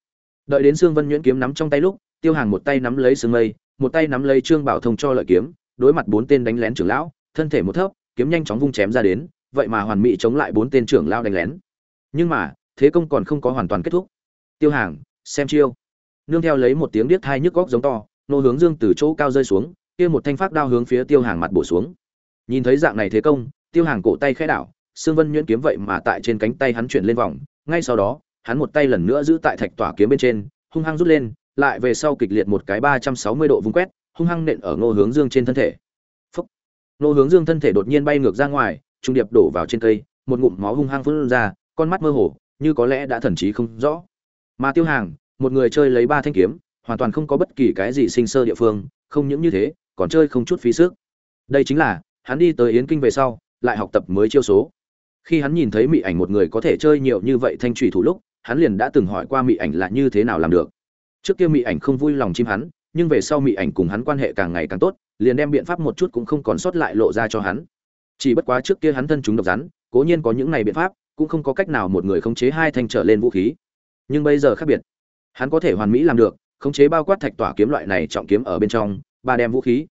Đợi đến xương vân nhuyễn kiếm nắm trong tay lúc, tiêu hàng một tay nắm lấy sương mây, một tay nắm lấy trương bảo thông cho lợi kiếm, đối mặt bốn tên đánh lén trưởng lão, thân thể một thấp, kiếm nhanh chóng vung chém ra đến, vậy mà hoàn mỹ chống lại bốn tên trưởng lão đánh lén. Nhưng mà, thế công còn không có hoàn toàn kết thúc. Tiêu hàng, xem chiêu. Nương theo lấy một tiếng điếc thai nhức góc giống to, nô hướng dương từ chỗ cao rơi xuống, kia một thanh phát đao hướng phía tiêu hàng mặt bổ xuống. Nhìn thấy dạng này thế công tiêu hàng cổ tay khẽ đảo xương vân nhuyễn kiếm vậy mà tại trên cánh tay hắn chuyển lên vòng, ngay sau đó, hắn một tay lần nữa giữ tại thạch tỏa kiếm bên trên, hung hăng rút lên, lại về sau kịch liệt một cái ba trăm sáu mươi độ vung quét, hung hăng nện ở ngô hướng dương trên thân thể. Phúc! Ngô hướng dương thân thể đột nhiên bay ngược ra ngoài, trung điệp đổ vào trên cây, một ngụm máu hung hăng phun ra, con mắt mơ hồ, như có lẽ đã thần trí không rõ. Mà tiêu hàng, một người chơi lấy ba thanh kiếm, hoàn toàn không có bất kỳ cái gì sinh sơ địa phương, không những như thế, còn chơi không chút phí sức. Đây chính là, hắn đi tới yến kinh về sau lại học tập mới chiêu số. Khi hắn nhìn thấy mị ảnh một người có thể chơi nhiều như vậy thanh trùy thủ lúc, hắn liền đã từng hỏi qua mị ảnh là như thế nào làm được. Trước kia mị ảnh không vui lòng chim hắn, nhưng về sau mị ảnh cùng hắn quan hệ càng ngày càng tốt, liền đem biện pháp một chút cũng không còn sót lại lộ ra cho hắn. Chỉ bất quá trước kia hắn thân chúng độc rắn, cố nhiên có những này biện pháp, cũng không có cách nào một người khống chế hai thanh trở lên vũ khí. Nhưng bây giờ khác biệt. Hắn có thể hoàn mỹ làm được, khống chế bao quát thạch tỏa kiếm loại này trọng kiếm ở bên trong, ba đem vũ khí